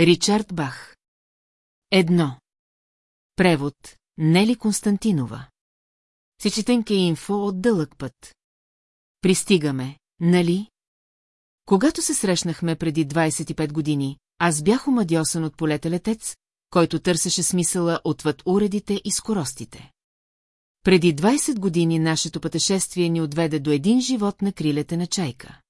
Ричард Бах. Едно. Превод. Нели Константинова. Сечетенка инфо от дълъг път. Пристигаме, нали? Когато се срещнахме преди 25 години, аз бях омадьосан от полета летец, който търсеше смисъла отвъд уредите и скоростите. Преди 20 години нашето пътешествие ни отведе до един живот на крилете на чайка.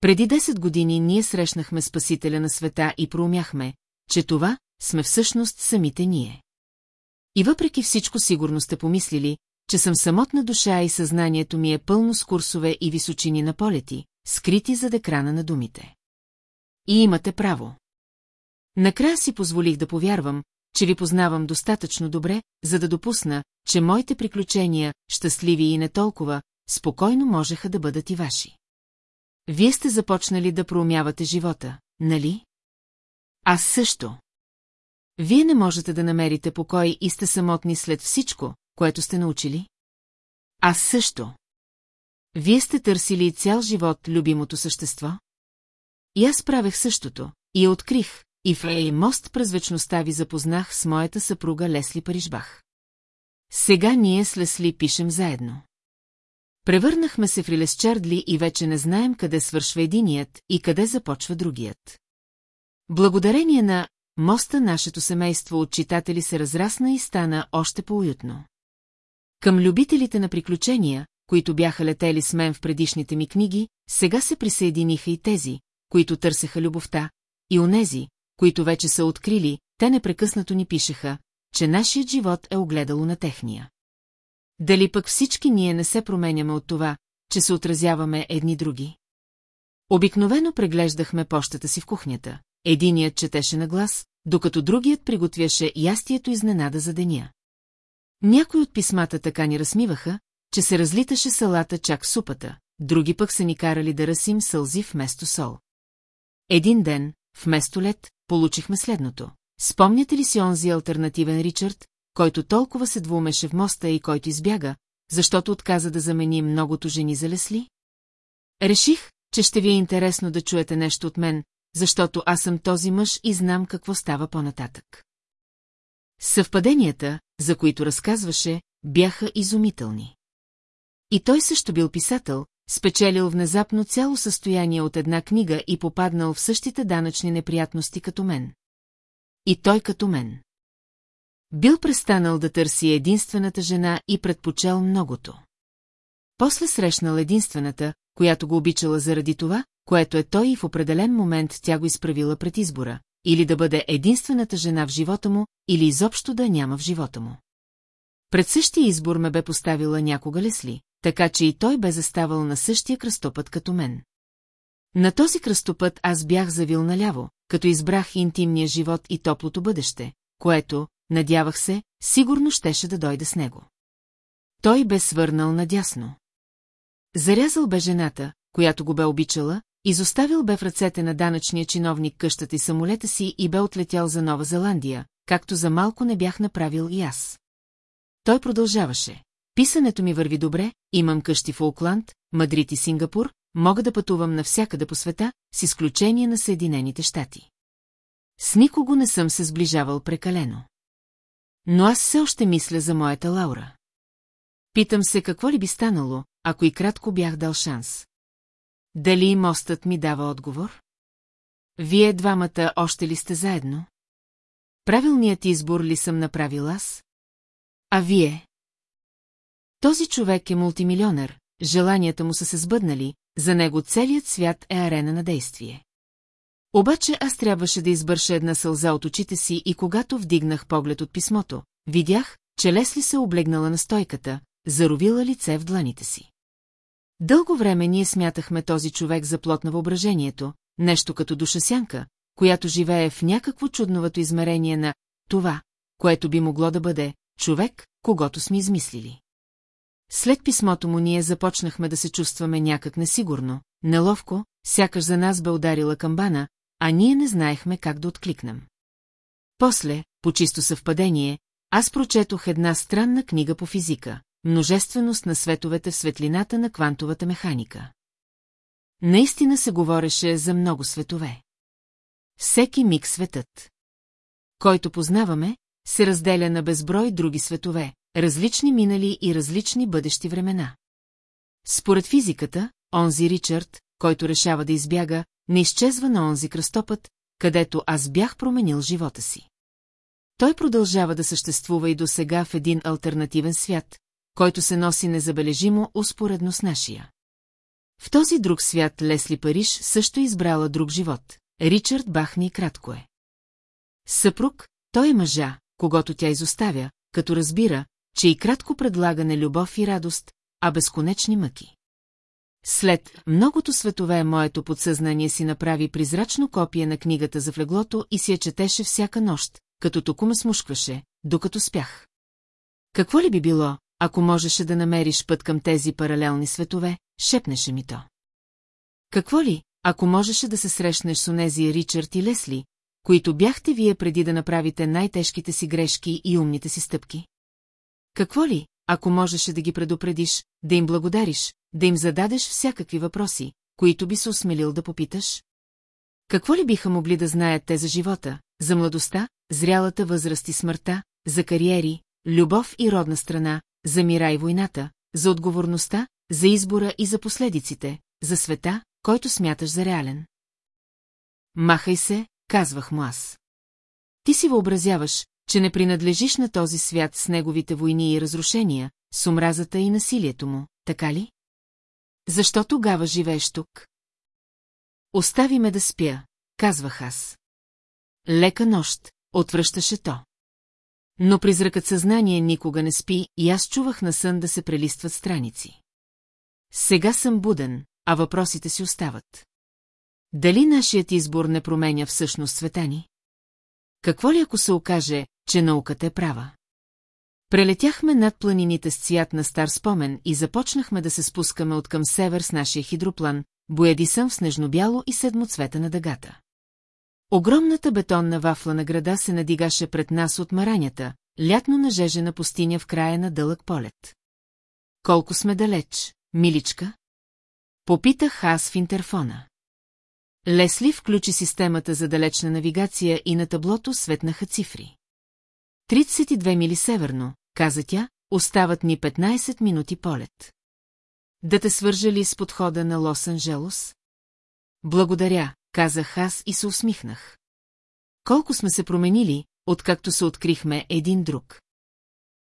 Преди 10 години ние срещнахме Спасителя на света и проумяхме, че това сме всъщност самите ние. И въпреки всичко сигурно сте помислили, че съм самотна душа и съзнанието ми е пълно с курсове и височини на полети, скрити зад екрана на думите. И имате право. Накрая си позволих да повярвам, че ви познавам достатъчно добре, за да допусна, че моите приключения, щастливи и не толкова, спокойно можеха да бъдат и ваши. Вие сте започнали да проумявате живота, нали? Аз също. Вие не можете да намерите покой и сте самотни след всичко, което сте научили? Аз също. Вие сте търсили цял живот любимото същество? И аз правех същото, и я открих, и в Ей мост през вечността ви запознах с моята съпруга Лесли Парижбах. Сега ние с Лесли пишем заедно. Превърнахме се в Рилесчардли и вече не знаем къде свършва единият и къде започва другият. Благодарение на моста нашето семейство от читатели се разрасна и стана още по-уютно. Към любителите на приключения, които бяха летели с мен в предишните ми книги, сега се присъединиха и тези, които търсеха любовта, и онези, които вече са открили, те непрекъснато ни пишеха, че нашият живот е огледало на техния. Дали пък всички ние не се променяме от това, че се отразяваме едни други? Обикновено преглеждахме пощата си в кухнята. Единият четеше на глас, докато другият приготвяше ястието изненада за деня. Някои от писмата така ни размиваха, че се разлиташе салата чак в супата, други пък са ни карали да расим сълзи вместо сол. Един ден, вместо лед, получихме следното. Спомняте ли си онзи альтернативен Ричард, който толкова се двумеше в моста и който избяга, защото отказа да замени многото жени за Лесли? Реших, че ще ви е интересно да чуете нещо от мен, защото аз съм този мъж и знам какво става по-нататък. Съвпаденията, за които разказваше, бяха изумителни. И той също бил писател, спечелил внезапно цяло състояние от една книга и попаднал в същите данъчни неприятности като мен. И той като мен. Бил престанал да търси единствената жена и предпочел многото. После срещнал единствената, която го обичала заради това, което е той и в определен момент тя го изправила пред избора, или да бъде единствената жена в живота му, или изобщо да няма в живота му. Пред същия избор ме бе поставила някога Лесли, така че и той бе заставал на същия кръстопът като мен. На този кръстопът аз бях завил наляво, като избрах интимния живот и топлото бъдеще, което, надявах се, сигурно щеше да дойде с него. Той бе свърнал надясно. Зарязал бе жената, която го бе обичала, изоставил бе в ръцете на данъчния чиновник къщата и самолета си и бе отлетял за Нова Зеландия, както за малко не бях направил и аз. Той продължаваше. Писането ми върви добре, имам къщи в Оукланд, Мадрид и Сингапур, мога да пътувам навсякъде по света, с изключение на Съединените щати. С никого не съм се сближавал прекалено. Но аз все още мисля за моята Лаура. Питам се какво ли би станало, ако и кратко бях дал шанс. Дали мостът ми дава отговор? Вие двамата още ли сте заедно? Правилният избор ли съм направил аз? А вие? Този човек е мултимилионер, желанията му са се сбъднали, за него целият свят е арена на действие. Обаче аз трябваше да избърша една сълза от очите си и когато вдигнах поглед от писмото, видях, че Лесли се облегнала на стойката, заровила лице в дланите си. Дълго време ние смятахме този човек за плод на въображението, нещо като душа сянка, която живее в някакво чудновато измерение на това, което би могло да бъде човек, когато сме измислили. След писмото му ние започнахме да се чувстваме някак несигурно, неловко, сякаш за нас бе ударила камбана, а ние не знаехме как да откликнем. После, по чисто съвпадение, аз прочетох една странна книга по физика «Множественост на световете в светлината на квантовата механика». Наистина се говореше за много светове. всеки миг светът. Който познаваме, се разделя на безброй други светове, различни минали и различни бъдещи времена. Според физиката, онзи Ричард, който решава да избяга, не изчезва на онзи кръстопът, където аз бях променил живота си. Той продължава да съществува и до сега в един альтернативен свят, който се носи незабележимо успоредно с нашия. В този друг свят Лесли Париж също е избрала друг живот. Ричард бахни кратко е. Съпруг, той е мъжа, когато тя изоставя, като разбира, че и кратко предлага не любов и радост, а безконечни мъки. След многото светове моето подсъзнание си направи призрачно копие на книгата за влеглото и си я четеше всяка нощ, като току ме смушкваше, докато спях. Какво ли би било, ако можеше да намериш път към тези паралелни светове, шепнеше ми то. Какво ли, ако можеше да се срещнеш с онези Ричард и Лесли, които бяхте вие преди да направите най-тежките си грешки и умните си стъпки? Какво ли, ако можеше да ги предупредиш, да им благодариш, да им зададеш всякакви въпроси, които би се осмелил да попиташ? Какво ли биха могли да знаят те за живота, за младостта, зрялата възраст и смъртта, за кариери, любов и родна страна, за мира и войната, за отговорността, за избора и за последиците, за света, който смяташ за реален? Махай се, казвах му аз. Ти си въобразяваш, че не принадлежиш на този свят с неговите войни и разрушения, с омразата и насилието му, така ли? Защо тогава живееш тук? Остави ме да спя, казвах аз. Лека нощ, отвръщаше то. Но призракът съзнание никога не спи и аз чувах на сън да се прелистват страници. Сега съм буден, а въпросите си остават. Дали нашият избор не променя всъщност света ни? Какво ли ако се окаже, че науката е права? Прелетяхме над планините с цвят на стар спомен и започнахме да се спускаме от към север с нашия хидроплан, боядисъм в снежно-бяло и седмоцвета на дъгата. Огромната бетонна вафла на града се надигаше пред нас от маранята, лятно нажежена пустиня в края на дълъг полет. Колко сме далеч, миличка? Попитах аз в интерфона. Лесли включи системата за далечна навигация и на таблото светнаха цифри. 32 мили северно, каза тя, остават ни 15 минути полет. Да те свържа ли с подхода на Лос-Анджелос? Благодаря, казах аз и се усмихнах. Колко сме се променили, откакто се открихме един друг.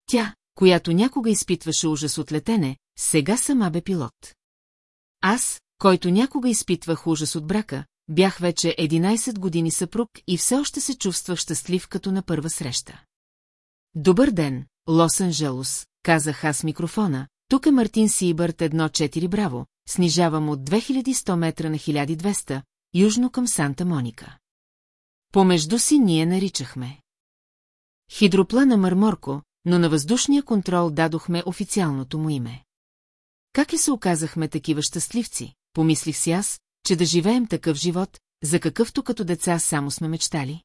Тя, която някога изпитваше ужас от летене, сега сама бе пилот. Аз, който някога изпитвах ужас от брака, бях вече 11 години съпруг и все още се чувствах щастлив като на първа среща. Добър ден, Лос-Анджелос, казах аз микрофона, тук е Мартин Сибърт 1-4 Браво, снижавам от 2100 метра на 1200, южно към Санта Моника. Помежду си ние наричахме. Хидроплана Марморко, но на въздушния контрол дадохме официалното му име. Как ли се оказахме такива щастливци, помислих си аз, че да живеем такъв живот, за какъвто като деца само сме мечтали?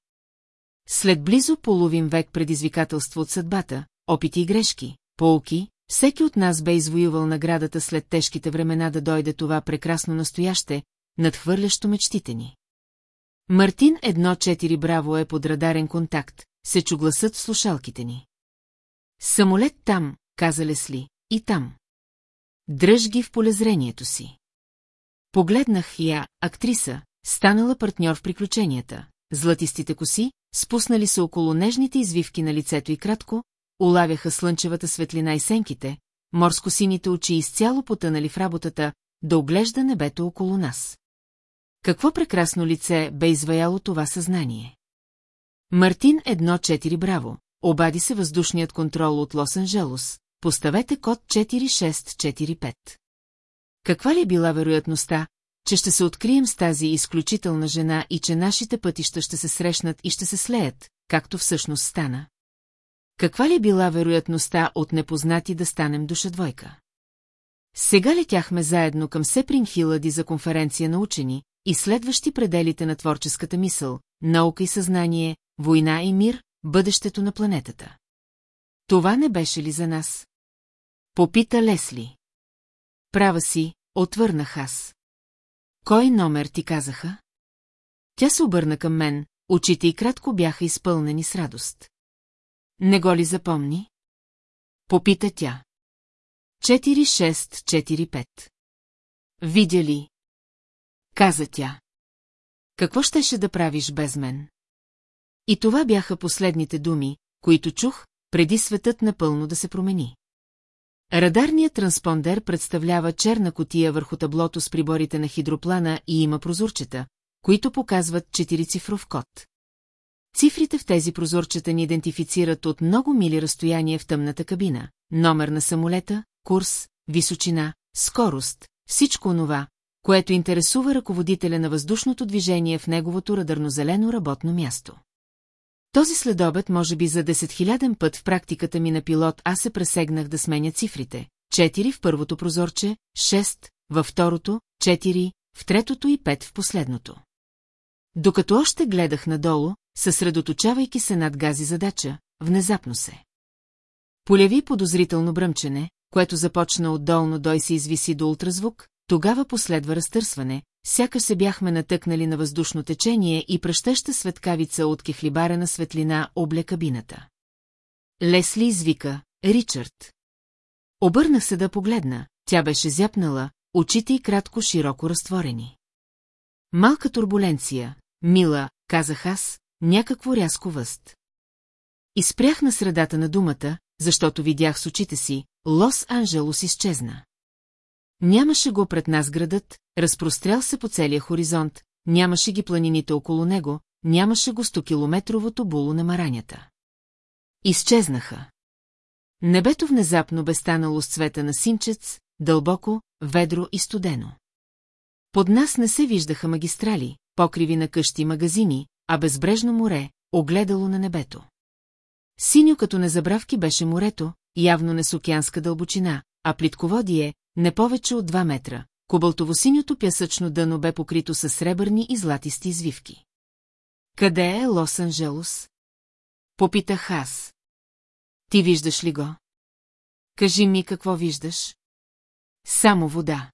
След близо половин век предизвикателство от съдбата, опити и грешки, полки, всеки от нас бе извоювал наградата след тежките времена да дойде това прекрасно настояще, надхвърлящо мечтите ни. Мартин 1-4 Браво е под радарен контакт, се чу гласът в слушалките ни. Самолет там, каза Лесли, и там. Дръж ги в полезрението си. Погледнах я, актриса, станала партньор в приключенията, златистите коси, спуснали се около нежните извивки на лицето и кратко, улавяха слънчевата светлина и сенките, морско-сините очи изцяло потънали в работата, да оглежда небето около нас. Какво прекрасно лице бе изваяло това съзнание. Мартин 1-4 Браво, обади се въздушният контрол от Лос-Анджелос, поставете код 4645. Каква ли е била вероятността, че ще се открием с тази изключителна жена и че нашите пътища ще се срещнат и ще се слеят, както всъщност стана? Каква ли била вероятността от непознати да станем душа двойка? Сега летяхме заедно към Сеприн Хилади за конференция на учени, изследващи пределите на творческата мисъл, наука и съзнание, война и мир, бъдещето на планетата. Това не беше ли за нас? Попита Лесли. Права си, отвърнах аз. Кой номер ти казаха? Тя се обърна към мен, очите и кратко бяха изпълнени с радост. Не го ли запомни? Попита тя. 4645 Видя ли? Каза тя. Какво щеше да правиш без мен? И това бяха последните думи, които чух, преди светът напълно да се промени. Радарният транспондер представлява черна котия върху таблото с приборите на хидроплана и има прозорчета, които показват четирицифров код. Цифрите в тези прозорчета ни идентифицират от много мили разстояние в тъмната кабина, номер на самолета, курс, височина, скорост, всичко онова, което интересува ръководителя на въздушното движение в неговото радарно-зелено работно място. Този следобед, може би за десетхиляден път в практиката ми на пилот, аз се пресегнах да сменя цифрите. Четири в първото прозорче, шест във второто, четири в третото и пет в последното. Докато още гледах надолу, съсредоточавайки се над гази задача, внезапно се. Поляви подозрително бръмчене, което започна отдолно дой се извиси до ултразвук, тогава последва разтърсване, сякаш се бяхме натъкнали на въздушно течение и пръщеща светкавица от кехлибарена светлина обле кабината. Лесли извика, Ричард. Обърнах се да погледна, тя беше зяпнала, очите и кратко широко разтворени. Малка турбуленция, мила, казах аз, някакво рязко въст. Изпрях на средата на думата, защото видях с очите си, Лос-Анджелос изчезна. Нямаше го пред нас градът, разпрострял се по целия хоризонт, нямаше ги планините около него, нямаше го стокилометровото було на маранята. Изчезнаха. Небето внезапно бе станало с цвета на синчец, дълбоко, ведро и студено. Под нас не се виждаха магистрали, покриви на къщи и магазини, а безбрежно море, огледало на небето. Синьо като незабравки беше морето, явно не с океанска дълбочина, а плитководие, не повече от 2 метра. Кобалтово-синьото пясъчно дъно бе покрито с сребърни и златисти извивки. Къде е Лос-Анджелос? Попитах аз. Ти виждаш ли го? Кажи ми какво виждаш. Само вода.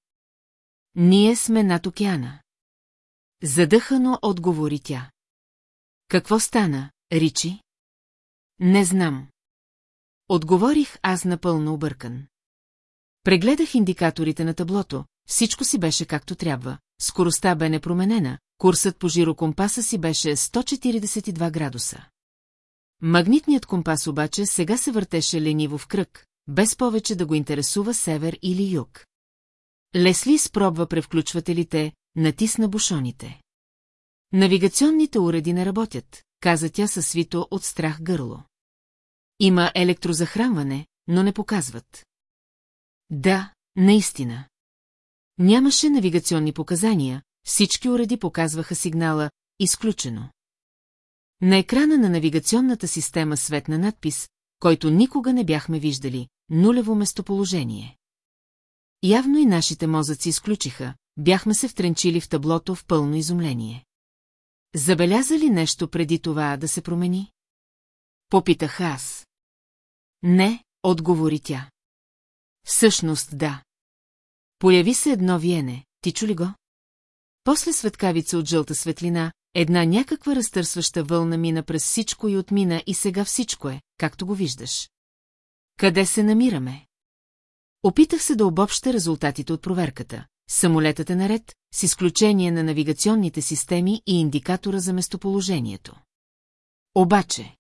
Ние сме над океана. Задъхано отговори тя. Какво стана, Ричи? Не знам. Отговорих аз напълно объркан. Прегледах индикаторите на таблото, всичко си беше както трябва, скоростта бе непроменена, курсът по жирокомпаса си беше 142 градуса. Магнитният компас обаче сега се въртеше лениво в кръг, без повече да го интересува север или юг. Лесли изпробва превключвателите, натисна бушоните. Навигационните уреди не работят, каза тя със свито от страх гърло. Има електрозахранване, но не показват. Да, наистина. Нямаше навигационни показания, всички уреди показваха сигнала «Изключено». На екрана на навигационната система светна надпис, който никога не бяхме виждали, нулево местоположение. Явно и нашите мозъци изключиха, бяхме се втренчили в таблото в пълно изумление. Забеляза ли нещо преди това да се промени? Попитах аз. Не, отговори тя. Всъщност да. Появи се едно виене, ти чули го? После светкавица от жълта светлина, една някаква разтърсваща вълна мина през всичко и отмина и сега всичко е, както го виждаш. Къде се намираме? Опитах се да обобща резултатите от проверката. Самолетът е наред, с изключение на навигационните системи и индикатора за местоположението. Обаче...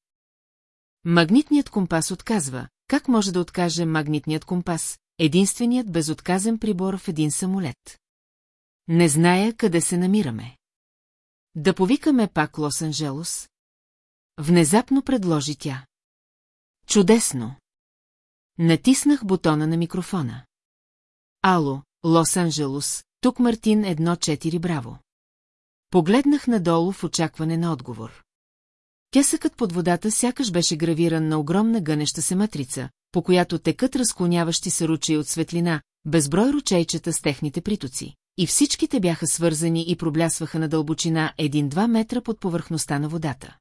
Магнитният компас отказва. Как може да откаже магнитният компас, единственият безотказен прибор в един самолет? Не зная къде се намираме. Да повикаме пак Лос-Анджелос? Внезапно предложи тя. Чудесно! Натиснах бутона на микрофона. Ало, Лос-Анджелос, тук Мартин 1-4 Браво. Погледнах надолу в очакване на отговор. Кесъкът под водата сякаш беше гравиран на огромна гънеща се матрица, по която текат разклоняващи се ручи от светлина, безброй ручейчета с техните притоци, и всичките бяха свързани и проблясваха на дълбочина 1-2 метра под повърхността на водата.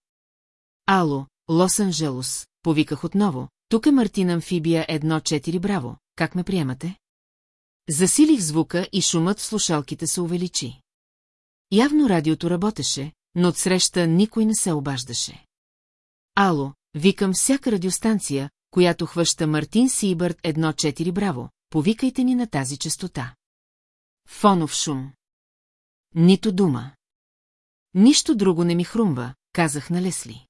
Ало, Лос-Анджелос, повиках отново, тук е Мартин Амфибия 1-4 Браво, как ме приемате? Засилих звука и шумът в слушалките се увеличи. Явно радиото работеше, но отсреща никой не се обаждаше. Ало, викам всяка радиостанция, която хваща Мартин Сибърт 1-4 браво, повикайте ни на тази частота. Фонов шум. Нито дума. Нищо друго не ми хрумва, казах на Лесли.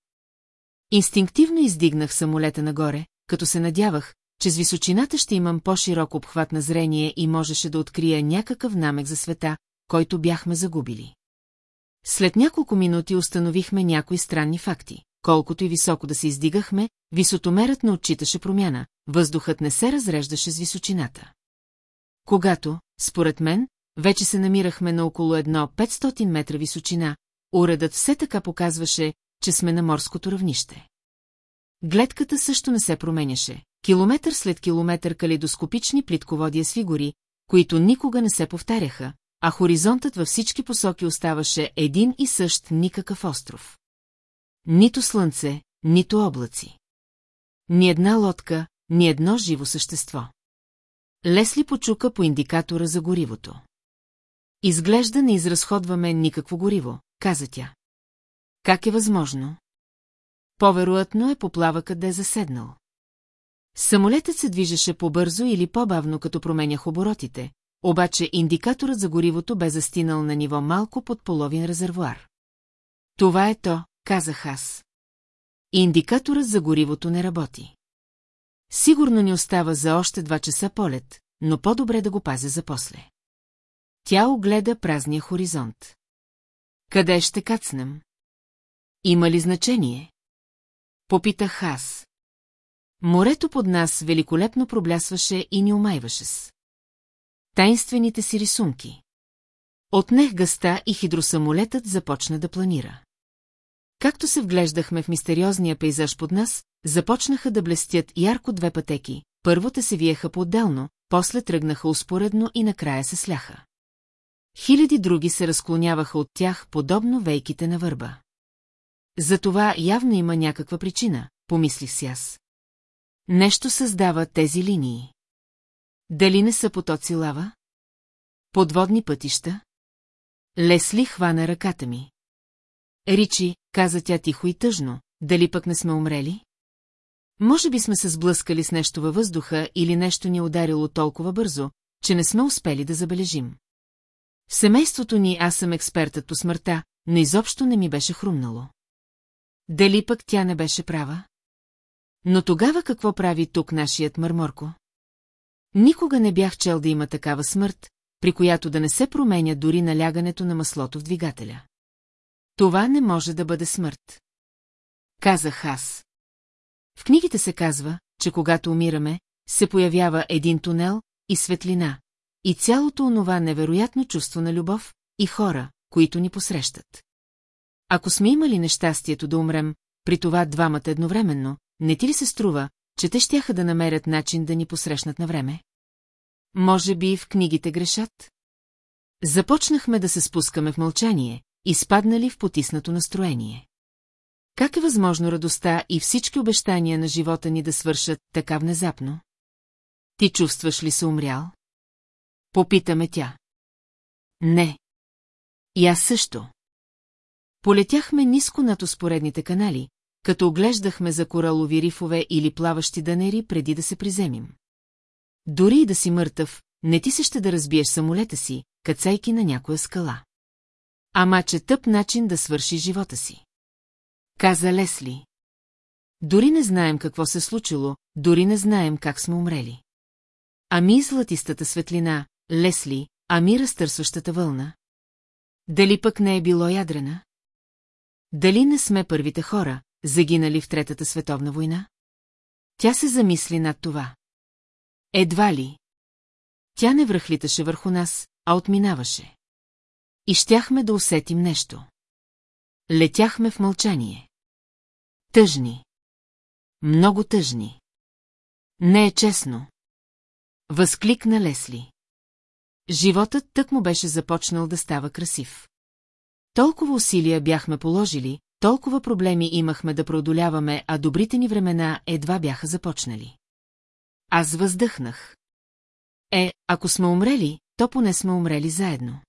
Инстинктивно издигнах самолета нагоре, като се надявах, че с височината ще имам по-широк обхват на зрение и можеше да открия някакъв намек за света, който бяхме загубили. След няколко минути установихме някои странни факти. Колкото и високо да се издигахме, висотомерът не отчиташе промяна, въздухът не се разреждаше с височината. Когато, според мен, вече се намирахме на около едно 500 метра височина, уредът все така показваше, че сме на морското равнище. Гледката също не се променяше. Километър след километър калейдоскопични плитководия с фигури, които никога не се повтаряха, а хоризонтът във всички посоки оставаше един и същ никакъв остров. Нито слънце, нито облаци. Ни една лодка, ни едно живо същество. Лесли почука по индикатора за горивото. Изглежда не изразходваме никакво гориво, каза тя. Как е възможно? Повероятно е поплава къде е заседнал. Самолетът се движеше по-бързо или по-бавно, като променях оборотите, обаче индикаторът за горивото бе застинал на ниво малко под половин резервуар. Това е то, казах аз. Индикаторът за горивото не работи. Сигурно ни остава за още два часа полет, но по-добре да го пазя за после. Тя огледа празния хоризонт. Къде ще кацнем? Има ли значение? Попитах аз. Морето под нас великолепно проблясваше и ни омайваше с. Тайнствените си рисунки. Отнех гъста и хидросамолетът започна да планира. Както се вглеждахме в мистериозния пейзаж под нас, започнаха да блестят ярко две пътеки. Първо те се виеха по-отделно, после тръгнаха успоредно и накрая се сляха. Хиляди други се разклоняваха от тях, подобно вейките на върба. За това явно има някаква причина, помислих си аз. Нещо създава тези линии. Дали не са потоци лава? Подводни пътища? Лесли хвана ръката ми. Ричи, каза тя тихо и тъжно, дали пък не сме умрели? Може би сме се сблъскали с нещо във въздуха или нещо ни е ударило толкова бързо, че не сме успели да забележим. В семейството ни аз съм експертът по смъртта, но изобщо не ми беше хрумнало. Дали пък тя не беше права? Но тогава какво прави тук нашият мърморко? Никога не бях чел да има такава смърт, при която да не се променя дори налягането на маслото в двигателя. Това не може да бъде смърт. Казах аз. В книгите се казва, че когато умираме, се появява един тунел и светлина, и цялото онова невероятно чувство на любов и хора, които ни посрещат. Ако сме имали нещастието да умрем, при това двамата едновременно, не ти ли се струва, че те щяха да намерят начин да ни посрещнат на време? Може би в книгите грешат? Започнахме да се спускаме в мълчание, изпаднали в потиснато настроение. Как е възможно радостта и всички обещания на живота ни да свършат така внезапно? Ти чувстваш ли се умрял? Попитаме тя. Не. И аз също. Полетяхме ниско над успоредните канали, като оглеждахме за коралови рифове или плаващи данери преди да се приземим. Дори и да си мъртъв, не ти се ще да разбиеш самолета си, кацайки на някоя скала. Ама че тъп начин да свърши живота си. Каза Лесли. Дори не знаем какво се случило, дори не знаем как сме умрели. Ами златистата светлина, Лесли, ами разтърсващата вълна. Дали пък не е било ядрена? Дали не сме първите хора, загинали в Третата световна война? Тя се замисли над това. Едва ли. Тя не връхлиташе върху нас, а отминаваше. И щяхме да усетим нещо. Летяхме в мълчание. Тъжни. Много тъжни. Не е честно. Възкликна Лесли. Животът тък му беше започнал да става красив. Толкова усилия бяхме положили, толкова проблеми имахме да преодоляваме, а добрите ни времена едва бяха започнали. Аз въздъхнах. Е, ако сме умрели, то поне сме умрели заедно.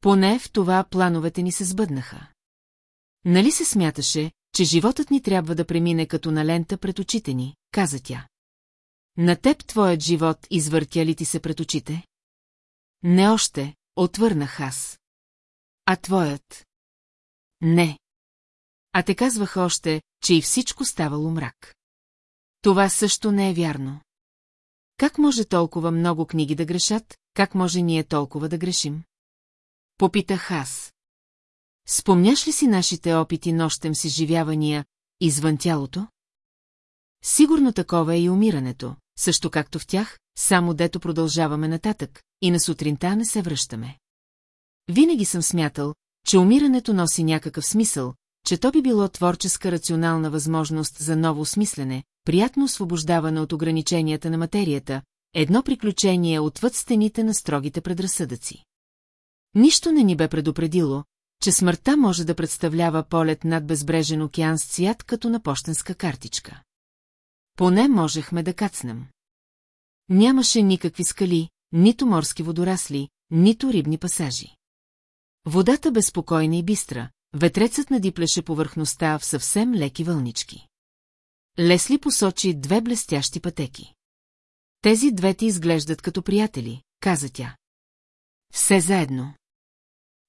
Поне в това плановете ни се сбъднаха. Нали се смяташе, че животът ни трябва да премине като на лента пред очите ни, каза тя. На теб твоят живот извъртя ли ти се пред очите? Не още, отвърнах аз. А твоят? Не. А те казваха още, че и всичко ставало мрак. Това също не е вярно. Как може толкова много книги да грешат, как може ние толкова да грешим? Попитах аз. Спомняш ли си нашите опити нощем си живявания извън тялото? Сигурно такова е и умирането, също както в тях, само дето продължаваме нататък, и на сутринта не се връщаме. Винаги съм смятал, че умирането носи някакъв смисъл, че то би било творческа рационална възможност за ново осмислене, приятно освобождаване от ограниченията на материята, едно приключение отвъд стените на строгите предразсъдъци. Нищо не ни бе предупредило, че смъртта може да представлява полет над безбрежен океан с цвят като на почтенска картичка. Поне можехме да кацнем. Нямаше никакви скали, нито морски водорасли, нито рибни пасажи. Водата безпокойна и бистра, ветрецът надиплеше повърхността в съвсем леки вълнички. Лесли посочи две блестящи пътеки. Тези двете изглеждат като приятели, каза тя. Все заедно.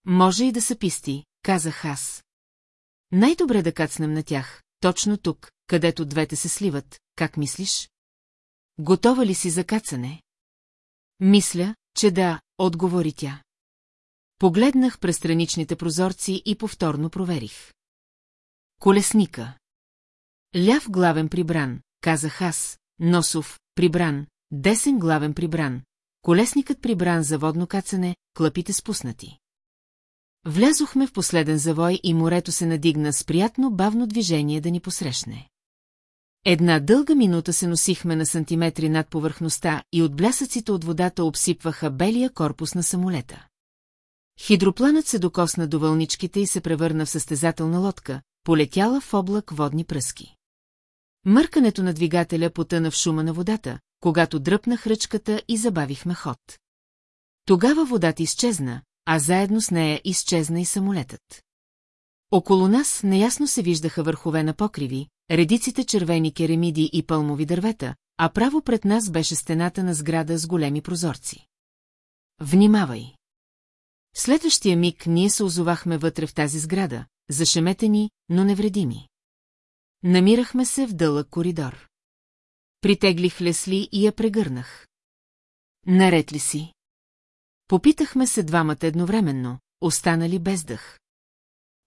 Може и да са писти, казах аз. Най-добре да кацнем на тях, точно тук, където двете се сливат, как мислиш? Готова ли си за кацане? Мисля, че да, отговори тя. Погледнах през страничните прозорци и повторно проверих. Колесника. Ляв главен прибран, казах аз, носов, прибран, десен главен прибран, колесникът прибран за водно кацане, клапите спуснати. Влязохме в последен завой и морето се надигна с приятно бавно движение да ни посрещне. Една дълга минута се носихме на сантиметри над повърхността и от блясъците от водата обсипваха белия корпус на самолета. Хидропланът се докосна до вълничките и се превърна в състезателна лодка, полетяла в облак водни пръски. Мъркането на двигателя потъна в шума на водата, когато дръпнах ръчката и забавихме ход. Тогава водата изчезна, а заедно с нея изчезна и самолетът. Около нас неясно се виждаха върхове на покриви, редиците червени керемиди и пълмови дървета, а право пред нас беше стената на сграда с големи прозорци. Внимавай! Следващия миг ние се озовахме вътре в тази сграда, зашеметени, но невредими. Намирахме се в дълъг коридор. Притеглих Лесли и я прегърнах. Наред ли си? Попитахме се двамата едновременно, останали без дъх.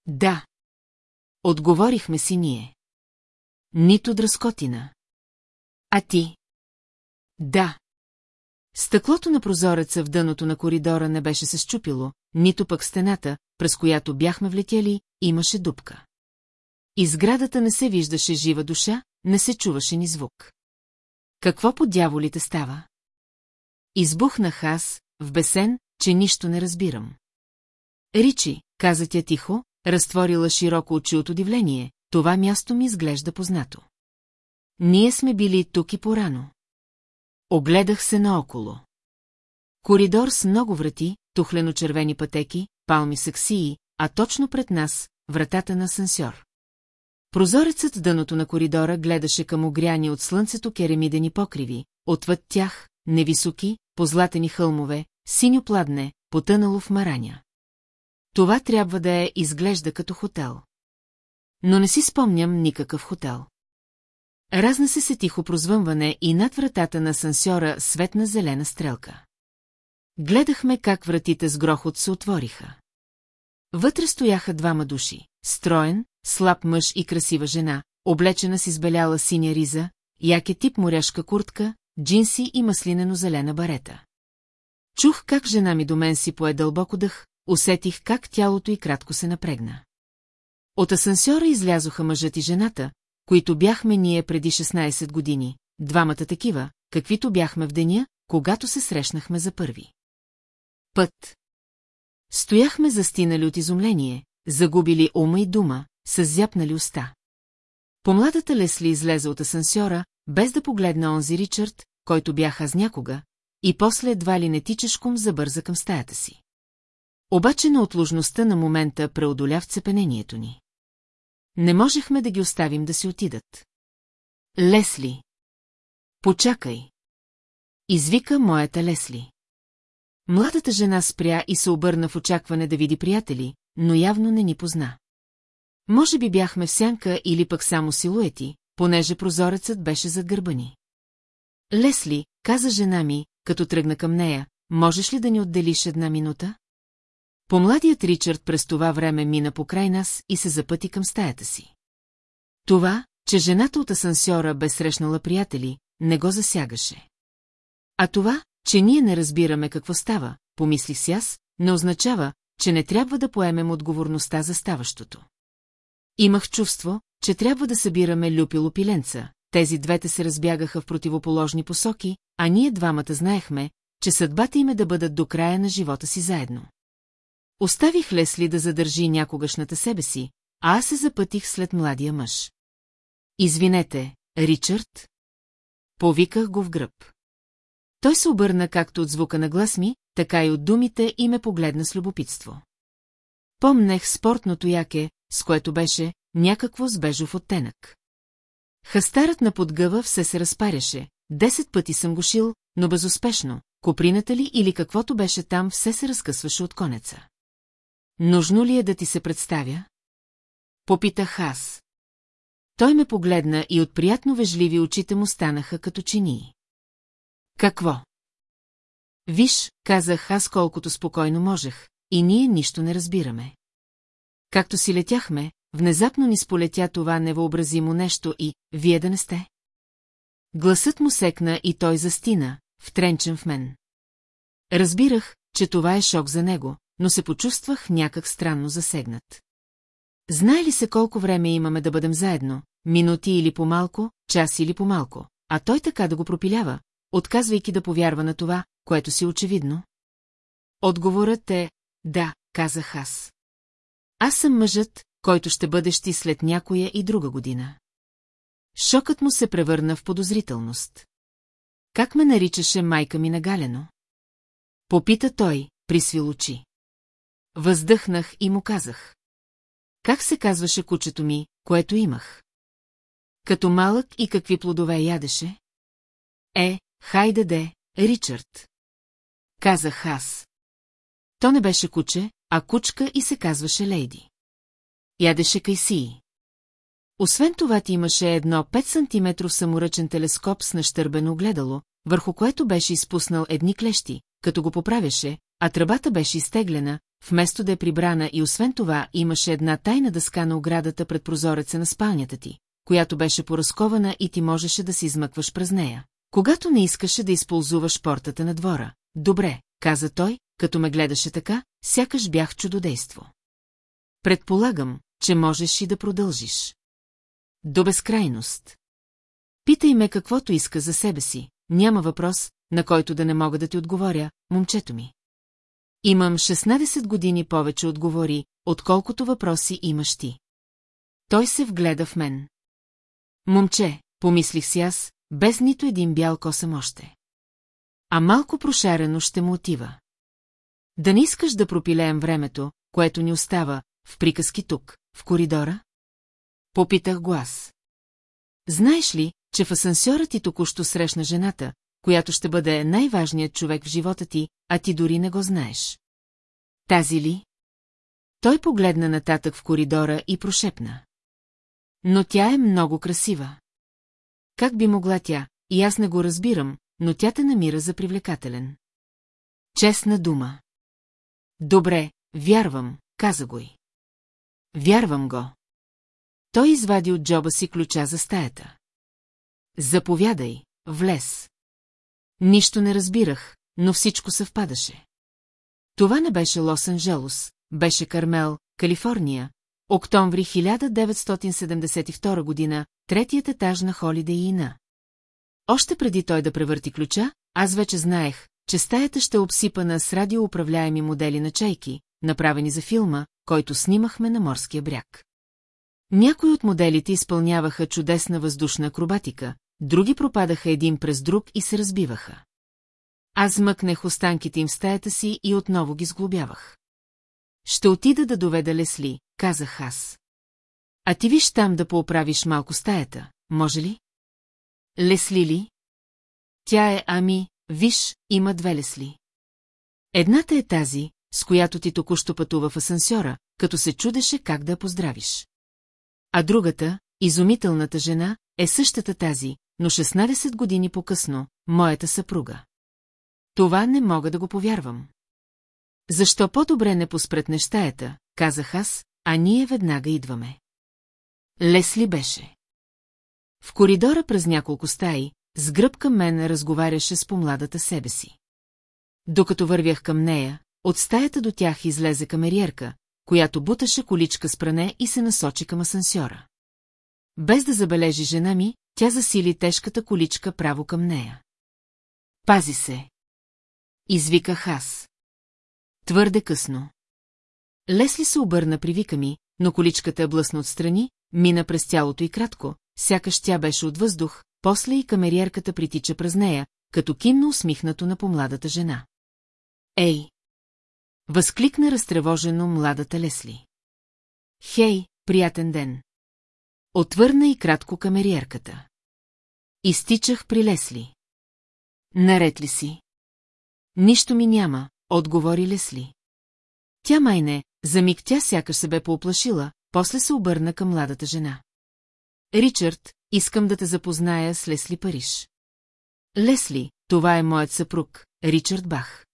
Да. Отговорихме си ние. Нито дръскотина. А ти? Да. Стъклото на прозореца в дъното на коридора не беше се щупило, нито пък стената, през която бяхме влетели, имаше дупка. Изградата не се виждаше жива душа, не се чуваше ни звук. Какво по дяволите става? Избухнах аз, в бесен, че нищо не разбирам. Ричи, каза тя тихо, разтворила широко очи от удивление, това място ми изглежда познато. Ние сме били тук и порано. Огледах се наоколо. Коридор с много врати, тухлено-червени пътеки, палми саксии, а точно пред нас – вратата на асансьор. Прозорецът дъното на коридора гледаше към огряни от слънцето керемидени покриви, отвъд тях – невисоки, позлатени хълмове, синьо пладне, потънало в мараня. Това трябва да е изглежда като хотел. Но не си спомням никакъв хотел. Разна се се тихо прозвънване и над вратата на сансьора светна зелена стрелка. Гледахме как вратите с грохот се отвориха. Вътре стояха двама души. Строен, слаб мъж и красива жена, облечена с избеляла синя риза, яке тип моряшка куртка, джинси и маслинено-зелена барета. Чух как жена ми до мен си пое дълбоко дъх, усетих как тялото й кратко се напрегна. От асансьора излязоха мъжът и жената, които бяхме ние преди 16 години, двамата такива, каквито бяхме в деня, когато се срещнахме за първи. Път. Стояхме застинали от изумление, загубили ума и дума, с зяпнали уста. Помладата Лесли излезе от асансьора, без да погледна онзи Ричард, който бях аз някога, и после едва ли не тичешком забърза към стаята си. Обаче на отложността на момента преодоля вцепенението ни. не можехме да ги оставим да си отидат. Лесли. Почакай. Извика моята Лесли. Младата жена спря и се обърна в очакване да види приятели, но явно не ни позна. Може би бяхме в сянка или пък само силуети, понеже прозорецът беше зад гърба ни. Лесли, каза жена ми, като тръгна към нея, можеш ли да ни отделиш една минута? Помладият Ричард през това време мина покрай нас и се запъти към стаята си. Това, че жената от асансьора бе срещнала приятели, не го засягаше. А това, че ние не разбираме какво става, помислих си аз, не означава, че не трябва да поемем отговорността за ставащото. Имах чувство, че трябва да събираме люпило пиленца, тези двете се разбягаха в противоположни посоки, а ние двамата знаехме, че съдбата им е да бъдат до края на живота си заедно. Оставих Лесли да задържи някогашната себе си, а аз се запътих след младия мъж. Извинете, Ричард? Повиках го в гръб. Той се обърна както от звука на глас ми, така и от думите и ме погледна с любопитство. Помнех спортното яке, с което беше някакво с бежов оттенък. Хастарът на подгъва все се разпаряше, десет пъти съм го шил, но безуспешно, коприната ли или каквото беше там все се разкъсваше от конеца. Нужно ли е да ти се представя? Попитах аз. Той ме погледна и от приятно вежливи очите му станаха като чинии. Какво? Виж, казах аз колкото спокойно можех, и ние нищо не разбираме. Както си летяхме, внезапно ни сполетя това невъобразимо нещо и «Вие да не сте?» Гласът му секна и той застина, втренчен в мен. Разбирах, че това е шок за него, но се почувствах някак странно засегнат. Знае ли се колко време имаме да бъдем заедно, минути или по-малко, час или по-малко, а той така да го пропилява, отказвайки да повярва на това, което си очевидно? Отговорът е «Да», казах аз. Аз съм мъжът, който ще бъдеш ти след някоя и друга година. Шокът му се превърна в подозрителност. Как ме наричаше майка ми нагалено? Попита той, присвил очи. Въздъхнах и му казах. Как се казваше кучето ми, което имах? Като малък и какви плодове ядеше? Е, хайде де, Ричард. Казах аз. То не беше куче, а кучка и се казваше Лейди. Ядеше кайсии. Освен това ти имаше едно 5 см саморъчен телескоп с нащърбено огледало, върху което беше изпуснал едни клещи, като го поправяше, а тръбата беше изтеглена, вместо да е прибрана и освен това имаше една тайна дъска на оградата пред прозореца на спалнята ти, която беше поразкована и ти можеше да се измъкваш през нея. Когато не искаше да използваш портата на двора. Добре, каза той, като ме гледаше така, сякаш бях чудодейство. Предполагам, че можеш и да продължиш. До безкрайност. Питай ме каквото иска за себе си, няма въпрос, на който да не мога да ти отговоря, момчето ми. Имам 16 години повече отговори, отколкото въпроси имаш ти. Той се вгледа в мен. Момче, помислих си аз, без нито един бял косъм още. А малко прошарено ще му отива. Да не искаш да пропилеем времето, което ни остава, в приказки тук, в коридора? Попитах глас. Знаеш ли, че в асансьора ти току-що срещна жената, която ще бъде най-важният човек в живота ти, а ти дори не го знаеш. Тази ли? Той погледна нататък в коридора и прошепна. Но тя е много красива. Как би могла тя, и аз не го разбирам, но тя те намира за привлекателен. Честна дума. Добре, вярвам, каза го и. Вярвам го. Той извади от джоба си ключа за стаята. Заповядай, влез. Нищо не разбирах, но всичко съвпадаше. Това не беше Лос-Анджелос, беше Кармел, Калифорния, октомври 1972 година, третият етаж на Холидей Ина. Още преди той да превърти ключа, аз вече знаех, че стаята ще е обсипана с радиоуправляеми модели на чайки, направени за филма, който снимахме на морския бряг. Някои от моделите изпълняваха чудесна въздушна акробатика, други пропадаха един през друг и се разбиваха. Аз мъкнех останките им в стаята си и отново ги сглобявах. Ще отида да доведа Лесли, казах аз. А ти виж там да пооправиш малко стаята, може ли? Лесли ли? Тя е, ами, виж, има две лесли. Едната е тази, с която ти току-що пътува в асансьора, като се чудеше как да я поздравиш. А другата, изумителната жена, е същата тази, но 16 години по-късно, моята съпруга. Това не мога да го повярвам. Защо по-добре не поспретнеш стаята, казах аз, а ние веднага идваме. Лесли беше. В коридора през няколко стаи, с гръб към мен разговаряше с помладата себе си. Докато вървях към нея, от стаята до тях излезе камериерка, която буташе количка с пране и се насочи към асансьора. Без да забележи жена ми, тя засили тежката количка право към нея. Пази се! Извиках аз. Твърде късно. Лесли се обърна при вика ми, но количката е блъсна отстрани, мина през тялото и кратко, сякаш тя беше от въздух, после и камериерката притича през нея, като кимно усмихнато на помладата жена. Ей! Възкликна разтревожено младата Лесли. Хей, приятен ден! Отвърна и кратко камериерката. Изтичах при Лесли. Наред ли си? Нищо ми няма, отговори Лесли. Тя майне, за миг тя сякаш се бе пооплашила, после се обърна към младата жена. Ричард, искам да те запозная с Лесли Париж. Лесли, това е моят съпруг, Ричард Бах.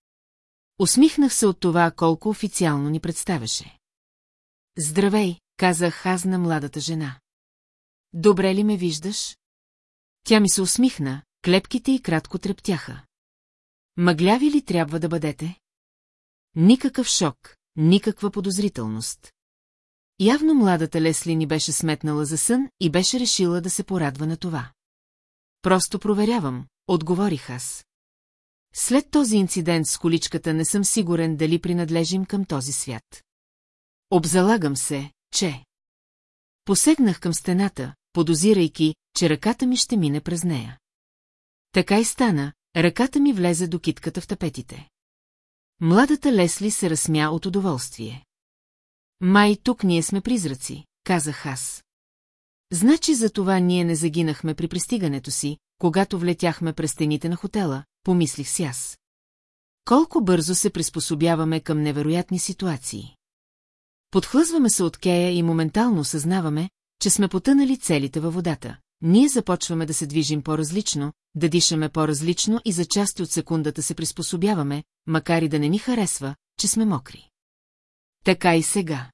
Усмихнах се от това, колко официално ни представяше. Здравей, казах аз на младата жена. Добре ли ме виждаш? Тя ми се усмихна, клепките и кратко трептяха. Мъгляви ли трябва да бъдете? Никакъв шок, никаква подозрителност. Явно младата Лесли ни беше сметнала за сън и беше решила да се порадва на това. Просто проверявам, отговорих аз. След този инцидент с количката не съм сигурен дали принадлежим към този свят. Обзалагам се, че... Посегнах към стената, подозирайки, че ръката ми ще мине през нея. Така и стана, ръката ми влезе до китката в тапетите. Младата Лесли се разсмя от удоволствие. Май, тук ние сме призраци, казах аз. Значи за това ние не загинахме при пристигането си, когато влетяхме през стените на хотела, помислих си аз. Колко бързо се приспособяваме към невероятни ситуации. Подхлъзваме се от кея и моментално съзнаваме, че сме потънали целите във водата. Ние започваме да се движим по-различно, да дишаме по-различно и за части от секундата се приспособяваме, макар и да не ни харесва, че сме мокри. Така и сега.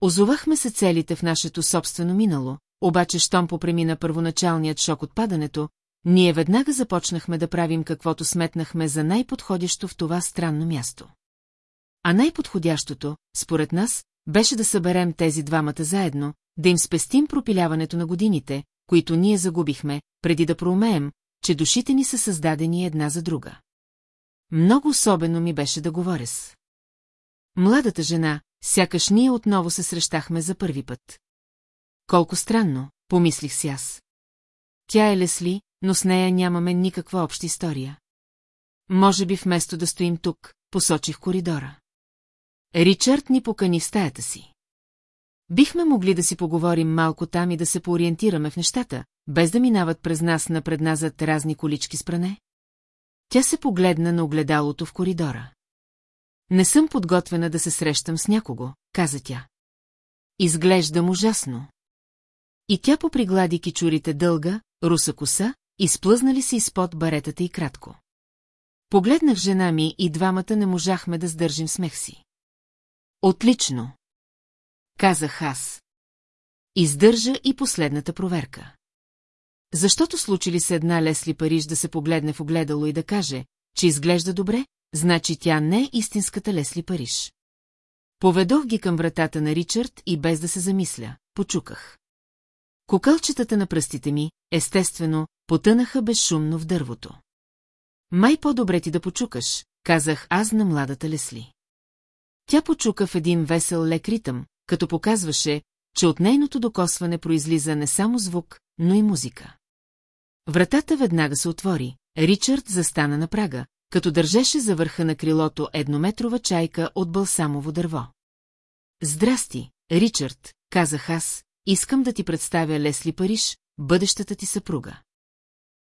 Озовахме се целите в нашето собствено минало, обаче щом попремина първоначалният шок от падането, ние веднага започнахме да правим каквото сметнахме за най-подходящо в това странно място. А най-подходящото, според нас, беше да съберем тези двамата заедно, да им спестим пропиляването на годините, които ние загубихме, преди да проумеем, че душите ни са създадени една за друга. Много особено ми беше да говоря с. Младата жена, сякаш ние отново се срещахме за първи път. Колко странно, помислих си аз. Тя е Лесли, но с нея нямаме никаква обща история. Може би вместо да стоим тук, посочих коридора. Ричард ни покани в стаята си. Бихме могли да си поговорим малко там и да се поориентираме в нещата, без да минават през нас напредназад разни колички с пране? Тя се погледна на огледалото в коридора. Не съм подготвена да се срещам с някого, каза тя. Изглеждам ужасно. И тя поприглади кичурите дълга, руса коса, изплъзнали се изпод баретата и кратко. Погледнах жена ми и двамата не можахме да сдържим смех си. Отлично! Казах аз. Издържа и последната проверка. Защото случи ли се една Лесли Париж да се погледне в огледало и да каже, че изглежда добре, значи тя не е истинската Лесли Париж. Поведох ги към вратата на Ричард и без да се замисля, почуках. Кокълчетата на пръстите ми, естествено, потънаха безшумно в дървото. Май по-добре ти да почукаш, казах аз на младата Лесли. Тя почука в един весел лек ритъм, като показваше, че от нейното докосване произлиза не само звук, но и музика. Вратата веднага се отвори, Ричард застана на прага, като държеше за върха на крилото еднометрова чайка от балсамово дърво. Здрасти, Ричард, казах аз, искам да ти представя Лесли Париж, бъдещата ти съпруга.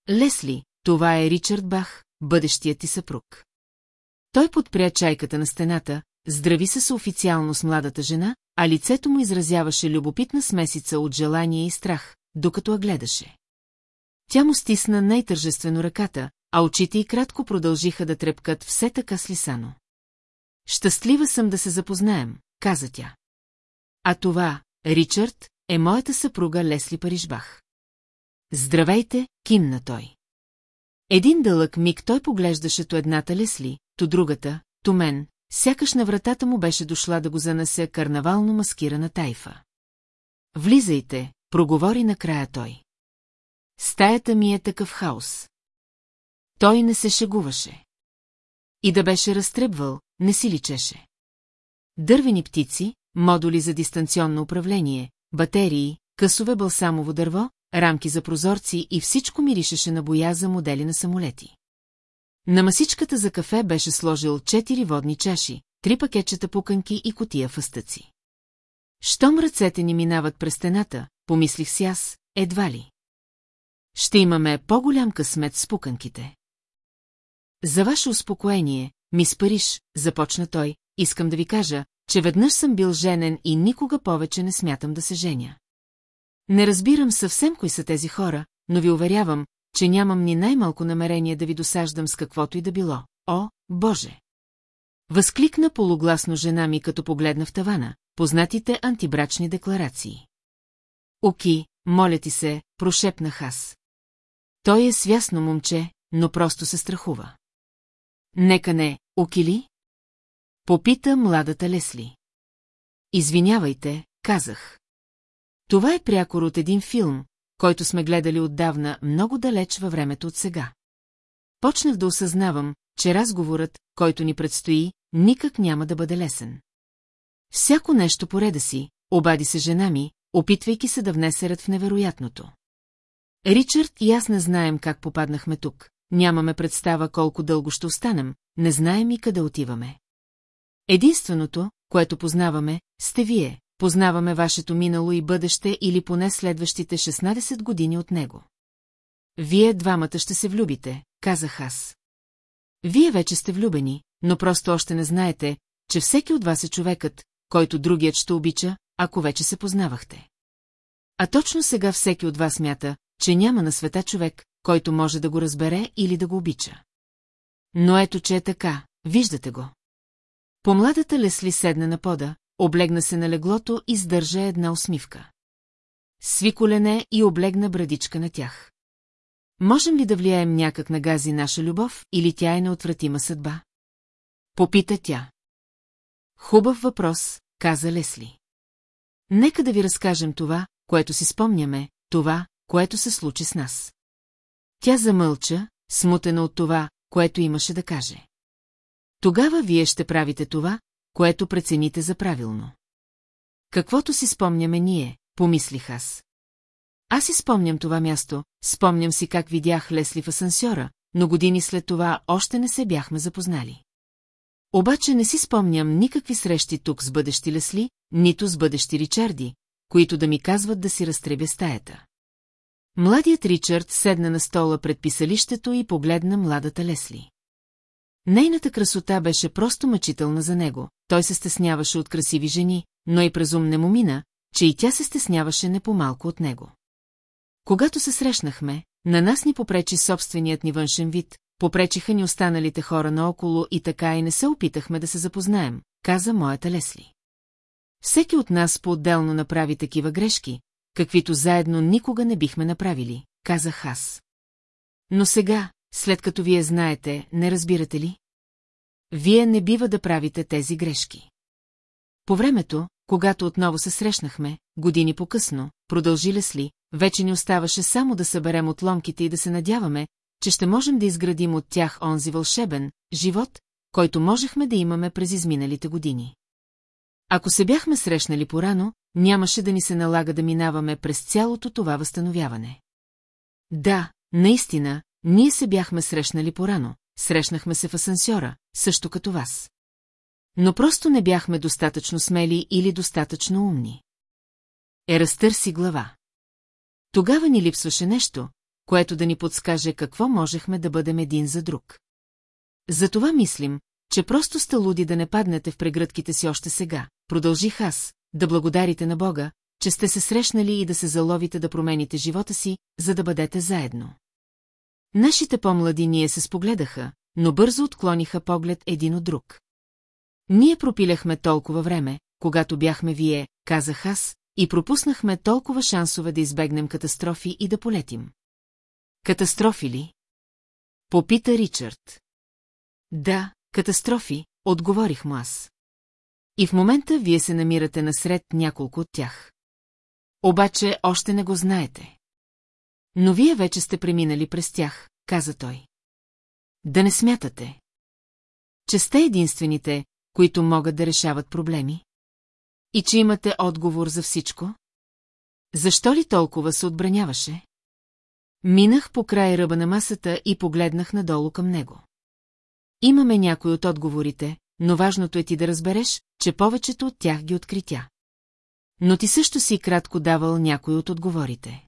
Лесли, това е Ричард Бах, бъдещият ти съпруг. Той подпря чайката на стената, здрави се официално с младата жена, а лицето му изразяваше любопитна смесица от желание и страх, докато я гледаше. Тя му стисна най-тържествено ръката, а очите й кратко продължиха да трепкат все така слисано. Щастлива съм да се запознаем, каза тя. А това, Ричард, е моята съпруга Лесли Парижбах. Здравейте, кимна той. Един дълъг миг той поглеждаше то едната Лесли, то другата, то мен, сякаш на вратата му беше дошла да го занесе карнавално маскирана тайфа. Влизайте, проговори накрая той. Стаята ми е такъв хаос. Той не се шегуваше. И да беше разтребвал, не си личеше. Дървени птици, модули за дистанционно управление, батерии, късове балсамово дърво, рамки за прозорци и всичко миришеше на боя за модели на самолети. На масичката за кафе беше сложил четири водни чаши, три пакетчета пуканки и котия фъстъци. Щом ръцете ни минават през стената, помислих си аз, едва ли. Ще имаме по-голям късмет с пуканките. За ваше успокоение, мис Париж, започна той, искам да ви кажа, че веднъж съм бил женен и никога повече не смятам да се женя. Не разбирам съвсем кои са тези хора, но ви уверявам, че нямам ни най-малко намерение да ви досаждам с каквото и да било. О, Боже! Възкликна полугласно жена ми, като погледна в тавана, познатите антибрачни декларации. Оки, моля ти се, прошепнах аз. Той е свясно момче, но просто се страхува. Нека не, оки ли? Попита младата Лесли. Извинявайте, казах. Това е прякор от един филм, който сме гледали отдавна много далеч във времето от сега. Почнах да осъзнавам, че разговорът, който ни предстои, никак няма да бъде лесен. Всяко нещо пореда си, обади се жена ми, опитвайки се да внесе ред в невероятното. Ричард и аз не знаем как попаднахме тук, нямаме представа колко дълго ще останем, не знаем и къде отиваме. Единственото, което познаваме, сте вие, познаваме вашето минало и бъдеще или поне следващите 16 години от него. Вие двамата ще се влюбите, казах аз. Вие вече сте влюбени, но просто още не знаете, че всеки от вас е човекът, който другият ще обича, ако вече се познавахте. А точно сега всеки от вас мята, че няма на света човек, който може да го разбере или да го обича. Но ето, че е така, виждате го. Помладата Лесли седна на пода, облегна се на леглото и сдържа една усмивка. Сви колене и облегна брадичка на тях. Можем ли да влияем някак на гази наша любов или тя е неотвратима съдба? Попита тя. Хубав въпрос, каза Лесли. Нека да ви разкажем това, което си спомняме, това, което се случи с нас. Тя замълча, смутена от това, което имаше да каже. Тогава вие ще правите това, което прецените за правилно. Каквото си спомняме ние, помислих аз. Аз си спомням това място, спомням си как видях Лесли в асансьора, но години след това още не се бяхме запознали. Обаче не си спомням никакви срещи тук с бъдещи Лесли, нито с бъдещи Ричарди, които да ми казват да си разтребя стаята. Младият Ричард седна на стола пред писалището и погледна младата Лесли. Нейната красота беше просто мъчителна за него, той се стесняваше от красиви жени, но и през ум не му мина, че и тя се стесняваше не по-малко от него. Когато се срещнахме, на нас ни попречи собственият ни външен вид, попречиха ни останалите хора наоколо и така и не се опитахме да се запознаем, каза моята Лесли. Всеки от нас по-отделно направи такива грешки, каквито заедно никога не бихме направили, казах аз. Но сега, след като вие знаете, не разбирате ли? Вие не бива да правите тези грешки. По времето, когато отново се срещнахме, години по-късно, продължи Лесли, вече ни оставаше само да съберем отломките и да се надяваме, че ще можем да изградим от тях онзи вълшебен живот, който можехме да имаме през изминалите години. Ако се бяхме срещнали порано, нямаше да ни се налага да минаваме през цялото това възстановяване. Да, наистина, ние се бяхме срещнали порано, срещнахме се в асансьора, също като вас. Но просто не бяхме достатъчно смели или достатъчно умни. е разтърси глава. Тогава ни липсваше нещо, което да ни подскаже какво можехме да бъдем един за друг. Затова мислим, че просто сте луди да не паднете в прегръдките си още сега, продължих аз, да благодарите на Бога, че сте се срещнали и да се заловите да промените живота си, за да бъдете заедно. Нашите по-млади ние се спогледаха, но бързо отклониха поглед един от друг. Ние пропиляхме толкова време, когато бяхме вие, казах аз, и пропуснахме толкова шансове да избегнем катастрофи и да полетим. Катастрофи ли? Попита Ричард. Да, катастрофи, отговорих му аз. И в момента вие се намирате насред няколко от тях. Обаче още не го знаете. Но вие вече сте преминали през тях, каза той. Да не смятате. Че сте единствените, които могат да решават проблеми? И че имате отговор за всичко? Защо ли толкова се отбраняваше? Минах по край ръба на масата и погледнах надолу към него. Имаме някои от отговорите, но важното е ти да разбереш, че повечето от тях ги откритя. Но ти също си кратко давал някой от отговорите.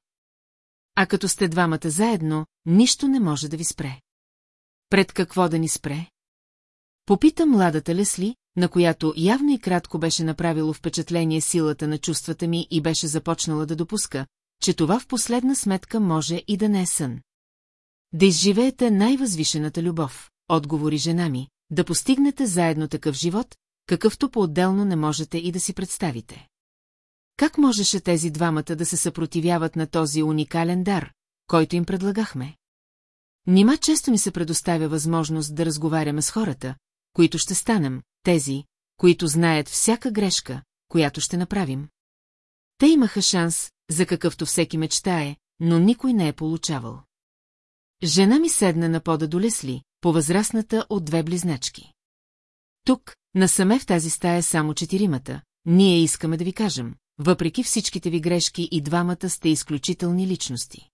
А като сте двамата заедно, нищо не може да ви спре. Пред какво да ни спре? Попита младата Лесли, на която явно и кратко беше направило впечатление силата на чувствата ми и беше започнала да допуска, че това в последна сметка може и да не е сън. Да изживеете най-възвишената любов, отговори жена ми, да постигнете заедно такъв живот, какъвто по-отделно не можете и да си представите. Как можеше тези двамата да се съпротивяват на този уникален дар, който им предлагахме? Нима често ни се предоставя възможност да разговаряме с хората, които ще станем, тези, които знаят всяка грешка, която ще направим. Те имаха шанс, за какъвто всеки мечтае, но никой не е получавал. Жена ми седна на пода до Лесли, по-възрастната от две близначки. Тук, насаме в тази стая само четиримата, ние искаме да ви кажем, въпреки всичките ви грешки и двамата сте изключителни личности.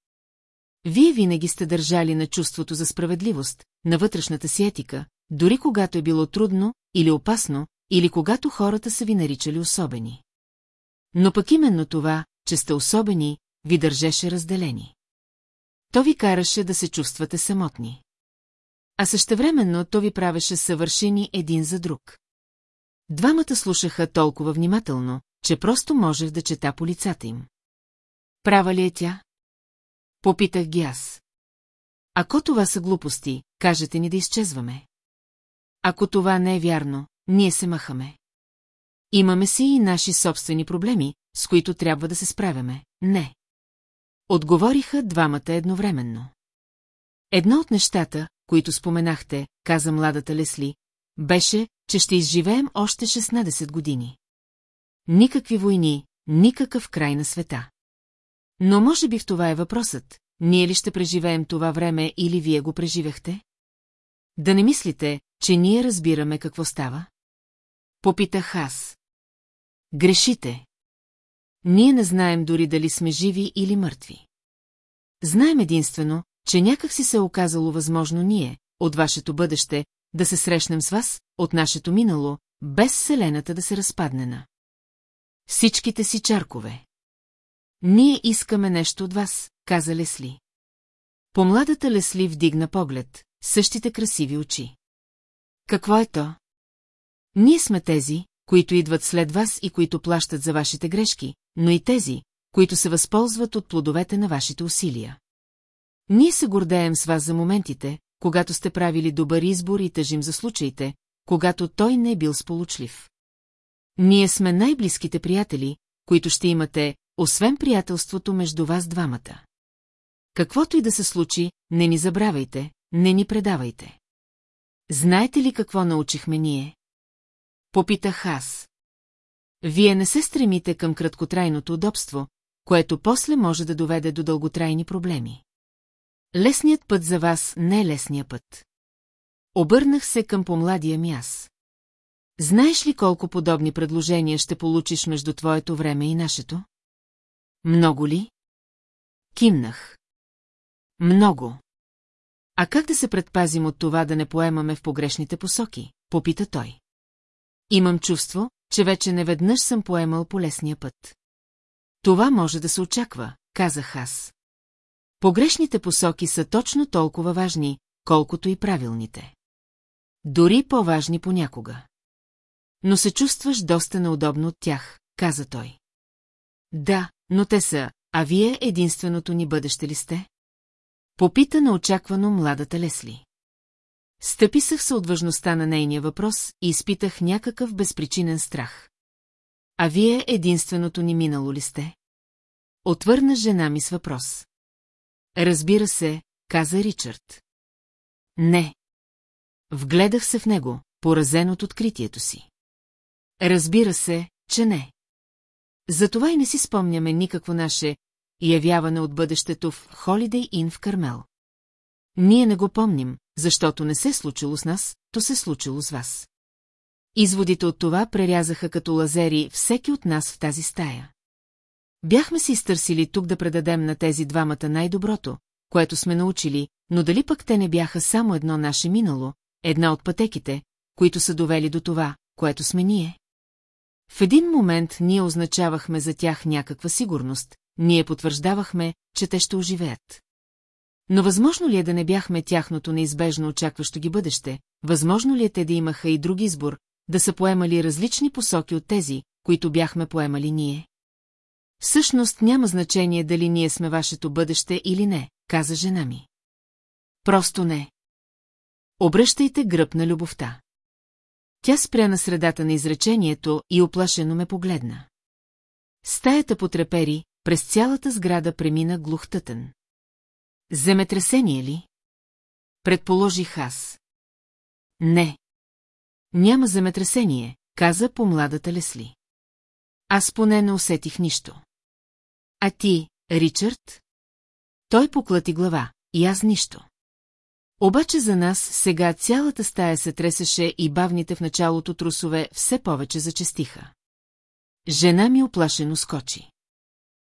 Вие винаги сте държали на чувството за справедливост, на вътрешната си етика, дори когато е било трудно или опасно, или когато хората са ви наричали особени. Но пък именно това, че сте особени, ви държеше разделени. То ви караше да се чувствате самотни. А същевременно то ви правеше съвършени един за друг. Двамата слушаха толкова внимателно, че просто можех да чета по лицата им. Права ли е тя? Попитах ги аз. Ако това са глупости, кажете ни да изчезваме. Ако това не е вярно, ние се махаме. Имаме си и наши собствени проблеми, с които трябва да се справяме. Не. Отговориха двамата едновременно. Едно от нещата, които споменахте, каза младата Лесли, беше, че ще изживеем още 16 години. Никакви войни, никакъв край на света. Но може би в това е въпросът, ние ли ще преживеем това време или вие го преживяхте? Да не мислите, че ние разбираме какво става? Попитах аз. Грешите. Ние не знаем дори дали сме живи или мъртви. Знаем единствено, че някак си се е оказало възможно ние, от вашето бъдеще, да се срещнем с вас, от нашето минало, без Вселената да се разпадне на. Всичките си чаркове. Ние искаме нещо от вас, каза Лесли. Помладата Лесли вдигна поглед, същите красиви очи. Какво е то? Ние сме тези, които идват след вас и които плащат за вашите грешки, но и тези, които се възползват от плодовете на вашите усилия. Ние се гордеем с вас за моментите, когато сте правили добър избор и тъжим за случаите, когато той не е бил сполучлив. Ние сме най-близките приятели, които ще имате, освен приятелството между вас двамата. Каквото и да се случи, не ни забравяйте, не ни предавайте. Знаете ли какво научихме ние? Попитах аз. Вие не се стремите към краткотрайното удобство, което после може да доведе до дълготрайни проблеми. Лесният път за вас не е лесният път. Обърнах се към помладия ми аз. Знаеш ли колко подобни предложения ще получиш между твоето време и нашето? Много ли? Кимнах. Много. А как да се предпазим от това да не поемаме в погрешните посоки? Попита той. Имам чувство, че вече неведнъж съм поемал по лесния път. Това може да се очаква, казах аз. Погрешните посоки са точно толкова важни, колкото и правилните. Дори по-важни понякога. Но се чувстваш доста неудобно от тях, каза той. Да, но те са, а вие единственото ни бъдеще ли сте? Попита неочаквано младата Лесли. Стъписах се от важността на нейния въпрос и изпитах някакъв безпричинен страх. А вие единственото ни минало ли сте? Отвърна жена ми с въпрос. Разбира се, каза Ричард. Не. Вгледах се в него, поразен от откритието си. Разбира се, че не. Затова и не си спомняме никакво наше явяване от бъдещето в Холидей Ин в Кармел. Ние не го помним, защото не се е случило с нас, то се е случило с вас. Изводите от това прерязаха като лазери всеки от нас в тази стая. Бяхме си изтърсили тук да предадем на тези двамата най-доброто, което сме научили, но дали пък те не бяха само едно наше минало, една от пътеките, които са довели до това, което сме ние? В един момент ние означавахме за тях някаква сигурност, ние потвърждавахме, че те ще оживеят. Но възможно ли е да не бяхме тяхното неизбежно очакващо ги бъдеще, възможно ли е те да имаха и друг избор, да са поемали различни посоки от тези, които бяхме поемали ние? Всъщност няма значение дали ние сме вашето бъдеще или не, каза жена ми. Просто не. Обръщайте гръб на любовта. Тя спря на средата на изречението и оплашено ме погледна. Стаята потрепери, през цялата сграда премина глухтътен. Земетресение ли? Предположих аз. Не. Няма земетресение, каза по младата Лесли. Аз поне не усетих нищо. А ти, Ричард? Той поклати глава, и аз нищо. Обаче за нас сега цялата стая се тресеше и бавните в началото трусове все повече зачестиха. Жена ми оплашено скочи.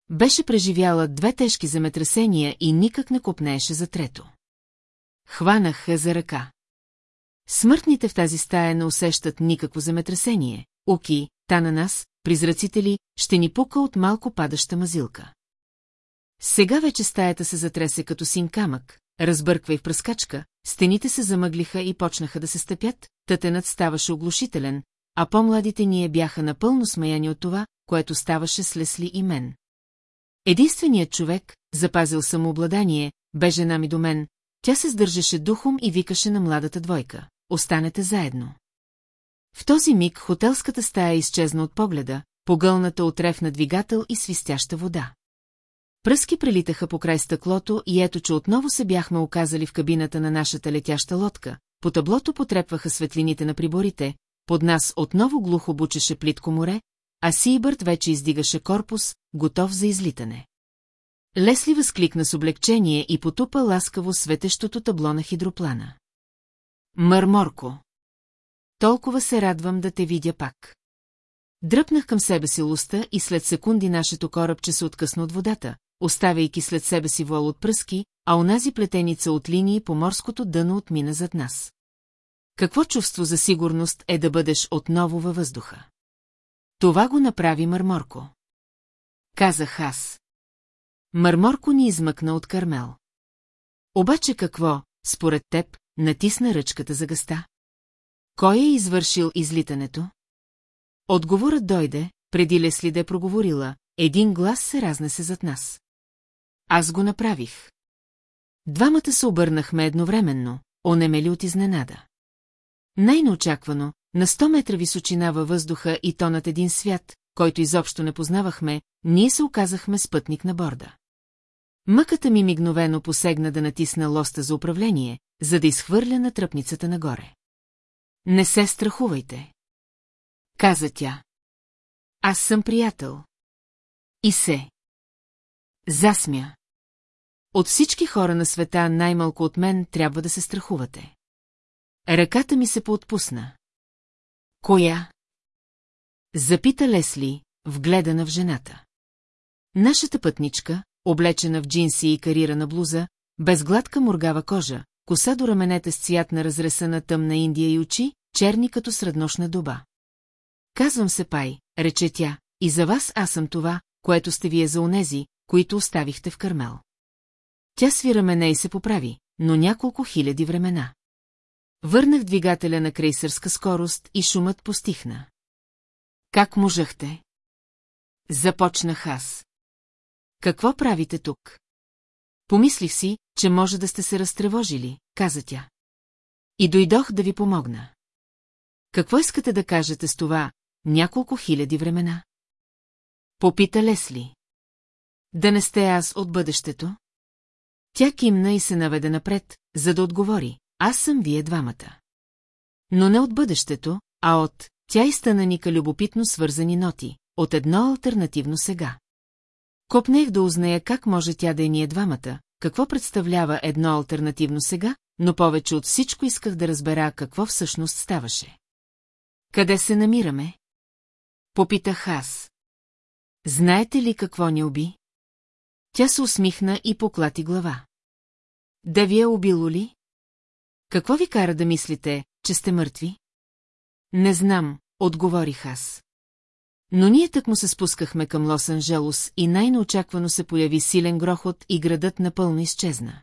Беше преживяла две тежки земетресения и никак не копнееше за трето. Хванах я за ръка. Смъртните в тази стая не усещат никакво земетресение. Оки, та на нас, призраците ли, ще ни пука от малко падаща мазилка. Сега вече стаята се затресе като син камък, разбърква и в пръскачка, стените се замъглиха и почнаха да се стъпят, тътенът ставаше оглушителен, а по-младите ние бяха напълно смаяни от това, което ставаше с Лесли и мен. Единственият човек, запазил самообладание, бе жена ми до мен, тя се сдържаше духом и викаше на младата двойка. Останете заедно. В този миг хотелската стая изчезна от погледа, погълната от рев на двигател и свистяща вода. Пръски прелитаха по край стъклото и ето, че отново се бяхме оказали в кабината на нашата летяща лодка, по таблото потрепваха светлините на приборите, под нас отново глухо бучеше плитко море, а Сийбърт вече издигаше корпус, готов за излитане. Лесли възкликна с облегчение и потупа ласкаво светещото табло на хидроплана. Мърморко. Толкова се радвам да те видя пак. Дръпнах към себе си луста и след секунди нашето корабче се откъсна от водата, оставяйки след себе си вол от пръски, а онази плетеница от линии по морското дъно отмина зад нас. Какво чувство за сигурност е да бъдеш отново във въздуха? Това го направи Мърморко. Казах аз. Мърморко ни измъкна от Кармел. Обаче какво, според теб, натисна ръчката за гъста? Кой е извършил излитането? Отговорът дойде, преди Лесли да е проговорила, един глас се разнесе зад нас. Аз го направих. Двамата се обърнахме едновременно, онемели от изненада. Най-неочаквано, на 100 метра височина във въздуха и то над един свят, който изобщо не познавахме, ние се оказахме спътник на борда. Мъката ми мигновено посегна да натисна лоста за управление, за да изхвърля на тръпницата нагоре. Не се страхувайте. Каза тя. Аз съм приятел. И се. Засмя. От всички хора на света най-малко от мен трябва да се страхувате. Ръката ми се поотпусна. Коя? Запита Лесли, вгледана в жената. Нашата пътничка, облечена в джинси и карирана блуза, без гладка моргава кожа, коса до раменете с цвят на разресана тъмна Индия и очи, черни като среднощна дуба. Казвам се Пай, рече тя, и за вас аз съм това, което сте вие за онези, които оставихте в Кармел. Тя свира мене и се поправи, но няколко хиляди времена. Върнах двигателя на крейсърска скорост и шумът постихна. Как можахте? Започнах аз. Какво правите тук? Помислих си, че може да сте се разтревожили, каза тя. И дойдох да ви помогна. Какво искате да кажете с това няколко хиляди времена? Попита Лесли. Да не сте аз от бъдещето? Тя кимна и се наведе напред, за да отговори. Аз съм вие двамата. Но не от бъдещето, а от тя изтъна ника любопитно свързани ноти, от едно альтернативно сега. Копнех да узная как може тя да е ние двамата, какво представлява едно альтернативно сега, но повече от всичко исках да разбера какво всъщност ставаше. Къде се намираме? Попитах аз. Знаете ли какво ни уби? Тя се усмихна и поклати глава. Да ви е убило ли? Какво ви кара да мислите, че сте мъртви? Не знам, отговорих аз. Но ние так му се спускахме към Лос-Анджелос и най-неочаквано се появи силен грохот и градът напълно изчезна.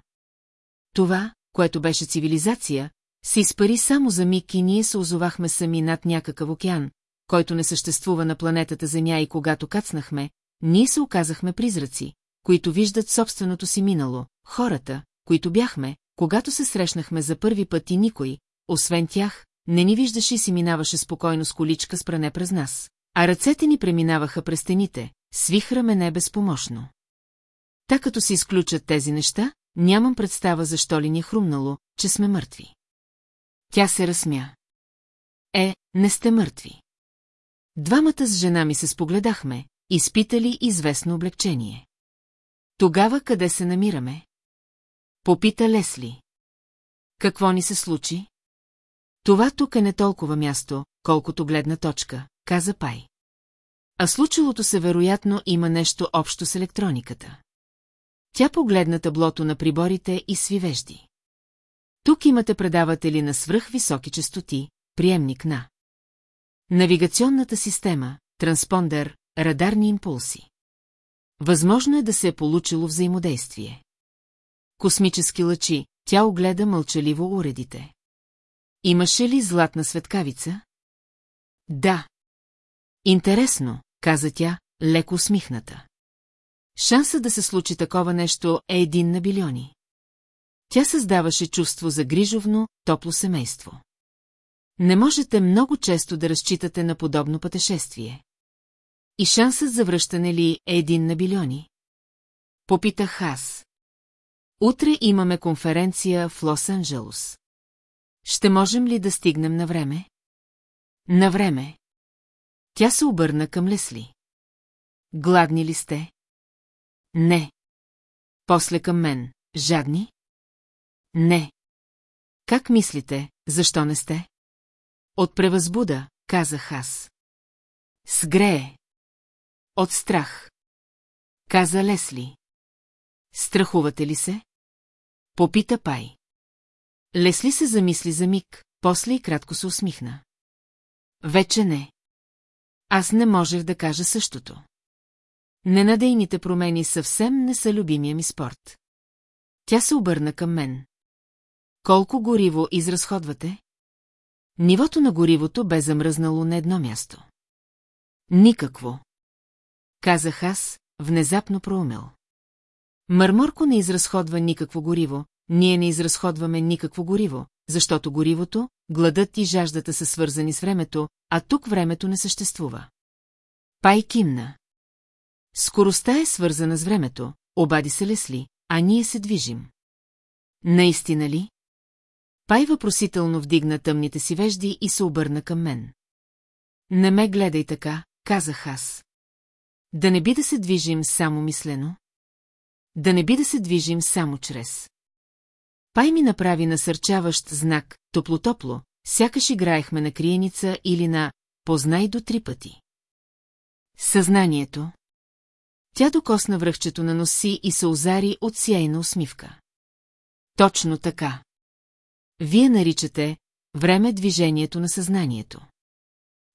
Това, което беше цивилизация, се изпари само за миг и ние се озовахме сами над някакъв океан, който не съществува на планетата Земя и когато кацнахме, ние се оказахме призраци, които виждат собственото си минало, хората, които бяхме, когато се срещнахме за първи път и никой, освен тях, не ни виждаше и си минаваше спокойно с количка с пране през нас, а ръцете ни преминаваха през стените, свих рамене безпомощно. Та като се изключат тези неща, нямам представа защо ли ни е хрумнало, че сме мъртви. Тя се разсмя. Е, не сте мъртви. Двамата с жена ми се спогледахме, изпитали известно облегчение. Тогава къде се намираме? Попита Лесли. Какво ни се случи? Това тук е не толкова място, колкото гледна точка, каза Пай. А случилото се вероятно има нещо общо с електрониката. Тя погледна таблото на приборите и свивежди. Тук имате предаватели на свръхвисоки частоти, приемник на навигационната система, транспондер, радарни импулси. Възможно е да се е получило взаимодействие. Космически лъчи, тя огледа мълчаливо уредите. Имаше ли златна светкавица? Да. Интересно, каза тя, леко усмихната. Шанса да се случи такова нещо е един на билиони. Тя създаваше чувство за грижовно, топло семейство. Не можете много често да разчитате на подобно пътешествие. И шансът за връщане ли е един на билиони? Попитах аз. Утре имаме конференция в Лос-Анджелос. Ще можем ли да стигнем на време? На време. Тя се обърна към Лесли. Гладни ли сте? Не. После към мен. Жадни? Не. Как мислите, защо не сте? От превъзбуда, казах аз. Сгрее. От страх. Каза Лесли. Страхувате ли се? Попита Пай. Лесли се замисли за миг, после и кратко се усмихна. Вече не. Аз не можех да кажа същото. Ненадейните промени съвсем не са любимия ми спорт. Тя се обърна към мен. Колко гориво изразходвате? Нивото на горивото бе замръзнало на едно място. Никакво. Казах аз, внезапно проумел. Мърморко не изразходва никакво гориво, ние не изразходваме никакво гориво, защото горивото, гладът и жаждата са свързани с времето, а тук времето не съществува. Пай кимна. Скоростта е свързана с времето, обади се Лесли, а ние се движим. Наистина ли? Пай въпросително вдигна тъмните си вежди и се обърна към мен. Не ме гледай така, казах аз. Да не би да се движим само мислено? Да не би да се движим само чрез. Пай ми направи насърчаващ знак, топло-топло, сякаш играехме на криеница или на «познай до три пъти». Съзнанието. Тя докосна връхчето на носи и се озари от сияйна усмивка. Точно така. Вие наричате време движението на съзнанието.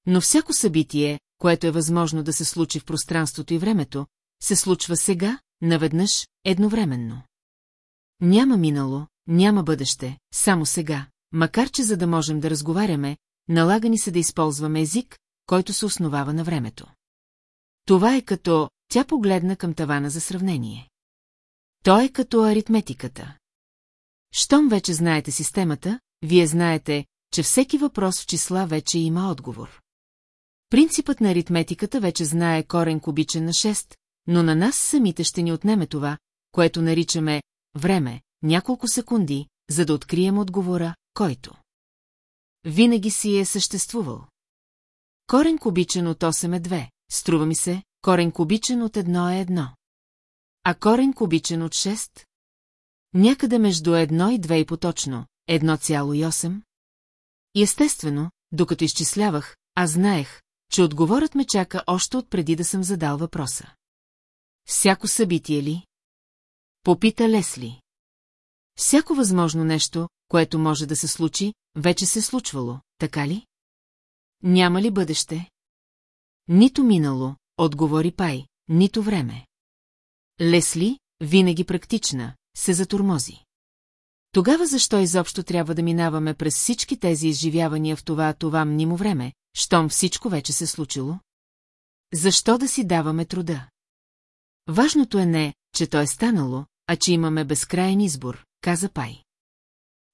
Но всяко събитие, което е възможно да се случи в пространството и времето, се случва сега, наведнъж, едновременно. Няма минало, няма бъдеще, само сега, макар че за да можем да разговаряме, налага ни се да използваме език, който се основава на времето. Това е като тя погледна към тавана за сравнение. То е като аритметиката. Щом вече знаете системата, вие знаете, че всеки въпрос в числа вече има отговор. Принципът на аритметиката вече знае корен кубичен на 6, но на нас самите ще ни отнеме това, което наричаме време, няколко секунди, за да открием отговора, който винаги си е съществувал. Корен кубичен от 8 е 2, струва ми се, корен кубичен от 1 е 1. А корен кубичен от 6? Някъде между 1 и 2 и поточно, 1,8? И естествено, докато изчислявах, аз знаех, че отговорът ме чака още от преди да съм задал въпроса. Всяко събитие ли? Попита Лесли. Всяко възможно нещо, което може да се случи, вече се случвало, така ли? Няма ли бъдеще? Нито минало, отговори Пай, нито време. Лесли, винаги практична, се затурмози. Тогава защо изобщо трябва да минаваме през всички тези изживявания в това това мнимо време, щом всичко вече се случило? Защо да си даваме труда? Важното е не, че то е станало, а че имаме безкрайен избор, каза Пай.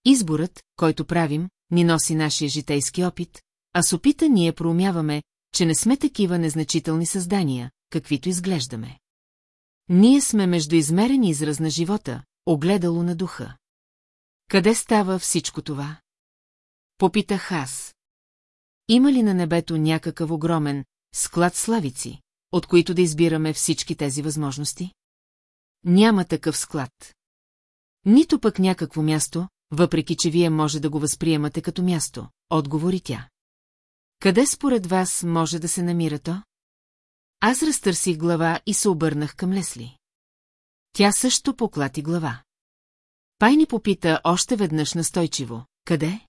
Изборът, който правим, ни носи нашия житейски опит, а с опита ние проумяваме, че не сме такива незначителни създания, каквито изглеждаме. Ние сме междуизмерен израз на живота, огледало на духа. Къде става всичко това? Попитах аз. Има ли на небето някакъв огромен склад славици, от които да избираме всички тези възможности? Няма такъв склад. Нито пък някакво място, въпреки че вие може да го възприемате като място, отговори тя. Къде според вас може да се намира то? Аз разтърсих глава и се обърнах към Лесли. Тя също поклати глава. Пайни попита още веднъж настойчиво. Къде?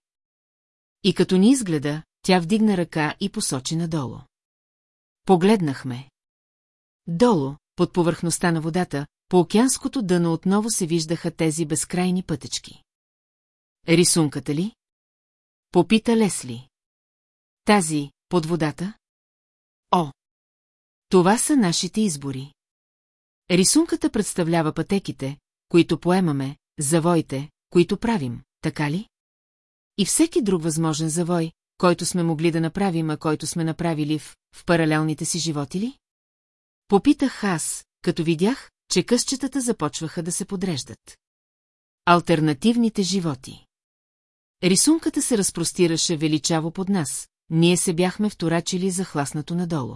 И като ни изгледа, тя вдигна ръка и посочи надолу. Погледнахме. Долу, под повърхността на водата, по океанското дъно отново се виждаха тези безкрайни пътечки. Рисунката ли? Попита Лесли. Тази, под водата? О! Това са нашите избори. Рисунката представлява пътеките, които поемаме, завоите, които правим, така ли? И всеки друг възможен завой, който сме могли да направим, а който сме направили в, в паралелните си животи ли? Попитах аз, като видях, че късчетата започваха да се подреждат. Алтернативните животи Рисунката се разпростираше величаво под нас, ние се бяхме вторачили захласнато надолу.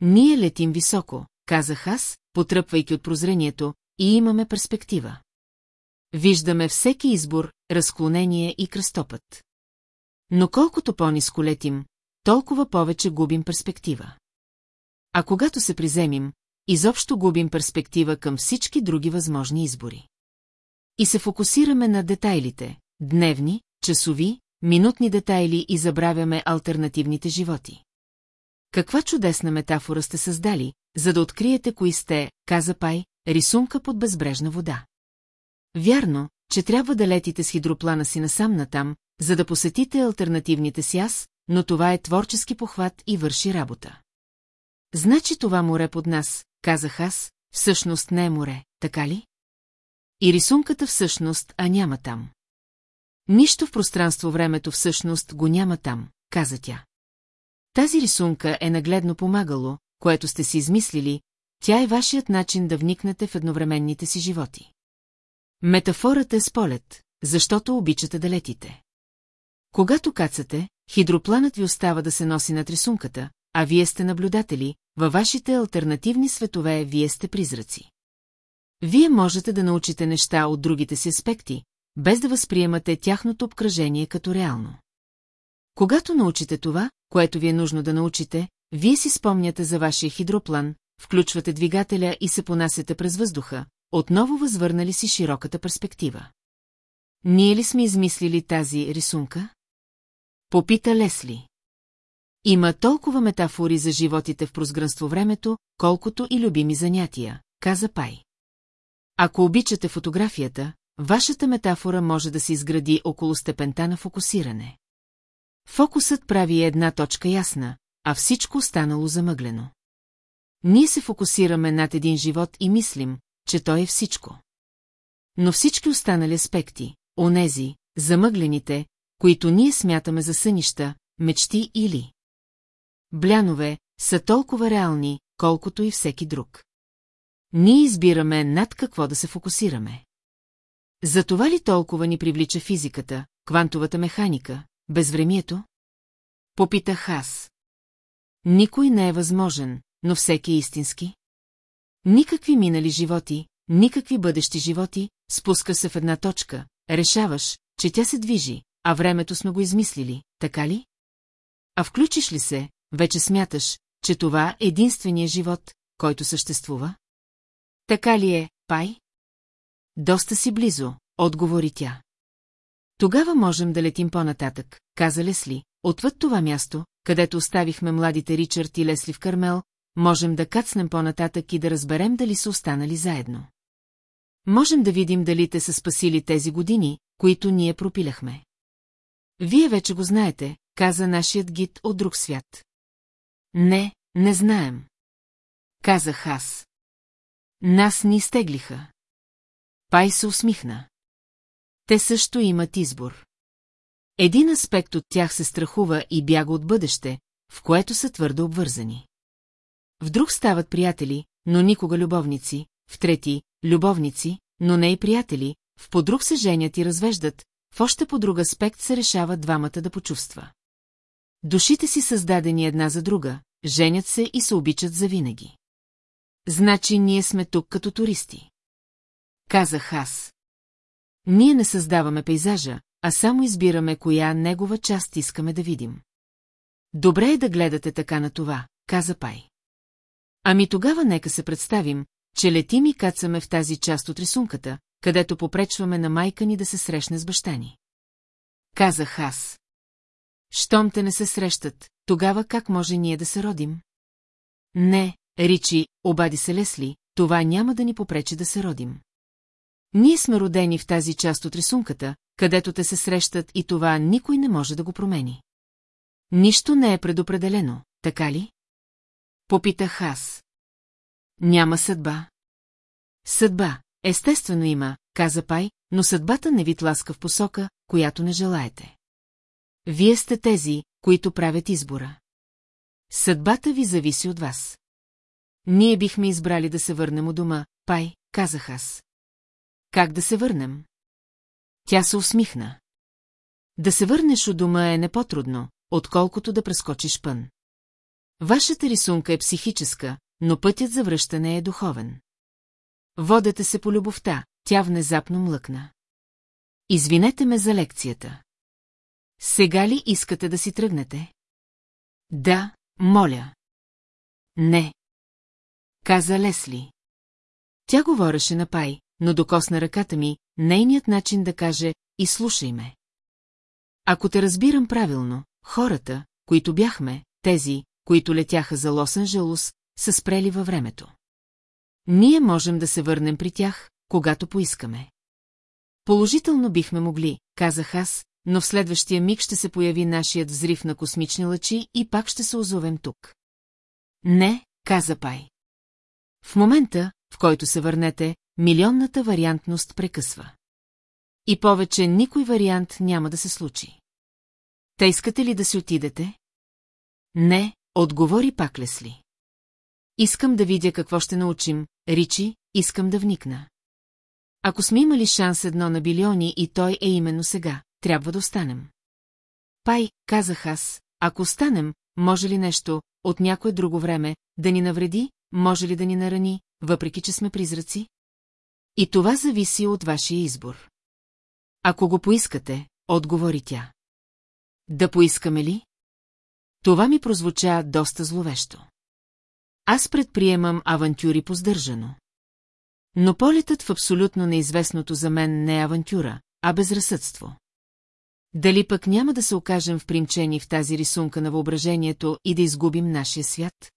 Ние летим високо, казах аз, потръпвайки от прозрението, и имаме перспектива. Виждаме всеки избор, разклонение и кръстопът. Но колкото по-ниско летим, толкова повече губим перспектива. А когато се приземим, изобщо губим перспектива към всички други възможни избори. И се фокусираме на детайлите, дневни, часови, минутни детайли и забравяме альтернативните животи. Каква чудесна метафора сте създали, за да откриете кои сте, каза Пай, рисунка под безбрежна вода. Вярно, че трябва да летите с хидроплана си насам натам, за да посетите альтернативните си аз, но това е творчески похват и върши работа. Значи това море под нас, казах аз, всъщност не е море, така ли? И рисунката всъщност, а няма там. Нищо в пространство-времето всъщност го няма там, каза тя. Тази рисунка е нагледно помагало, което сте си измислили, тя е вашият начин да вникнете в едновременните си животи. Метафората е с полет, защото обичате да летите. Когато кацате, хидропланът ви остава да се носи над рисунката, а вие сте наблюдатели, във вашите альтернативни светове вие сте призраци. Вие можете да научите неща от другите си аспекти, без да възприемате тяхното обкръжение като реално. Когато научите това, което ви е нужно да научите, вие си спомняте за вашия хидроплан, включвате двигателя и се понасяте през въздуха, отново възвърнали си широката перспектива. Ние ли сме измислили тази рисунка? Попита Лесли. Има толкова метафори за животите в пространство-времето, колкото и любими занятия, каза Пай. Ако обичате фотографията, вашата метафора може да се изгради около степента на фокусиране. Фокусът прави една точка ясна, а всичко останало замъглено. Ние се фокусираме над един живот и мислим, че той е всичко. Но всички останали аспекти, онези, замъглените, които ние смятаме за сънища, мечти или блянове, са толкова реални, колкото и всеки друг. Ние избираме над какво да се фокусираме. За това ли толкова ни привлича физиката, квантовата механика, безвремието? Попитах аз. Никой не е възможен, но всеки е истински. Никакви минали животи, никакви бъдещи животи, спуска се в една точка, решаваш, че тя се движи, а времето сме го измислили, така ли? А включиш ли се, вече смяташ, че това е единствения живот, който съществува? Така ли е, Пай? Доста си близо, отговори тя. Тогава можем да летим по-нататък, каза Лесли, отвъд това място, където оставихме младите Ричард и Лесли в Кармел, можем да кацнем по-нататък и да разберем дали са останали заедно. Можем да видим дали те са спасили тези години, които ние пропиляхме. Вие вече го знаете, каза нашият гид от друг свят. Не, не знаем. Казах аз. Нас ни изтеглиха. Пай се усмихна. Те също имат избор. Един аспект от тях се страхува и бяга от бъдеще, в което са твърдо обвързани. В друг стават приятели, но никога любовници, в трети – любовници, но не и приятели, в подруг се женят и развеждат, в още по друг аспект се решават двамата да почувства. Душите си създадени една за друга, женят се и се обичат завинаги. Значи ние сме тук като туристи. Казах аз. Ние не създаваме пейзажа, а само избираме коя негова част искаме да видим. Добре е да гледате така на това, каза Пай. Ами тогава нека се представим, че летим и кацаме в тази част от рисунката, където попречваме на майка ни да се срещне с баща ни. Казах аз. Щом те не се срещат, тогава как може ние да се родим? Не, Ричи, обади се Лесли, това няма да ни попречи да се родим. Ние сме родени в тази част от рисунката, където те се срещат и това никой не може да го промени. Нищо не е предопределено, така ли? Попитах аз. Няма съдба. Съдба, естествено има, каза Пай, но съдбата не ви тласка в посока, която не желаете. Вие сте тези, които правят избора. Съдбата ви зависи от вас. Ние бихме избрали да се върнем у дома, Пай, казах аз. Как да се върнем? Тя се усмихна. Да се върнеш у дома е не по-трудно, отколкото да прескочиш пън. Вашата рисунка е психическа, но пътят за връщане е духовен. Водете се по любовта, тя внезапно млъкна. Извинете ме за лекцията. Сега ли искате да си тръгнете? Да, моля. Не. Каза Лесли. Тя говореше на Пай, но докосна ръката ми, нейният начин да каже «И слушай ме». Ако те разбирам правилно, хората, които бяхме, тези, които летяха за Лос-Анджелус, са спрели във времето. Ние можем да се върнем при тях, когато поискаме. Положително бихме могли, казах аз, но в следващия миг ще се появи нашият взрив на космични лъчи и пак ще се озовем тук. Не, каза Пай. В момента, в който се върнете, милионната вариантност прекъсва. И повече никой вариант няма да се случи. Та искате ли да си отидете? Не, отговори пак Лесли. Искам да видя какво ще научим, Ричи, искам да вникна. Ако сме имали шанс едно на билиони и той е именно сега, трябва да останем. Пай, казах аз, ако останем, може ли нещо, от някое друго време, да ни навреди, може ли да ни нарани, въпреки че сме призраци? И това зависи от вашия избор. Ако го поискате, отговори тя. Да поискаме ли? Това ми прозвуча доста зловещо. Аз предприемам авантюри поздържано. Но полетът в абсолютно неизвестното за мен не е авантюра, а безразсъдство. Дали пък няма да се окажем впримчени в тази рисунка на въображението и да изгубим нашия свят?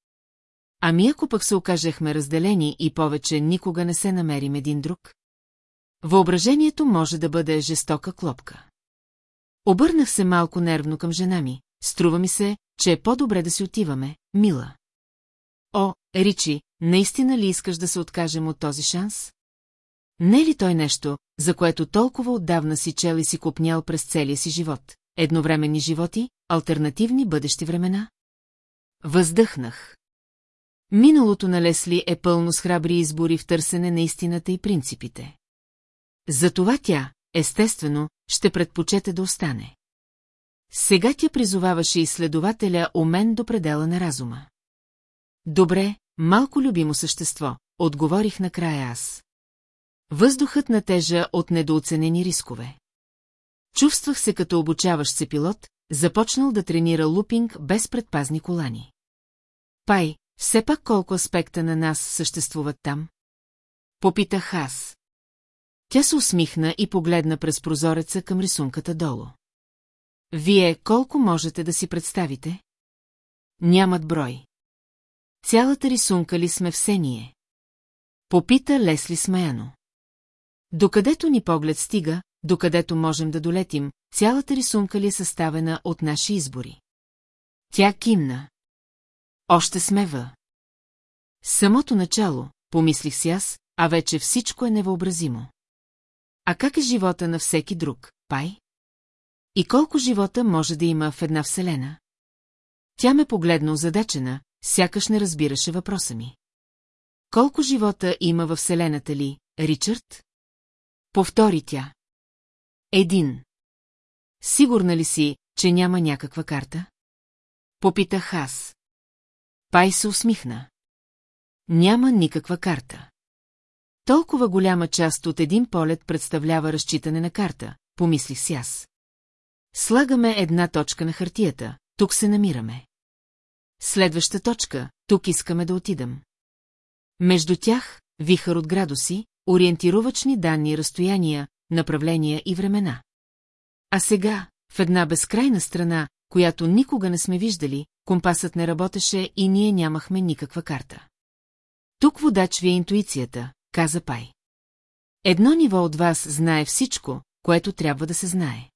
Ами ако пък се окажехме разделени и повече никога не се намерим един друг? Въображението може да бъде жестока клопка. Обърнах се малко нервно към жена ми. Струва ми се, че е по-добре да си отиваме, мила. О, Ричи, наистина ли искаш да се откажем от този шанс? Не е ли той нещо, за което толкова отдавна си чел и си купнял през целия си живот? Едновременни животи, алтернативни бъдещи времена? Въздъхнах. Миналото на Лесли е пълно с храбри избори в търсене на истината и принципите. Затова тя, естествено, ще предпочете да остане. Сега тя призоваваше изследователя умен до предела на разума. Добре, малко любимо същество, отговорих накрая аз. Въздухът натежа от недооценени рискове. Чувствах се като обучаващ се пилот, започнал да тренира лупинг без предпазни колани. Пай, все пак колко аспекта на нас съществуват там? Попитах аз. Тя се усмихна и погледна през прозореца към рисунката долу. Вие колко можете да си представите? Нямат брой. Цялата рисунка ли сме все ние? Попита Лесли смаяно. Докъдето ни поглед стига, докъдето можем да долетим, цялата рисунка ли е съставена от наши избори? Тя кимна. Още сме в. Самото начало, помислих си аз, а вече всичко е невъобразимо. А как е живота на всеки друг, Пай? И колко живота може да има в една вселена? Тя ме погледна озадачена, сякаш не разбираше въпроса ми. Колко живота има във вселената ли, Ричард? Повтори тя. Един. Сигурна ли си, че няма някаква карта? Попитах аз. Пай се усмихна. Няма никаква карта. Толкова голяма част от един полет представлява разчитане на карта, помислих си аз. Слагаме една точка на хартията, тук се намираме. Следваща точка, тук искаме да отидем. Между тях, вихър от градуси, ориентировачни данни, разстояния, направления и времена. А сега, в една безкрайна страна, която никога не сме виждали, компасът не работеше и ние нямахме никаква карта. Тук водач ви е интуицията, каза Пай. Едно ниво от вас знае всичко, което трябва да се знае.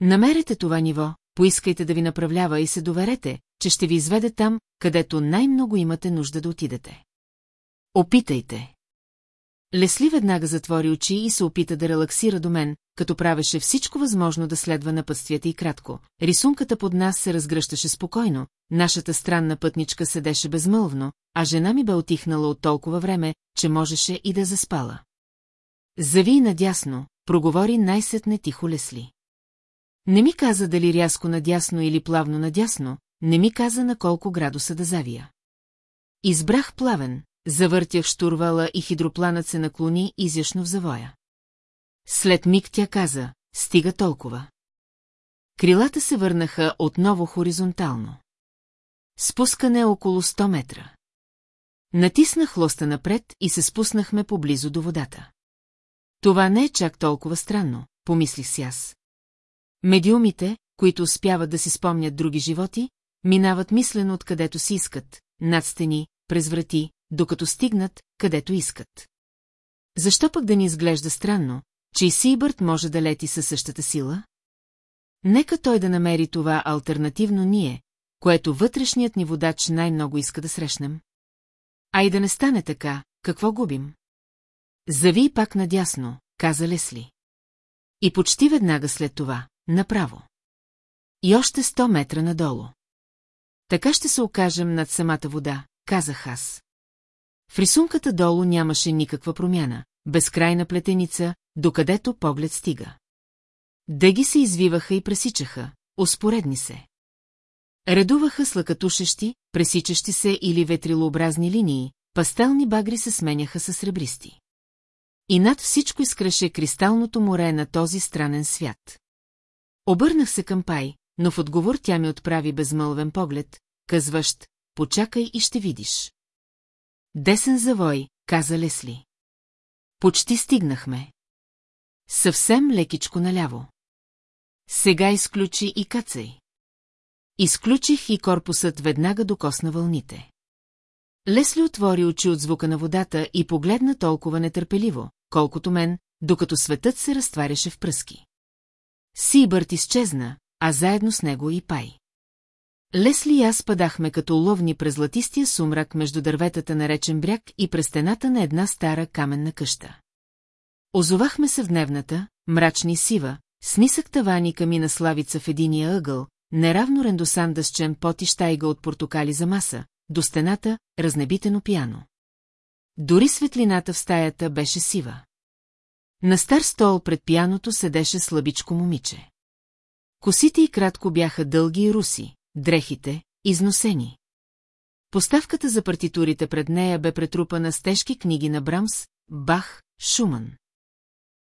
Намерете това ниво, поискайте да ви направлява и се доверете, че ще ви изведе там, където най-много имате нужда да отидете. Опитайте. Лесли веднага затвори очи и се опита да релаксира до мен, като правеше всичко възможно да следва напътствията и кратко. Рисунката под нас се разгръщаше спокойно, нашата странна пътничка седеше безмълвно, а жена ми бе отихнала от толкова време, че можеше и да заспала. Зави надясно, проговори най-сетне тихо Лесли. Не ми каза дали рязко надясно или плавно надясно, не ми каза на колко градуса да завия. Избрах плавен, завъртях штурвала и хидропланът се наклони изящно в завоя. След миг тя каза, стига толкова. Крилата се върнаха отново хоризонтално. Спускане около 100 метра. Натиснах лоста напред и се спуснахме поблизо до водата. Това не е чак толкова странно, помислих си аз. Медиумите, които успяват да си спомнят други животи, минават мислено откъдето си искат, над стени, през врати, докато стигнат, където искат. Защо пък да ни изглежда странно, че и Сибърт може да лети със същата сила? Нека той да намери това альтернативно ние, което вътрешният ни водач най-много иска да срещнем. А и да не стане така, какво губим? Зави пак надясно, каза Лесли. И почти веднага след това, направо. И още сто метра надолу. Така ще се окажем над самата вода, казах аз. В рисунката долу нямаше никаква промяна, безкрайна плетеница, докъдето поглед стига. Деги се извиваха и пресичаха, успоредни се. Редуваха слакатушещи, пресичащи се или ветрилообразни линии, пастелни багри се сменяха с сребристи. И над всичко изкреше кристалното море на този странен свят. Обърнах се към Пай, но в отговор тя ми отправи безмълвен поглед, казващ, почакай и ще видиш. Десен завой, каза Лесли. Почти стигнахме. Съвсем лекичко наляво. Сега изключи и кацай. Изключих и корпусът веднага докосна вълните. Лесли отвори очи от звука на водата и погледна толкова нетърпеливо, колкото мен, докато светът се разтваряше в пръски. Сибърт изчезна, а заедно с него и Пай. Лесли и аз падахме като ловни през златистия сумрак между дърветата на речен бряг и през стената на една стара каменна къща. Озовахме се в дневната, мрачни сива, с нисък тавани камина славица в единия ъгъл, неравно рендосан дъсчен пот и щайга от портокали за маса, до стената, разнебитено пяно. Дори светлината в стаята беше сива. На стар стол пред пияното седеше слабичко момиче. Косите и кратко бяха дълги и руси, дрехите – износени. Поставката за партитурите пред нея бе претрупана с тежки книги на Брамс, Бах, Шуман.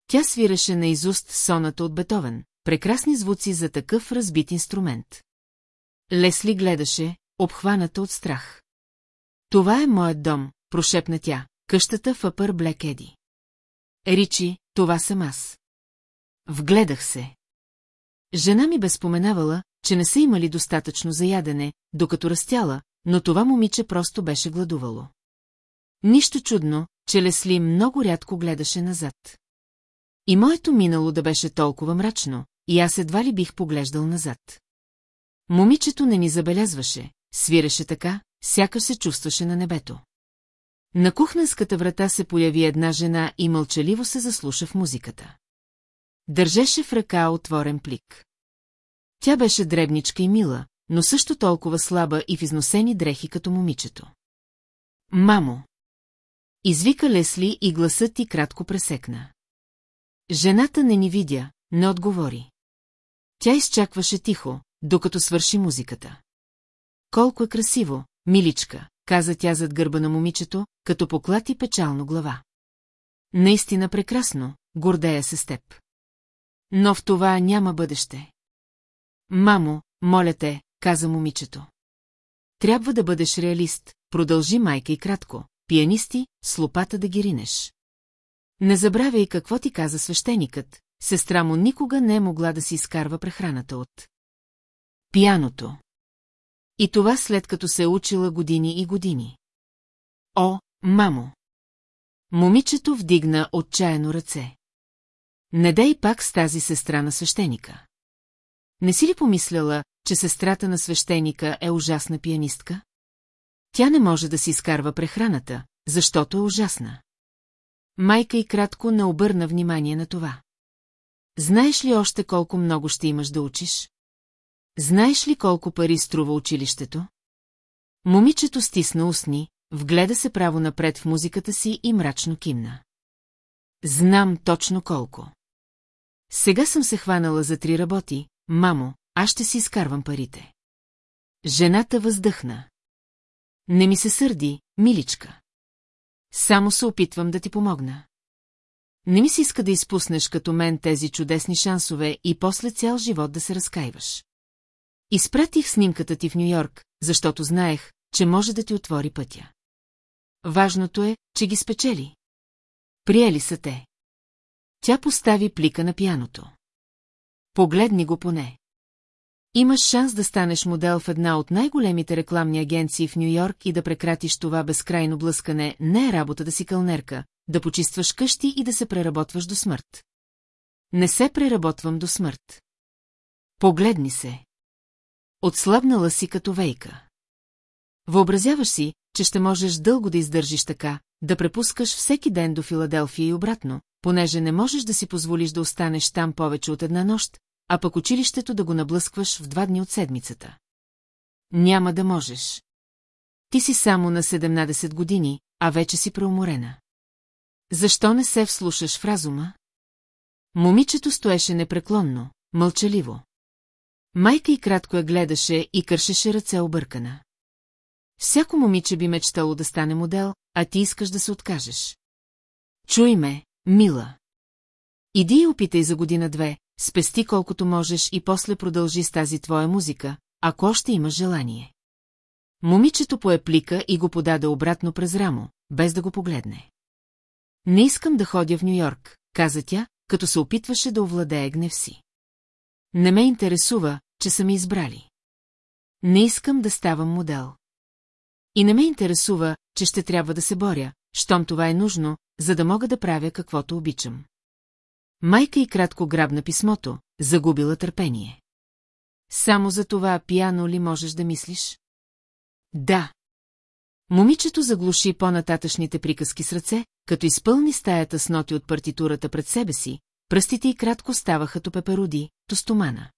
Тя свираше на изуст соната от Бетовен, прекрасни звуци за такъв разбит инструмент. Лесли гледаше, обхваната от страх. Това е моят дом, прошепна тя, къщата в Апър Блек Еди. Ричи, това съм аз. Вгледах се. Жена ми бе споменавала, че не са имали достатъчно за ядене, докато растяла, но това момиче просто беше гладувало. Нищо чудно, че Лесли много рядко гледаше назад. И моето минало да беше толкова мрачно, и аз едва ли бих поглеждал назад. Момичето не ни забелязваше, свиреше така, сякаш се чувстваше на небето. На кухненската врата се появи една жена и мълчаливо се заслуша в музиката. Държеше в ръка отворен плик. Тя беше дребничка и мила, но също толкова слаба и в износени дрехи като момичето. Мамо! Извика Лесли и гласът ти кратко пресекна. Жената не ни видя, не отговори. Тя изчакваше тихо, докато свърши музиката. Колко е красиво, миличка, каза тя зад гърба на момичето, като поклати печално глава. Наистина прекрасно, гордея се с теб. Но в това няма бъдеще. Мамо, моля те, каза момичето. Трябва да бъдеш реалист, продължи майка и кратко, пианисти, с лопата да ги ринеш. Не забравяй какво ти каза свещеникът, сестра му никога не е могла да си изкарва прехраната от пияното. И това след като се е учила години и години. О, мамо! Момичето вдигна отчаяно ръце. Не дай пак с тази сестра на свещеника. Не си ли помисляла, че сестрата на свещеника е ужасна пианистка? Тя не може да си изкарва прехраната, защото е ужасна. Майка и кратко не обърна внимание на това. Знаеш ли още колко много ще имаш да учиш? Знаеш ли колко пари струва училището? Момичето стисна устни, вгледа се право напред в музиката си и мрачно кимна. Знам точно колко. Сега съм се хванала за три работи, мамо, аз ще си изкарвам парите. Жената въздъхна. Не ми се сърди, миличка. Само се опитвам да ти помогна. Не ми се иска да изпуснеш като мен тези чудесни шансове и после цял живот да се разкаиваш. Изпратих снимката ти в Нью-Йорк, защото знаех, че може да ти отвори пътя. Важното е, че ги спечели. Приели са те. Тя постави плика на пяното. Погледни го поне. Имаш шанс да станеш модел в една от най-големите рекламни агенции в Нью-Йорк и да прекратиш това безкрайно блъскане, не е работа да си кълнерка, да почистваш къщи и да се преработваш до смърт. Не се преработвам до смърт. Погледни се. Отслабнала си като вейка. Въобразяваш си, че ще можеш дълго да издържиш така, да препускаш всеки ден до Филаделфия и обратно, понеже не можеш да си позволиш да останеш там повече от една нощ, а пък училището да го наблъскваш в два дни от седмицата. Няма да можеш. Ти си само на 17 години, а вече си преуморена. Защо не се вслушаш в разума? Момичето стоеше непреклонно, мълчаливо. Майка и кратко я гледаше и кършеше ръце объркана. Всяко момиче би мечтало да стане модел, а ти искаш да се откажеш. Чуй ме, мила. Иди и опитай за година-две, спести колкото можеш и после продължи с тази твоя музика, ако още имаш желание. Момичето пое плика и го подаде обратно през рамо, без да го погледне. Не искам да ходя в Нью-Йорк, каза тя, като се опитваше да овладее гнев си. Не ме интересува, че са ми избрали. Не искам да ставам модел. И не ме интересува, че ще трябва да се боря, щом това е нужно, за да мога да правя каквото обичам. Майка и кратко грабна писмото, загубила търпение. Само за това пияно ли можеш да мислиш? Да. Момичето заглуши по-нататъчните приказки с ръце, като изпълни стаята с ноти от партитурата пред себе си, пръстите й кратко ставаха то пеперуди, то стомана.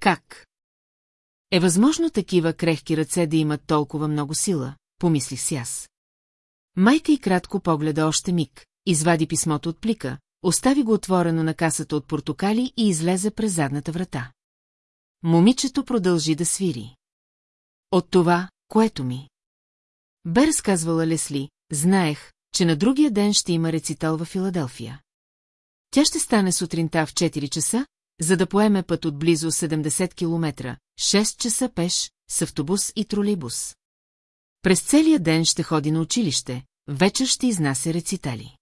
Как? Е възможно такива крехки ръце да имат толкова много сила, помислих си аз. Майка и кратко погледа още миг, извади писмото от плика, остави го отворено на касата от портокали и излезе през задната врата. Момичето продължи да свири. От това, което ми. Бе разказвала Лесли, знаех, че на другия ден ще има рецитал в Филаделфия. Тя ще стане сутринта в 4 часа, за да поеме път от близо 70 км, 6 часа пеш, с автобус и тролейбус. През целия ден ще ходи на училище, вечер ще изнася рецитали.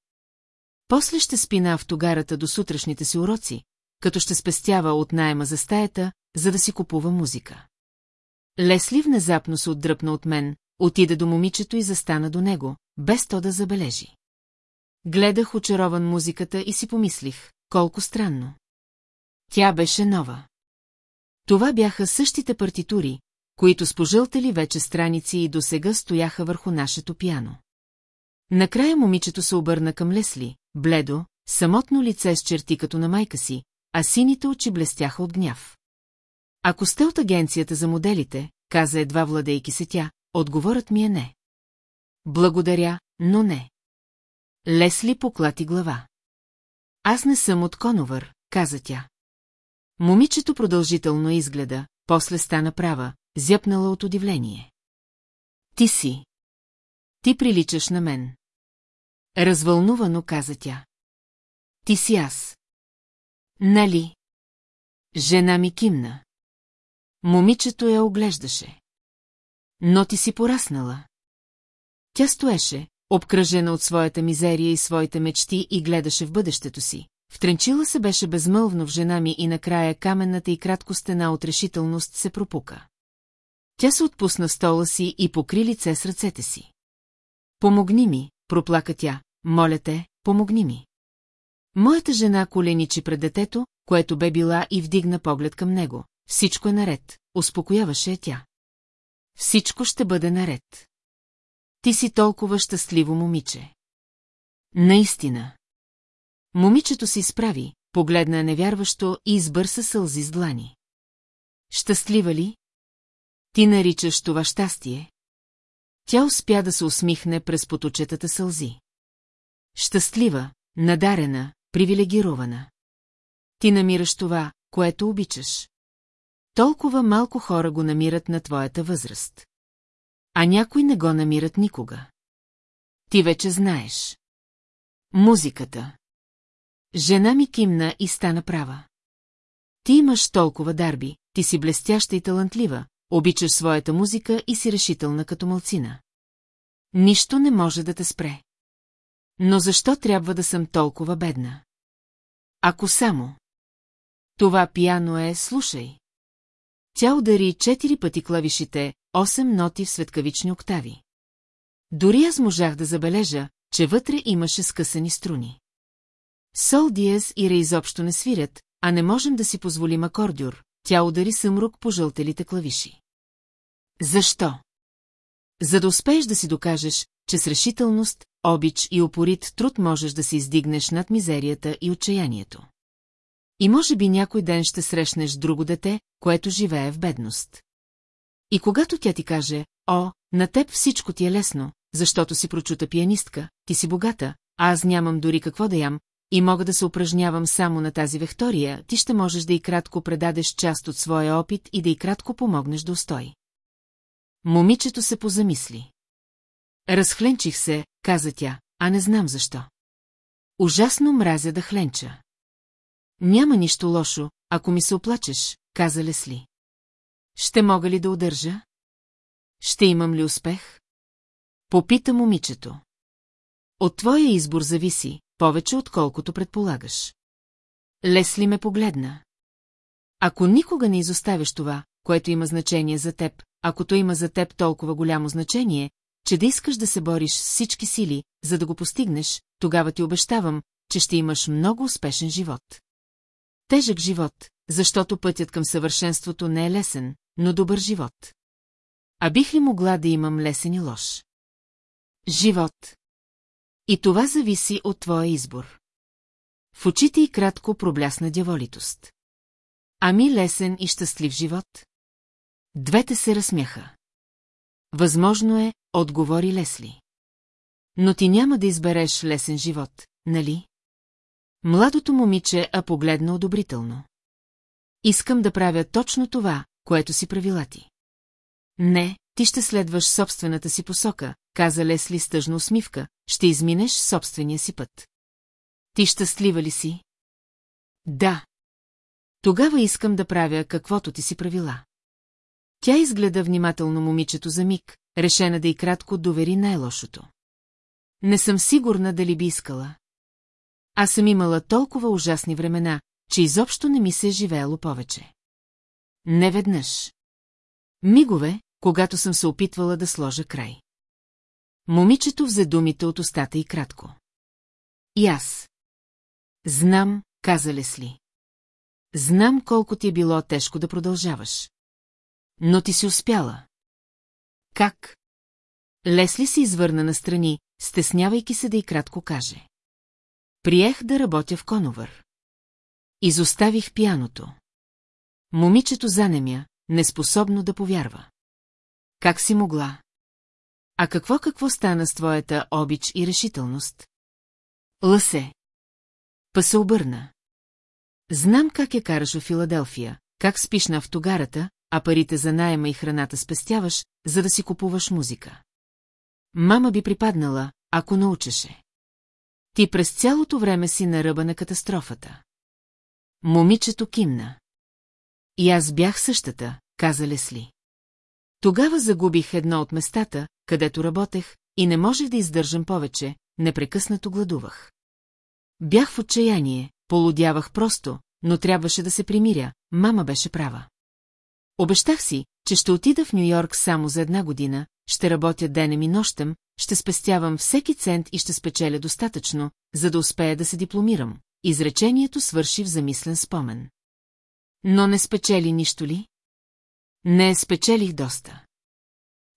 После ще спи на автогарата до сутрешните си уроци, като ще спестява от найема за стаята, за да си купува музика. Лесли внезапно се отдръпна от мен, отида до момичето и застана до него, без то да забележи. Гледах очарован музиката и си помислих, колко странно. Тя беше нова. Това бяха същите партитури, които с пожълтели вече страници и досега стояха върху нашето пяно. Накрая момичето се обърна към Лесли, бледо, самотно лице с черти като на майка си, а сините очи блестяха от гняв. Ако сте от агенцията за моделите, каза едва владейки се тя, отговорът ми е не. Благодаря, но не. Лесли поклати глава. Аз не съм от Коновър, каза тя. Момичето продължително изгледа, после стана права, зяпнала от удивление. Ти си. Ти приличаш на мен. Развълнувано каза тя. Ти си аз. Нали? Жена ми кимна. Момичето я оглеждаше. Но ти си пораснала. Тя стоеше, обкръжена от своята мизерия и своите мечти и гледаше в бъдещето си. Втренчила се беше безмълвно в жена ми и накрая каменната и кратко стена от решителност се пропука. Тя се отпусна стола си и покри лице с ръцете си. Помогни ми, проплака тя, моля те, помогни ми. Моята жена коленичи пред детето, което бе била и вдигна поглед към него. Всичко е наред, успокояваше тя. Всичко ще бъде наред. Ти си толкова щастливо момиче. Наистина. Момичето се изправи, погледна невярващо и избърса сълзи с длани. Щастлива ли? Ти наричаш това щастие? Тя успя да се усмихне през поточетата сълзи. Щастлива, надарена, привилегирована. Ти намираш това, което обичаш. Толкова малко хора го намират на твоята възраст. А някой не го намират никога. Ти вече знаеш. Музиката. Жена ми кимна и стана права. Ти имаш толкова дарби, ти си блестяща и талантлива, обичаш своята музика и си решителна като мълцина. Нищо не може да те спре. Но защо трябва да съм толкова бедна? Ако само... Това пияно е, слушай. Тя удари четири пъти клавишите, 8 ноти в светкавични октави. Дори аз можах да забележа, че вътре имаше скъсани струни. Сол Диез и Ре изобщо не свирят, а не можем да си позволим акордюр. Тя удари съмрук по жълтелите клавиши. Защо? За да успееш да си докажеш, че с решителност, обич и опорит труд можеш да се издигнеш над мизерията и отчаянието. И може би някой ден ще срещнеш друго дете, което живее в бедност. И когато тя ти каже, о, на теб всичко ти е лесно, защото си прочута пианистка, ти си богата, а аз нямам дори какво да ям, и мога да се упражнявам само на тази вектория, ти ще можеш да и кратко предадеш част от своя опит и да и кратко помогнеш да устои. Момичето се позамисли. Разхленчих се, каза тя, а не знам защо. Ужасно мразя да хленча. Няма нищо лошо, ако ми се оплачеш, каза Лесли. Ще мога ли да удържа? Ще имам ли успех? Попита момичето. От твоя избор зависи, повече отколкото предполагаш. Лесли ме погледна. Ако никога не изоставяш това, което има значение за теб, ако то има за теб толкова голямо значение, че да искаш да се бориш с всички сили, за да го постигнеш, тогава ти обещавам, че ще имаш много успешен живот. Тежък живот, защото пътят към съвършенството не е лесен, но добър живот. А бих ли могла да имам лесен и лош? Живот. И това зависи от твоя избор. В очите и кратко проблясна дяволитост. Ами лесен и щастлив живот? Двете се разсмяха. Възможно е, отговори Лесли. Но ти няма да избереш лесен живот, нали? Младото момиче а погледна одобрително. Искам да правя точно това, което си правила ти. Не, ти ще следваш собствената си посока, каза Лесли с тъжна усмивка, ще изминеш собствения си път. Ти щастлива ли си? Да. Тогава искам да правя каквото ти си правила. Тя изгледа внимателно момичето за миг, решена да и кратко довери най-лошото. Не съм сигурна дали би искала. Аз съм имала толкова ужасни времена, че изобщо не ми се е живеело повече. Не веднъж. Мигове, когато съм се опитвала да сложа край. Момичето взе думите от устата и кратко. И аз. Знам, каза Лесли. Знам колко ти е било тежко да продължаваш. Но ти си успяла. Как? Лесли се извърна настрани, стеснявайки се да и кратко каже. Приех да работя в Коновър. Изоставих пияното. Момичето занемя, неспособно да повярва. Как си могла? А какво какво стана с твоята обич и решителност? Лъсе. Па се обърна. Знам как я караш в Филаделфия, как спиш на автогарата, а парите за найема и храната спестяваш, за да си купуваш музика. Мама би припаднала, ако научеше. Ти през цялото време си на ръба на катастрофата. Момичето кимна. И аз бях същата, каза Лесли. Тогава загубих едно от местата, където работех, и не можех да издържам повече, непрекъснато гладувах. Бях в отчаяние, полудявах просто, но трябваше да се примиря, мама беше права. Обещах си, че ще отида в Нью-Йорк само за една година, ще работя денем и нощем, ще спестявам всеки цент и ще спечеля достатъчно, за да успея да се дипломирам. Изречението свърши в замислен спомен. Но не спечели нищо ли? Не спечелих доста.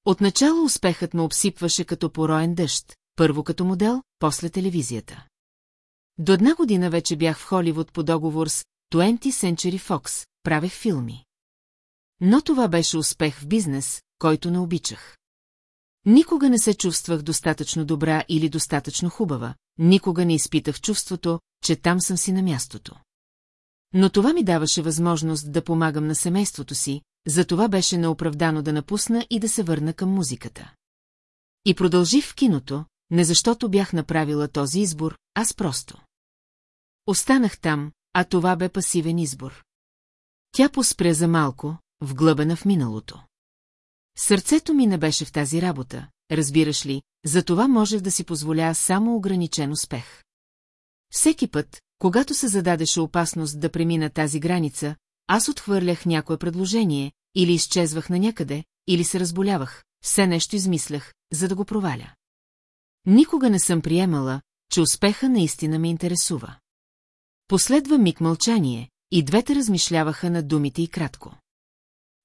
Отначало успехът ме обсипваше като пороен дъжд, първо като модел, после телевизията. До една година вече бях в Холивуд по договор с 20 Century Fox, правех филми. Но това беше успех в бизнес, който не обичах. Никога не се чувствах достатъчно добра или достатъчно хубава, никога не изпитах чувството, че там съм си на мястото. Но това ми даваше възможност да помагам на семейството си, затова беше неоправдано да напусна и да се върна към музиката. И продължих в киното, не защото бях направила този избор, аз просто. Останах там, а това бе пасивен избор. Тя поспря за малко, вглъбена в миналото. Сърцето ми не беше в тази работа, разбираш ли, затова можех да си позволя само ограничен успех. Всеки път, когато се зададеше опасност да премина тази граница, аз отхвърлях някое предложение, или изчезвах на някъде, или се разболявах, все нещо измислях, за да го проваля. Никога не съм приемала, че успеха наистина ме интересува. Последва миг мълчание, и двете размишляваха над думите и кратко.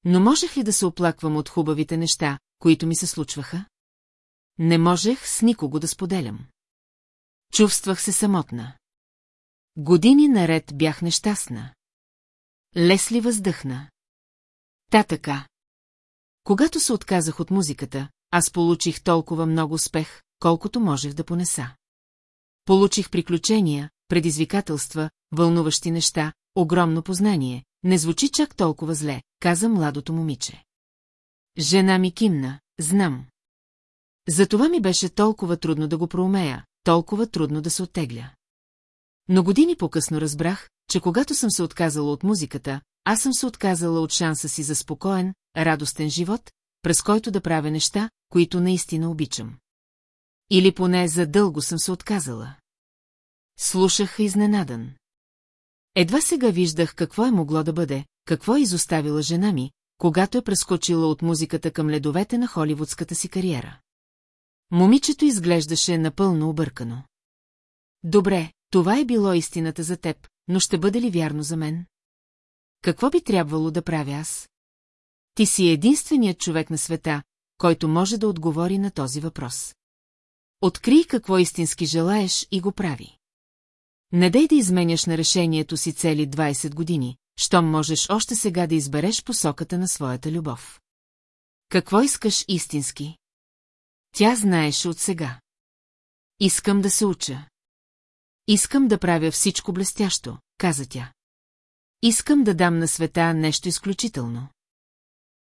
Но можех ли да се оплаквам от хубавите неща, които ми се случваха? Не можех с никого да споделям. Чувствах се самотна. Години наред бях нещастна. Лесли въздъхна. Та така. Когато се отказах от музиката, аз получих толкова много успех, колкото можех да понеса. Получих приключения, предизвикателства, вълнуващи неща, огромно познание. Не звучи чак толкова зле, каза младото момиче. Жена ми кимна, знам. Затова ми беше толкова трудно да го проумея, толкова трудно да се оттегля. Но години по-късно разбрах, че когато съм се отказала от музиката, аз съм се отказала от шанса си за спокоен, радостен живот, през който да правя неща, които наистина обичам. Или поне за дълго съм се отказала. Слушах изненадан. Едва сега виждах какво е могло да бъде, какво е изоставила жена ми, когато е прескочила от музиката към ледовете на холивудската си кариера. Момичето изглеждаше напълно объркано. Добре, това е било истината за теб, но ще бъде ли вярно за мен? Какво би трябвало да правя аз? Ти си единственият човек на света, който може да отговори на този въпрос. Открий какво истински желаеш и го прави. Не дай да изменяш на решението си цели 20 години, щом можеш още сега да избереш посоката на своята любов. Какво искаш истински? Тя знаеше от сега. Искам да се уча. Искам да правя всичко блестящо, каза тя. Искам да дам на света нещо изключително.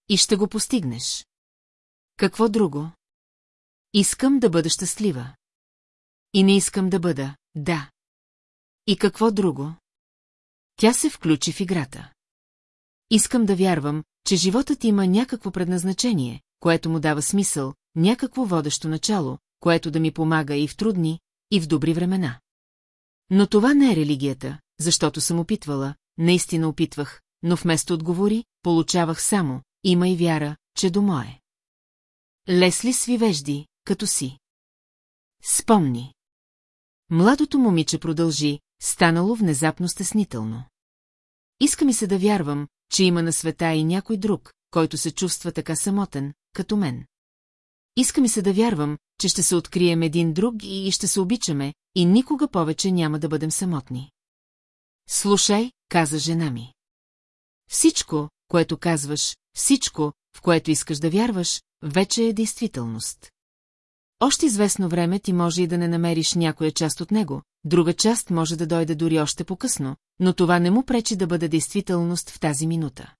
И ще го постигнеш. Какво друго? Искам да бъда щастлива. И не искам да бъда, да. И какво друго? Тя се включи в играта. Искам да вярвам, че животът има някакво предназначение, което му дава смисъл, някакво водещо начало, което да ми помага и в трудни, и в добри времена. Но това не е религията, защото съм опитвала, наистина опитвах, но вместо отговори, получавах само, има и вяра, че до мое. Лесли свивежди, като си. Спомни. Младото момиче продължи, станало внезапно стеснително. Иска ми се да вярвам, че има на света и някой друг, който се чувства така самотен, като мен. Иска ми се да вярвам, че ще се открием един друг и ще се обичаме, и никога повече няма да бъдем самотни. Слушай, каза жена ми. Всичко, което казваш, всичко, в което искаш да вярваш, вече е действителност. Още известно време ти може и да не намериш някоя част от него, друга част може да дойде дори още по-късно, но това не му пречи да бъде действителност в тази минута.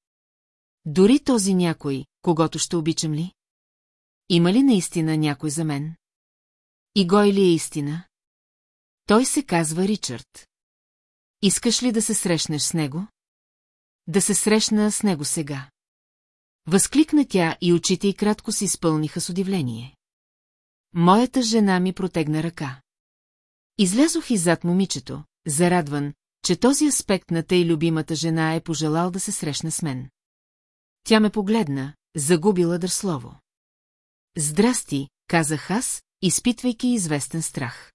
Дори този някой, когато ще обичам ли? Има ли наистина някой за мен? И гой ли е истина? Той се казва Ричард. Искаш ли да се срещнеш с него? Да се срещна с него сега. Възкликна тя и очите й кратко се изпълниха с удивление. Моята жена ми протегна ръка. Излязох иззад момичето, зарадван, че този аспект на тъй любимата жена е пожелал да се срещне с мен. Тя ме погледна, загубила дър слово. Здрасти, казах аз, изпитвайки известен страх.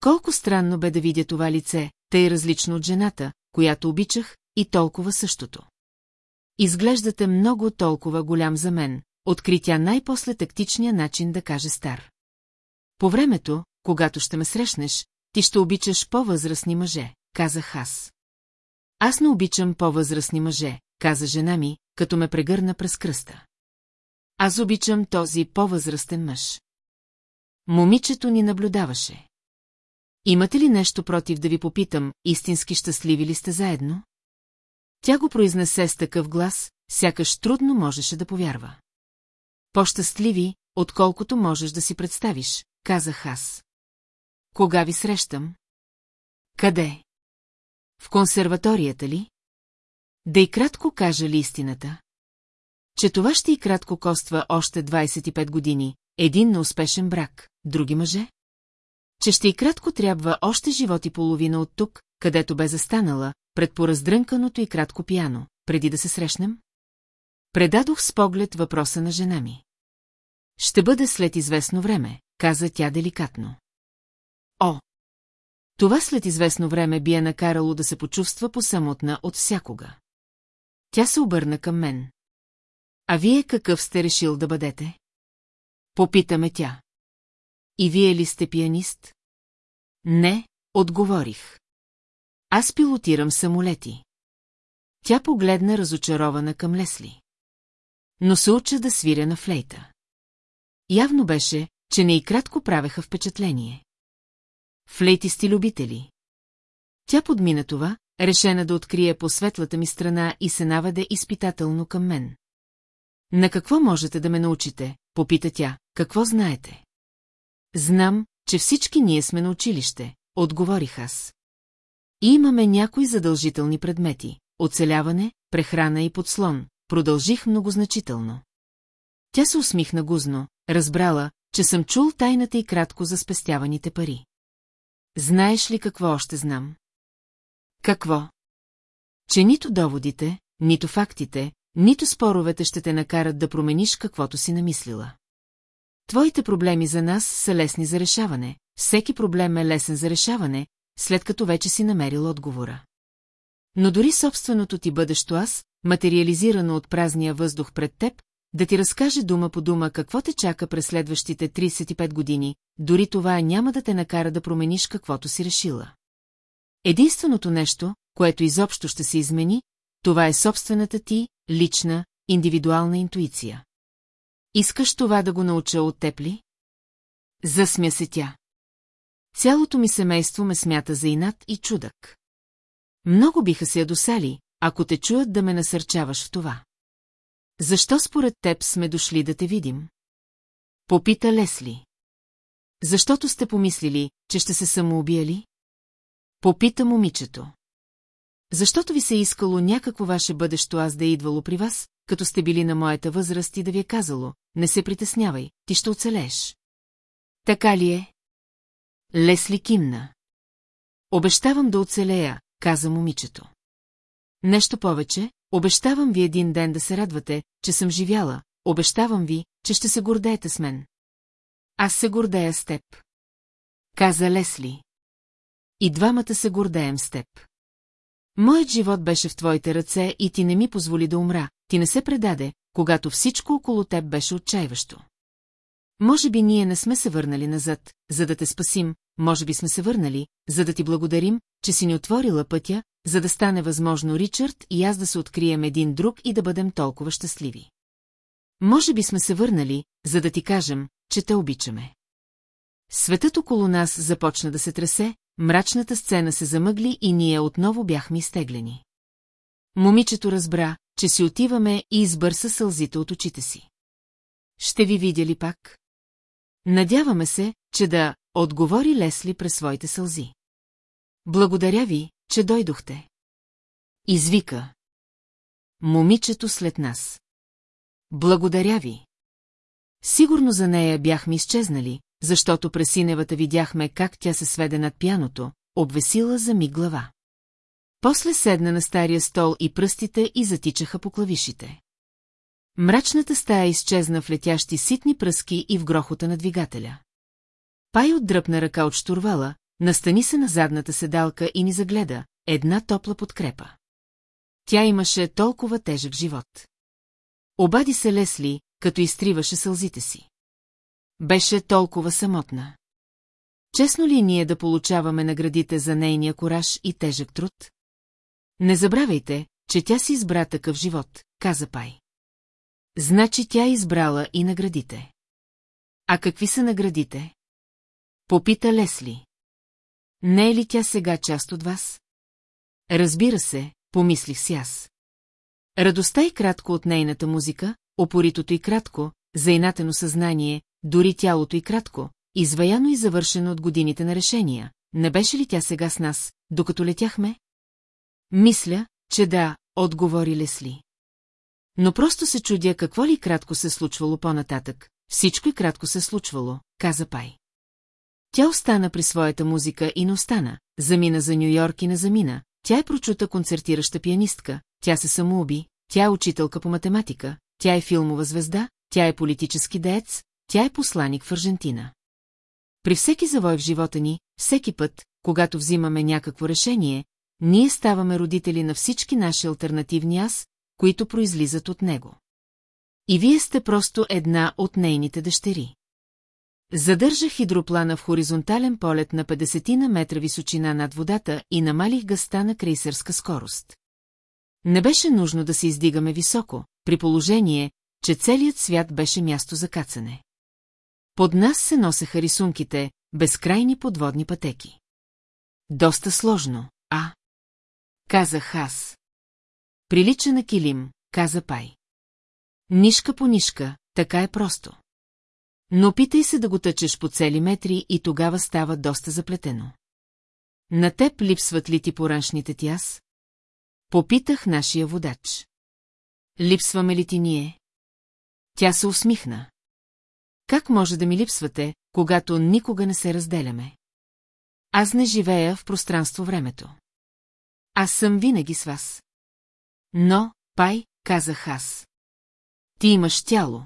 Колко странно бе да видя това лице, тъй различно от жената, която обичах, и толкова същото. Изглеждате много толкова голям за мен, откри тя най-после тактичния начин да каже стар. По времето, когато ще ме срещнеш, ти ще обичаш по-възрастни мъже, казах аз. Аз не обичам по-възрастни мъже, каза жена ми, като ме прегърна през кръста. Аз обичам този по-възрастен мъж. Момичето ни наблюдаваше. Имате ли нещо против да ви попитам, истински щастливи ли сте заедно? Тя го произнесе с такъв глас, сякаш трудно можеше да повярва. По-щастливи, отколкото можеш да си представиш, казах аз. Кога ви срещам? Къде? В консерваторията ли? Да и кратко кажа ли истината? Че това ще и кратко коства още 25 години, един на успешен брак, други мъже? Че ще и кратко трябва още живот и половина от тук, където бе застанала, пред пораздрънканото и кратко пияно, преди да се срещнем? Предадох с поглед въпроса на жена ми. Ще бъде след известно време, каза тя деликатно. О! Това след известно време би я накарало да се почувства посамотна от всякога. Тя се обърна към мен. А вие какъв сте решил да бъдете? Попитаме тя. И вие ли сте пианист? Не, отговорих. Аз пилотирам самолети. Тя погледна разочарована към Лесли. Но се уча да свиря на флейта. Явно беше, че не и кратко правеха впечатление. Флейтисти любители. Тя подмина това, решена да открие по светлата ми страна и се наведе изпитателно към мен. На какво можете да ме научите, попита тя, какво знаете? Знам, че всички ние сме на училище, отговорих аз. И имаме някои задължителни предмети – оцеляване, прехрана и подслон, продължих многозначително. Тя се усмихна гузно, разбрала, че съм чул тайната и кратко за спестяваните пари. Знаеш ли какво още знам? Какво? Че нито доводите, нито фактите, нито споровете ще те накарат да промениш каквото си намислила. Твоите проблеми за нас са лесни за решаване, всеки проблем е лесен за решаване, след като вече си намерил отговора. Но дори собственото ти бъдещо аз, материализирано от празния въздух пред теб, да ти разкаже дума по дума какво те чака през следващите 35 години, дори това няма да те накара да промениш каквото си решила. Единственото нещо, което изобщо ще се измени, това е собствената ти, лична, индивидуална интуиция. Искаш това да го науча от теб ли? Засмя се тя. Цялото ми семейство ме смята за инат и чудък. Много биха се ядосали, ако те чуят да ме насърчаваш в това. Защо според теб сме дошли да те видим? Попита Лесли. Защото сте помислили, че ще се самоубияли? Попита момичето. Защото ви се е искало някакво ваше бъдещо аз да е идвало при вас, като сте били на моята възраст и да ви е казало, не се притеснявай, ти ще оцелееш. Така ли е? Лесли кимна. Обещавам да оцелея, каза момичето. Нещо повече, обещавам ви един ден да се радвате, че съм живяла, обещавам ви, че ще се гордеете с мен. Аз се гордея с теб. Каза Лесли. И двамата се гордеем с теб. Моят живот беше в твоите ръце и ти не ми позволи да умра, ти не се предаде, когато всичко около теб беше отчаиващо. Може би ние не сме се върнали назад, за да те спасим, може би сме се върнали, за да ти благодарим, че си ни отворила пътя, за да стане възможно Ричард и аз да се открием един друг и да бъдем толкова щастливи. Може би сме се върнали, за да ти кажем, че те обичаме. Светът около нас започна да се тресе, мрачната сцена се замъгли и ние отново бяхме изтеглени. Момичето разбра, че си отиваме и избърса сълзите от очите си. Ще ви видя ли пак? Надяваме се, че да отговори Лесли през своите сълзи. Благодаря ви, че дойдохте. Извика. Момичето след нас. Благодаря ви. Сигурно за нея бяхме изчезнали, защото през синевата видяхме как тя се сведе над пяното, обвесила за ми глава. После седна на стария стол и пръстите и затичаха по клавишите. Мрачната стая изчезна в летящи ситни пръски и в грохота на двигателя. Пай отдръпна ръка от штурвала, настани се на задната седалка и ни загледа, една топла подкрепа. Тя имаше толкова тежък живот. Обади се Лесли, като изтриваше сълзите си. Беше толкова самотна. Честно ли ние да получаваме наградите за нейния кораж и тежък труд? Не забравяйте, че тя си избра такъв живот, каза Пай. Значи тя избрала и наградите. А какви са наградите? Попита Лесли. Не е ли тя сега част от вас? Разбира се, помислих си аз. Радостта и кратко от нейната музика, опоритото и кратко, заинатено съзнание, дори тялото и кратко, изваяно и завършено от годините на решения. Не беше ли тя сега с нас, докато летяхме? Мисля, че да, отговори Лесли. Но просто се чудя какво ли кратко се случвало по-нататък. Всичко и кратко се случвало, каза Пай. Тя остана при своята музика и не остана, замина за Нью-Йорк и не замина. Тя е прочута концертираща пианистка, тя се самоуби, тя е учителка по математика, тя е филмова звезда, тя е политически деец, тя е посланик в Аржентина. При всеки завой в живота ни, всеки път, когато взимаме някакво решение, ние ставаме родители на всички наши альтернативни аз, които произлизат от него. И вие сте просто една от нейните дъщери. Задържах хидроплана в хоризонтален полет на 50 на метра височина над водата и намалих гъста на крейсърска скорост. Не беше нужно да се издигаме високо, при положение, че целият свят беше място за кацане. Под нас се носеха рисунките, безкрайни подводни пътеки. Доста сложно, а? Казах аз. Прилича на килим, каза Пай. Нишка по нишка, така е просто. Но питай се да го тъчеш по цели метри и тогава става доста заплетено. На теб липсват ли ти пораншните ти аз? Попитах нашия водач. Липсваме ли ти ние? Тя се усмихна. Как може да ми липсвате, когато никога не се разделяме? Аз не живея в пространство-времето. Аз съм винаги с вас. Но, Пай, казах аз. Ти имаш тяло.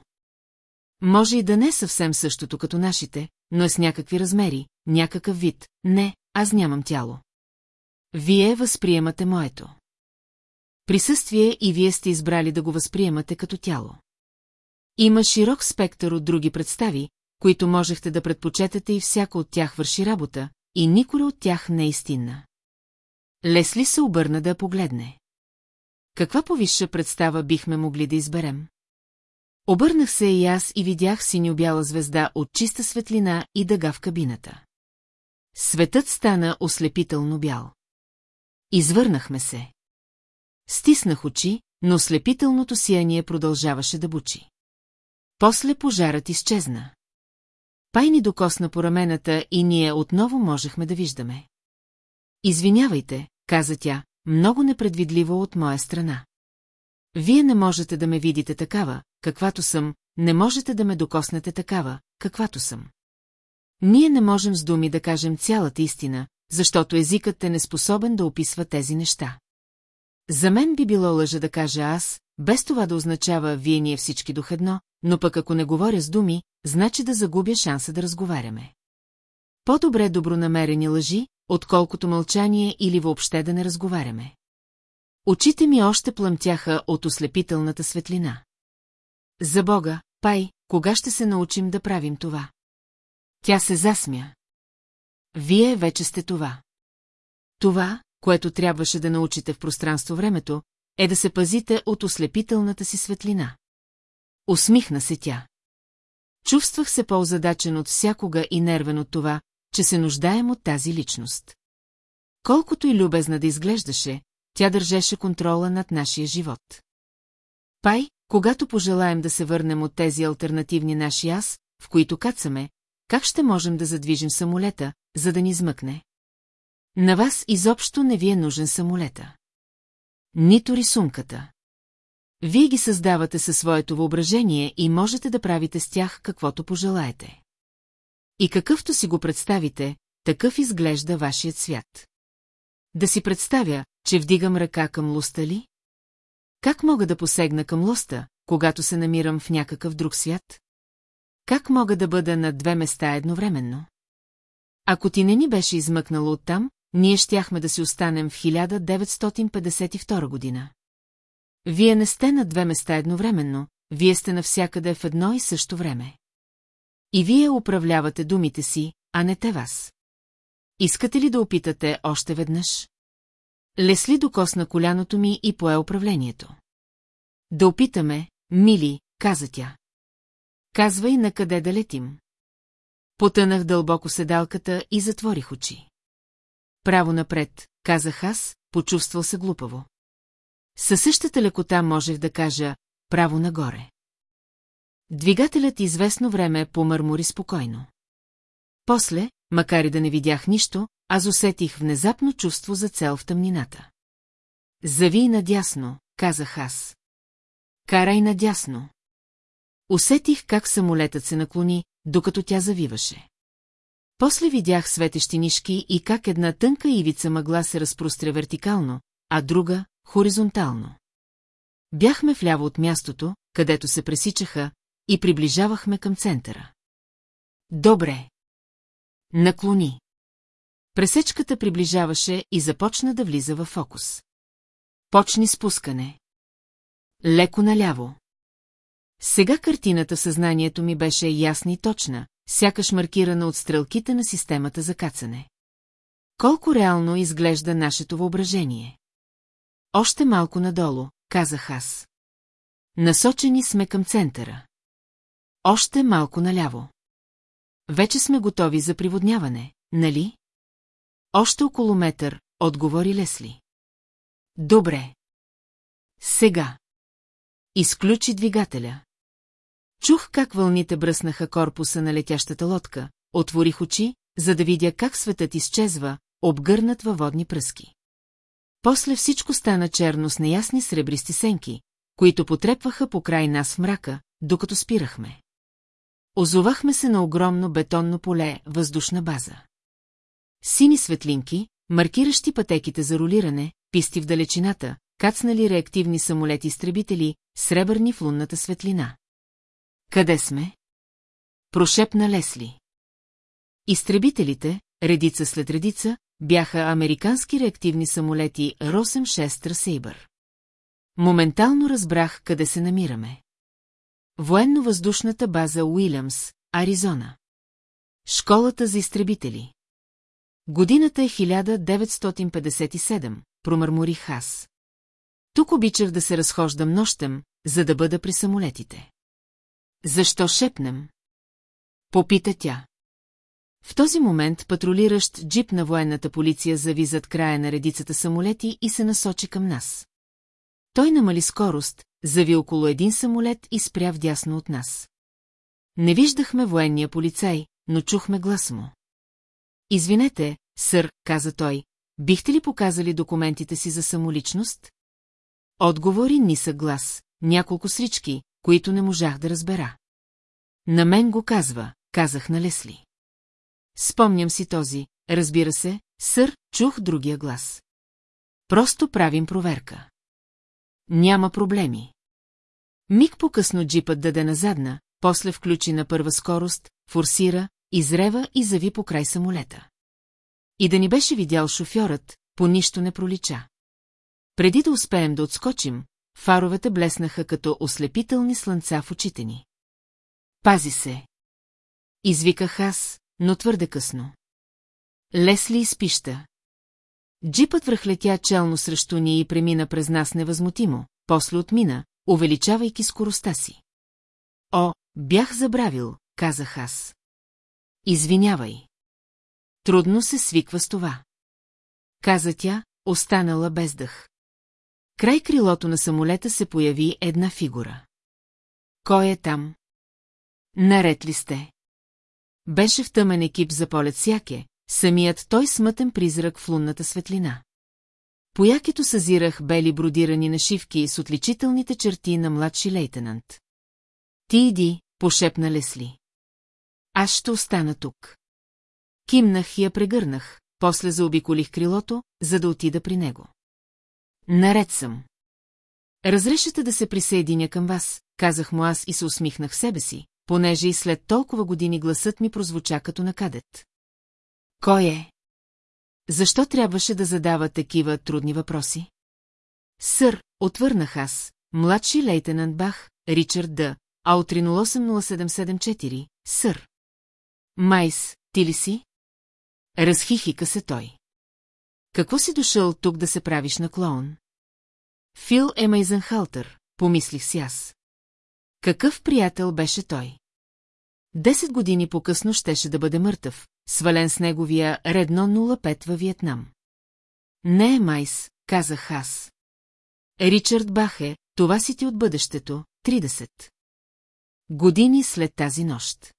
Може и да не е съвсем същото като нашите, но е с някакви размери, някакъв вид. Не, аз нямам тяло. Вие възприемате моето. Присъствие и вие сте избрали да го възприемате като тяло. Има широк спектър от други представи, които можехте да предпочетете и всяко от тях върши работа, и никой от тях не е истинна. Лесли се обърна да я погледне. Каква повисша представа бихме могли да изберем? Обърнах се и аз и видях синьо-бяла звезда от чиста светлина и дъга в кабината. Светът стана ослепително бял. Извърнахме се. Стиснах очи, но ослепителното сияние продължаваше да бучи. После пожарът изчезна. Пай ни докосна по рамената и ние отново можехме да виждаме. Извинявайте, каза тя, много непредвидливо от моя страна. Вие не можете да ме видите такава, каквато съм, не можете да ме докоснете такава, каквато съм. Ние не можем с думи да кажем цялата истина, защото езикът е неспособен да описва тези неща. За мен би било лъжа да кажа аз, без това да означава вие ние всички дух едно, но пък ако не говоря с думи, значи да загубя шанса да разговаряме. По-добре добронамерени лъжи, отколкото мълчание или въобще да не разговаряме. Очите ми още плъмтяха от ослепителната светлина. За Бога, Пай, кога ще се научим да правим това? Тя се засмя. Вие вече сте това. Това, което трябваше да научите в пространство-времето, е да се пазите от ослепителната си светлина. Усмихна се тя. Чувствах се по-озадачен от всякога и нервен от това, че се нуждаем от тази личност. Колкото и любезна да изглеждаше, тя държеше контрола над нашия живот. Пай, когато пожелаем да се върнем от тези альтернативни наши аз, в които кацаме, как ще можем да задвижим самолета, за да ни измъкне? На вас изобщо не ви е нужен самолета. Нито рисунката. Вие ги създавате със своето въображение и можете да правите с тях каквото пожелаете. И какъвто си го представите, такъв изглежда вашият свят. Да си представя, че вдигам ръка към луста ли? Как мога да посегна към луста, когато се намирам в някакъв друг свят? Как мога да бъда на две места едновременно? Ако ти не ни беше измъкнало оттам, ние щяхме да си останем в 1952 година. Вие не сте на две места едновременно, вие сте навсякъде в едно и също време. И вие управлявате думите си, а не те вас. Искате ли да опитате още веднъж? Лесли докосна коляното ми и пое управлението. Да опитаме, мили, каза тя. Казвай на къде да летим. Потънах дълбоко седалката и затворих очи. Право напред, казах аз, почувствал се глупаво. Със същата лекота можех да кажа право нагоре. Двигателят известно време помърмори спокойно. После, макар и да не видях нищо, аз усетих внезапно чувство за цел в тъмнината. Зави надясно, казах аз. Карай надясно. Усетих как самолетът се наклони, докато тя завиваше. После видях светещи нишки и как една тънка ивица мъгла се разпростря вертикално, а друга – хоризонтално. Бяхме вляво от мястото, където се пресичаха, и приближавахме към центъра. Добре. Наклони. Пресечката приближаваше и започна да влиза в фокус. Почни спускане. Леко наляво. Сега картината в съзнанието ми беше ясна и точна, сякаш маркирана от стрелките на системата за кацане. Колко реално изглежда нашето въображение? Още малко надолу, казах аз. Насочени сме към центъра. Още малко наляво. Вече сме готови за приводняване, нали? Още около метър, отговори Лесли. Добре. Сега. Изключи двигателя. Чух как вълните бръснаха корпуса на летящата лодка, отворих очи, за да видя как светът изчезва, обгърнат във водни пръски. После всичко стана черно с неясни сребристи сенки, които потрепваха по край нас в мрака, докато спирахме. Озовахме се на огромно бетонно поле, въздушна база. Сини светлинки, маркиращи пътеките за ролиране, писти в далечината, кацнали реактивни самолети-изтребители, сребърни в лунната светлина. Къде сме? Прошепна Лесли. Изтребителите, редица след редица, бяха американски реактивни самолети Росем-6 Трасейбър. Моментално разбрах къде се намираме. Военно-въздушната база Уилямс, Аризона. Школата за изтребители. Годината е 1957, промърморих аз. Тук обичах да се разхождам нощем, за да бъда при самолетите. Защо шепнем? Попита тя. В този момент патрулиращ джип на военната полиция зави зад края на редицата самолети и се насочи към нас. Той намали скорост, зави около един самолет и спря вдясно от нас. Не виждахме военния полицай, но чухме глас му. Извинете, сър, каза той, бихте ли показали документите си за самоличност? Отговори нисък глас, няколко срички, които не можах да разбера. На мен го казва, казах на Лесли. Спомням си този, разбира се, сър, чух другия глас. Просто правим проверка. Няма проблеми. Миг по-късно джипът даде на задна, после включи на първа скорост, форсира, изрева и зави по край самолета. И да ни беше видял шофьорът, по нищо не пролича. Преди да успеем да отскочим, фаровете блеснаха като ослепителни слънца в очите ни. Пази се! Извиках аз, но твърде късно. Лесли изпища. Джипът връхлетя челно срещу ни и премина през нас невъзмутимо, после отмина, увеличавайки скоростта си. О, бях забравил, казах аз. Извинявай. Трудно се свиква с това. Каза тя, останала без дъх. Край крилото на самолета се появи една фигура. Кой е там? Наред ли сте? Беше в тъмен екип за полет сяке, самият той смътен призрак в лунната светлина. По якето съзирах бели бродирани нашивки с отличителните черти на младши лейтенант. Ти иди, пошепна Лесли. Аз ще остана тук. Кимнах и я прегърнах, после заобиколих крилото, за да отида при него. Наред съм. Разрешете да се присъединя към вас, казах му аз и се усмихнах себе си, понеже и след толкова години гласът ми прозвуча като на кадет. Кой е? Защо трябваше да задава такива трудни въпроси? Сър, отвърнах аз, младши лейтенант Бах, Ричард Д. Ау 3080774, сър. Майс, ти ли си? Разхихика се той. Какво си дошъл тук да се правиш на клоун? Фил е Мейзенхалтер, помислих си аз. Какъв приятел беше той? Десет години по-късно щеше да бъде мъртъв, свален с неговия редно 05 във Виетнам. Не е Майс, казах аз. Ричард Бахе, това си ти от бъдещето, 30. Години след тази нощ.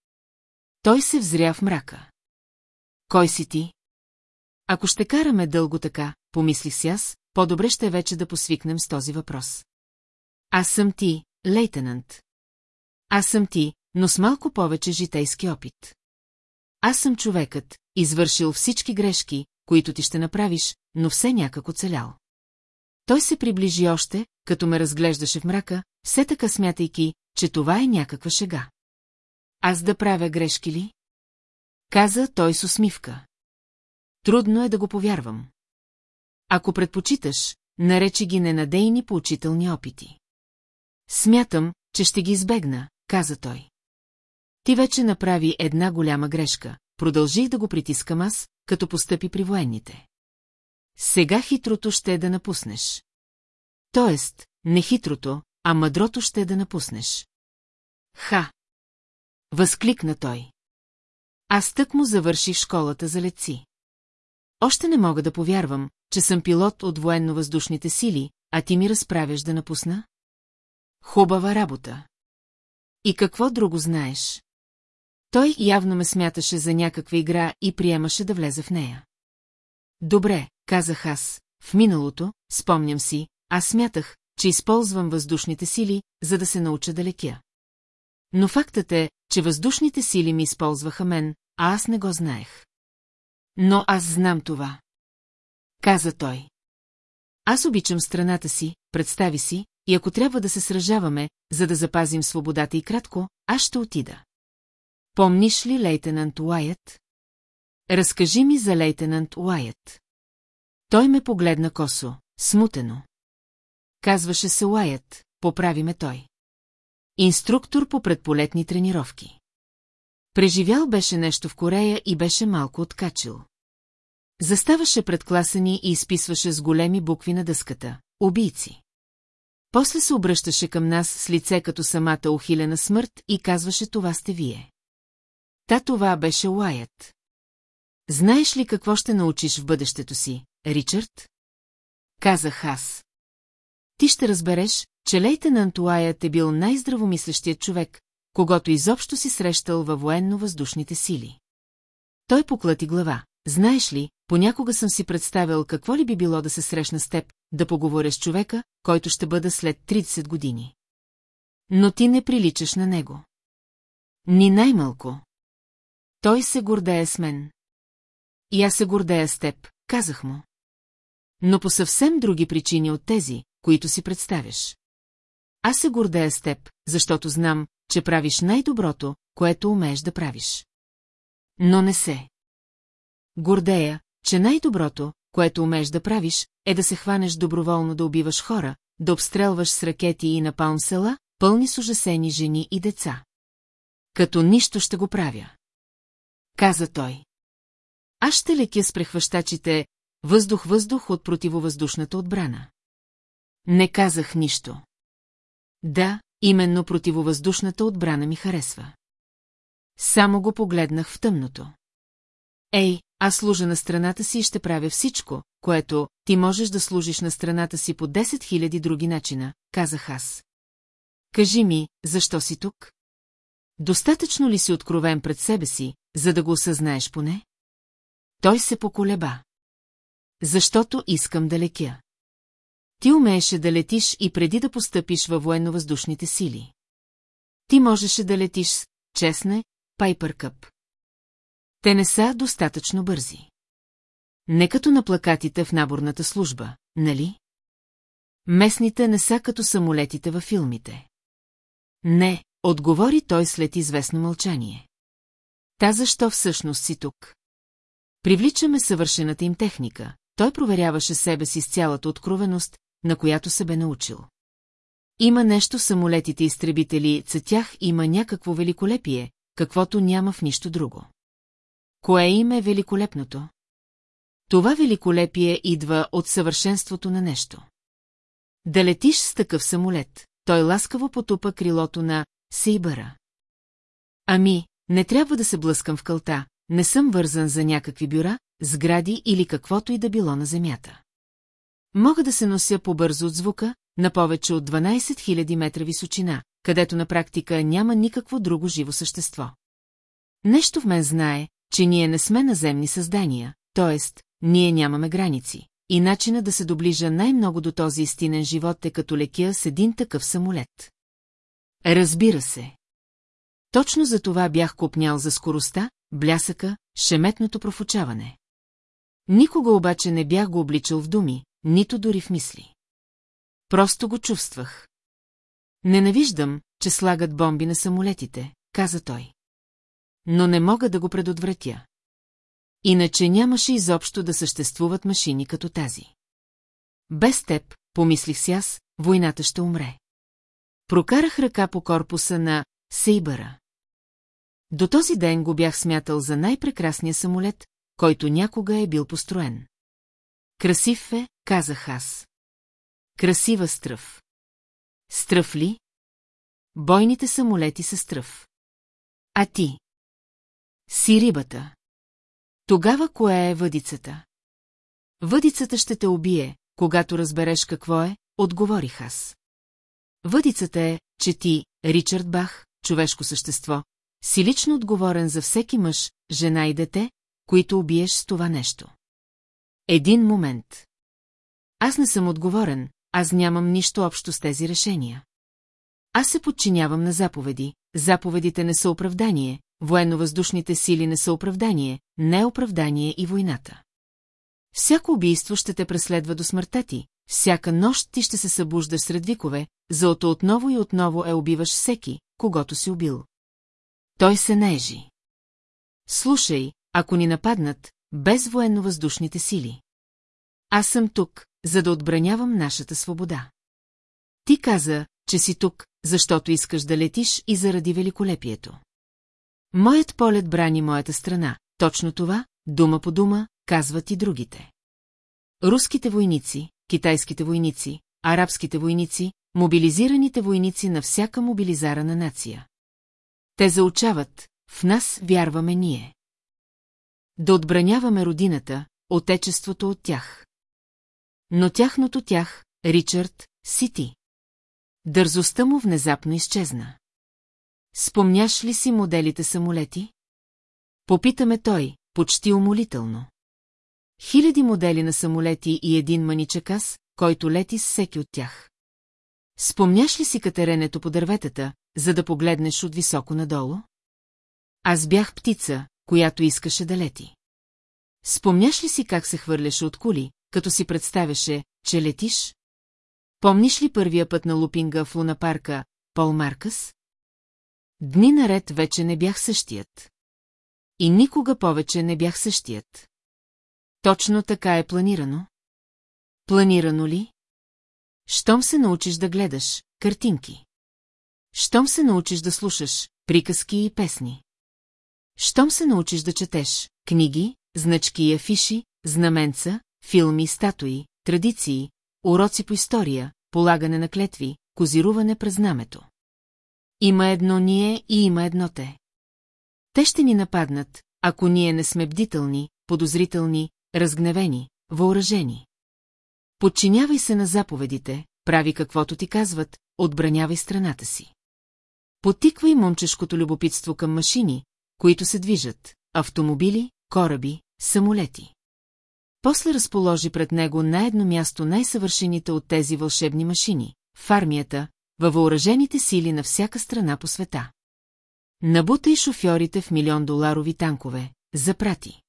Той се взря в мрака. Кой си ти? Ако ще караме дълго така, помислих си аз, по-добре ще вече да посвикнем с този въпрос. Аз съм ти, лейтенант. Аз съм ти, но с малко повече житейски опит. Аз съм човекът, извършил всички грешки, които ти ще направиш, но все някак оцелял. Той се приближи още, като ме разглеждаше в мрака, все така смятайки, че това е някаква шега. Аз да правя грешки ли? Каза той с усмивка. Трудно е да го повярвам. Ако предпочиташ, наречи ги ненадейни поучителни опити. Смятам, че ще ги избегна, каза той. Ти вече направи една голяма грешка, продължих да го притискам аз, като постъпи при военните. Сега хитрото ще е да напуснеш. Тоест, не хитрото, а мъдрото ще е да напуснеш. Ха! Възкликна той. Аз тък му завърших школата за леци. Още не мога да повярвам, че съм пилот от военно-въздушните сили, а ти ми разправяш да напусна? Хубава работа. И какво друго знаеш? Той явно ме смяташе за някаква игра и приемаше да влезе в нея. Добре, казах аз, в миналото, спомням си, аз смятах, че използвам въздушните сили, за да се науча да лекя. Но фактът е, че въздушните сили ми използваха мен, а аз не го знаех. Но аз знам това. Каза той. Аз обичам страната си, представи си, и ако трябва да се сражаваме, за да запазим свободата и кратко, аз ще отида. Помниш ли лейтенант Уайът? Разкажи ми за лейтенант Уайът. Той ме погледна косо, смутено. Казваше се Уайът, поправи ме той. Инструктор по предполетни тренировки. Преживял беше нещо в Корея и беше малко откачил. Заставаше пред класа ни и изписваше с големи букви на дъската. Убийци. После се обръщаше към нас с лице като самата ухилена смърт и казваше това сте вие. Та това беше Уайът. Знаеш ли какво ще научиш в бъдещето си, Ричард? Казах аз. Ти ще разбереш, че лейтенант Уайът е бил най-здравомислещият човек, когато изобщо си срещал във военно-въздушните сили. Той поклати глава. Знаеш ли, понякога съм си представил какво ли би било да се срещна с теб, да поговоря с човека, който ще бъда след 30 години. Но ти не приличаш на него. Ни най-малко. Той се гордее с мен. И аз се гордея с теб, казах му. Но по съвсем други причини от тези, които си представяш. Аз се гордея с теб, защото знам, че правиш най-доброто, което умееш да правиш. Но не се. Гордея, че най-доброто, което умееш да правиш, е да се хванеш доброволно да убиваш хора, да обстрелваш с ракети и напалм села, пълни с ужасени жени и деца. Като нищо ще го правя. Каза той. Аз ще лекя с прехващачите въздух-въздух от противовъздушната отбрана. Не казах нищо. Да, именно противовъздушната отбрана ми харесва. Само го погледнах в тъмното. Ей, аз служа на страната си и ще правя всичко, което ти можеш да служиш на страната си по 10 000 други начина, казах аз. Кажи ми, защо си тук? Достатъчно ли си откровен пред себе си, за да го осъзнаеш поне? Той се поколеба. Защото искам да лекя. Ти умееше да летиш и преди да постъпиш във военно-въздушните сили. Ти можеше да летиш с, честне, Пайпер Къп. Те не са достатъчно бързи. Не като на плакатите в наборната служба, нали? Местните не са като самолетите във филмите. Не, отговори той след известно мълчание. Та защо всъщност си тук? Привличаме съвършената им техника. Той проверяваше себе си с цялата откровеност, на която се бе научил. Има нещо самолетите изтребители, за тях има някакво великолепие, каквото няма в нищо друго. Кое им е великолепното? Това великолепие идва от съвършенството на нещо. Да летиш с такъв самолет, той ласкаво потупа крилото на Сейбъра. Ами, не трябва да се блъскам в кълта, не съм вързан за някакви бюра, сгради или каквото и да било на земята. Мога да се нося по-бързо от звука, на повече от 12 000 метра височина, където на практика няма никакво друго живо същество. Нещо в мен знае, че ние не сме наземни създания, т.е. ние нямаме граници, и начина да се доближа най-много до този истинен живот е като лекия с един такъв самолет. Разбира се. Точно за това бях купнял за скоростта, блясъка, шеметното профучаване. Никога обаче не бях го обличал в думи, нито дори в мисли. Просто го чувствах. Ненавиждам, че слагат бомби на самолетите, каза той. Но не мога да го предотвратя. Иначе нямаше изобщо да съществуват машини като тази. Без теб, помислих си аз, войната ще умре. Прокарах ръка по корпуса на Сейбъра. До този ден го бях смятал за най-прекрасния самолет, който някога е бил построен. Красив е, казах аз. Красива стръв. Стръв ли? Бойните самолети са стръв. А ти? Си рибата. Тогава кое е въдицата? Въдицата ще те убие, когато разбереш какво е, отговорих аз. Въдицата е, че ти, Ричард Бах, човешко същество, си лично отговорен за всеки мъж, жена и дете, които убиеш с това нещо. Един момент. Аз не съм отговорен, аз нямам нищо общо с тези решения. Аз се подчинявам на заповеди, заповедите не са оправдание, военно-въздушните сили не са оправдание, не е оправдание и войната. Всяко убийство ще те преследва до смъртта ти, всяка нощ ти ще се събуждаш сред викове, заото отново и отново е убиваш всеки, когато си убил. Той се нежи. Слушай, ако ни нападнат, без военно-въздушните сили. Аз съм тук, за да отбранявам нашата свобода. Ти каза, че си тук, защото искаш да летиш и заради великолепието. Моят полет брани моята страна, точно това, дума по дума, казват и другите. Руските войници, китайските войници, арабските войници, мобилизираните войници на всяка мобилизарана нация. Те заучават, в нас вярваме ние. Да отбраняваме родината, отечеството от тях. Но тяхното тях, Ричард, си ти. Дързостта му внезапно изчезна. Спомняш ли си моделите самолети? Попитаме той, почти умолително. Хиляди модели на самолети и един маничакас, който лети с всеки от тях. Спомняш ли си катеренето по дърветата, за да погледнеш от високо надолу? Аз бях птица, която искаше да лети. Спомняш ли си как се хвърляше от кули, като си представяше, че летиш? Помниш ли първия път на лупинга в лунапарка, Пол Маркъс? Дни наред вече не бях същият. И никога повече не бях същият. Точно така е планирано. Планирано ли? Щом се научиш да гледаш картинки. Щом се научиш да слушаш приказки и песни. Щом се научиш да четеш книги, значки и афиши, знаменца, филми, статуи, традиции, уроци по история, полагане на клетви, козируване през знамето. Има едно ние и има едно те. Те ще ни нападнат, ако ние не сме бдителни, подозрителни, разгневени, въоръжени. Подчинявай се на заповедите, прави каквото ти казват, отбранявай страната си. Потиквай момчешкото любопитство към машини, които се движат, автомобили, кораби, самолети. После разположи пред него на едно място най-съвършените от тези вълшебни машини, в армията, във въоръжените сили на всяка страна по света. Набута и шофьорите в милион доларови танкове, запрати.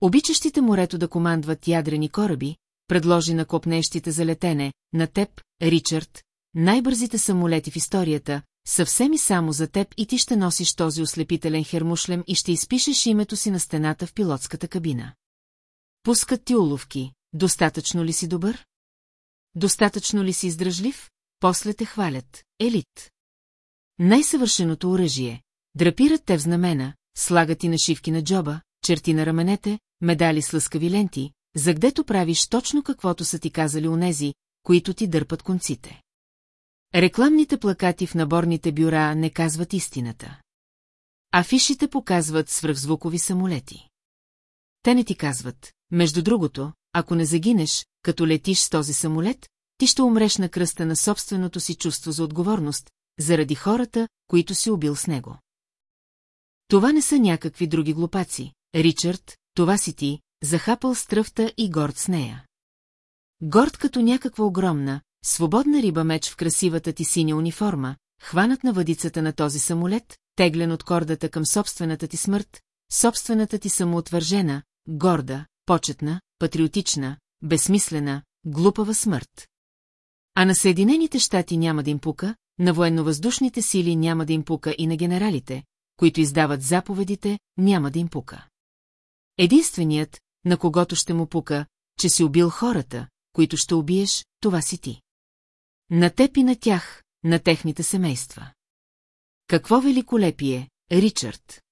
Обичащите морето да командват ядрени кораби, предложи на копнещите за летене, на теб, Ричард, най-бързите самолети в историята, съвсем и само за теб и ти ще носиш този ослепителен хермушлем и ще изпишеш името си на стената в пилотската кабина. Пускат ти уловки, достатъчно ли си добър? Достатъчно ли си издръжлив? После те хвалят. Елит. Най-съвършеното оръжие. Драпират те в знамена, слагат и нашивки на джоба, черти на раменете, медали с лъскави ленти, за гдето правиш точно каквото са ти казали онези, които ти дърпат конците. Рекламните плакати в наборните бюра не казват истината. Афишите показват свръхзвукови самолети. Те не ти казват, между другото, ако не загинеш, като летиш с този самолет, ти ще умреш на кръста на собственото си чувство за отговорност, заради хората, които си убил с него. Това не са някакви други глупаци. Ричард, това си ти, захапал стръвта и горд с нея. Горд като някаква огромна, свободна риба меч в красивата ти синя униформа, хванат на въдицата на този самолет, теглен от кордата към собствената ти смърт, собствената ти самоотвържена, горда, почетна, патриотична, безсмислена, глупава смърт. А на Съединените щати няма да им пука, на военновъздушните сили няма да им пука и на генералите, които издават заповедите, няма да им пука. Единственият, на когото ще му пука, че си убил хората, които ще убиеш, това си ти. На теб и на тях, на техните семейства. Какво великолепие, Ричард!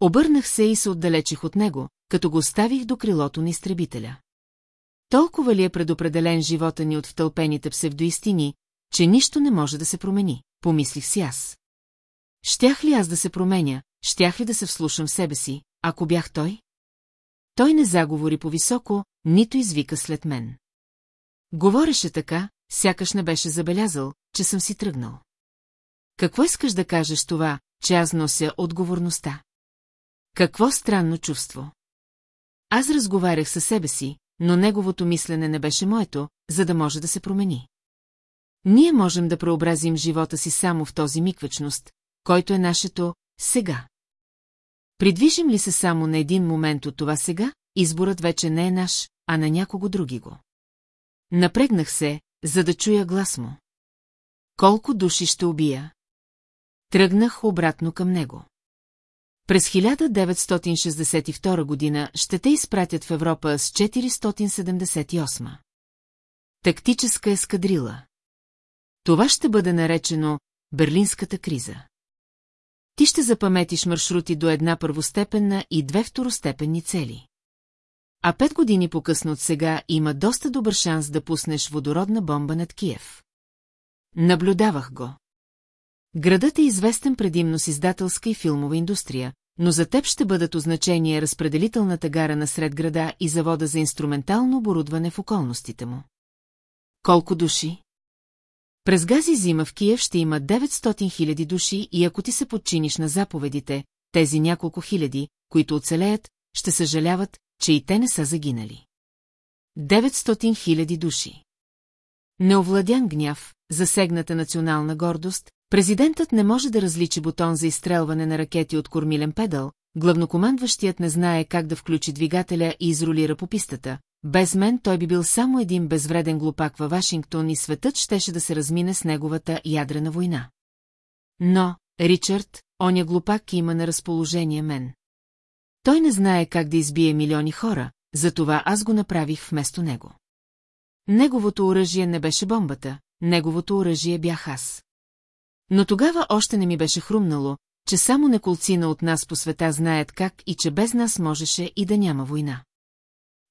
Обърнах се и се отдалечих от него, като го оставих до крилото на изтребителя. Толкова ли е предопределен живота ни от втълпените псевдоистини, че нищо не може да се промени, помислих си аз. Щях ли аз да се променя, щях ли да се вслушам в себе си, ако бях той? Той не заговори по-високо, нито извика след мен. Говореше така, сякаш не беше забелязал, че съм си тръгнал. Какво искаш да кажеш това, че аз нося отговорността? Какво странно чувство? Аз разговарях със себе си, но неговото мислене не беше моето, за да може да се промени. Ние можем да преобразим живота си само в този миг вечност, който е нашето сега. Придвижим ли се само на един момент от това сега, изборът вече не е наш, а на някого други го. Напрегнах се, за да чуя глас му. Колко души ще убия? Тръгнах обратно към него. През 1962 година ще те изпратят в Европа с 478. Тактическа ескадрила. Това ще бъде наречено Берлинската криза. Ти ще запаметиш маршрути до една първостепенна и две второстепенни цели. А пет години по-късно от сега има доста добър шанс да пуснеш водородна бомба над Киев. Наблюдавах го. Градът е известен предимно с издателска и филмова индустрия, но за теб ще бъдат означение разпределителната гара на сред града и завода за инструментално оборудване в околностите му. Колко души? През гази зима в Киев ще има 900 000 души и ако ти се подчиниш на заповедите, тези няколко хиляди, които оцелеят, ще съжаляват, че и те не са загинали. 900 000 души. Неовладян гняв, засегната национална гордост, президентът не може да различи бутон за изстрелване на ракети от кормилен педал, главнокомандващият не знае как да включи двигателя и изролира по пистата. Без мен той би бил само един безвреден глупак във Вашингтон и светът щеше да се размине с неговата ядрена война. Но, Ричард, оня глупак има на разположение мен. Той не знае как да избие милиони хора, затова аз го направих вместо него. Неговото оръжие не беше бомбата, неговото оръжие бях аз. Но тогава още не ми беше хрумнало, че само неколцина от нас по света знаят как и че без нас можеше и да няма война.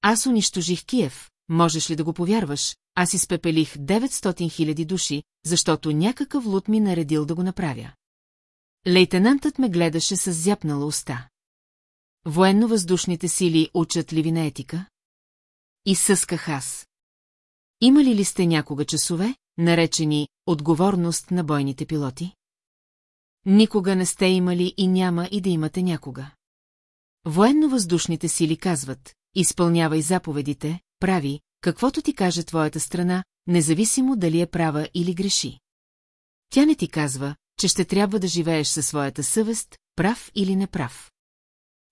Аз унищожих Киев, можеш ли да го повярваш, аз изпепелих 900 000 души, защото някакъв лут ми наредил да го направя. Лейтенантът ме гледаше с зяпнала уста. Военно-въздушните сили учат ли ви на етика? И съсках аз. Имали ли сте някога часове, наречени отговорност на бойните пилоти? Никога не сте имали и няма и да имате някога. Военно-въздушните сили казват, изпълнявай заповедите, прави, каквото ти каже твоята страна, независимо дали е права или греши. Тя не ти казва, че ще трябва да живееш със своята съвест, прав или неправ.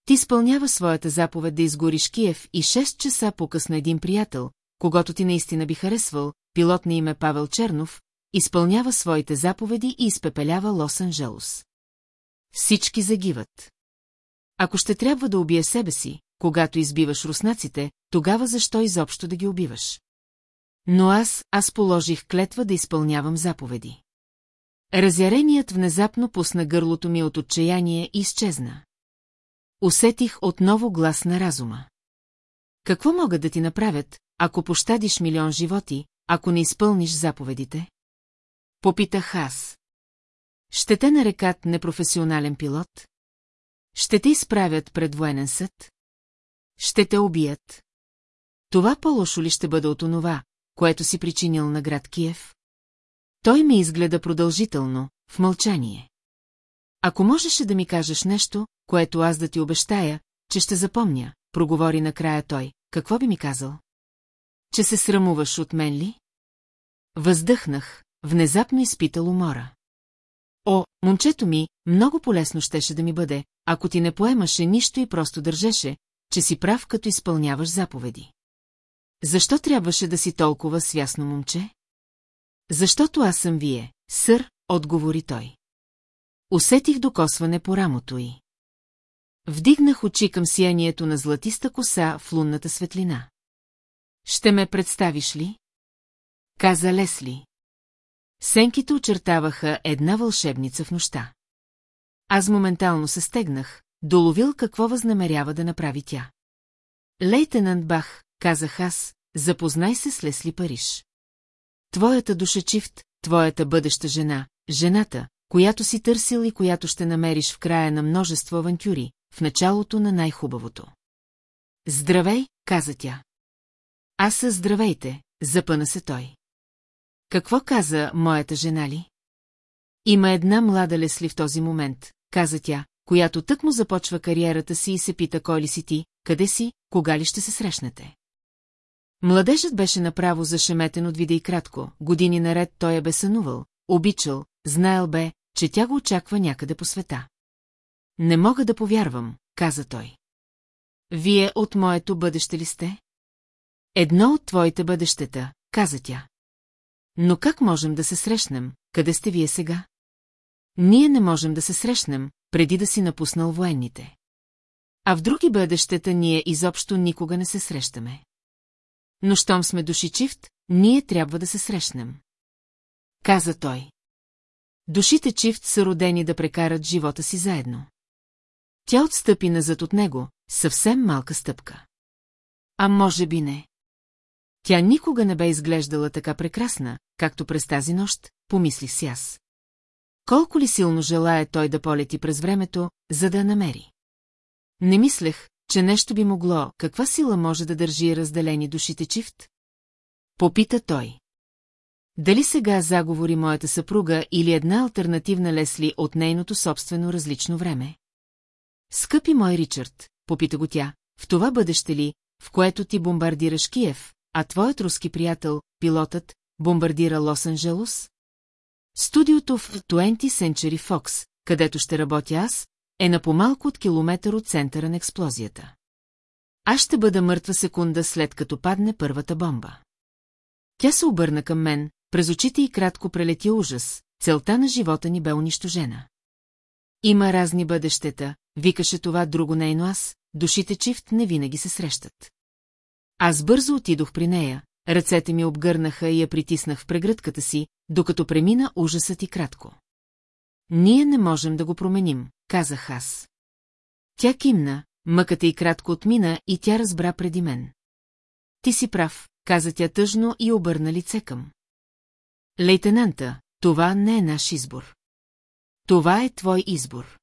Ти изпълнява своята заповед да изгориш Киев и 6 часа по-късно един приятел, когато ти наистина би харесвал, пилот на име Павел Чернов, изпълнява своите заповеди и изпепелява Лос-Анджелос. Всички загиват. Ако ще трябва да убие себе си, когато избиваш руснаците, тогава защо изобщо да ги убиваш? Но аз, аз положих клетва да изпълнявам заповеди. Разяреният внезапно пусна гърлото ми от отчаяние и изчезна. Усетих отново глас на разума. Какво могат да ти направят, ако пощадиш милион животи, ако не изпълниш заповедите? Попитах аз. Ще те нарекат непрофесионален пилот? Ще те изправят пред военен съд? Ще те убият? Това по-лошо ли ще бъде от онова, което си причинил на град Киев? Той ме изгледа продължително, в мълчание. Ако можеше да ми кажеш нещо, което аз да ти обещая, че ще запомня, проговори накрая той, какво би ми казал? Че се срамуваш от мен ли? Въздъхнах, внезапно изпитал умора. О, момчето ми, много полезно щеше да ми бъде, ако ти не поемаше нищо и просто държеше, че си прав, като изпълняваш заповеди. Защо трябваше да си толкова свясно момче? Защото аз съм вие, сър, отговори той. Усетих докосване по рамото й. Вдигнах очи към сиянието на златиста коса в лунната светлина. Ще ме представиш ли? Каза Лесли. Сенките очертаваха една вълшебница в нощта. Аз моментално се стегнах, доловил какво възнамерява да направи тя. Лейтенант Бах, казах аз, запознай се с Лесли Париж. Твоята душечифт, твоята бъдеща жена, жената, която си търсил и която ще намериш в края на множество авантюри, в началото на най-хубавото. Здравей, каза тя. Аз със здравейте, запъна се той. Какво каза моята жена ли? Има една млада Лесли в този момент, каза тя, която тък му започва кариерата си и се пита кой ли си ти, къде си, кога ли ще се срещнете. Младежът беше направо зашеметен от вида и кратко, години наред той е бе сънувал, обичал, знаел бе, че тя го очаква някъде по света. Не мога да повярвам, каза той. Вие от моето бъдеще ли сте? Едно от твоите бъдещета, каза тя. Но как можем да се срещнем, къде сте вие сега? Ние не можем да се срещнем, преди да си напуснал военните. А в други бъдещета ние изобщо никога не се срещаме. Но щом сме души чифт, ние трябва да се срещнем. Каза той. Душите чифт са родени да прекарат живота си заедно. Тя отстъпи назад от него, съвсем малка стъпка. А може би не. Тя никога не бе изглеждала така прекрасна, както през тази нощ, помислих си аз. Колко ли силно желая той да полети през времето, за да я намери? Не мислех, че нещо би могло, каква сила може да държи разделени душите чифт? Попита той. Дали сега заговори моята съпруга или една альтернативна Лесли от нейното собствено различно време? Скъпи мой Ричард, попита го тя, в това бъдеще ли, в което ти бомбардираш Киев, а твоят руски приятел, пилотът, бомбардира Лос-Анджелос? Студиото в 20 Century Fox, където ще работя аз, е на по-малко от километър от центъра на експлозията. Аз ще бъда мъртва секунда след като падне първата бомба. Тя се обърна към мен, през очите и кратко прелети ужас, целта на живота ни бе унищожена. Има разни бъдещета, викаше това друго нейно аз, душите чифт не винаги се срещат. Аз бързо отидох при нея, ръцете ми обгърнаха и я притиснах в прегръдката си, докато премина ужасът и кратко. Ние не можем да го променим, казах аз. Тя кимна, мъката и кратко отмина и тя разбра преди мен. Ти си прав, каза тя тъжно и обърна лице към. Лейтенанта, това не е наш избор. Това е твой избор.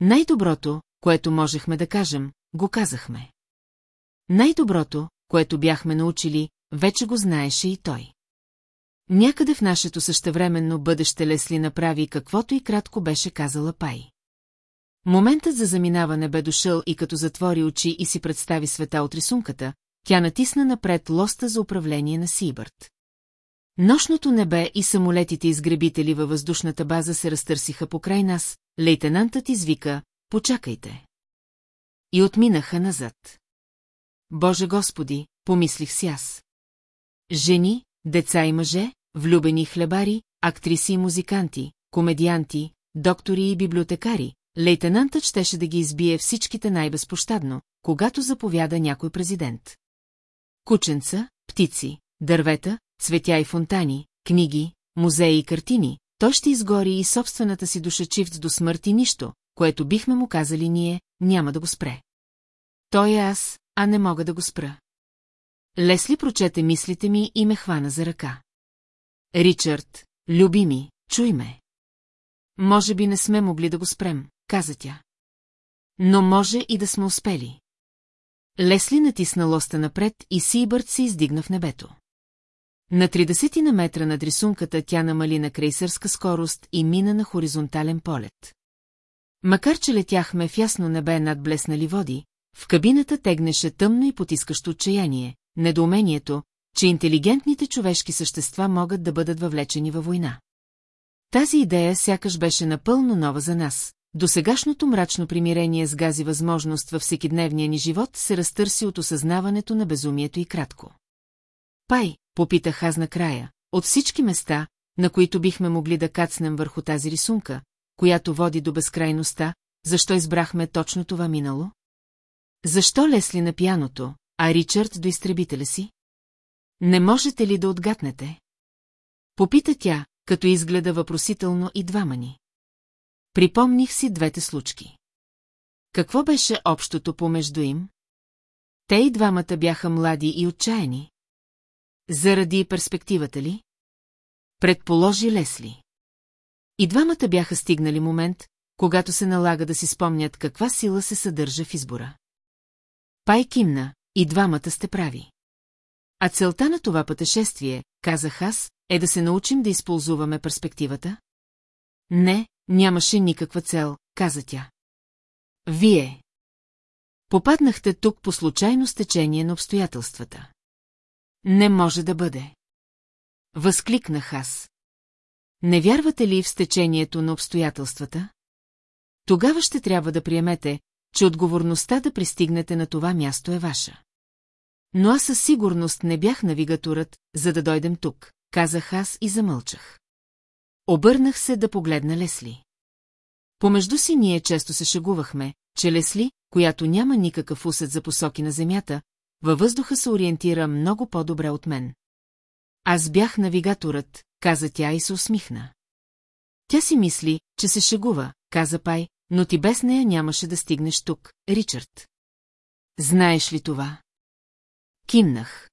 Най-доброто, което можехме да кажем, го казахме. Най-доброто, което бяхме научили, вече го знаеше и той. Някъде в нашето същевременно бъдеще Лесли направи каквото и кратко беше казала Пай. Моментът за заминаване бе дошъл и като затвори очи и си представи света от рисунката, тя натисна напред лоста за управление на Сибърт. Нощното небе и самолетите изгребители във въздушната база се разтърсиха покрай нас, лейтенантът извика «Почакайте». И отминаха назад. Боже Господи, помислих си аз. Жени, деца и мъже, влюбени хлебари, актриси и музиканти, комедианти, доктори и библиотекари, лейтенантът щеше да ги избие всичките най-безпощадно, когато заповяда някой президент. Кученца, птици, дървета, цветя и фонтани, книги, музеи и картини, той ще изгори и собствената си душа чифт до смърт и нищо, което бихме му казали ние, няма да го спре. Той е аз, а не мога да го спра. Лесли прочете мислите ми и ме хвана за ръка. Ричард, любими, чуй ме. Може би не сме могли да го спрем, каза тя. Но може и да сме успели. Лесли натисна лоста напред и Сибърт се издигна в небето. На 30 на метра над рисунката тя намали на крейсърска скорост и мина на хоризонтален полет. Макар че летяхме в ясно небе над блеснали води, в кабината тегнеше тъмно и потискащо отчаяние, недоумението, че интелигентните човешки същества могат да бъдат въвлечени във война. Тази идея сякаш беше напълно нова за нас. Досегашното мрачно примирение с гази възможност във всекидневния ни живот се разтърси от осъзнаването на безумието и кратко. Пай, попитах аз накрая, от всички места, на които бихме могли да кацнем върху тази рисунка, която води до безкрайността, защо избрахме точно това минало? Защо Лесли на пяното, а Ричард до изтребителя си? Не можете ли да отгатнете? Попита тя, като изгледа въпросително и двама ни. Припомних си двете случки. Какво беше общото помежду им? Те и двамата бяха млади и отчаяни. Заради перспективата ли? Предположи Лесли. И двамата бяха стигнали момент, когато се налага да си спомнят каква сила се съдържа в избора. Пай кимна, и двамата сте прави. А целта на това пътешествие, казах аз, е да се научим да използваме перспективата? Не, нямаше никаква цел, каза тя. Вие. Попаднахте тук по случайно стечение на обстоятелствата. Не може да бъде. Възкликнах аз. Не вярвате ли в стечението на обстоятелствата? Тогава ще трябва да приемете, че отговорността да пристигнете на това място е ваша. Но аз със сигурност не бях навигаторът, за да дойдем тук, казах аз и замълчах. Обърнах се да погледна Лесли. Помежду си ние често се шегувахме, че Лесли, която няма никакъв усет за посоки на земята, във въздуха се ориентира много по-добре от мен. Аз бях навигаторът, каза тя и се усмихна. Тя си мисли, че се шегува, каза Пай, но ти без нея нямаше да стигнеш тук, Ричард. Знаеш ли това? Кимнах.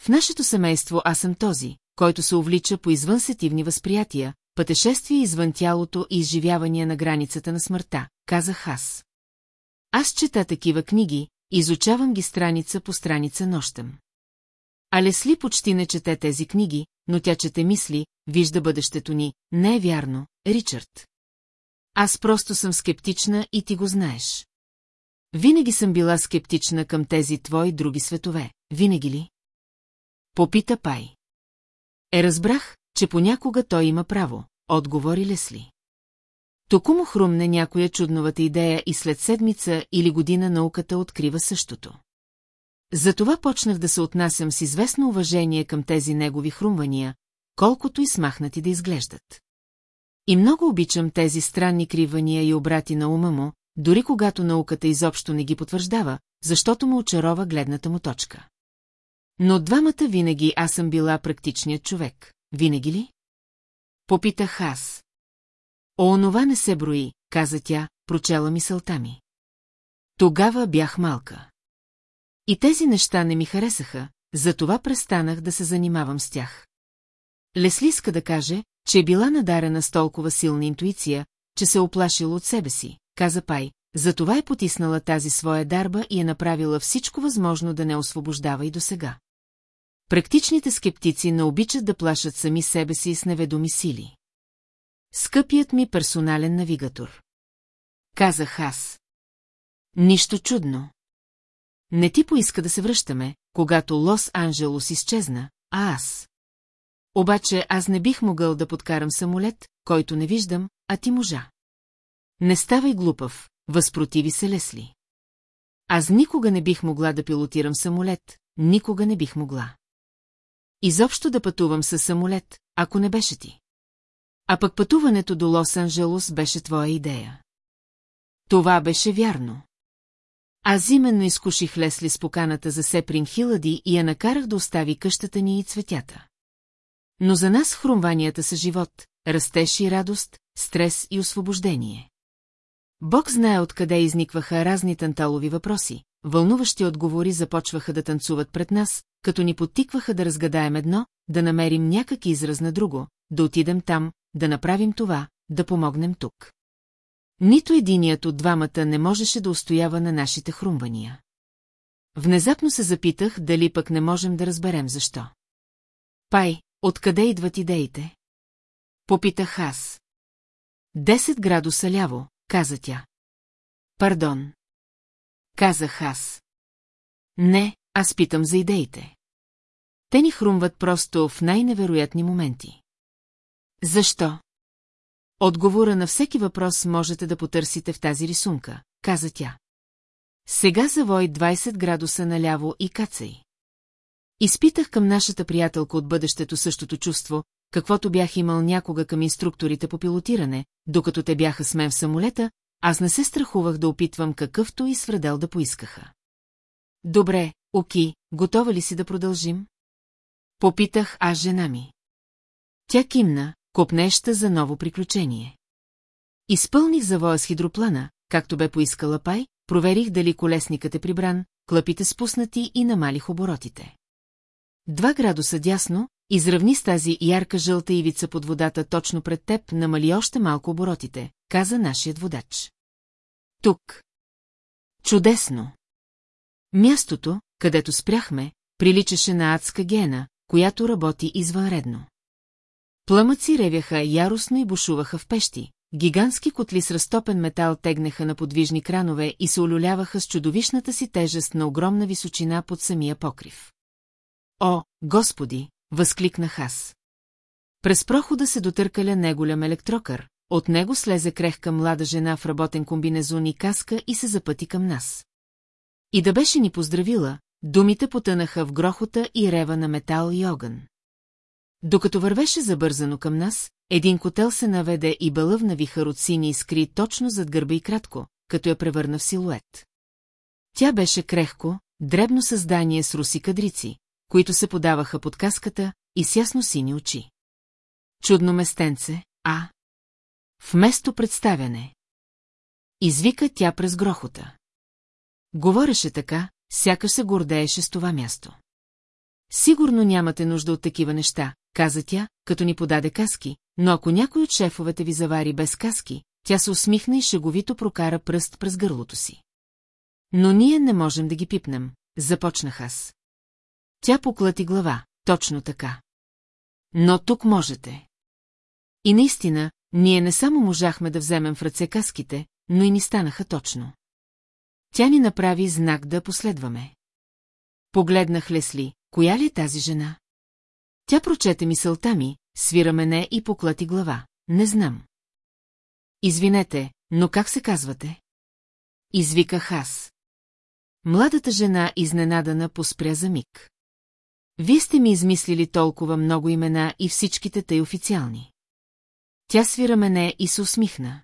В нашето семейство аз съм този, който се увлича по извънсетивни възприятия, пътешествия извън тялото и изживявания на границата на смъртта, казах аз. Аз чета такива книги, изучавам ги страница по страница нощем. А Лесли почти не чете тези книги, но тя чете мисли, вижда бъдещето ни. Не е вярно, Ричард. Аз просто съм скептична и ти го знаеш. Винаги съм била скептична към тези твои други светове. Винаги ли? Попита Пай. Е, разбрах, че понякога той има право, отговори Лесли. Току му хрумне някоя чудновата идея и след седмица или година науката открива същото. Затова почнах да се отнасям с известно уважение към тези негови хрумвания, колкото и смахнати да изглеждат. И много обичам тези странни кривания и обрати на ума му, дори когато науката изобщо не ги потвърждава, защото му очарова гледната му точка. Но двамата винаги аз съм била практичният човек. Винаги ли? Попитах аз. Онова не се брои, каза тя, прочела мисълта ми. Тогава бях малка. И тези неща не ми харесаха, затова престанах да се занимавам с тях. Лесли иска да каже, че е била надарена с толкова силна интуиция, че се оплашила от себе си, каза Пай, затова е потиснала тази своя дарба и е направила всичко възможно да не освобождава и досега. Практичните скептици не обичат да плашат сами себе си с неведоми сили. Скъпият ми персонален навигатор. Казах аз. Нищо чудно. Не ти поиска да се връщаме, когато Лос-Анджелос изчезна, а аз. Обаче аз не бих могъл да подкарам самолет, който не виждам, а ти можа. Не ставай глупав, възпротиви се Лесли. Аз никога не бих могла да пилотирам самолет, никога не бих могла. Изобщо да пътувам със самолет, ако не беше ти. А пък пътуването до Лос-Анджелос беше твоя идея. Това беше вярно. Аз именно изкуших Лесли с поканата за Сеприн Хилади и я накарах да остави къщата ни и цветята. Но за нас хрумванията са живот, растеж и радост, стрес и освобождение. Бог знае откъде изникваха разни танталови въпроси, вълнуващи отговори започваха да танцуват пред нас, като ни подтикваха да разгадаем едно, да намерим някак израз на друго, да отидем там, да направим това, да помогнем тук. Нито единият от двамата не можеше да устоява на нашите хрумвания. Внезапно се запитах дали пък не можем да разберем защо. Пай, откъде идват идеите? Попитах аз. Десет градуса ляво, каза тя. Пардон. Казах аз. Не, аз питам за идеите. Те ни хрумват просто в най-невероятни моменти. Защо? Отговора на всеки въпрос можете да потърсите в тази рисунка, каза тя. Сега завой 20 градуса наляво и кацай. Изпитах към нашата приятелка от бъдещето същото чувство, каквото бях имал някога към инструкторите по пилотиране, докато те бяха с мен в самолета, аз не се страхувах да опитвам какъвто и свредел да поискаха. Добре, Оки, готова ли си да продължим? Попитах аз жена ми. Тя кимна, копнеща за ново приключение. Изпълних завоя с хидроплана, както бе поискала Пай, проверих дали колесникът е прибран, клъпите спуснати и намалих оборотите. Два градуса дясно, изравни с тази ярка жълта ивица под водата точно пред теб, намали още малко оборотите, каза нашият водач. Тук. Чудесно. Мястото, където спряхме, приличаше на адска гена, която работи извънредно. Пламъци ревяха яростно и бушуваха в пещи, гигантски котли с разтопен метал тегнеха на подвижни кранове и се олюляваха с чудовищната си тежест на огромна височина под самия покрив. О, господи! възкликнах аз. През прохода се дотъркаля неголям електрокър, от него слезе крехка млада жена в работен комбинезон и каска и се запъти към нас. И да беше ни поздравила, думите потънаха в грохота и рева на метал и огън. Докато вървеше забързано към нас, един котел се наведе и бълъвна вихър от сини искри точно зад гърба и кратко, като я превърна в силует. Тя беше крехко, дребно създание с руси кадрици, които се подаваха под каската и с ясно сини очи. Чудно местенце, а? Вместо представяне. Извика тя през грохота. Говореше така, сякаш се гордееше с това място. Сигурно нямате нужда от такива неща, каза тя, като ни подаде каски, но ако някой от шефовете ви завари без каски, тя се усмихна и шеговито прокара пръст през гърлото си. Но ние не можем да ги пипнем, започнах аз. Тя поклати глава, точно така. Но тук можете. И наистина, ние не само можахме да вземем в ръце каските, но и ни станаха точно. Тя ни направи знак да последваме. Погледнах Лесли, коя ли е тази жена? Тя прочете мисълта ми, свира мене и поклати глава. Не знам. Извинете, но как се казвате? Извиках аз. Младата жена изненадана поспря за миг. Вие сте ми измислили толкова много имена и всичките тъй официални. Тя свира мене и се усмихна.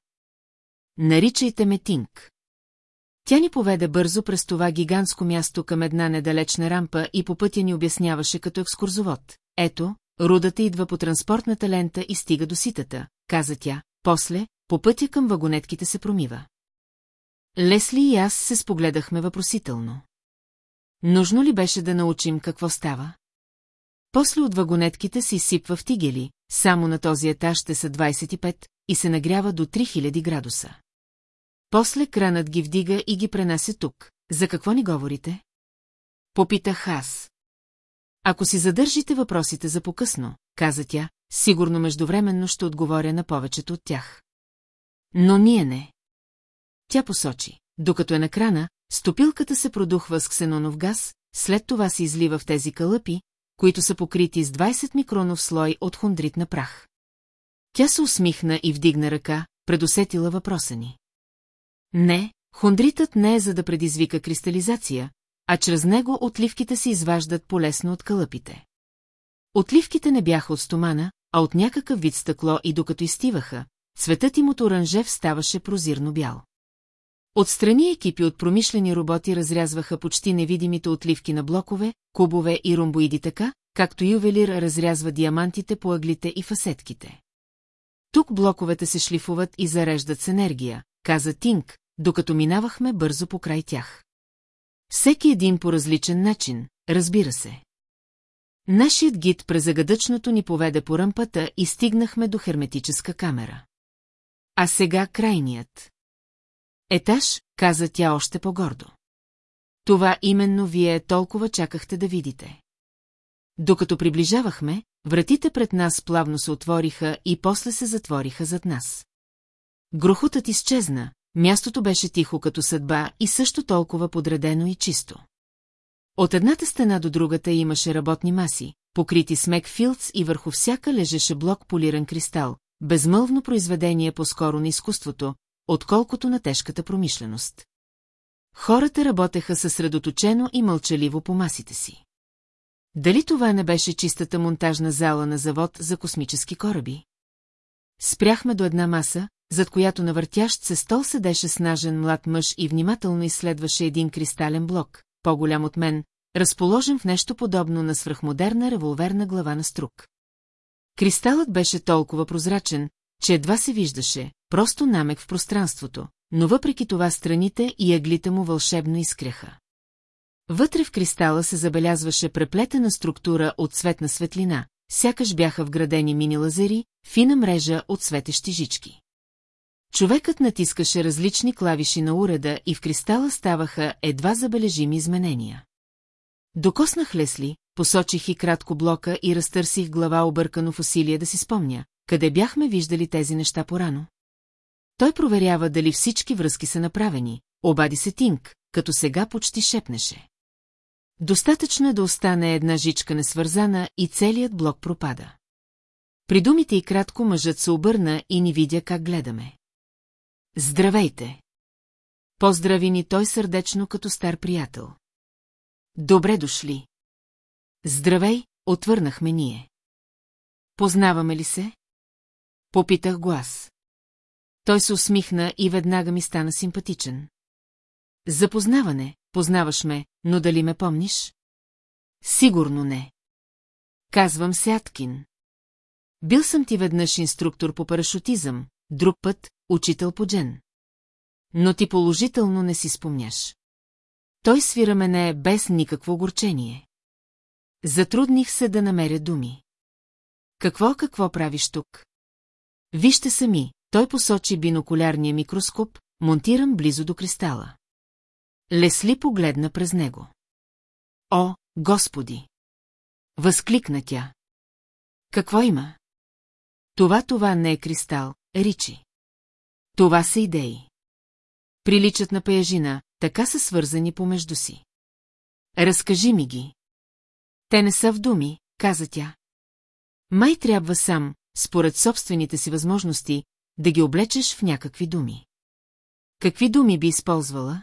Наричайте ме Тинк. Тя ни поведе бързо през това гигантско място към една недалечна рампа и по пътя ни обясняваше като екскурзовод. Ето, рудата идва по транспортната лента и стига до ситата, каза тя. После, по пътя към вагонетките се промива. Лесли и аз се спогледахме въпросително. Нужно ли беше да научим какво става? После от вагонетките се изсипва в тигели, само на този етаж ще са 25 и се нагрява до 3000 градуса. После кранът ги вдига и ги пренася тук. За какво ни говорите? Попитах аз. Ако си задържите въпросите за покъсно, каза тя, сигурно междувременно ще отговоря на повечето от тях. Но ние не. Тя посочи. Докато е на крана, стопилката се продухва с ксенонов газ, след това се излива в тези кълъпи, които са покрити с 20 микронов слой от хондрит на прах. Тя се усмихна и вдигна ръка, предусетила въпроса ни. Не, хондритът не е за да предизвика кристализация, а чрез него отливките се изваждат полесно от кълъпите. Отливките не бяха от стомана, а от някакъв вид стъкло и докато изтиваха, цветът им от оранжев ставаше прозирно бял. Отстрани екипи от промишлени роботи разрязваха почти невидимите отливки на блокове, кубове и ромбоиди така, както ювелир разрязва диамантите по ъглите и фасетките. Тук блоковете се шлифуват и зареждат с енергия, каза Тинк, докато минавахме бързо по край тях. Всеки един по различен начин, разбира се. Нашият гид през загадъчното ни поведе по ръмпата и стигнахме до херметическа камера. А сега крайният. Етаж, каза тя още по-гордо. Това именно вие толкова чакахте да видите. Докато приближавахме, вратите пред нас плавно се отвориха и после се затвориха зад нас. Грохотът изчезна, мястото беше тихо като съдба и също толкова подредено и чисто. От едната стена до другата имаше работни маси, покрити с Мекфилдс и върху всяка лежеше блок полиран кристал, безмълвно произведение по-скоро на изкуството, отколкото на тежката промишленост. Хората работеха съсредоточено и мълчаливо по масите си. Дали това не беше чистата монтажна зала на завод за космически кораби? Спряхме до една маса, зад която на въртящ се стол седеше снажен млад мъж и внимателно изследваше един кристален блок, по-голям от мен, разположен в нещо подобно на свръхмодерна револверна глава на струк. Кристалът беше толкова прозрачен, че едва се виждаше, просто намек в пространството, но въпреки това страните и ъглите му вълшебно изкряха. Вътре в кристала се забелязваше преплетена структура от цветна светлина, сякаш бяха вградени мини лазери, фина мрежа от светещи жички. Човекът натискаше различни клавиши на уреда и в кристала ставаха едва забележими изменения. Докоснах Лесли, посочих и кратко блока и разтърсих глава объркано в усилие да си спомня, къде бяхме виждали тези неща порано. Той проверява дали всички връзки са направени, обади се Тинк, като сега почти шепнеше. Достатъчно е да остане една жичка несвързана и целият блок пропада. При думите и кратко мъжът се обърна и ни видя как гледаме. Здравейте! Поздрави ни той сърдечно като стар приятел. Добре дошли. Здравей, отвърнахме ние. Познаваме ли се? Попитах глас. Той се усмихна и веднага ми стана симпатичен. Запознаване, познаваш ме, но дали ме помниш? Сигурно не. Казвам се Аткин. Бил съм ти веднъж инструктор по парашутизъм, друг път – учител по джен. Но ти положително не си спомняш. Той свира мене без никакво огорчение. Затрудних се да намеря думи. Какво, какво правиш тук? Вижте сами, той посочи бинокулярния микроскоп, монтиран близо до кристала. Лесли погледна през него. О, Господи! Възкликна тя. Какво има? Това, това не е кристал, Ричи. Това са идеи. Приличат на паяжина, така са свързани помежду си. Разкажи ми ги. Те не са в думи, каза тя. Май трябва сам, според собствените си възможности, да ги облечеш в някакви думи. Какви думи би използвала?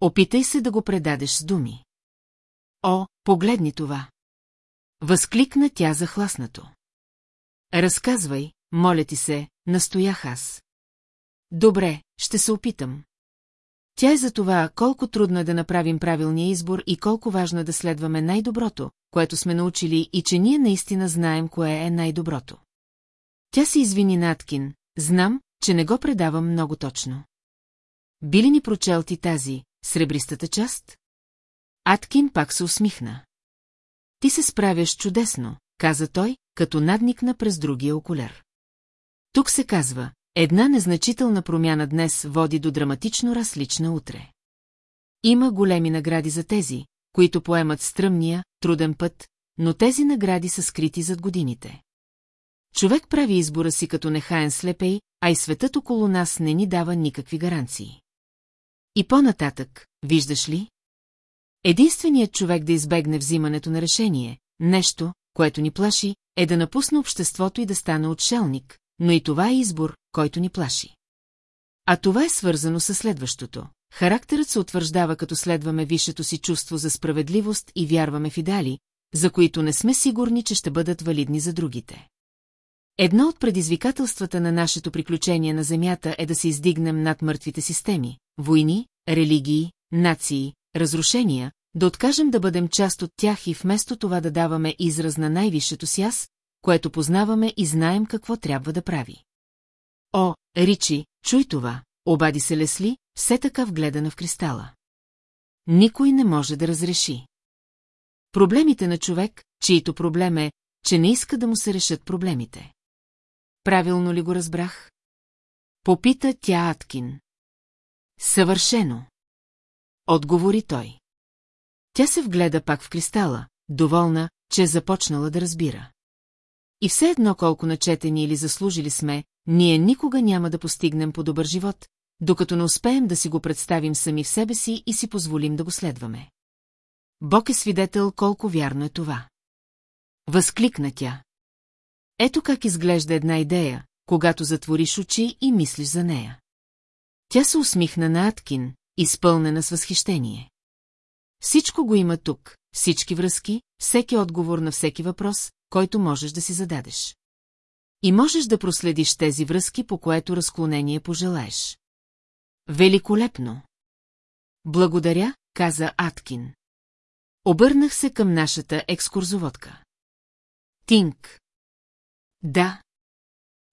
Опитай се да го предадеш с думи. О, погледни това! Възкликна тя захласнато. Разказвай, моля ти се, настоях аз. Добре, ще се опитам. Тя е за това колко трудно е да направим правилния избор и колко важно е да следваме най-доброто, което сме научили и че ние наистина знаем кое е най-доброто. Тя се извини Наткин, знам, че не го предавам много точно. Би ли ни прочел ти тази, сребристата част? Аткин пак се усмихна. Ти се справяш чудесно, каза той, като надникна през другия окуляр. Тук се казва, една незначителна промяна днес води до драматично различна утре. Има големи награди за тези, които поемат стръмния, труден път, но тези награди са скрити зад годините. Човек прави избора си като нехаен слепей, а и светът около нас не ни дава никакви гаранции. И по-нататък, виждаш ли? Единственият човек да избегне взимането на решение, нещо, което ни плаши, е да напусне обществото и да стане отшелник, но и това е избор, който ни плаши. А това е свързано с следващото. Характерът се утвърждава като следваме висшето си чувство за справедливост и вярваме в идеали, за които не сме сигурни, че ще бъдат валидни за другите. Едно от предизвикателствата на нашето приключение на Земята е да се издигнем над мъртвите системи, войни, религии, нации, разрушения, да откажем да бъдем част от тях и вместо това да даваме израз на най-висшето си аз, което познаваме и знаем какво трябва да прави. О, Ричи, чуй това, обади се Лесли, все така вгледана в кристала. Никой не може да разреши. Проблемите на човек, чието проблем е, че не иска да му се решат проблемите. Правилно ли го разбрах? Попита тя Аткин. Съвършено. Отговори той. Тя се вгледа пак в кристала, доволна, че е започнала да разбира. И все едно колко начетени или заслужили сме, ние никога няма да постигнем по-добър живот, докато не успеем да си го представим сами в себе си и си позволим да го следваме. Бог е свидетел колко вярно е това. Възкликна тя. Ето как изглежда една идея, когато затвориш очи и мислиш за нея. Тя се усмихна на Аткин, изпълнена с възхищение. Всичко го има тук, всички връзки, всеки отговор на всеки въпрос, който можеш да си зададеш. И можеш да проследиш тези връзки, по което разклонение пожелаеш. Великолепно! Благодаря, каза Аткин. Обърнах се към нашата екскурзоводка. Тинк. Да.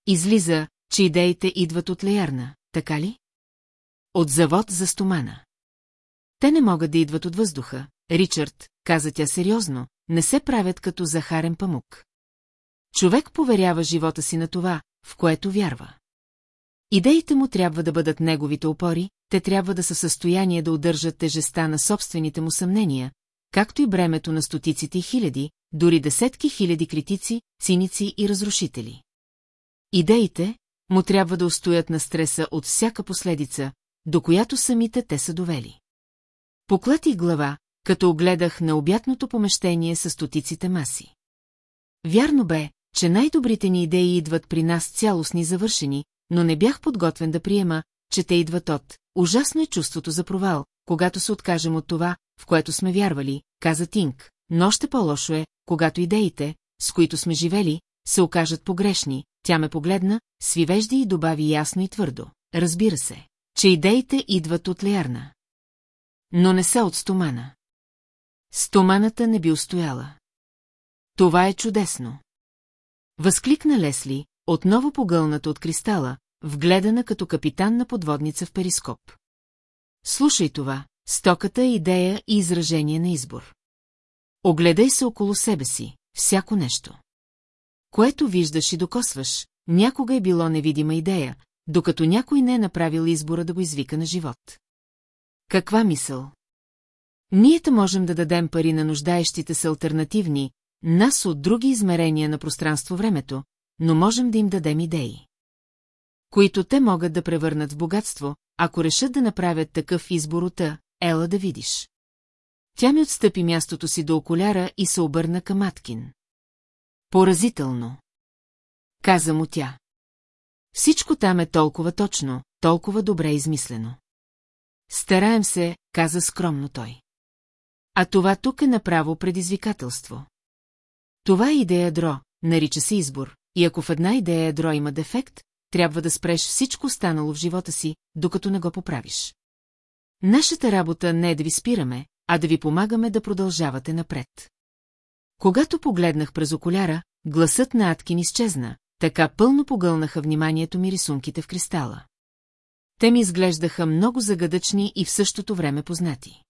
Излиза, че идеите идват от Леярна, така ли? От завод за стомана. Те не могат да идват от въздуха. Ричард, каза тя сериозно, не се правят като захарен памук. Човек поверява живота си на това, в което вярва. Идеите му трябва да бъдат неговите опори, те трябва да са в състояние да удържат тежеста на собствените му съмнения, както и бремето на стотиците хиляди, дори десетки хиляди критици, циници и разрушители. Идеите му трябва да устоят на стреса от всяка последица, до която самите те са довели. Поклати глава, като огледах на обятното помещение с стотиците маси. Вярно бе, че най-добрите ни идеи идват при нас цялостни завършени, но не бях подготвен да приема, че те идват от. Ужасно е чувството за провал, когато се откажем от това, в което сме вярвали, каза Тинг, но още по-лошо е, когато идеите, с които сме живели, се окажат погрешни. Тя ме погледна, свивежди и добави ясно и твърдо. Разбира се, че идеите идват от Лярна. Но не са от стомана. Стоманата не би устояла. Това е чудесно. Възкликна Лесли, отново погълната от кристала, вгледана като капитан на подводница в перископ. Слушай това, стоката е идея и изражение на избор. Огледай се около себе си, всяко нещо. Което виждаш и докосваш, някога е било невидима идея, докато някой не е направил избора да го извика на живот. Каква мисъл? Нието можем да дадем пари на нуждаещите се альтернативни, нас от други измерения на пространство-времето, но можем да им дадем идеи. Които те могат да превърнат в богатство, ако решат да направят такъв избор от ела да видиш. Тя ми отстъпи мястото си до окуляра и се обърна към Аткин. Поразително. Каза му тя. Всичко там е толкова точно, толкова добре измислено. Стараем се, каза скромно той. А това тук е направо предизвикателство. Това е идея ядро, нарича се избор, и ако в една идея ядро има дефект, трябва да спреш всичко останало в живота си, докато не го поправиш. Нашата работа не е да ви спираме, а да ви помагаме да продължавате напред. Когато погледнах през окуляра, гласът на Аткин изчезна, така пълно погълнаха вниманието ми рисунките в кристала. Те ми изглеждаха много загадъчни и в същото време познати.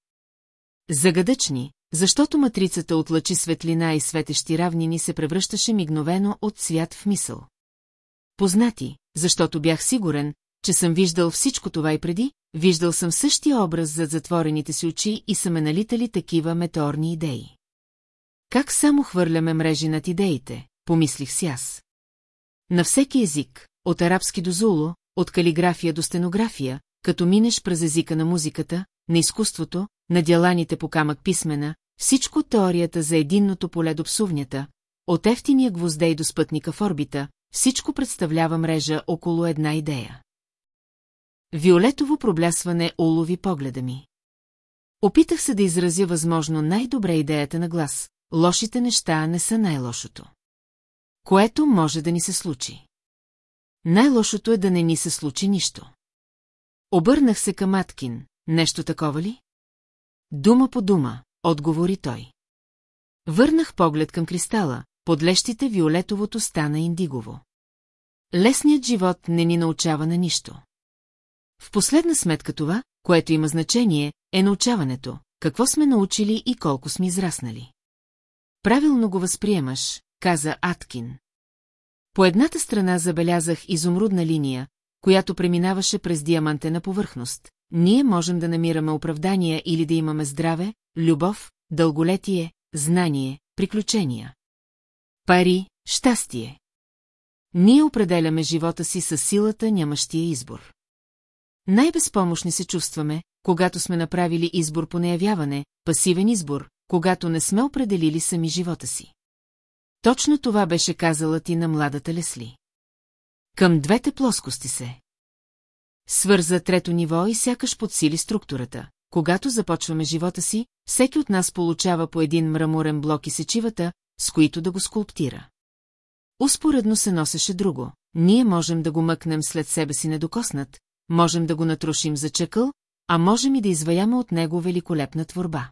Загадъчни, защото матрицата от лъчи светлина и светещи равнини се превръщаше мигновено от цвят в мисъл. Познати, защото бях сигурен, че съм виждал всичко това и преди, виждал съм същия образ зад затворените си очи и са ме налитали такива метеорни идеи. Как само хвърляме мрежи над идеите, помислих си аз. На всеки език, от арабски до зуло, от калиграфия до стенография, като минеш през езика на музиката, на изкуството, на дяланите по камък писмена, всичко теорията за единното поле до псувнята, от ефтиния гвоздей до спътника в орбита, всичко представлява мрежа около една идея. Виолетово проблясване улови погледа ми. Опитах се да изразя възможно най-добре идеята на глас. Лошите неща не са най-лошото. Което може да ни се случи. Най-лошото е да не ни се случи нищо. Обърнах се към Аткин. Нещо такова ли? Дума по дума, отговори той. Върнах поглед към кристала, подлещите виолетовото стана индигово. Лесният живот не ни научава на нищо. В последна сметка това, което има значение, е научаването, какво сме научили и колко сме израснали. Правилно го възприемаш, каза Аткин. По едната страна забелязах изумрудна линия, която преминаваше през диамантена повърхност. Ние можем да намираме оправдания или да имаме здраве, любов, дълголетие, знание, приключения. Пари, щастие. Ние определяме живота си със силата нямащия избор. Най-безпомощни се чувстваме, когато сме направили избор по неявяване, пасивен избор, когато не сме определили сами живота си. Точно това беше казала ти на младата Лесли. Към двете плоскости се. Свърза трето ниво и сякаш подсили структурата. Когато започваме живота си, всеки от нас получава по един мраморен блок и сечивата, с които да го скулптира. Успоредно се носеше друго. Ние можем да го мъкнем след себе си недокоснат, можем да го натрушим за чъкъл, а можем и да изваяме от него великолепна творба.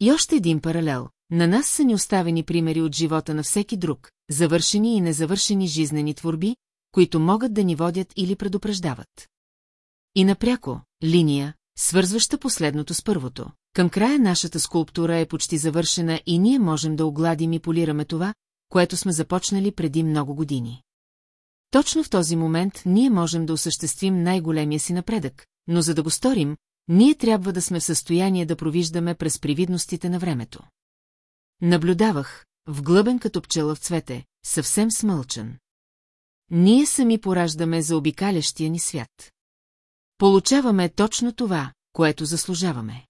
И още един паралел. На нас са ни оставени примери от живота на всеки друг, завършени и незавършени жизнени творби, които могат да ни водят или предупреждават. И напряко, линия, свързваща последното с първото. Към края нашата скулптура е почти завършена и ние можем да огладим и полираме това, което сме започнали преди много години. Точно в този момент ние можем да осъществим най-големия си напредък, но за да го сторим, ние трябва да сме в състояние да провиждаме през привидностите на времето. Наблюдавах, вглъбен като пчела в цвете, съвсем смълчен. Ние сами пораждаме за обикалящия ни свят. Получаваме точно това, което заслужаваме.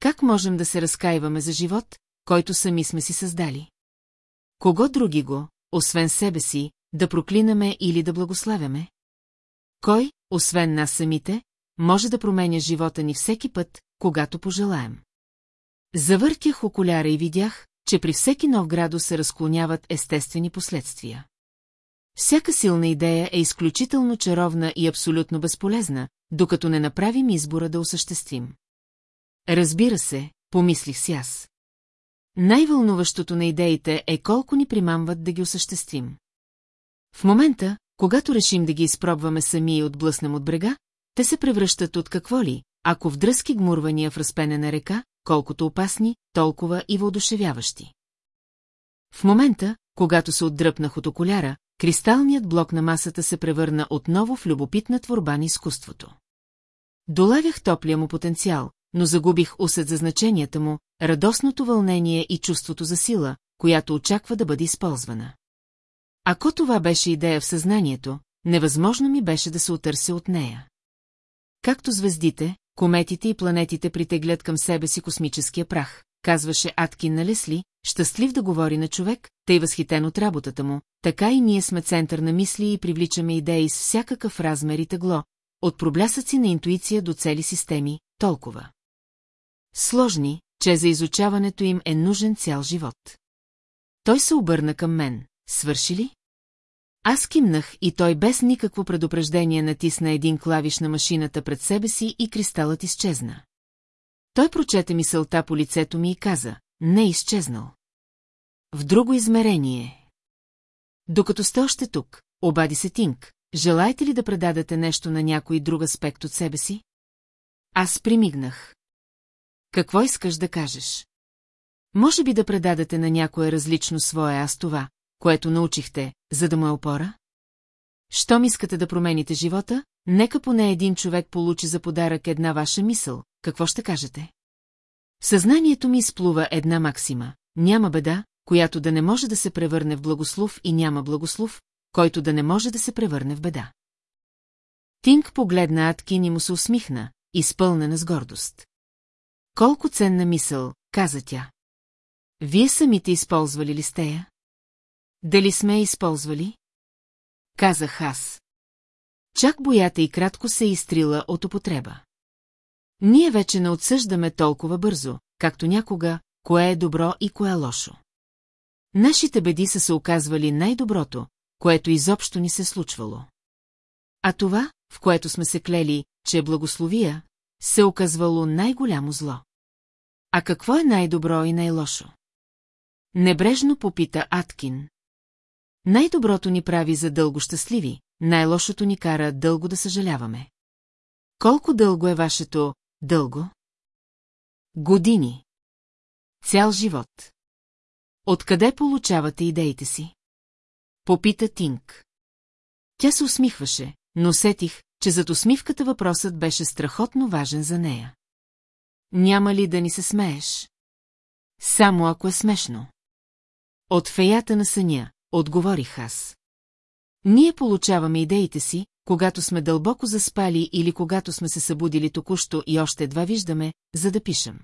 Как можем да се разкаиваме за живот, който сами сме си създали? Кого други го, освен себе си, да проклинаме или да благославяме? Кой, освен нас самите, може да променя живота ни всеки път, когато пожелаем. Завъртях окуляра и видях, че при всеки нов градус се разклоняват естествени последствия. Всяка силна идея е изключително чаровна и абсолютно безполезна, докато не направим избора да осъществим. Разбира се, помислих си аз. Най-вълнуващото на идеите е колко ни примамват да ги осъществим. В момента, когато решим да ги изпробваме сами и отблъснем от брега, те се превръщат от какво ли, ако в дръзки гмурвания в разпенена река, колкото опасни, толкова и въодушевяващи. В момента, когато се отдръпнах от окуляра, кристалният блок на масата се превърна отново в любопитна творба на изкуството. Долавях топлия му потенциал, но загубих усет за значенията му, радостното вълнение и чувството за сила, която очаква да бъде използвана. Ако това беше идея в съзнанието, невъзможно ми беше да се отърся от нея. Както звездите, кометите и планетите притеглят към себе си космическия прах, казваше Аткин на Лесли, щастлив да говори на човек, тъй възхитен от работата му, така и ние сме център на мисли и привличаме идеи с всякакъв размер и тегло, от проблясъци на интуиция до цели системи, толкова. Сложни, че за изучаването им е нужен цял живот. Той се обърна към мен. Свърши ли? Аз кимнах и той без никакво предупреждение натисна един клавиш на машината пред себе си и кристалът изчезна. Той прочете мисълта по лицето ми и каза, не е изчезнал. В друго измерение. Докато сте още тук, обади се Тинк, желаете ли да предадете нещо на някой друг аспект от себе си? Аз примигнах. Какво искаш да кажеш? Може би да предадете на някое различно свое аз това, което научихте, за да му е опора? Щом искате да промените живота, нека поне един човек получи за подарък една ваша мисъл, какво ще кажете? В съзнанието ми изплува една максима. Няма беда, която да не може да се превърне в благослов и няма благослов, който да не може да се превърне в беда. Тинг погледна Аткин и му се усмихна, изпълнена с гордост. Колко ценна мисъл, каза тя. Вие самите използвали ли сте я? Дали сме използвали? Казах аз. Чак боята и кратко се е изтрила от употреба. Ние вече не отсъждаме толкова бързо, както някога, кое е добро и кое е лошо. Нашите беди са се оказвали най-доброто, което изобщо ни се случвало. А това, в което сме се клели, че е благословия, се оказвало най-голямо зло. А какво е най-добро и най-лошо? Небрежно попита Аткин. Най-доброто ни прави за дълго щастливи, най-лошото ни кара дълго да съжаляваме. Колко дълго е вашето дълго? Години. Цял живот. Откъде получавате идеите си? Попита Тинк. Тя се усмихваше, но сетих, че зад усмивката въпросът беше страхотно важен за нея. Няма ли да ни се смееш? Само ако е смешно. От феята на съня, отговорих аз. Ние получаваме идеите си, когато сме дълбоко заспали или когато сме се събудили току-що и още едва виждаме, за да пишем.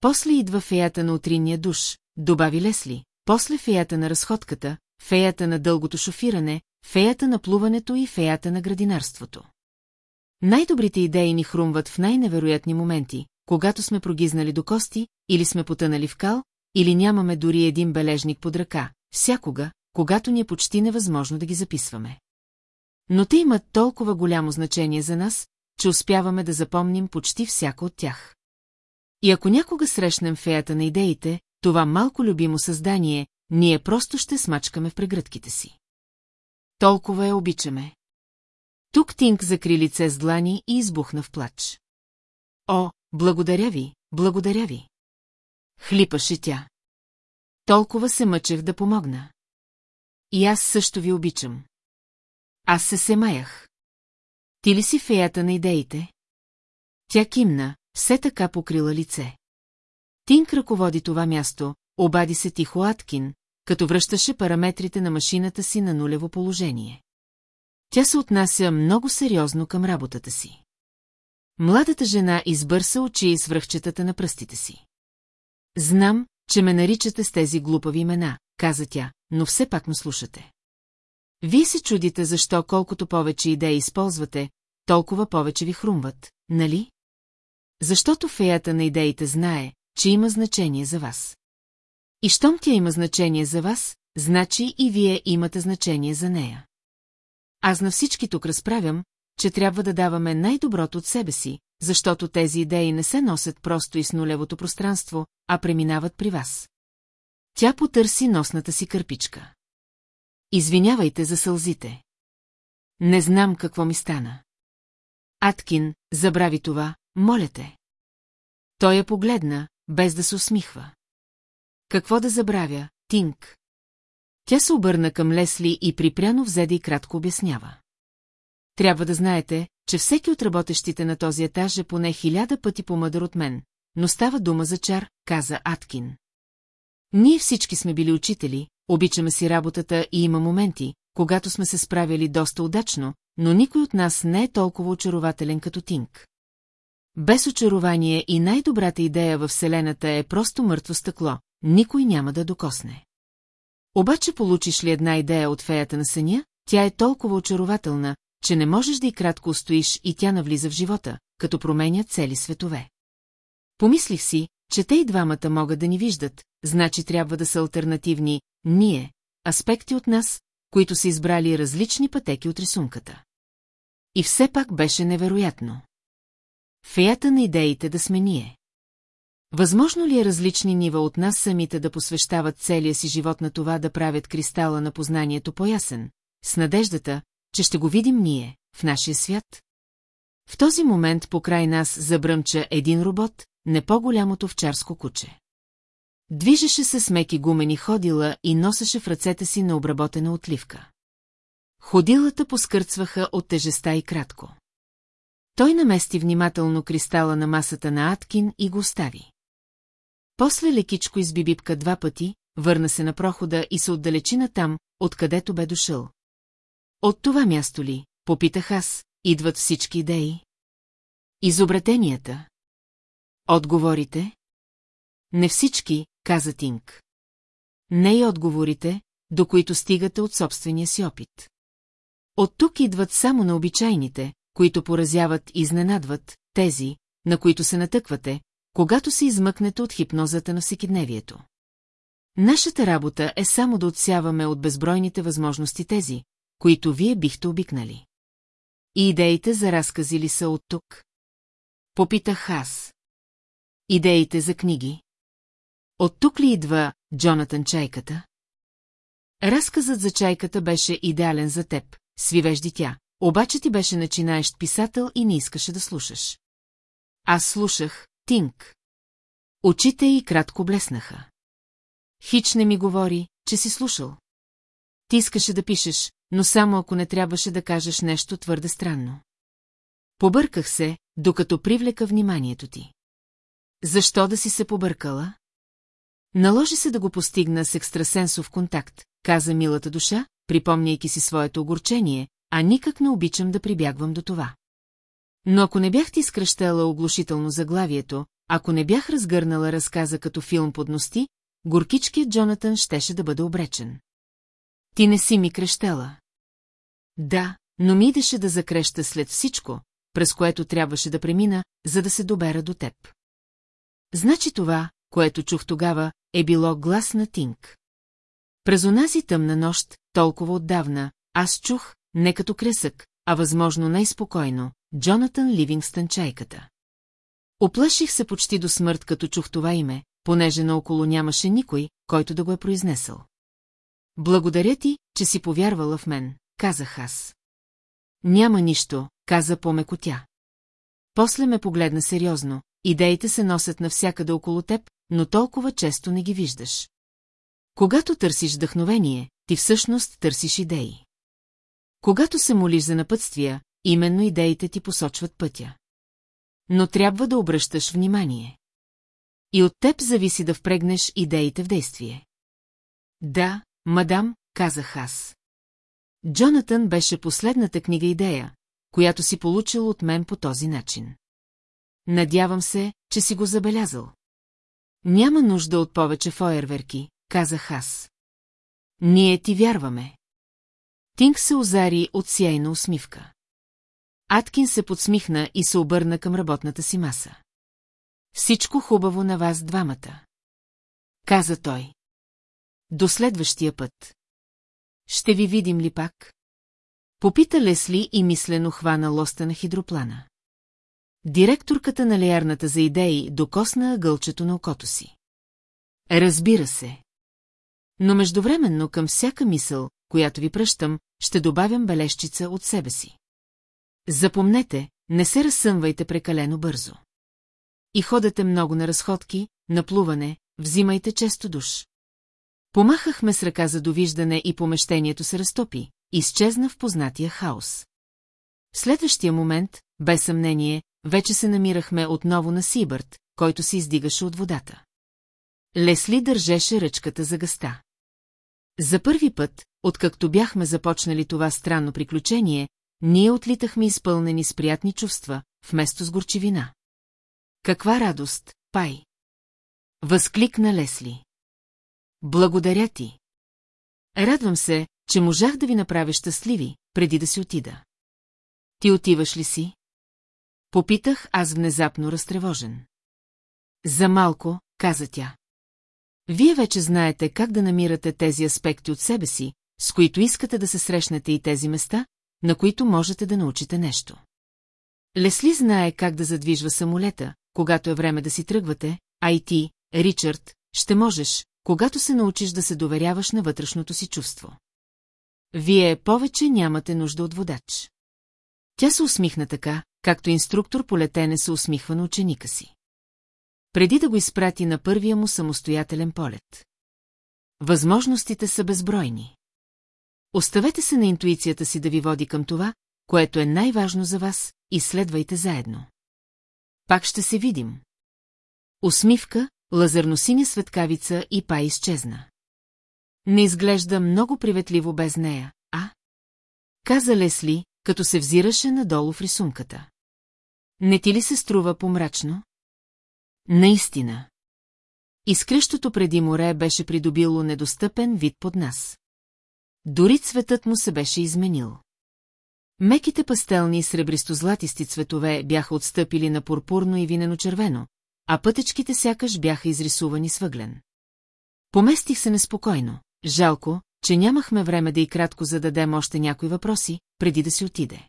После идва феята на утринния душ, добави Лесли, после феята на разходката, феята на дългото шофиране, феята на плуването и феята на градинарството. Най-добрите идеи ни хрумват в най-невероятни моменти, когато сме прогизнали до кости, или сме потънали в кал, или нямаме дори един бележник под ръка, всякога, когато ни е почти невъзможно да ги записваме. Но те имат толкова голямо значение за нас, че успяваме да запомним почти всяко от тях. И ако някога срещнем феята на идеите, това малко любимо създание, ние просто ще смачкаме в прегръдките си. Толкова я обичаме. Тук Тинк закри лице с длани и избухна в плач. О, благодаря ви, благодаря ви. Хлипаше тя. Толкова се мъчех да помогна. И аз също ви обичам. Аз се семаях. Ти ли си феята на идеите? Тя кимна, все така покрила лице. Тинк ръководи това място, обади се тихо Аткин, като връщаше параметрите на машината си на нулево положение. Тя се отнася много сериозно към работата си. Младата жена избърса очи и свръхчетата на пръстите си. Знам, че ме наричате с тези глупави имена, каза тя, но все пак ме слушате. Вие се чудите защо колкото повече идеи използвате, толкова повече ви хрумват, нали? Защото феята на идеите знае, че има значение за вас. И щом тя има значение за вас, значи и вие имате значение за нея. Аз на всички тук разправям, че трябва да даваме най-доброто от себе си, защото тези идеи не се носят просто и с нулевото пространство, а преминават при вас. Тя потърси носната си кърпичка. Извинявайте за сълзите. Не знам какво ми стана. Аткин, забрави това, моля те. Той я погледна, без да се усмихва. Какво да забравя, Тинк? Тя се обърна към Лесли и припряно взеде и кратко обяснява. Трябва да знаете, че всеки от работещите на този етаж е поне хиляда пъти по-мъдър от мен, но става дума за чар, каза Аткин. Ние всички сме били учители, обичаме си работата и има моменти, когато сме се справили доста удачно, но никой от нас не е толкова очарователен като Тинк. Без очарование и най-добрата идея във Вселената е просто мъртво стъкло, никой няма да докосне. Обаче получиш ли една идея от феята на съня, тя е толкова очарователна, че не можеш да и кратко устоиш и тя навлиза в живота, като променя цели светове. Помислих си, че те и двамата могат да ни виждат, значи трябва да са альтернативни «ние», аспекти от нас, които са избрали различни пътеки от рисунката. И все пак беше невероятно. Феята на идеите да сме ние. Възможно ли е различни нива от нас самите да посвещават целия си живот на това да правят кристала на познанието по-ясен, с надеждата, че ще го видим ние, в нашия свят? В този момент покрай нас забръмча един робот, не по-голямото овчарско куче. Движеше се с меки гумени ходила и носеше в ръцете си на обработена отливка. Ходилата поскърцваха от тежеста и кратко. Той намести внимателно кристала на масата на Аткин и го остави. После лекичко избибипка два пъти, върна се на прохода и се отдалечи на там, откъдето бе дошъл. От това място ли, попитах аз, идват всички идеи? Изобретенията. Отговорите? Не всички, каза Тинк. Не и отговорите, до които стигате от собствения си опит. От тук идват само на обичайните, които поразяват и изненадват, тези, на които се натъквате, когато се измъкнете от хипнозата на всекидневието. Нашата работа е само да отсяваме от безбройните възможности тези, които вие бихте обикнали. И идеите за разкази ли са от тук? Попитах аз. Идеите за книги. От тук ли идва Джонатан Чайката? Разказът за чайката беше идеален за теб, свивежди тя, обаче ти беше начинаещ писател и не искаше да слушаш. Аз слушах, Тинк. Очите й кратко блеснаха. Хич не ми говори, че си слушал. Ти искаше да пишеш, но само ако не трябваше да кажеш нещо твърде странно. Побърках се, докато привлека вниманието ти. Защо да си се побъркала? Наложи се да го постигна с екстрасенсов контакт, каза милата душа, припомняйки си своето огорчение, а никак не обичам да прибягвам до това. Но ако не бях ти скръщала оглушително заглавието, ако не бях разгърнала разказа като филм под ности, горкичкият Джонатан щеше да бъде обречен. Ти не си ми крещела. Да, но ми идеше да закреща след всичко, през което трябваше да премина, за да се добера до теб. Значи това, което чух тогава, е било глас на Тинк. През онази тъмна нощ, толкова отдавна, аз чух, не като кресък, а възможно най-спокойно, Джонатан Ливингстън чайката. Оплаших се почти до смърт, като чух това име, понеже наоколо нямаше никой, който да го е произнесъл. Благодаря ти, че си повярвала в мен, казах аз. Няма нищо, каза по-меко тя. После ме погледна сериозно, идеите се носят навсякъде около теб, но толкова често не ги виждаш. Когато търсиш вдъхновение, ти всъщност търсиш идеи. Когато се молиш за напътствия, именно идеите ти посочват пътя. Но трябва да обръщаш внимание. И от теб зависи да впрегнеш идеите в действие. Да, мадам, казах аз. Джонатан беше последната книга идея, която си получил от мен по този начин. Надявам се, че си го забелязал. Няма нужда от повече фойерверки, казах аз. Ние ти вярваме. Тинг се озари от сияйна усмивка. Аткин се подсмихна и се обърна към работната си маса. Всичко хубаво на вас двамата. Каза той. До следващия път. Ще ви видим ли пак? Попита Лесли и мислено хвана лоста на хидроплана. Директорката на леярната за идеи докосна гълчето на окото си. Разбира се. Но междувременно към всяка мисъл, която ви пръщам, ще добавям бележчица от себе си. Запомнете, не се разсъмвайте прекалено бързо. И ходете много на разходки, на плуване, взимайте често душ. Помахахме с ръка за довиждане и помещението се разтопи, изчезна в познатия хаос. В следващия момент, без съмнение, вече се намирахме отново на Сибърт, който се издигаше от водата. Лесли държеше ръчката за гъста. За първи път, откакто бяхме започнали това странно приключение, ние отлитахме изпълнени с приятни чувства, вместо с горчивина. Каква радост, Пай! Възкликна Лесли. Благодаря ти. Радвам се, че можах да ви направя щастливи, преди да си отида. Ти отиваш ли си? Попитах аз внезапно разтревожен. За малко, каза тя. Вие вече знаете как да намирате тези аспекти от себе си, с които искате да се срещнете и тези места, на които можете да научите нещо. Лесли знае как да задвижва самолета, когато е време да си тръгвате, а и ти, Ричард, ще можеш, когато се научиш да се доверяваш на вътрешното си чувство. Вие повече нямате нужда от водач. Тя се усмихна така, както инструктор по летене се усмихва на ученика си. Преди да го изпрати на първия му самостоятелен полет. Възможностите са безбройни. Оставете се на интуицията си да ви води към това, което е най-важно за вас, и следвайте заедно. Пак ще се видим. Усмивка, лазерносиня светкавица и па изчезна. Не изглежда много приветливо без нея, а? Каза Лесли, като се взираше надолу в рисунката. Не ти ли се струва помрачно? Наистина. Изкрещото преди море беше придобило недостъпен вид под нас. Дори цветът му се беше изменил. Меките пастелни и сребристо-златисти цветове бяха отстъпили на пурпурно и винено-червено, а пътечките сякаш бяха изрисувани с въглен. Поместих се неспокойно. Жалко, че нямахме време да и кратко зададем още някои въпроси, преди да си отиде.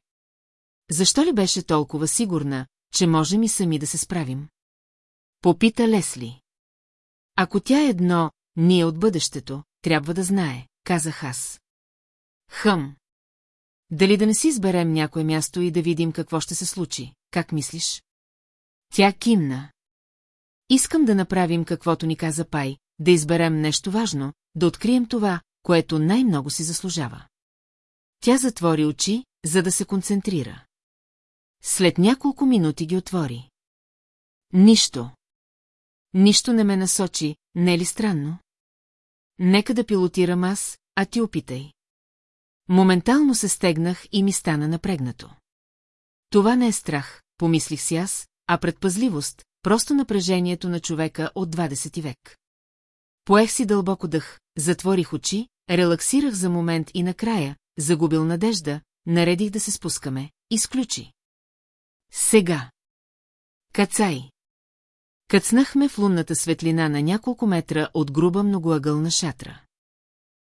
Защо ли беше толкова сигурна, че можем и сами да се справим? Попита Лесли. Ако тя е едно, ние от бъдещето, трябва да знае, казах аз. Хъм. Дали да не си изберем някое място и да видим какво ще се случи, как мислиш? Тя кимна. Искам да направим каквото ни каза Пай, да изберем нещо важно, да открием това, което най-много си заслужава. Тя затвори очи, за да се концентрира. След няколко минути ги отвори. Нищо. Нищо не ме насочи, не е ли странно? Нека да пилотирам аз, а ти опитай. Моментално се стегнах и ми стана напрегнато. Това не е страх, помислих си аз, а предпазливост, просто напрежението на човека от 20 век. Поех си дълбоко дъх, затворих очи, релаксирах за момент и накрая, загубил надежда, наредих да се спускаме, изключи. Сега. Кацай. Кацнахме в лунната светлина на няколко метра от груба многоъгълна шатра.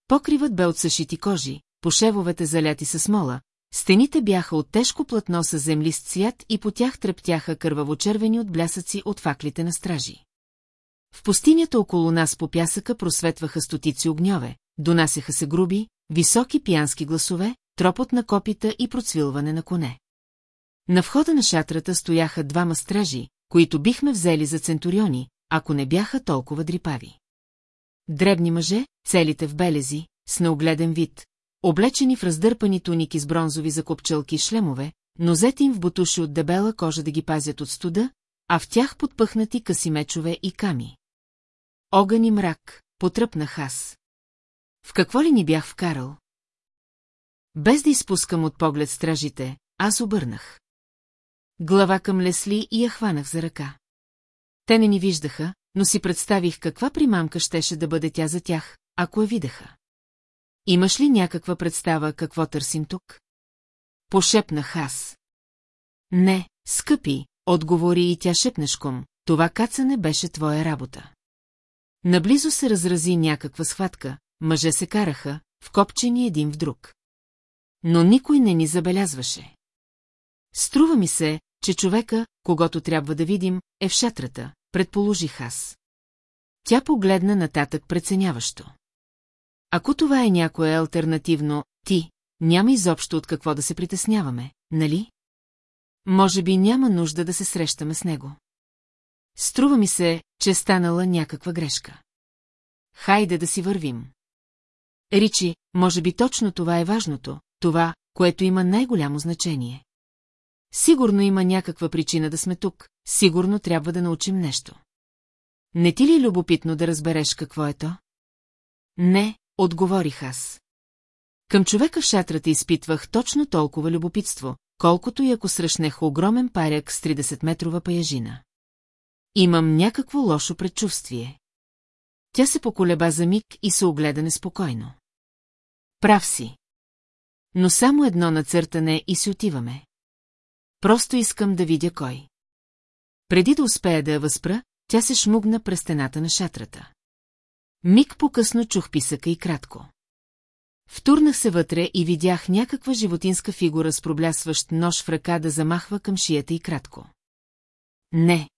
Покривът бе от съшити кожи, пошевовете заляти с смола, стените бяха от тежко платно с землист цвят и по тях трептяха кървавочервени от блясъци от факлите на стражи. В пустинята около нас по пясъка просветваха стотици огньове, донасяха се груби, високи пиянски гласове, тропот на копита и процвилване на коне. На входа на шатрата стояха двама стражи, които бихме взели за центуриони, ако не бяха толкова дрипави. Дребни мъже, целите в белези, с неогледен вид, облечени в раздърпани туники с бронзови закопчалки шлемове, нозете им в бутуши от дебела кожа да ги пазят от студа, а в тях подпъхнати къси мечове и ками. Огън и мрак, потръпнах аз. В какво ли ни бях вкарал? Без да изпускам от поглед стражите, аз обърнах. Глава към Лесли и я хванах за ръка. Те не ни виждаха, но си представих каква примамка щеше да бъде тя за тях, ако я видяха. Имаш ли някаква представа какво търсим тук? Пошепнах аз. Не, скъпи, отговори и тя шепнешком, това кацане беше твоя работа. Наблизо се разрази някаква схватка, мъже се караха, вкопчени един в друг. Но никой не ни забелязваше. Струва ми се, че човека, когато трябва да видим, е в шатрата, предположих аз. Тя погледна нататък преценяващо. Ако това е някое альтернативно «ти», няма изобщо от какво да се притесняваме, нали? Може би няма нужда да се срещаме с него. Струва ми се, че е станала някаква грешка. Хайде да си вървим. Ричи, може би точно това е важното, това, което има най-голямо значение. Сигурно има някаква причина да сме тук, сигурно трябва да научим нещо. Не ти ли е любопитно да разбереш какво е то? Не, отговорих аз. Към човека в шатрата изпитвах точно толкова любопитство, колкото и ако срещнех огромен паряк с 30-метрова паяжина. Имам някакво лошо предчувствие. Тя се поколеба за миг и се огледа неспокойно. Прав си. Но само едно нацъртане и си отиваме. Просто искам да видя кой. Преди да успея да я възпра, тя се шмугна през стената на шатрата. Миг по-късно чух писъка и кратко. Втурнах се вътре и видях някаква животинска фигура с проблясващ нож в ръка да замахва към шията и кратко. Не.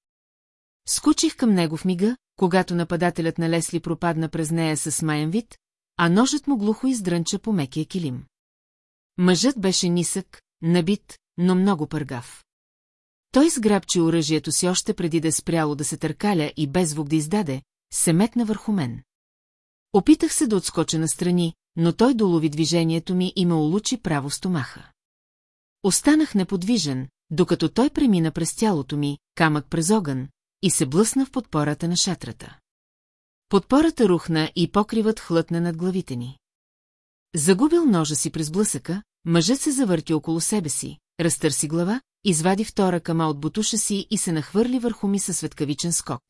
Скучих към него в мига, когато нападателят на Лесли пропадна през нея със смаян вид, а ножът му глухо издрънча по мекия килим. Мъжът беше нисък, набит, но много пъргав. Той сграбчи оръжието си още преди да е спряло да се търкаля и без звук да издаде, се метна върху мен. Опитах се да отскоча настрани, но той долови движението ми и ме улучи право в стомаха. Останах неподвижен, докато той премина през тялото ми, камък през огън, и се блъсна в подпората на шатрата. Подпората рухна и покривът хлътна над главите ни. Загубил ножа си през блъсъка, мъжът се завърти около себе си, разтърси глава, извади втора кама от бутуша си и се нахвърли върху ми със светкавичен скок.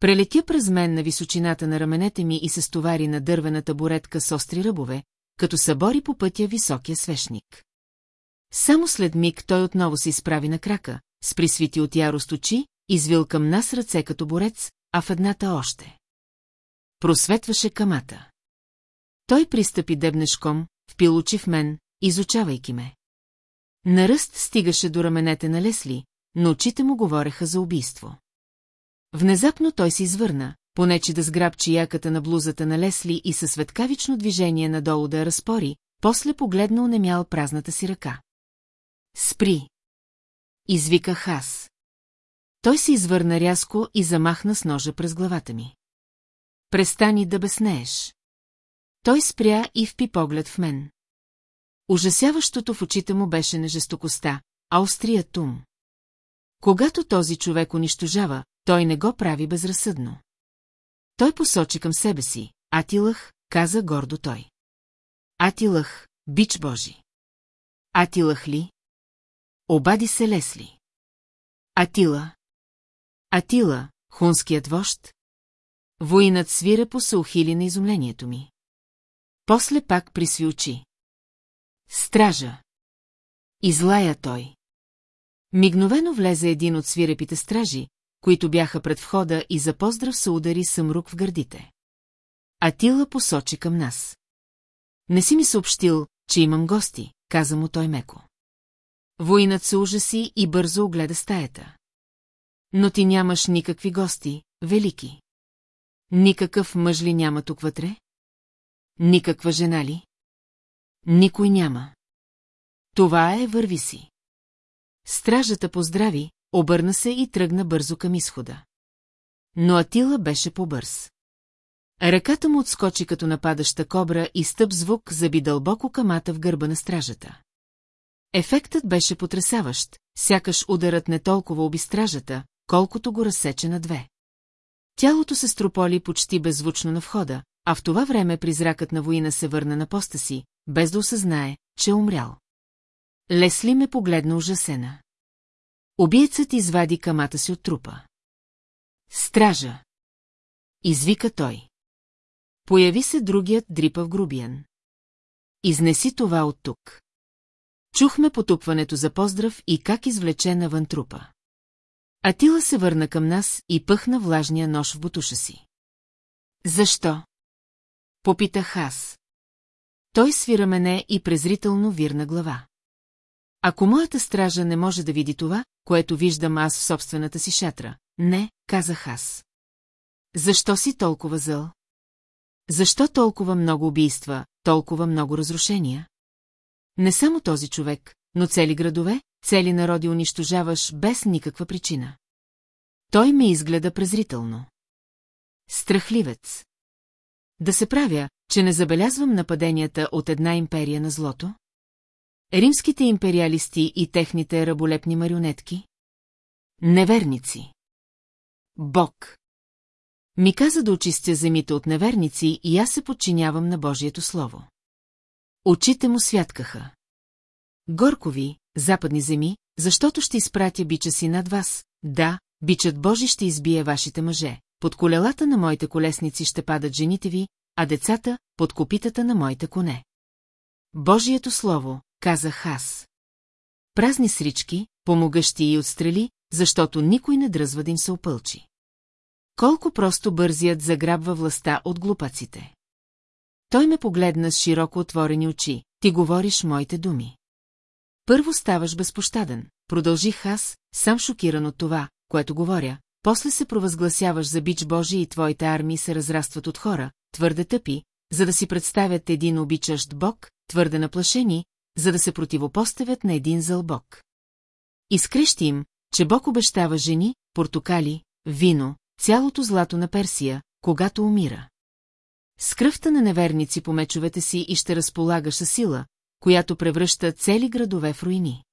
Прелетя през мен на височината на раменете ми и се стовари на дървената буретка с остри ръбове, като събори по пътя високия свещник. Само след миг той отново се изправи на крака, с присвити от ярост очи, извил към нас ръце като борец, а в едната още. Просветваше камата. Той пристъпи дебнешком, впил очи в мен, изучавайки ме. Наръст стигаше до раменете на Лесли, но очите му говореха за убийство. Внезапно той се извърна, понече да сграбчи яката на блузата на Лесли и със светкавично движение надолу да я разпори, после погледна унемял празната си ръка. Спри! Извиках аз. Той се извърна рязко и замахна с ножа през главата ми. Престани да беснееш. Той спря и впи поглед в мен. Ужасяващото в очите му беше не жестокостта, а острият ум. Когато този човек унищожава, той не го прави безразсъдно. Той посочи към себе си, Атилах, каза гордо той. Атилах, бич Божи. Атилах ли? Обади се Лесли. Атила. Атила, хунският вожд. Воинът свира по саухили на изумлението ми. После пак присви очи. Стража. Излая той. Мигновено влезе един от свирепите стражи, които бяха пред входа и за поздрав се удари съмрук в гърдите. Атила посочи към нас. Не си ми съобщил, че имам гости, каза му той меко. Воинът се ужаси и бързо огледа стаята. Но ти нямаш никакви гости, велики. Никакъв мъж ли няма тук вътре? Никаква жена ли? Никой няма. Това е, върви си. Стражата поздрави, обърна се и тръгна бързо към изхода. Но Атила беше побърз. Ръката му отскочи като нападаща кобра и стъп звук заби дълбоко камата в гърба на стражата. Ефектът беше потрясаващ, сякаш ударът не толкова оби стражата, колкото го разсече на две. Тялото се строполи почти беззвучно на входа, а в това време призракът на воина се върна на поста си, без да осъзнае, че е умрял. Лесли ме погледна ужасена. Убиецът извади камата си от трупа. Стража! Извика той. Появи се другият дрипав грубиян. Изнеси това от тук. Чухме потупването за поздрав и как извлече навън трупа. Атила се върна към нас и пъхна влажния нож в бутуша си. Защо? Попитах аз. Той свира мене и презрително вирна глава. Ако моята стража не може да види това, което виждам аз в собствената си шатра, не, казах аз. Защо си толкова зъл? Защо толкова много убийства, толкова много разрушения? Не само този човек, но цели градове, цели народи унищожаваш без никаква причина. Той ме изгледа презрително. Страхливец. Да се правя, че не забелязвам нападенията от една империя на злото? Римските империалисти и техните раболепни марионетки? Неверници. Бог. Ми каза да очистя земите от неверници и аз се подчинявам на Божието Слово. Очите му святкаха. Горкови, западни земи, защото ще изпратя бича си над вас. Да, бичът Божи ще избие вашите мъже. Под колелата на моите колесници ще падат жените ви, а децата – под копитата на моите коне. Божието Слово, казах аз. Празни срички, помогъщи и отстрели, защото никой не дръзва да им се опълчи. Колко просто бързият заграбва властта от глупаците. Той ме погледна с широко отворени очи. Ти говориш моите думи. Първо ставаш безпощаден, продължих аз, сам шокиран от това, което говоря, после се провъзгласяваш за бич Божий и твоите армии се разрастват от хора, твърде тъпи, за да си представят един обичащ Бог, твърде наплашени, за да се противопоставят на един зъл Бог. Изкрещи им, че Бог обещава жени, портокали, вино, цялото злато на Персия, когато умира. С кръвта на неверници по мечовете си и ще разполагаш сила, която превръща цели градове в руини.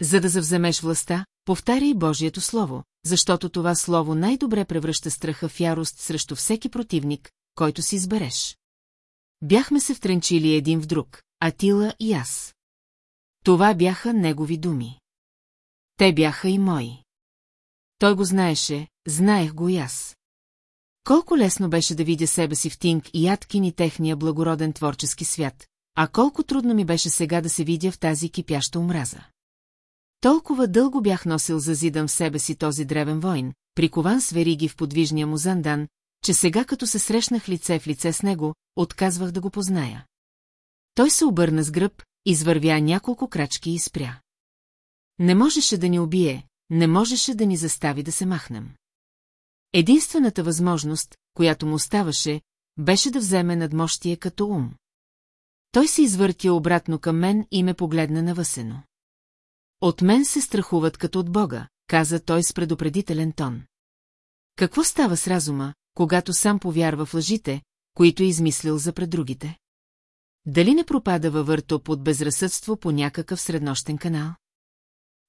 За да завземеш властта, повтаряй Божието Слово, защото това Слово най-добре превръща страха в ярост срещу всеки противник, който си избереш. Бяхме се втренчили един в друг, Атила и аз. Това бяха негови думи. Те бяха и мои. Той го знаеше, знаех го и аз. Колко лесно беше да видя себе си в Тинг и Аткин и техния благороден творчески свят, а колко трудно ми беше сега да се видя в тази кипяща омраза. Толкова дълго бях носил зазидан в себе си този древен войн, прикован с вериги в подвижния му зандан, че сега като се срещнах лице в лице с него, отказвах да го позная. Той се обърна с гръб, извървя няколко крачки и спря. Не можеше да ни убие, не можеше да ни застави да се махнем. Единствената възможност, която му оставаше, беше да вземе надмощие като ум. Той се извъртя обратно към мен и ме погледна навъсено. От мен се страхуват като от Бога, каза той с предупредителен тон. Какво става с разума, когато сам повярва в лъжите, които е измислил за пред другите? Дали не пропада във въртоп от безразсъдство по някакъв среднощен канал?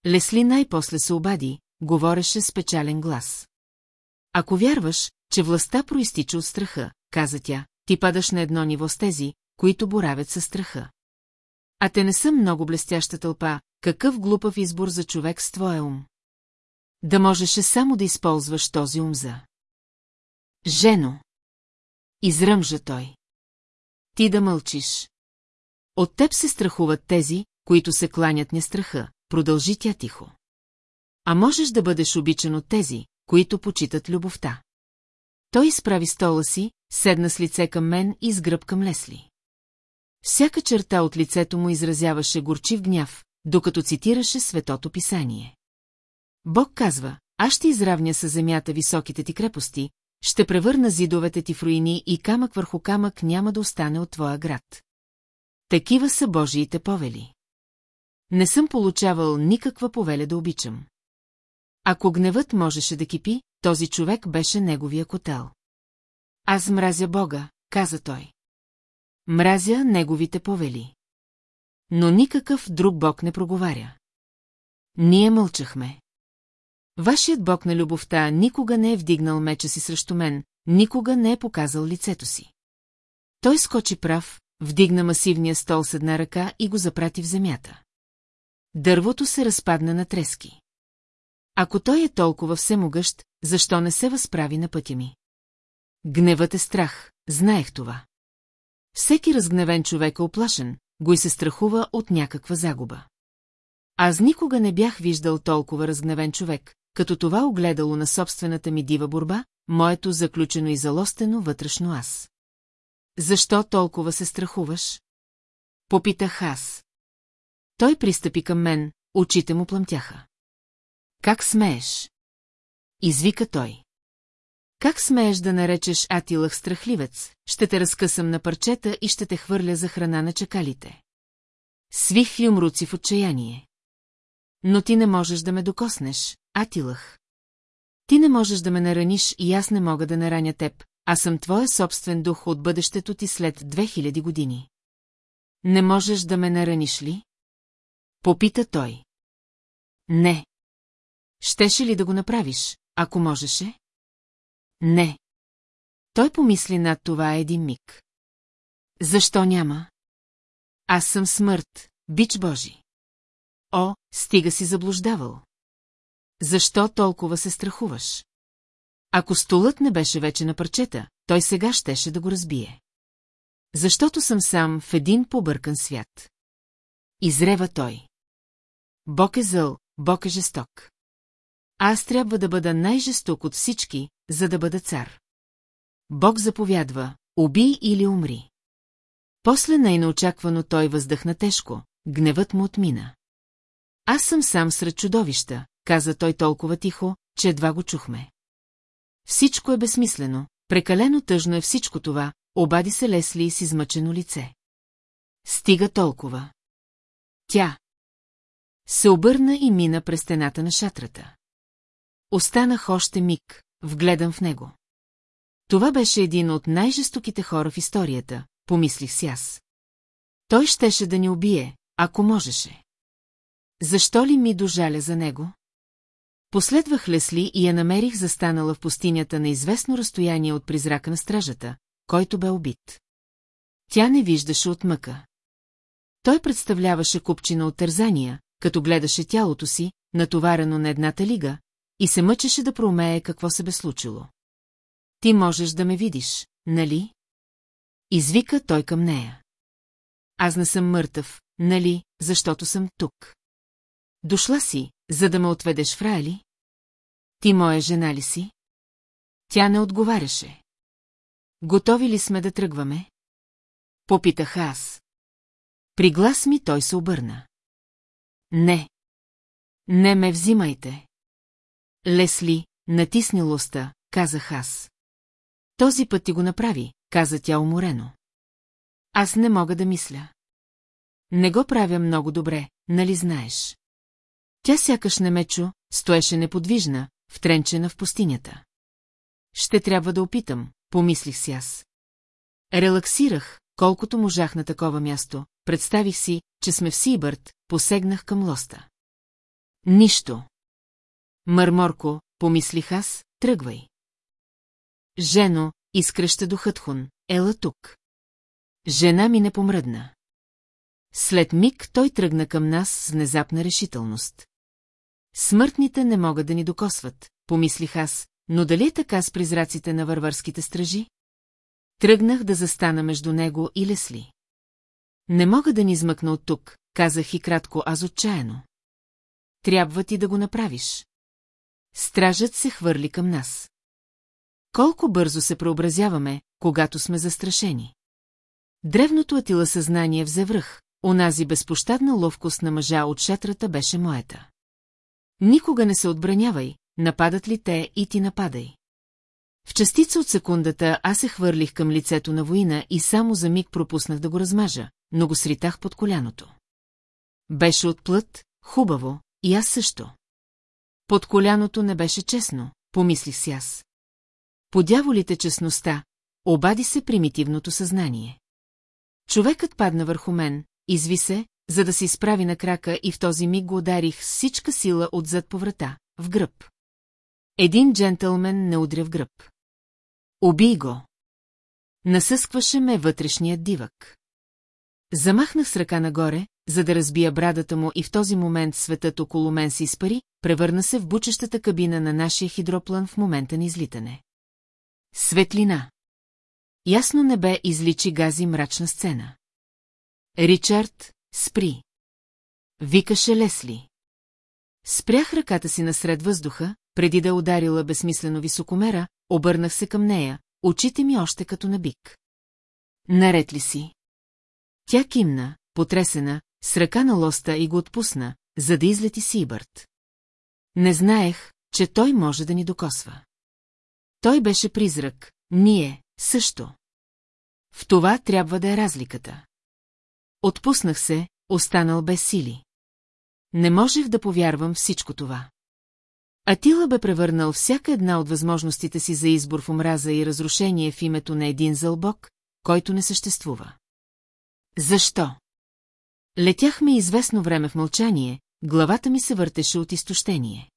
Лесли най-после се обади, говореше с печален глас. Ако вярваш, че властта проистича от страха, каза тя, ти падаш на едно ниво с тези, които боравят със страха. А те не са много блестяща тълпа, какъв глупав избор за човек с твоя ум. Да можеше само да използваш този ум за. Жено! Изръмжа той. Ти да мълчиш. От теб се страхуват тези, които се кланят не страха, продължи тя тихо. А можеш да бъдеш обичан от тези, които почитат любовта. Той изправи стола си, седна с лице към мен и с гръб към Лесли. Всяка черта от лицето му изразяваше горчив гняв, докато цитираше светото писание. Бог казва, аз ще изравня с земята високите ти крепости, ще превърна зидовете ти в руини и камък върху камък няма да остане от твоя град. Такива са Божиите повели. Не съм получавал никаква повеля да обичам. Ако гневът можеше да кипи, този човек беше неговия котел. Аз мразя Бога, каза той. Мразя неговите повели. Но никакъв друг Бог не проговаря. Ние мълчахме. Вашият Бог на любовта никога не е вдигнал меча си срещу мен, никога не е показал лицето си. Той скочи прав, вдигна масивния стол с една ръка и го запрати в земята. Дървото се разпадна на трески. Ако той е толкова всемогъщ, защо не се възправи на пътя ми? Гневът е страх, знаех това. Всеки разгневен човек е оплашен, го и се страхува от някаква загуба. Аз никога не бях виждал толкова разгневен човек, като това огледало на собствената ми дива борба, моето заключено и залостено вътрешно аз. Защо толкова се страхуваш? Попитах аз. Той пристъпи към мен, очите му плъмтяха. Как смееш? Извика той. Как смееш да наречеш Атилах страхливец, ще те разкъсам на парчета и ще те хвърля за храна на чакалите. Свих юмруци в отчаяние. Но ти не можеш да ме докоснеш, Атилах. Ти не можеш да ме нараниш и аз не мога да нараня теб, аз съм твоя собствен дух от бъдещето ти след 2000 години. Не можеш да ме нараниш ли? Попита той. Не. Щеше ли да го направиш, ако можеше? Не. Той помисли над това един миг. Защо няма? Аз съм смърт, бич Божи. О, стига си заблуждавал. Защо толкова се страхуваш? Ако столът не беше вече на парчета, той сега щеше да го разбие. Защото съм сам в един побъркан свят. Изрева той. Бог е зъл, Бог е жесток. Аз трябва да бъда най-жесток от всички, за да бъда цар. Бог заповядва, убий или умри. После най-неочаквано той въздъхна тежко, гневът му отмина. Аз съм сам сред чудовища, каза той толкова тихо, че едва го чухме. Всичко е безсмислено, прекалено тъжно е всичко това, обади се Лесли с измъчено лице. Стига толкова. Тя. Се обърна и мина през стената на шатрата. Останах още миг, вгледан в него. Това беше един от най-жестоките хора в историята, помислих си аз. Той щеше да ни убие, ако можеше. Защо ли ми дожаля за него? Последвах Лесли и я намерих застанала в пустинята на известно разстояние от призрака на стражата, който бе убит. Тя не виждаше от мъка. Той представляваше купчина от тързания, като гледаше тялото си, натоварено на едната лига, и се мъчеше да проумее какво се бе случило. Ти можеш да ме видиш, нали? Извика той към нея. Аз не съм мъртъв, нали, защото съм тук. Дошла си, за да ме отведеш в рая ли? Ти моя жена ли си? Тя не отговаряше. Готови ли сме да тръгваме? Попитах аз. При глас ми той се обърна. Не. Не ме взимайте. Лесли, натисни лоста, казах аз. Този път ти го направи, каза тя уморено. Аз не мога да мисля. Не го правя много добре, нали знаеш? Тя сякаш не ме чу, стоеше неподвижна, втренчена в пустинята. Ще трябва да опитам, помислих си аз. Релаксирах, колкото можах на такова място, представих си, че сме в Сибърт, посегнах към лоста. Нищо. Мърморко, помислих аз, тръгвай. Жено, изкръща до Хътхун, ела тук. Жена ми не помръдна. След миг той тръгна към нас с внезапна решителност. Смъртните не могат да ни докосват, помислих аз, но дали е така с призраците на варварските стражи? Тръгнах да застана между него и Лесли. Не мога да ни измъкна от тук, казах и кратко аз отчаяно. Трябва ти да го направиш. Стражът се хвърли към нас. Колко бързо се преобразяваме, когато сме застрашени. Древното атила съзнание взе връх, онази безпощадна ловкост на мъжа от шатрата беше моята. Никога не се отбранявай, нападат ли те и ти нападай. В частица от секундата аз се хвърлих към лицето на воина и само за миг пропуснах да го размажа, но го сритах под коляното. Беше от плът, хубаво, и аз също. Под коляното не беше честно, помислих си аз. Подяволите честността, обади се примитивното съзнание. Човекът падна върху мен, изви се, за да се изправи на крака и в този миг го ударих с всичка сила отзад по врата, в гръб. Един джентълмен не удря в гръб. Убий го! Насъскваше ме вътрешният дивък. Замахнах с ръка нагоре, за да разбия брадата му и в този момент светът около мен се изпари, превърна се в бучещата кабина на нашия хидроплан в момента на излитане. Светлина. Ясно небе изличи гази мрачна сцена. Ричард, спри. Викаше Лесли. Спрях ръката си насред въздуха, преди да ударила безсмислено високомера, обърнах се към нея, очите ми още като на бик. Наред ли си? Тя кимна, потресена, с ръка на лоста и го отпусна, за да излети Сибърт. Не знаех, че той може да ни докосва. Той беше призрак, ние също. В това трябва да е разликата. Отпуснах се, останал без сили. Не можех да повярвам всичко това. Атила бе превърнал всяка една от възможностите си за избор в омраза и разрушение в името на един зълбок, който не съществува. Защо? Летяхме известно време в мълчание, главата ми се въртеше от изтощение.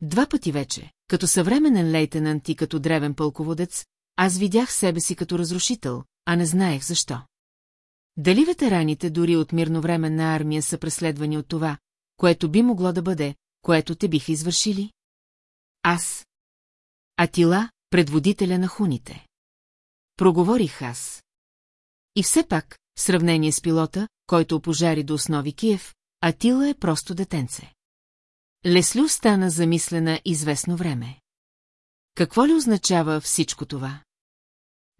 Два пъти вече, като съвременен лейтенант и като древен пълководец, аз видях себе си като разрушител, а не знаех защо. Дали ветераните дори от мирновременна армия са преследвани от това, което би могло да бъде, което те биха извършили? Аз. Атила, предводителя на хуните. Проговорих аз. И все пак, в сравнение с пилота, който опожари до основи Киев, Атила е просто детенце. Леслю стана замислена известно време. Какво ли означава всичко това?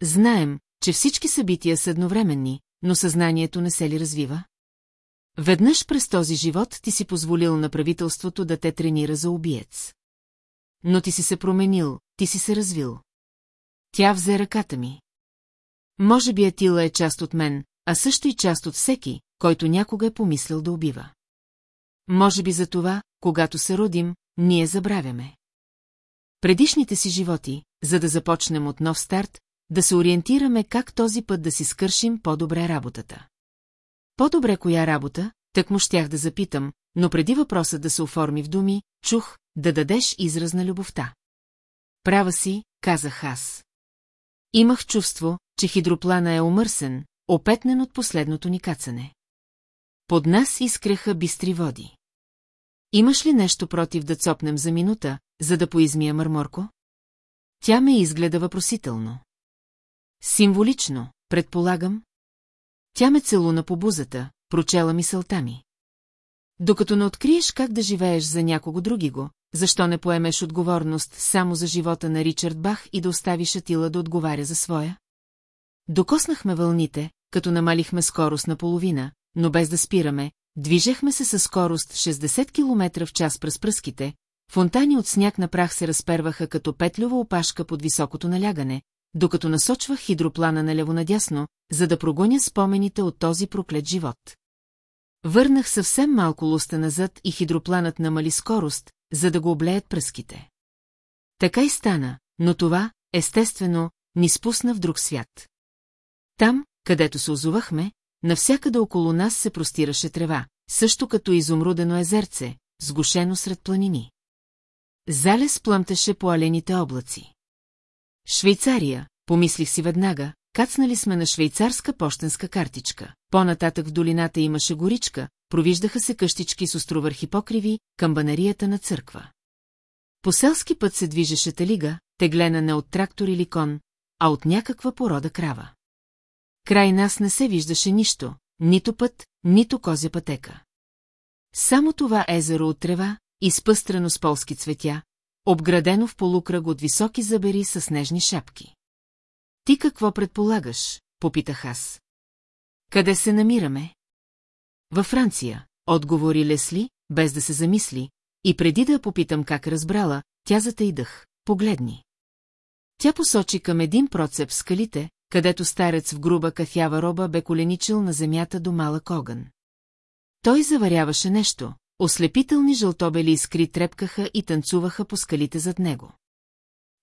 Знаем, че всички събития са едновременни, но съзнанието не се ли развива? Веднъж през този живот ти си позволил на правителството да те тренира за убиец. Но ти си се променил, ти си се развил. Тя взе ръката ми. Може би Атила е част от мен, а също и част от всеки, който някога е помислил да убива. Може би за това, когато се родим, ние забравяме. Предишните си животи, за да започнем от нов старт, да се ориентираме как този път да си скършим по-добре работата. По-добре коя работа, так му щях да запитам, но преди въпросът да се оформи в думи, чух да дадеш израз на любовта. Права си, казах аз. Имах чувство, че хидроплана е омърсен, опетнен от последното ни кацане. Под нас изкреха бистри води. Имаш ли нещо против да цопнем за минута, за да поизмия мърморко? Тя ме изгледа въпросително. Символично, предполагам. Тя ме целуна по бузата, прочела мисълта ми. Докато не откриеш как да живееш за някого други го, защо не поемеш отговорност само за живота на Ричард Бах и да оставиш Атила да отговаря за своя? Докоснахме вълните, като намалихме скорост на половина, но без да спираме, движехме се със скорост 60 км в час през пръските, фонтани от сняг на прах се разперваха като петлюва опашка под високото налягане, докато насочвах хидроплана наляво-надясно, за да прогоня спомените от този проклет живот. Върнах съвсем малко луста назад и хидропланът намали скорост, за да го облеят пръските. Така и стана, но това, естествено, ни спусна в друг свят. Там, където се озовахме, навсякъде около нас се простираше трева, също като изумрудено езерце, сгушено сред планини. Залез плъмтеше по алените облаци. Швейцария, помислих си веднага, кацнали сме на швейцарска почтенска картичка. По-нататък в долината имаше горичка, провиждаха се къщички с островърхи покриви, камбанарията на църква. По селски път се движеше талига, теглена не от трактор или кон, а от някаква порода крава. Край нас не се виждаше нищо, нито път, нито козя пътека. Само това езеро от трева, изпъстрено с полски цветя, обградено в полукръг от високи забери с снежни шапки. Ти какво предполагаш, попитах аз. Къде се намираме? Във Франция, отговори Лесли, без да се замисли, и преди да я попитам как разбрала, тя затейдах. Погледни. Тя посочи към един процеп в скалите, където старец в груба кафява роба бе коленичил на земята до малък огън. Той заваряваше нещо, ослепителни жълтобели искри трепкаха и танцуваха по скалите зад него.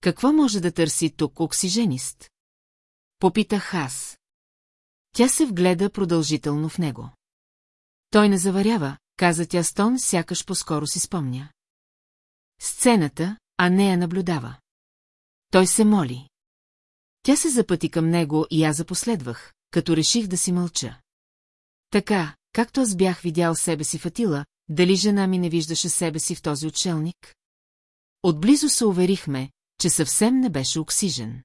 Какво може да търси тук оксиженист? Попитах аз. Тя се вгледа продължително в него. Той не заварява, каза тя стон, сякаш по-скоро си спомня. Сцената, а не я наблюдава. Той се моли. Тя се запъти към него и аз запоследвах, като реших да си мълча. Така, както аз бях видял себе си Фатила, дали жена ми не виждаше себе си в този отшелник? Отблизо се уверихме, че съвсем не беше оксижен.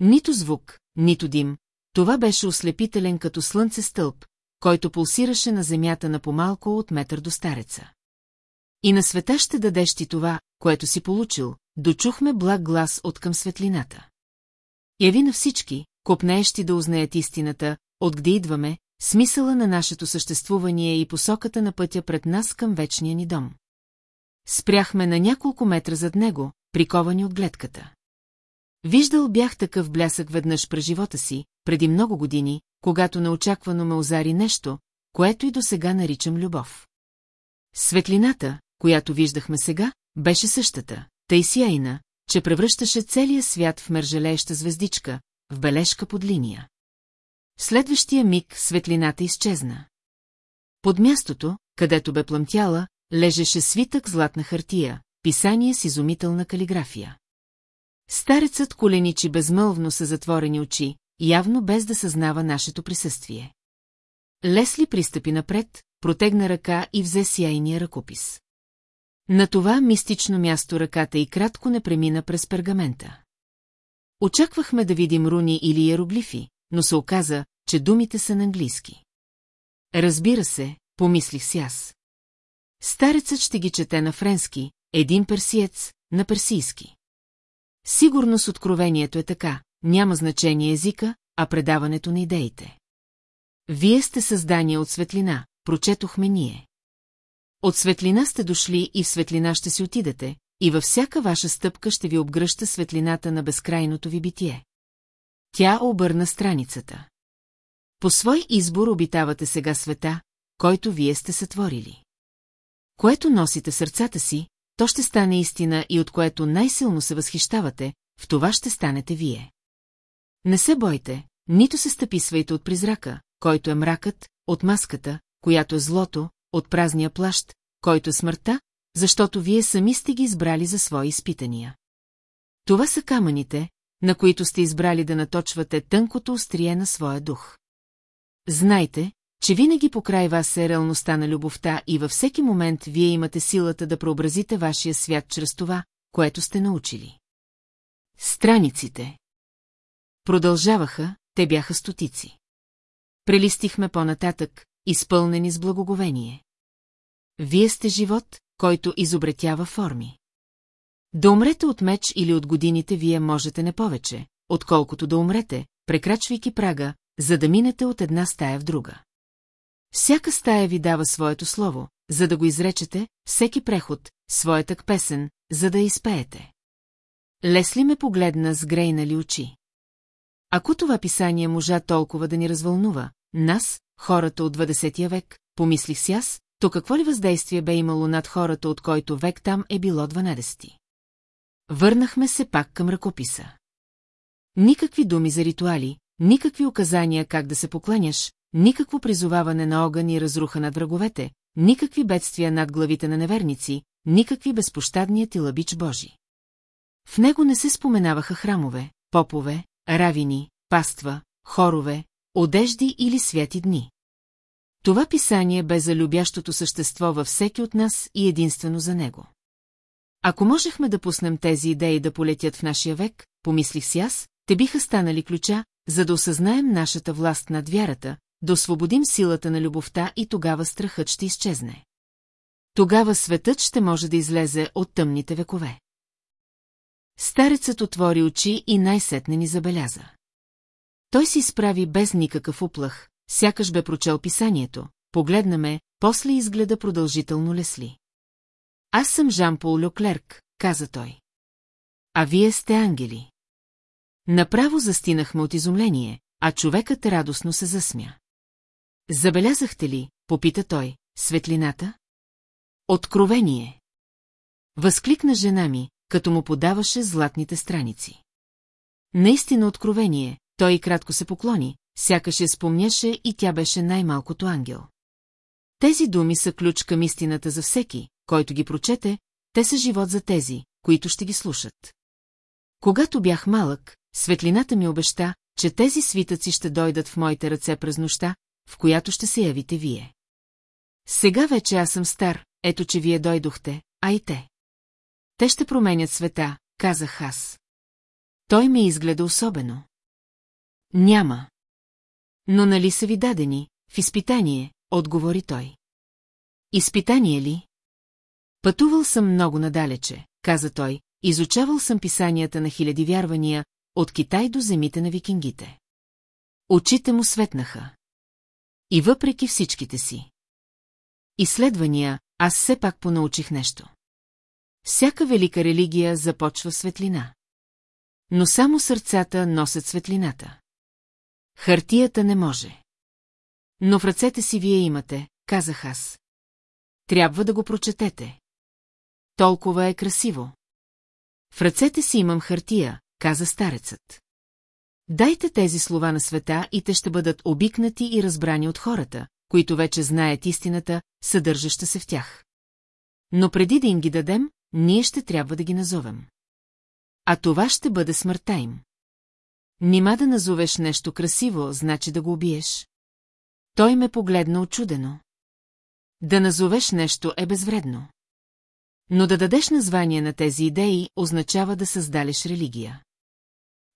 Нито звук, нито дим, това беше ослепителен като слънце стълб, който пулсираше на земята на помалко от метър до стареца. И на света ще дадеш ти това, което си получил, дочухме благ глас от към светлината. Яви на всички, копнеещи да узнаят истината, откъде идваме, смисъла на нашето съществуване и посоката на пътя пред нас към вечния ни дом. Спряхме на няколко метра зад него, приковани от гледката. Виждал бях такъв блясък веднъж през живота си, преди много години, когато неочаквано ме озари нещо, което и до сега наричам любов. Светлината, която виждахме сега, беше същата, тъй сияйна, че превръщаше целия свят в мържелееща звездичка, в бележка под линия. Следващия миг светлината изчезна. Под мястото, където бе плъмтяла, лежеше свитък златна хартия, писание с изумителна калиграфия. Старецът коленичи безмълвно са затворени очи, явно без да съзнава нашето присъствие. Лесли пристъпи напред, протегна ръка и взе сияйния ръкопис. На това мистично място ръката и кратко не премина през пергамента. Очаквахме да видим руни или иероглифи, но се оказа, че думите са на английски. Разбира се, помислих си аз. Старецът ще ги чете на френски, един персиец на персийски. Сигурно с откровението е така, няма значение езика, а предаването на идеите. Вие сте създание от светлина, прочетохме ние. От светлина сте дошли и в светлина ще си отидете, и във всяка ваша стъпка ще ви обгръща светлината на безкрайното ви битие. Тя обърна страницата. По свой избор обитавате сега света, който вие сте сътворили. Което носите сърцата си, то ще стане истина и от което най-силно се възхищавате, в това ще станете вие. Не се бойте, нито се стъписвайте от призрака, който е мракът, от маската, която е злото, от празния плащ, който е смъртта, защото вие сами сте ги избрали за свои изпитания. Това са камъните, на които сте избрали да наточвате тънкото острие на своя дух. Знайте, че винаги покрай вас е реалността на любовта и във всеки момент вие имате силата да преобразите вашия свят чрез това, което сте научили. Страниците Продължаваха, те бяха стотици. Прелистихме по-нататък, изпълнени с благоговение. Вие сте живот, който изобретява форми. Да умрете от меч или от годините вие можете не повече, отколкото да умрете, прекрачвайки прага, за да минете от една стая в друга. Всяка стая ви дава своето слово, за да го изречете, всеки преход, своята песен, за да изпеете. Лесли ме погледна с грейнали очи. Ако това писание можа толкова да ни развълнува, нас, хората от 20 век, помислих си аз, то какво ли въздействие бе имало над хората, от който век там е било 12? Върнахме се пак към ръкописа. Никакви думи за ритуали, никакви указания как да се покланяш, никакво призоваване на огън и разруха над враговете, никакви бедствия над главите на неверници, никакви безпощадният и лъбич Божи. В него не се споменаваха храмове, попове, равини, паства, хорове, одежди или святи дни. Това писание бе за любящото същество във всеки от нас и единствено за него. Ако можехме да пуснем тези идеи да полетят в нашия век, помислих си аз, те биха станали ключа, за да осъзнаем нашата власт над вярата, да освободим силата на любовта и тогава страхът ще изчезне. Тогава светът ще може да излезе от тъмните векове. Старецът отвори очи и най-сетне ни забеляза. Той си изправи без никакъв уплах, сякаш бе прочел писанието, погледна ме, после изгледа продължително лесли. Аз съм Жан-Пол Люклерк, каза той. А вие сте ангели. Направо застинахме от изумление, а човекът радостно се засмя. Забелязахте ли, попита той, светлината? Откровение. Възкликна жена ми, като му подаваше златните страници. Наистина откровение, той и кратко се поклони, сякаш я спомняше и тя беше най-малкото ангел. Тези думи са ключ към истината за всеки, който ги прочете, те са живот за тези, които ще ги слушат. Когато бях малък, светлината ми обеща, че тези свитъци ще дойдат в моите ръце през нощта, в която ще се явите вие. Сега вече аз съм стар, ето че вие дойдохте, а и те. Те ще променят света, казах аз. Той ме изгледа особено. Няма. Но нали са ви дадени, в изпитание, отговори той. Изпитание ли? Пътувал съм много надалече, каза той, изучавал съм писанията на хиляди вярвания, от Китай до земите на викингите. Очите му светнаха. И въпреки всичките си. Изследвания, аз все пак понаучих нещо. Всяка велика религия започва светлина. Но само сърцата носят светлината. Хартията не може. Но в ръцете си вие имате, казах аз. Трябва да го прочетете. Толкова е красиво. В ръцете си имам хартия, каза старецът. Дайте тези слова на света и те ще бъдат обикнати и разбрани от хората, които вече знаят истината, съдържаща се в тях. Но преди да им ги дадем, ние ще трябва да ги назовем. А това ще бъде смъртта им. Нима да назовеш нещо красиво, значи да го убиеш. Той ме погледна очудено. Да назовеш нещо е безвредно. Но да дадеш название на тези идеи означава да създалеш религия.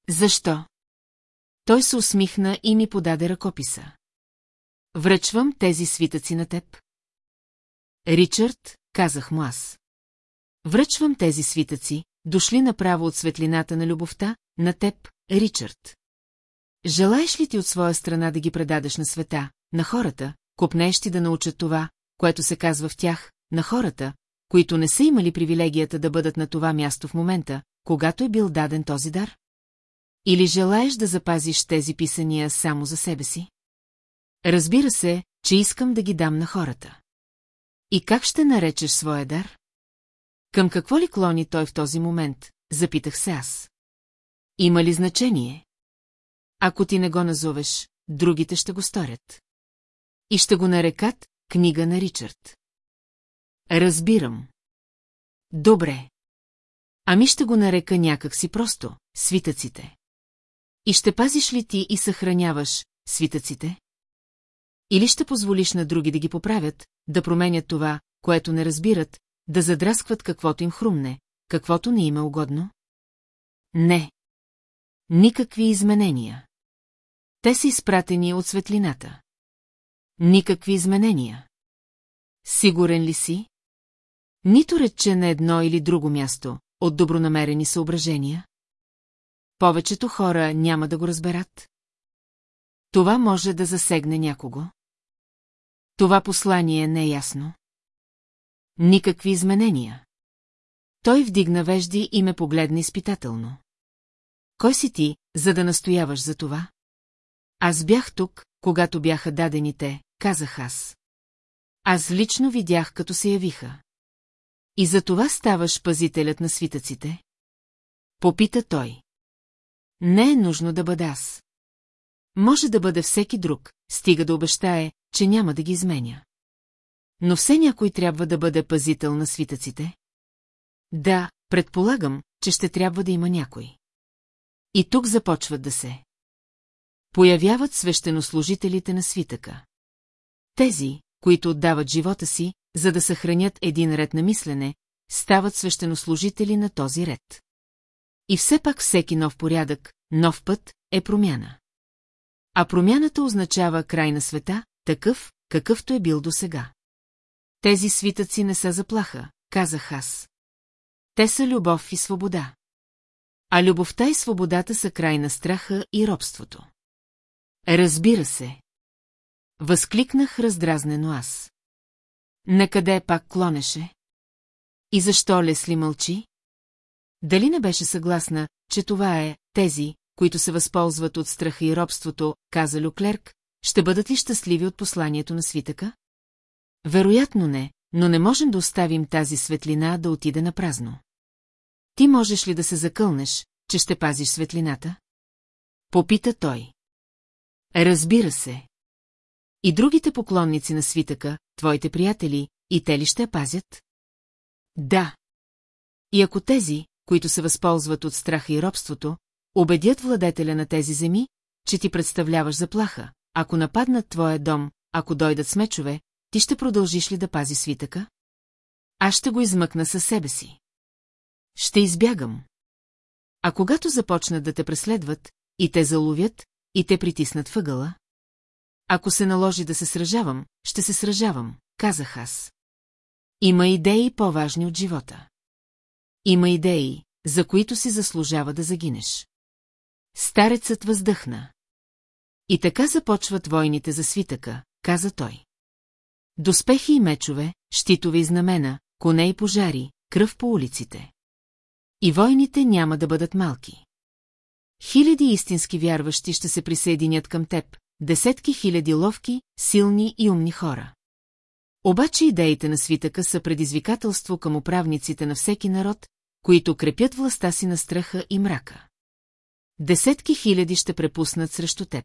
Защо? Той се усмихна и ми подаде ръкописа. Връчвам тези свитъци на теб. Ричард, казах му аз. Връчвам тези свитъци, дошли направо от светлината на любовта, на теб, Ричард. Желаеш ли ти от своя страна да ги предадеш на света, на хората, копнещи да научат това, което се казва в тях, на хората, които не са имали привилегията да бъдат на това място в момента, когато е бил даден този дар? Или желаеш да запазиш тези писания само за себе си? Разбира се, че искам да ги дам на хората. И как ще наречеш своя дар? Към какво ли клони той в този момент, запитах се аз. Има ли значение? Ако ти не го назовеш, другите ще го сторят. И ще го нарекат книга на Ричард. Разбирам. Добре. Ами ще го нарека някак си просто, свитъците. И ще пазиш ли ти и съхраняваш свитъците? Или ще позволиш на други да ги поправят, да променят това, което не разбират, да задраскват каквото им хрумне, каквото не им е угодно? Не. Никакви изменения. Те са изпратени от светлината. Никакви изменения. Сигурен ли си? Нито рече на едно или друго място, от добронамерени съображения. Повечето хора няма да го разберат. Това може да засегне някого. Това послание не е ясно. Никакви изменения. Той вдигна вежди и ме погледна изпитателно. Кой си ти, за да настояваш за това? Аз бях тук, когато бяха дадените, казах аз. Аз лично видях, като се явиха. И за това ставаш пазителят на свитъците? Попита той. Не е нужно да бъда аз. Може да бъде всеки друг, стига да обещае, че няма да ги изменя. Но все някой трябва да бъде пазител на свитъците? Да, предполагам, че ще трябва да има някой. И тук започват да се. Появяват свещенослужителите на свитъка. Тези, които отдават живота си, за да съхранят един ред на мислене, стават свещенослужители на този ред. И все пак всеки нов порядък, нов път е промяна. А промяната означава край на света, такъв, какъвто е бил досега. Тези свитъци не са заплаха, казах аз. Те са любов и свобода. А любовта и свободата са край на страха и робството. Разбира се. Възкликнах раздразнено аз. Накъде пак клонеше? И защо Лесли мълчи? Дали не беше съгласна, че това е тези, които се възползват от страха и робството, каза Люклерк, ще бъдат ли щастливи от посланието на свитъка? Вероятно не, но не можем да оставим тази светлина да отиде на празно. Ти можеш ли да се закълнеш, че ще пазиш светлината? Попита той. Разбира се. И другите поклонници на свитъка, твоите приятели, и те ли ще я пазят? Да. И ако тези, които се възползват от страха и робството, убедят владетеля на тези земи, че ти представляваш заплаха, ако нападнат твоя дом, ако дойдат с мечове, ти ще продължиш ли да пази свитъка? Аз ще го измъкна със себе си. Ще избягам. А когато започнат да те преследват, и те заловят, и те притиснат въгъла? Ако се наложи да се сражавам, ще се сражавам, казах аз. Има идеи по-важни от живота. Има идеи, за които си заслужава да загинеш. Старецът въздъхна. И така започват войните за свитъка, каза той. Доспехи и мечове, щитове и знамена, коне и пожари, кръв по улиците. И войните няма да бъдат малки. Хиляди истински вярващи ще се присъединят към теб, десетки хиляди ловки, силни и умни хора. Обаче идеите на свитъка са предизвикателство към управниците на всеки народ, които крепят властта си на страха и мрака. Десетки хиляди ще препуснат срещу теб.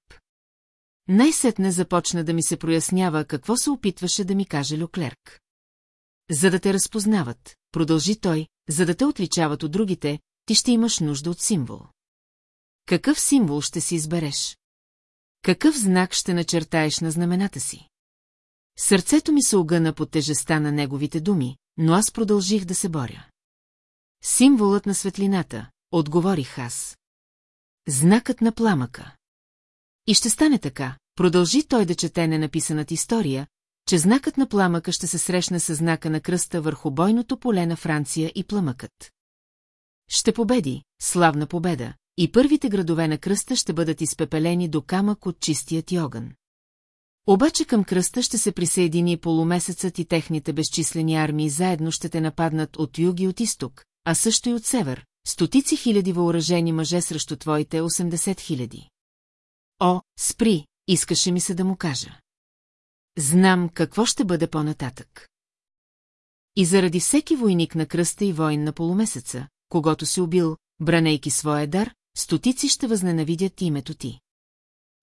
Най-сетне започна да ми се прояснява какво се опитваше да ми каже Люклерк. За да те разпознават, продължи той, за да те отличават от другите, ти ще имаш нужда от символ. Какъв символ ще си избереш? Какъв знак ще начертаеш на знамената си? Сърцето ми се огъна под тежеста на неговите думи, но аз продължих да се боря. Символът на светлината, отговорих аз. Знакът на пламъка. И ще стане така, продължи той да чете ненаписаната история, че знакът на пламъка ще се срещне с знака на кръста върху бойното поле на Франция и пламъкът. Ще победи, славна победа, и първите градове на кръста ще бъдат изпепелени до камък от чистият и огън. Обаче към кръста ще се присъедини полумесецът и техните безчислени армии заедно ще те нападнат от юг и от изток, а също и от север, стотици хиляди въоръжени мъже срещу твоите 80 хиляди. О, спри, искаше ми се да му кажа. Знам какво ще бъде по-нататък. И заради всеки войник на кръста и воин на полумесеца, когато си убил, бранейки своя дар, стотици ще възненавидят името ти.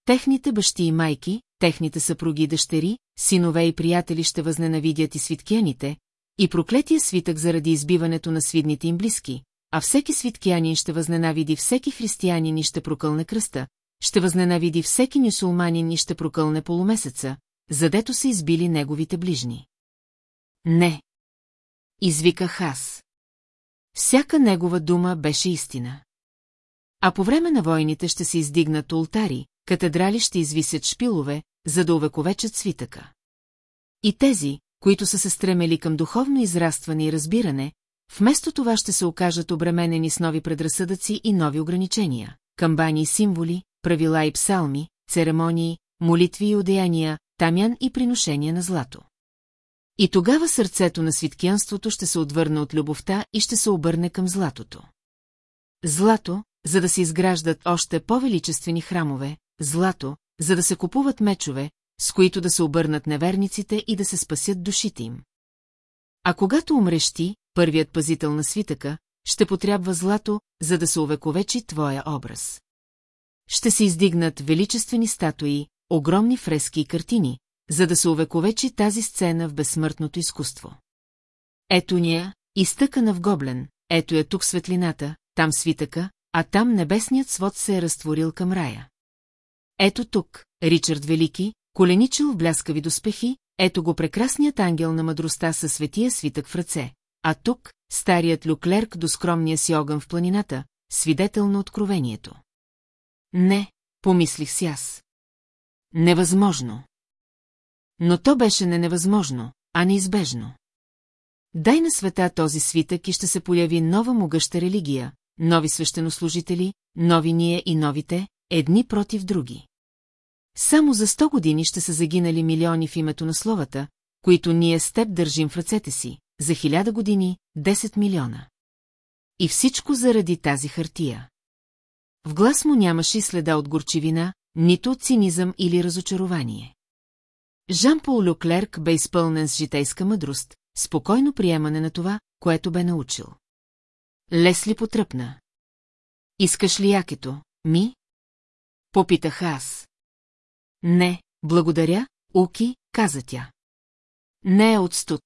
Техните бащи и майки, техните съпруги и дъщери, синове и приятели ще възненавидят и свиткяните, и проклетия свитък заради избиването на свидните им близки, а всеки свиткянин ще възненавиди всеки християнин и ще прокълне кръста, ще възненавиди всеки нюсулманин и ще прокълне полумесеца, задето са избили неговите ближни. Не. Извиках аз. Всяка негова дума беше истина. А по време на войните ще се издигнат ултари, катедрали ще извисят шпилове, за да увековечат свитъка. И тези, които са се стремели към духовно израстване и разбиране, вместо това ще се окажат обременени с нови предразсъдъци и нови ограничения, камбани и символи, правила и псалми, церемонии, молитви и одеяния, тамян и приношения на злато. И тогава сърцето на свиткянството ще се отвърне от любовта и ще се обърне към златото. Злато, за да се изграждат още по-величествени храмове, злато, за да се купуват мечове, с които да се обърнат неверниците и да се спасят душите им. А когато умреш ти, първият пазител на свитъка, ще потрябва злато, за да се увековечи твоя образ. Ще се издигнат величествени статуи, огромни фрески и картини, за да се увековечи тази сцена в безсмъртното изкуство. Ето ния, изтъкана в гоблен, ето е тук светлината, там свитъка, а там небесният свод се е разтворил към рая. Ето тук, Ричард Велики, коленичил в бляскави доспехи, ето го прекрасният ангел на мъдростта със светия свитък в ръце, а тук, старият люклерк до скромния си огън в планината, свидетел на откровението. Не, помислих си аз. Невъзможно. Но то беше не невъзможно, а неизбежно. Дай на света този свитък и ще се появи нова могъща религия, нови свещенослужители, нови ние и новите, едни против други. Само за сто години ще са загинали милиони в името на словата, които ние с теб държим в ръцете си, за хиляда години – 10 милиона. И всичко заради тази хартия. В глас му нямаше следа от горчивина, нито от цинизъм или разочарование. Жан-Пол Люклерк бе изпълнен с житейска мъдрост, спокойно приемане на това, което бе научил. Лесли потръпна. Искаш ли якето, ми? Попитах аз. Не, благодаря, Уки, каза тя. Не е от студ.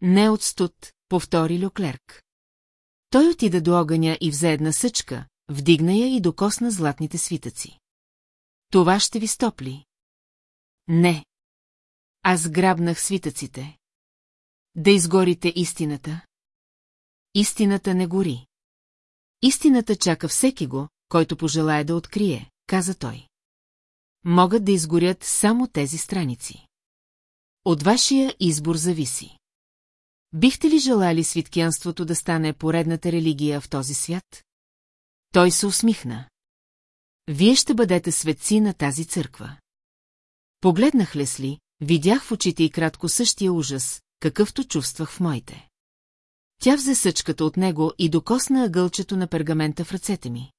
Не е от студ, повтори Люклерк. Той отида до огъня и взе една съчка, вдигна я и докосна златните свитъци. Това ще ви стопли. Не. Аз грабнах свитъците. Да изгорите истината. Истината не гори. Истината чака всеки го, който пожелая да открие, каза той. могат да изгорят само тези страници. От вашия избор зависи. Бихте ли желали свиткянството да стане поредната религия в този свят? Той се усмихна. Вие ще бъдете светци на тази църква. Погледнах Лесли, видях в очите и кратко същия ужас, какъвто чувствах в моите. Тя взе съчката от него и докосна ъгълчето на пергамента в ръцете ми.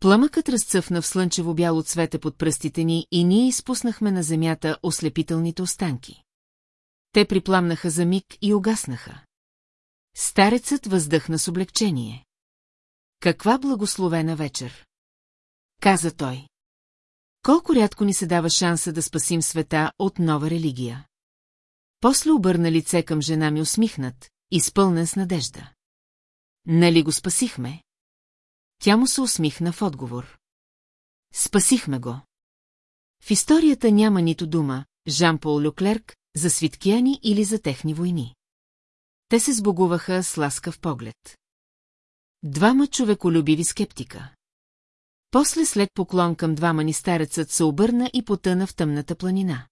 Пламъкът разцъфна в слънчево бяло цвете под пръстите ни и ние изпуснахме на земята ослепителните останки. Те припламнаха за миг и угаснаха. Старецът въздъхна с облегчение. Каква благословена вечер! Каза той. Колко рядко ни се дава шанса да спасим света от нова религия. После обърна лице към жена ми усмихнат, изпълнен с надежда. Нали го спасихме? Тя му се усмихна в отговор. Спасихме го. В историята няма нито дума, Жан-Пол Люклерк, за свиткияни или за техни войни. Те се сбогуваха с ласкав поглед. Двама човеколюбиви скептика. После след поклон към двама ни старецът се обърна и потъна в тъмната планина.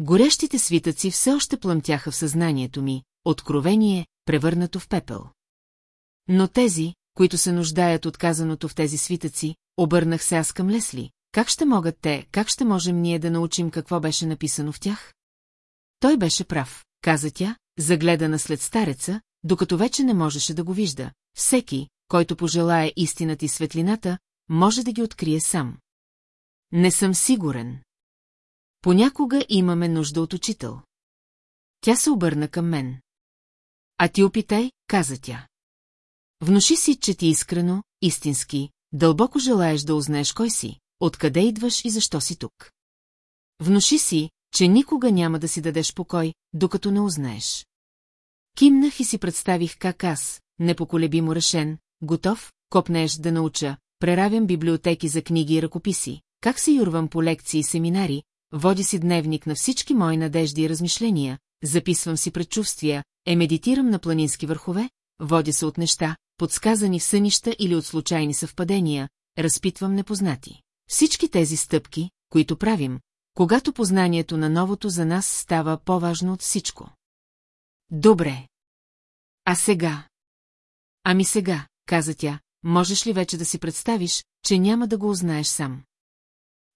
Горещите свитъци все още плъмтяха в съзнанието ми, откровение, превърнато в пепел. Но тези, които се нуждаят от казаното в тези свитъци, обърнах се аз към Лесли. Как ще могат те, как ще можем ние да научим какво беше написано в тях? Той беше прав, каза тя, загледана след стареца, докато вече не можеше да го вижда. Всеки, който пожелае истината и светлината, може да ги открие сам. Не съм сигурен. Понякога имаме нужда от учител. Тя се обърна към мен. А ти опитай, каза тя. Внуши си, че ти искрено, истински, дълбоко желаеш да узнаеш кой си, откъде идваш и защо си тук. Внуши си, че никога няма да си дадеш покой, докато не узнаеш. Кимнах и си представих как аз, непоколебимо решен, готов, копнеш да науча, преравям библиотеки за книги и ръкописи, как се юрвам по лекции и семинари, води си дневник на всички мои надежди и размишления, записвам си предчувствия, е медитирам на планински върхове, водя се от неща, подсказани в сънища или от случайни съвпадения, разпитвам непознати. Всички тези стъпки, които правим, когато познанието на новото за нас става по-важно от всичко. Добре. А сега? Ами сега, каза тя, можеш ли вече да си представиш, че няма да го узнаеш сам?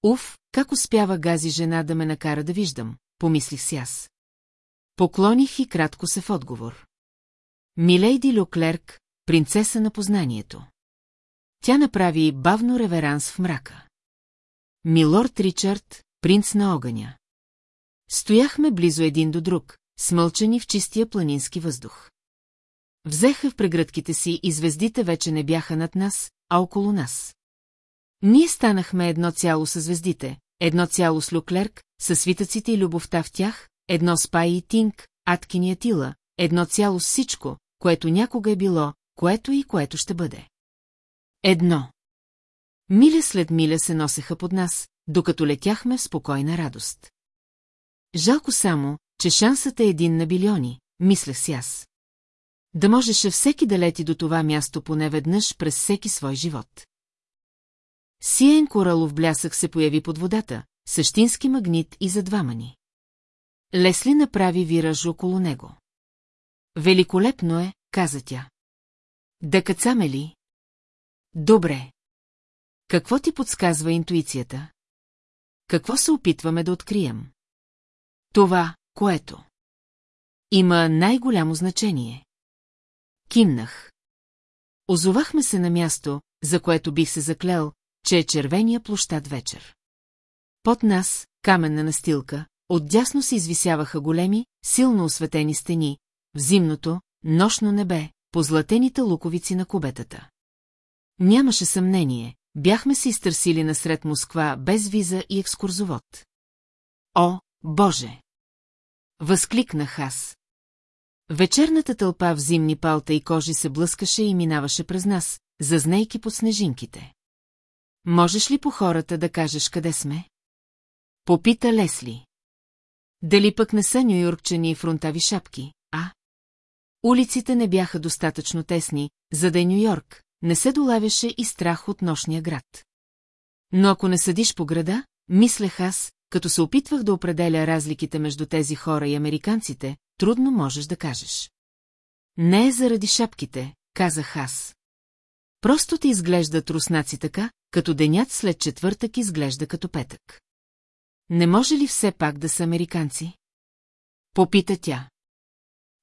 Уф, как успява гази жена да ме накара да виждам, помислих си аз. Поклоних и кратко се в отговор. Милейди Люклерк, принцеса на познанието. Тя направи бавно реверанс в мрака. Милорд Ричард, принц на огъня. Стояхме близо един до друг, смълчани в чистия планински въздух. Взеха в прегръдките си и звездите вече не бяха над нас, а около нас. Ние станахме едно цяло с звездите, едно цяло с Люклерк, със свитъците и любовта в тях, едно с Пай и Тинг, Аткини Атила, едно цяло всичко, което някога е било, което и което ще бъде. Едно. Миля след миля се носеха под нас, докато летяхме в спокойна радост. Жалко само, че шансът е един на билиони, мислех си аз. Да можеше всеки да лети до това място поне веднъж през всеки свой живот. Сиен коралов блясък се появи под водата, същински магнит и за двама ни. Лесли направи вираж около него. Великолепно е, каза тя. Да кацаме ли? Добре. Какво ти подсказва интуицията? Какво се опитваме да открием? Това, което. Има най-голямо значение. Кимнах. Озовахме се на място, за което бих се заклел, че е червения площад вечер. Под нас, каменна настилка, отдясно се извисяваха големи, силно осветени стени, в зимното, нощно небе, по златените луковици на кубетата. Нямаше съмнение, бяхме се изтърсили насред Москва без виза и екскурзовод. О, Боже! Възкликнах аз. Вечерната тълпа в зимни палта и кожи се блъскаше и минаваше през нас, зазнейки под снежинките. Можеш ли по хората да кажеш къде сме? Попита Лесли. Дали пък не са нюйоркчани и фронтави шапки, а? Улиците не бяха достатъчно тесни, за да е Нью-Йорк, не се долавяше и страх от нощния град. Но ако не съдиш по града, мислех аз, като се опитвах да определя разликите между тези хора и американците, трудно можеш да кажеш. Не е заради шапките, казах аз. Просто ти изглеждат руснаци така, като денят след четвъртък изглежда като петък. Не може ли все пак да са американци? Попита тя.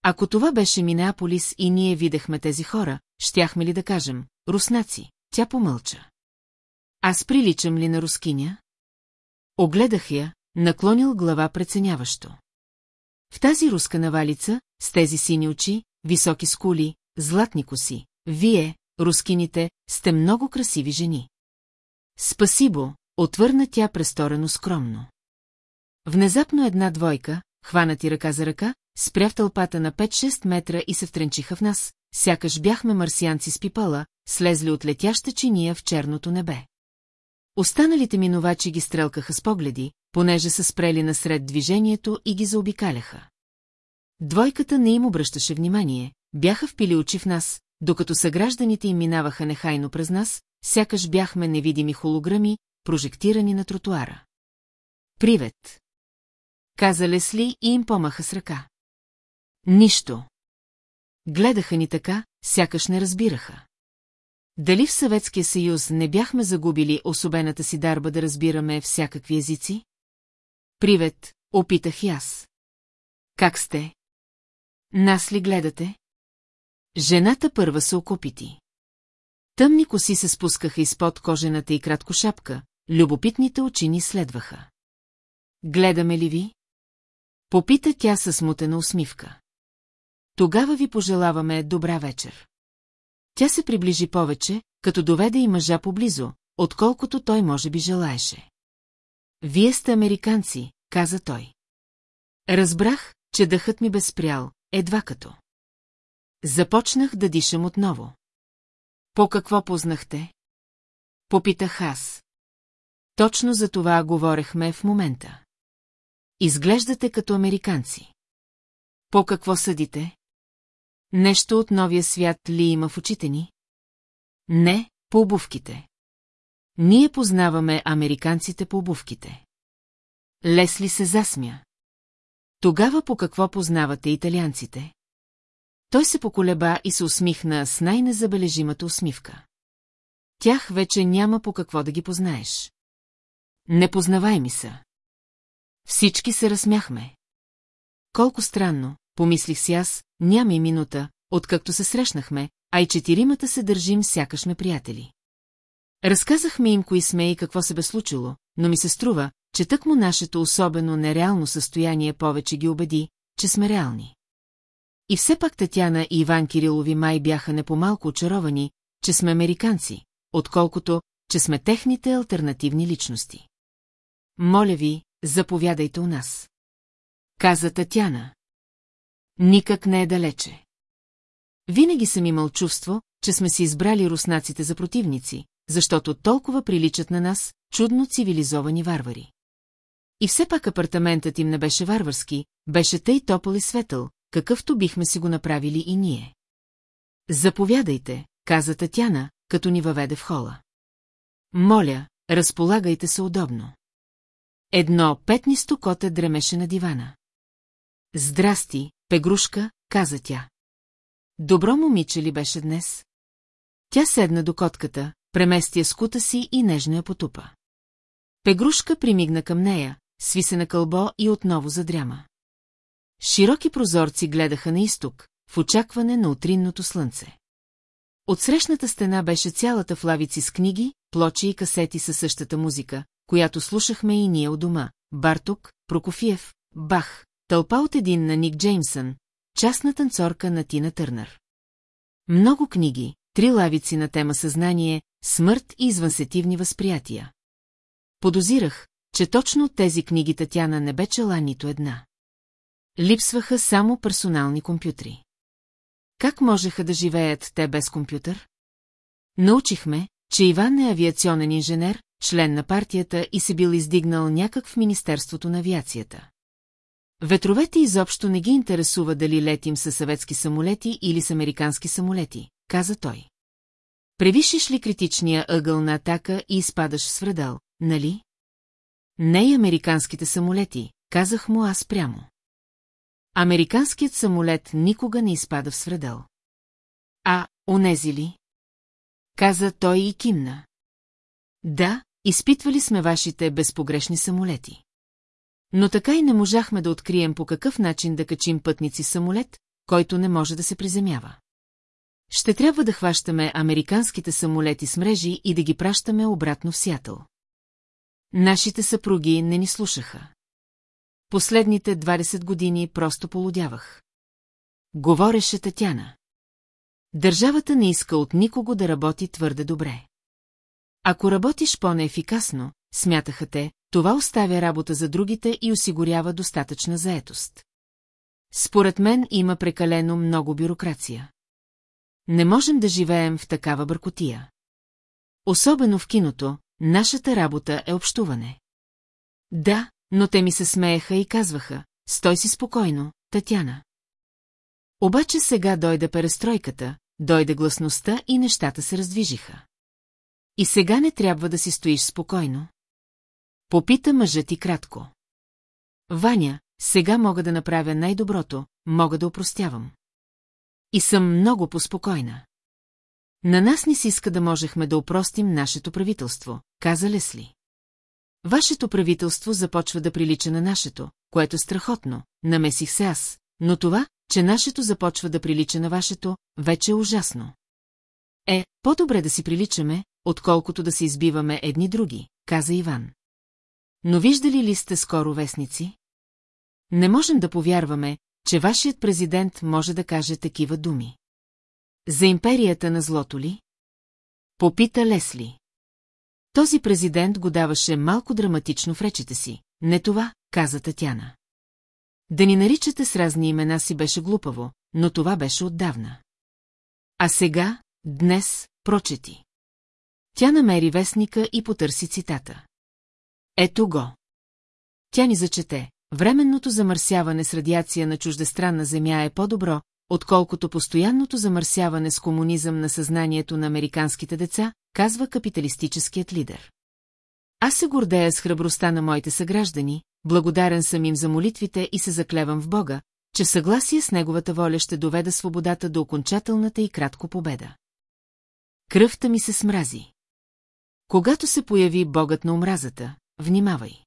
Ако това беше Минеаполис и ние видяхме тези хора, щяхме ли да кажем, руснаци, тя помълча. Аз приличам ли на рускиня? Огледах я, наклонил глава преценяващо. В тази руска навалица, с тези сини очи, високи скули, златни коси, вие, рускините, сте много красиви жени. Спасибо, отвърна тя престорено скромно. Внезапно една двойка, хванати ръка за ръка, спря в тълпата на 5-6 метра и се втренчиха в нас, сякаш бяхме марсианци с пипала, слезли от летяща чиния в черното небе. Останалите минувачи ги стрелкаха с погледи, понеже са спрели насред движението и ги заобикаляха. Двойката не им обръщаше внимание, бяха впили очи в нас, докато съгражданите им минаваха нехайно през нас, сякаш бяхме невидими холограми, прожектирани на тротуара. Привет! Каза Лесли и им помаха с ръка. Нищо. Гледаха ни така, сякаш не разбираха. Дали в Съветския съюз не бяхме загубили особената си дарба да разбираме всякакви езици? Привет, опитах и аз. Как сте? Нас ли гледате? Жената първа се окопити. Тъмни коси се спускаха изпод кожената и кратко шапка, любопитните очи ни следваха. Гледаме ли ви? Попита тя със смутена усмивка. Тогава ви пожелаваме добра вечер. Тя се приближи повече, като доведе и мъжа поблизо, отколкото той може би желаеше. Вие сте американци, каза той. Разбрах, че дъхът ми бе спрял, едва като. Започнах да дишам отново. По какво познахте? Попитах аз. Точно за това говорехме в момента. Изглеждате като американци. По какво съдите? Нещо от новия свят ли има в очите ни? Не, по обувките. Ние познаваме американците по обувките. Лесли се засмя. Тогава по какво познавате италианците? Той се поколеба и се усмихна с най-незабележимата усмивка. Тях вече няма по какво да ги познаеш. Непознаваеми са. Всички се разсмяхме. Колко странно, помислих си аз, няма и минута, откакто се срещнахме, а и четиримата се държим сякаш ме приятели. Разказахме им кои сме и какво се бе случило, но ми се струва, че тъкмо нашето особено нереално състояние повече ги убеди, че сме реални. И все пак Татяна и Иван Кирилови май бяха не по-малко очаровани, че сме американци, отколкото, че сме техните альтернативни личности. Моля ви, заповядайте у нас. Каза Татяна. Никак не е далече. Винаги съм имал чувство, че сме си избрали руснаците за противници, защото толкова приличат на нас, чудно цивилизовани варвари. И все пак апартаментът им не беше варварски, беше тъй топъл и светъл, какъвто бихме си го направили и ние. Заповядайте, каза Татяна, като ни въведе в хола. Моля, разполагайте се удобно. Едно петнисто коте дремеше на дивана. Здрасти, пегрушка, каза тя. Добро момиче ли беше днес? Тя седна до котката, премести скута си и нежно я потупа. Пегрушка примигна към нея, сви се на кълбо и отново задряма. Широки прозорци гледаха на изток, в очакване на утринното слънце. От срещната стена беше цялата в лавици с книги, плочи и касети със същата музика, която слушахме и ние у дома. Барток, Прокофиев, Бах, тълпа от един на Ник Джеймсън, частна танцорка на Тина Търнър. Много книги, три лавици на тема съзнание, смърт и извънсетивни възприятия. Подозирах, че точно от тези книги Татяна не бе чела нито една. Липсваха само персонални компютри. Как можеха да живеят те без компютър? Научихме, че Иван е авиационен инженер, член на партията и се бил издигнал някак в Министерството на авиацията. Ветровете изобщо не ги интересува дали летим с съветски самолети или с американски самолети, каза той. Превишиш ли критичния ъгъл на атака и изпадаш в свредал, нали? Не и американските самолети, казах му аз прямо. Американският самолет никога не изпада в свредел. А, онези ли? Каза той и кимна. Да, изпитвали сме вашите безпогрешни самолети. Но така и не можахме да открием по какъв начин да качим пътници самолет, който не може да се приземява. Ще трябва да хващаме американските самолети с мрежи и да ги пращаме обратно в Сиатъл. Нашите съпруги не ни слушаха. Последните 20 години просто полудявах. Говореше Татяна. Държавата не иска от никого да работи твърде добре. Ако работиш по-неефикасно, смятаха те, това оставя работа за другите и осигурява достатъчна заетост. Според мен има прекалено много бюрокрация. Не можем да живеем в такава бъркотия. Особено в киното, нашата работа е общуване. Да, но те ми се смееха и казваха, стой си спокойно, Татяна. Обаче сега дойде перестройката, дойде гласността и нещата се раздвижиха. И сега не трябва да си стоиш спокойно. Попита мъжът и кратко. Ваня, сега мога да направя най-доброто, мога да опростявам. И съм много поспокойна. На нас ни си иска да можехме да опростим нашето правителство, каза Лесли. Вашето правителство започва да прилича на нашето, което е страхотно, намесих се аз, но това, че нашето започва да прилича на вашето, вече е ужасно. Е, по-добре да си приличаме, отколкото да се избиваме едни други, каза Иван. Но виждали ли сте скоро вестници? Не можем да повярваме, че вашият президент може да каже такива думи. За империята на злото ли? Попита Лесли. Този президент го даваше малко драматично в речите си. Не това, каза Татяна. Да ни наричате с разни имена си беше глупаво, но това беше отдавна. А сега, днес, прочети. Тя намери вестника и потърси цитата. Ето го. Тя ни зачете. Временното замърсяване с радиация на чуждестранна земя е по-добро, отколкото постоянното замърсяване с комунизъм на съзнанието на американските деца, казва капиталистическият лидер. Аз се гордея с храбростта на моите съграждани, благодарен съм им за молитвите и се заклевам в Бога, че съгласие с неговата воля ще доведа свободата до окончателната и кратко победа. Кръвта ми се смрази. Когато се появи богът на омразата, внимавай.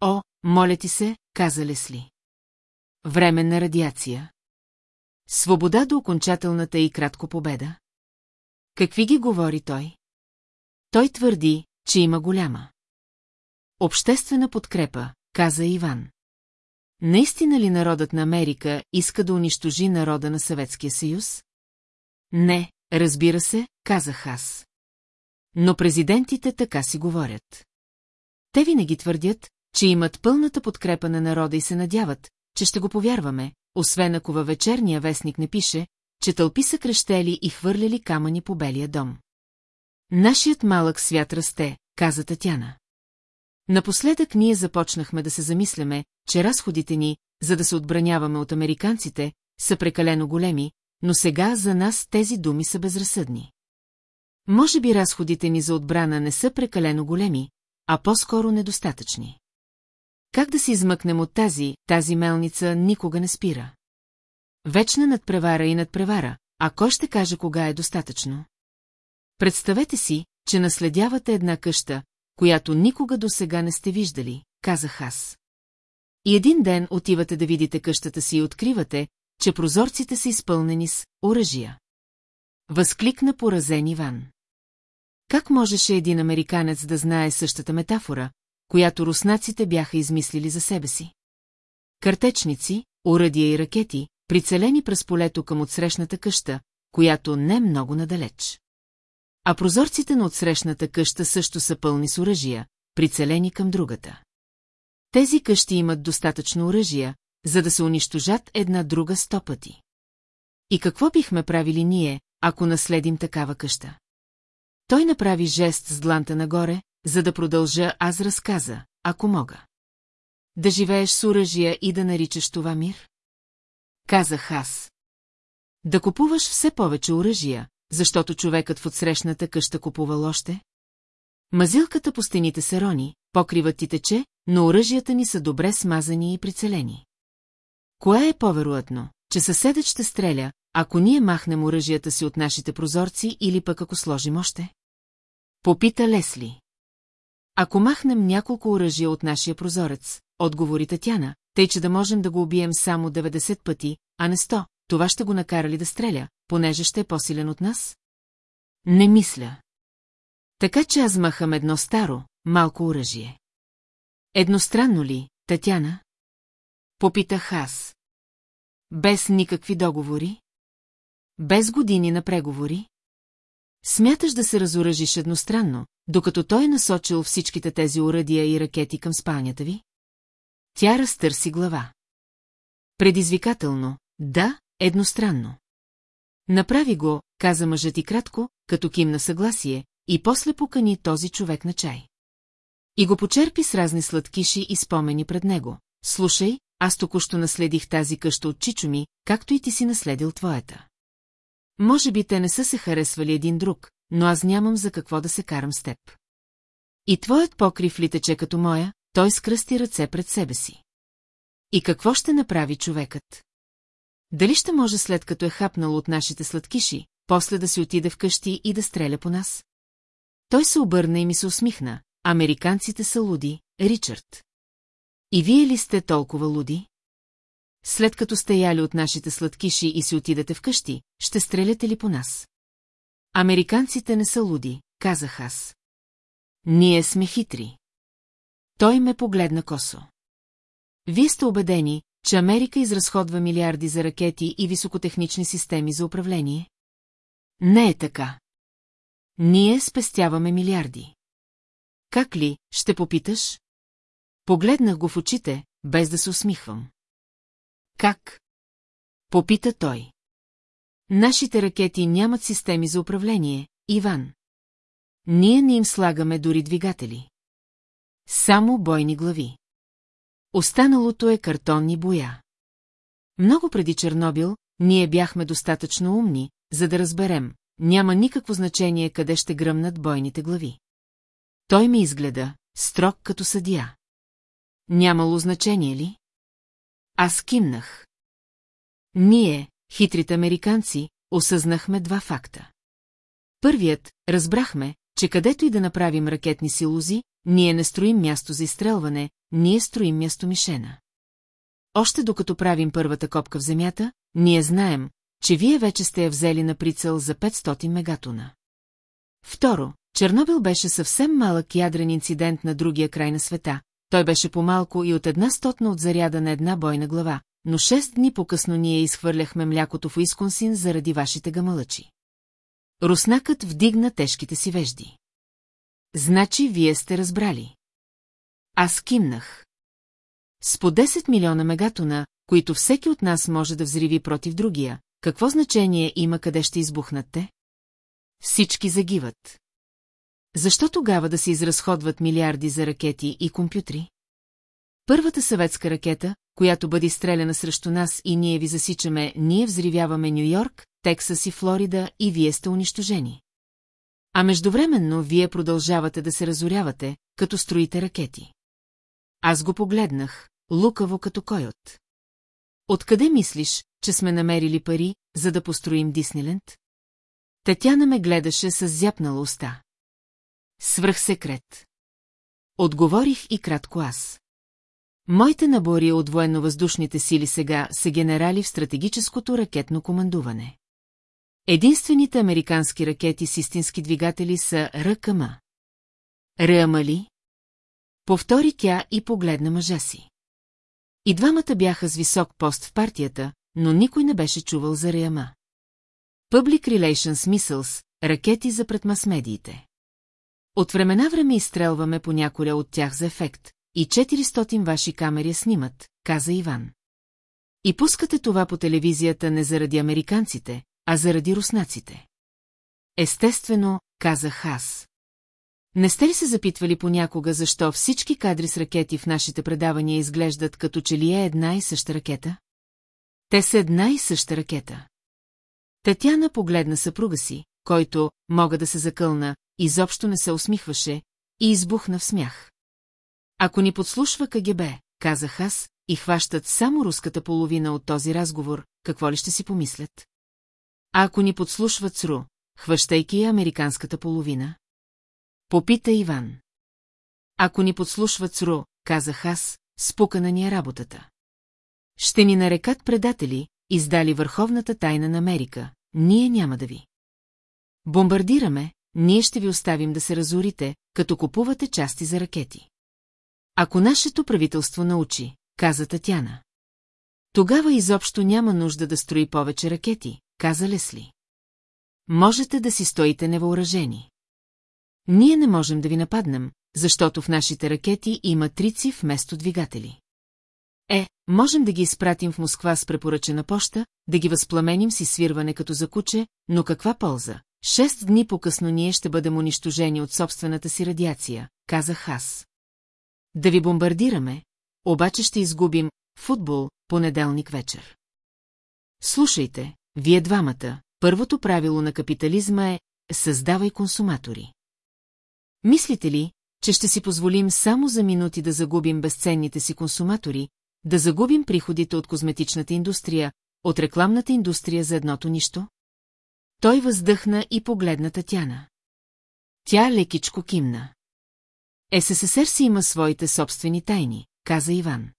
О, моля ти се, каза Лесли. Временна радиация. Свобода до окончателната и кратко победа. Какви ги говори той? Той твърди, че има голяма. Обществена подкрепа, каза Иван. Наистина ли народът на Америка иска да унищожи народа на Съветския съюз? Не, разбира се, казах аз. Но президентите така си говорят. Те винаги твърдят, че имат пълната подкрепа на народа и се надяват, че ще го повярваме, освен ако във вечерния вестник не пише, че тълпи са крещели и хвърляли камъни по белия дом. Нашият малък свят расте, каза Татяна. Напоследък ние започнахме да се замисляме, че разходите ни, за да се отбраняваме от американците, са прекалено големи, но сега за нас тези думи са безразсъдни. Може би разходите ни за отбрана не са прекалено големи, а по-скоро недостатъчни. Как да се измъкнем от тази, тази мелница никога не спира. Вечна надпревара и надпревара, а кой ще каже кога е достатъчно? Представете си, че наследявате една къща, която никога до сега не сте виждали, казах аз. И един ден отивате да видите къщата си и откривате, че прозорците са изпълнени с оръжия. Възкликна поразен Иван. Как можеше един американец да знае същата метафора, която руснаците бяха измислили за себе си? Картечници, оръдия и ракети, прицелени през полето към отсрещната къща, която не много надалеч. А прозорците на отсрещната къща също са пълни с оръжия, прицелени към другата. Тези къщи имат достатъчно оръжия, за да се унищожат една друга сто пъти. И какво бихме правили ние, ако наследим такава къща? Той направи жест с дланта нагоре, за да продължа аз разказа, ако мога. Да живееш с оръжия и да наричаш това мир? Казах аз. Да купуваш все повече оръжия, защото човекът в отсрещната къща купувал още? Мазилката по стените се рони, покривът ти тече, но оръжията ни са добре смазани и прицелени. Кое е по-вероятно, че съседът ще стреля, ако ние махнем оръжията си от нашите прозорци или пък ако сложим още? Попита Лесли. Ако махнем няколко оръжия от нашия прозорец, отговори Татяна, тъй че да можем да го убием само 90 пъти, а не 100, това ще го накара ли да стреля, понеже ще е по-силен от нас? Не мисля. Така че аз махам едно старо, малко оръжие. Едностранно ли, Татяна? Попитах аз. Без никакви договори? Без години на преговори? Смяташ да се разоръжиш едностранно, докато той е насочил всичките тези уръдия и ракети към спалнята ви? Тя разтърси глава. Предизвикателно, да, едностранно. Направи го, каза мъжът и кратко, като кимна съгласие, и после покани този човек на чай. И го почерпи с разни сладкиши и спомени пред него. Слушай, аз току-що наследих тази къща от Чичо ми, както и ти си наследил твоята. Може би те не са се харесвали един друг, но аз нямам за какво да се карам с теб. И твоят покрив ли тече като моя, той скръсти ръце пред себе си. И какво ще направи човекът? Дали ще може след като е хапнал от нашите сладкиши, после да си отиде вкъщи и да стреля по нас? Той се обърна и ми се усмихна. Американците са луди, Ричард. И вие ли сте толкова луди? След като сте яли от нашите сладкиши и си отидете вкъщи, ще стреляте ли по нас? Американците не са луди, казах аз. Ние сме хитри. Той ме погледна косо. Вие сте убедени, че Америка изразходва милиарди за ракети и високотехнични системи за управление? Не е така. Ние спестяваме милиарди. Как ли, ще попиташ? Погледнах го в очите, без да се усмихвам. Как? Попита той. Нашите ракети нямат системи за управление, Иван. Ние не им слагаме дори двигатели. Само бойни глави. Останалото е картонни боя. Много преди Чернобил, ние бяхме достатъчно умни, за да разберем, няма никакво значение къде ще гръмнат бойните глави. Той ми изгледа, строг като съдия. Нямало значение ли? Аз кимнах. Ние, хитрите американци, осъзнахме два факта. Първият, разбрахме, че където и да направим ракетни силузи, ние не строим място за изстрелване, ние строим място мишена. Още докато правим първата копка в земята, ние знаем, че вие вече сте я взели на прицел за 500 мегатона. Второ, Чернобил беше съвсем малък ядрен инцидент на другия край на света, той беше по-малко и от една стотна от заряда на една бойна глава, но шест дни по-късно ние изхвърляхме млякото в Исконсин заради вашите гамалъчи. Руснакът вдигна тежките си вежди. Значи вие сте разбрали. Аз кимнах. С по 10 милиона мегатона, които всеки от нас може да взриви против другия, какво значение има къде ще избухнат те? Всички загиват. Защо тогава да се изразходват милиарди за ракети и компютри? Първата съветска ракета, която бъде стреляна срещу нас и ние ви засичаме, ние взривяваме Нью-Йорк, Тексас и Флорида и вие сте унищожени. А междувременно вие продължавате да се разорявате, като строите ракети. Аз го погледнах, лукаво като койот. Откъде мислиш, че сме намерили пари, за да построим Дисниленд? Татяна ме гледаше с зяпнала уста. Свръхсекрет. Отговорих и кратко аз. Моите набори от военно-въздушните сили сега са генерали в стратегическото ракетно командуване. Единствените американски ракети с истински двигатели са РКМ. РАМ ли? Повтори тя и погледна мъжа си. И двамата бяха с висок пост в партията, но никой не беше чувал за РАМ. Public Relations Missiles – ракети за предмасмедиите. От времена време изстрелваме по няколя от тях за ефект, и 400 ваши камери снимат, каза Иван. И пускате това по телевизията не заради американците, а заради руснаците. Естествено, казах аз. Не сте ли се запитвали понякога, защо всички кадри с ракети в нашите предавания изглеждат като че ли е една и съща ракета? Те са една и съща ракета. Татяна погледна съпруга си, който, мога да се закълна, изобщо не се усмихваше, и избухна в смях. Ако ни подслушва КГБ, казах аз, и хващат само руската половина от този разговор, какво ли ще си помислят? А ако ни подслушват СРУ, хващайки американската половина? Попита Иван. Ако ни подслушват СРУ, казах аз, спукана ни е работата. Ще ни нарекат предатели, издали върховната тайна на Америка, ние няма да ви. Бомбардираме, ние ще ви оставим да се разорите, като купувате части за ракети. Ако нашето правителство научи, каза Татяна. Тогава изобщо няма нужда да строи повече ракети, каза Лесли. Можете да си стоите невъоръжени. Ние не можем да ви нападнем, защото в нашите ракети има трици вместо двигатели. Е, можем да ги изпратим в Москва с препоръчена поща, да ги възпламеним си свирване като за куче, но каква полза? Шест дни по-късно ние ще бъдем унищожени от собствената си радиация, казах аз. Да ви бомбардираме, обаче ще изгубим футбол понеделник вечер. Слушайте, вие двамата, първото правило на капитализма е създавай консуматори. Мислите ли, че ще си позволим само за минути да загубим безценните си консуматори, да загубим приходите от козметичната индустрия, от рекламната индустрия за едното нищо? Той въздъхна и погледна Татяна. Тя лекичко кимна. СССР си има своите собствени тайни, каза Иван.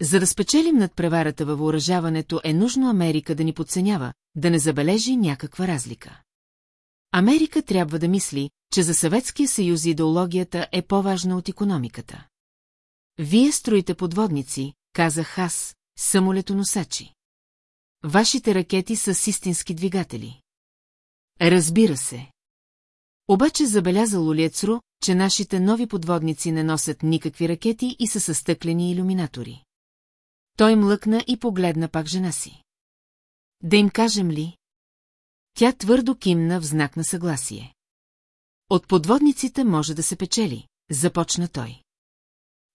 За да спечелим над преварата във въоръжаването е нужно Америка да ни подценява, да не забележи някаква разлика. Америка трябва да мисли, че за Съветския съюз идеологията е по-важна от економиката. Вие строите подводници, казах аз, самолетоносачи. Вашите ракети са с истински двигатели. Разбира се. Обаче забелязало ли е че нашите нови подводници не носят никакви ракети и са със стъклени иллюминатори? Той млъкна и погледна пак жена си. Да им кажем ли? Тя твърдо кимна в знак на съгласие. От подводниците може да се печели, започна той.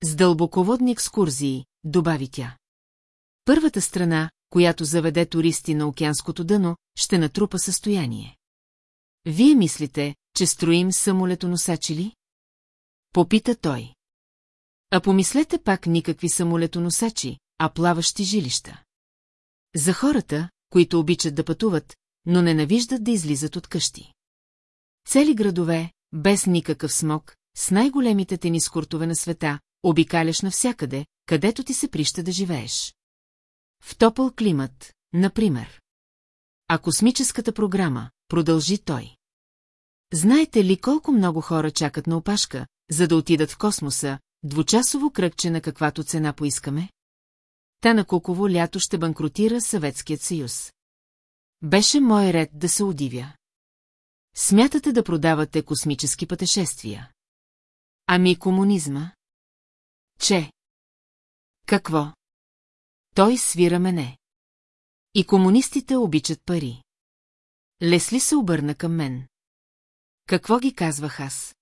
С дълбоководни екскурзии, добави тя. Първата страна, която заведе туристи на океанското дъно, ще натрупа състояние. Вие мислите, че строим самолетоносачи ли? Попита той. А помислете пак никакви самолетоносачи, а плаващи жилища. За хората, които обичат да пътуват, но ненавиждат да излизат от къщи. Цели градове, без никакъв смог, с най-големите тенискортове на света, обикаляш навсякъде, където ти се прища да живееш. В топъл климат, например. А космическата програма, продължи той. Знаете ли колко много хора чакат на опашка, за да отидат в космоса, двучасово кръгче на каквато цена поискаме? Та на Куково лято ще банкротира Съветският съюз. Беше мой ред да се удивя. Смятате да продавате космически пътешествия. Ами комунизма? Че? Какво? Той свира мене. И комунистите обичат пари. Лесли се обърна към мен. Какво ги казвах аз?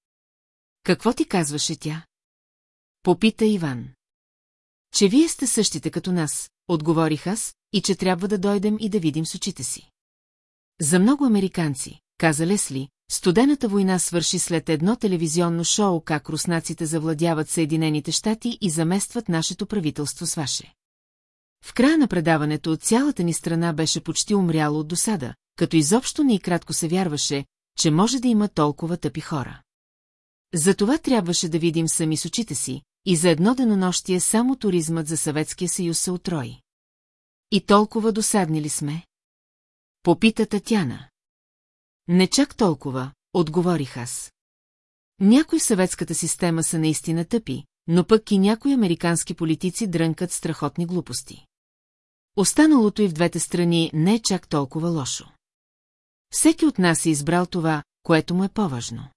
Какво ти казваше тя? Попита Иван. Че вие сте същите като нас, отговорих аз, и че трябва да дойдем и да видим с очите си. За много американци, каза Лесли, студената война свърши след едно телевизионно шоу как руснаците завладяват Съединените щати и заместват нашето правителство с ваше. В края на предаването цялата ни страна беше почти умряло от досада, като изобщо не и кратко се вярваше, че може да има толкова тъпи хора. Затова трябваше да видим сами с очите си, и за едно денонощие само туризмът за Съветския съюз се отрои. И толкова досадни ли сме? Попита Татяна. Не чак толкова, отговорих аз. Някои съветската система са наистина тъпи, но пък и някои американски политици дрънкат страхотни глупости. Останалото и в двете страни не е чак толкова лошо. Всеки от нас е избрал това, което му е по-важно.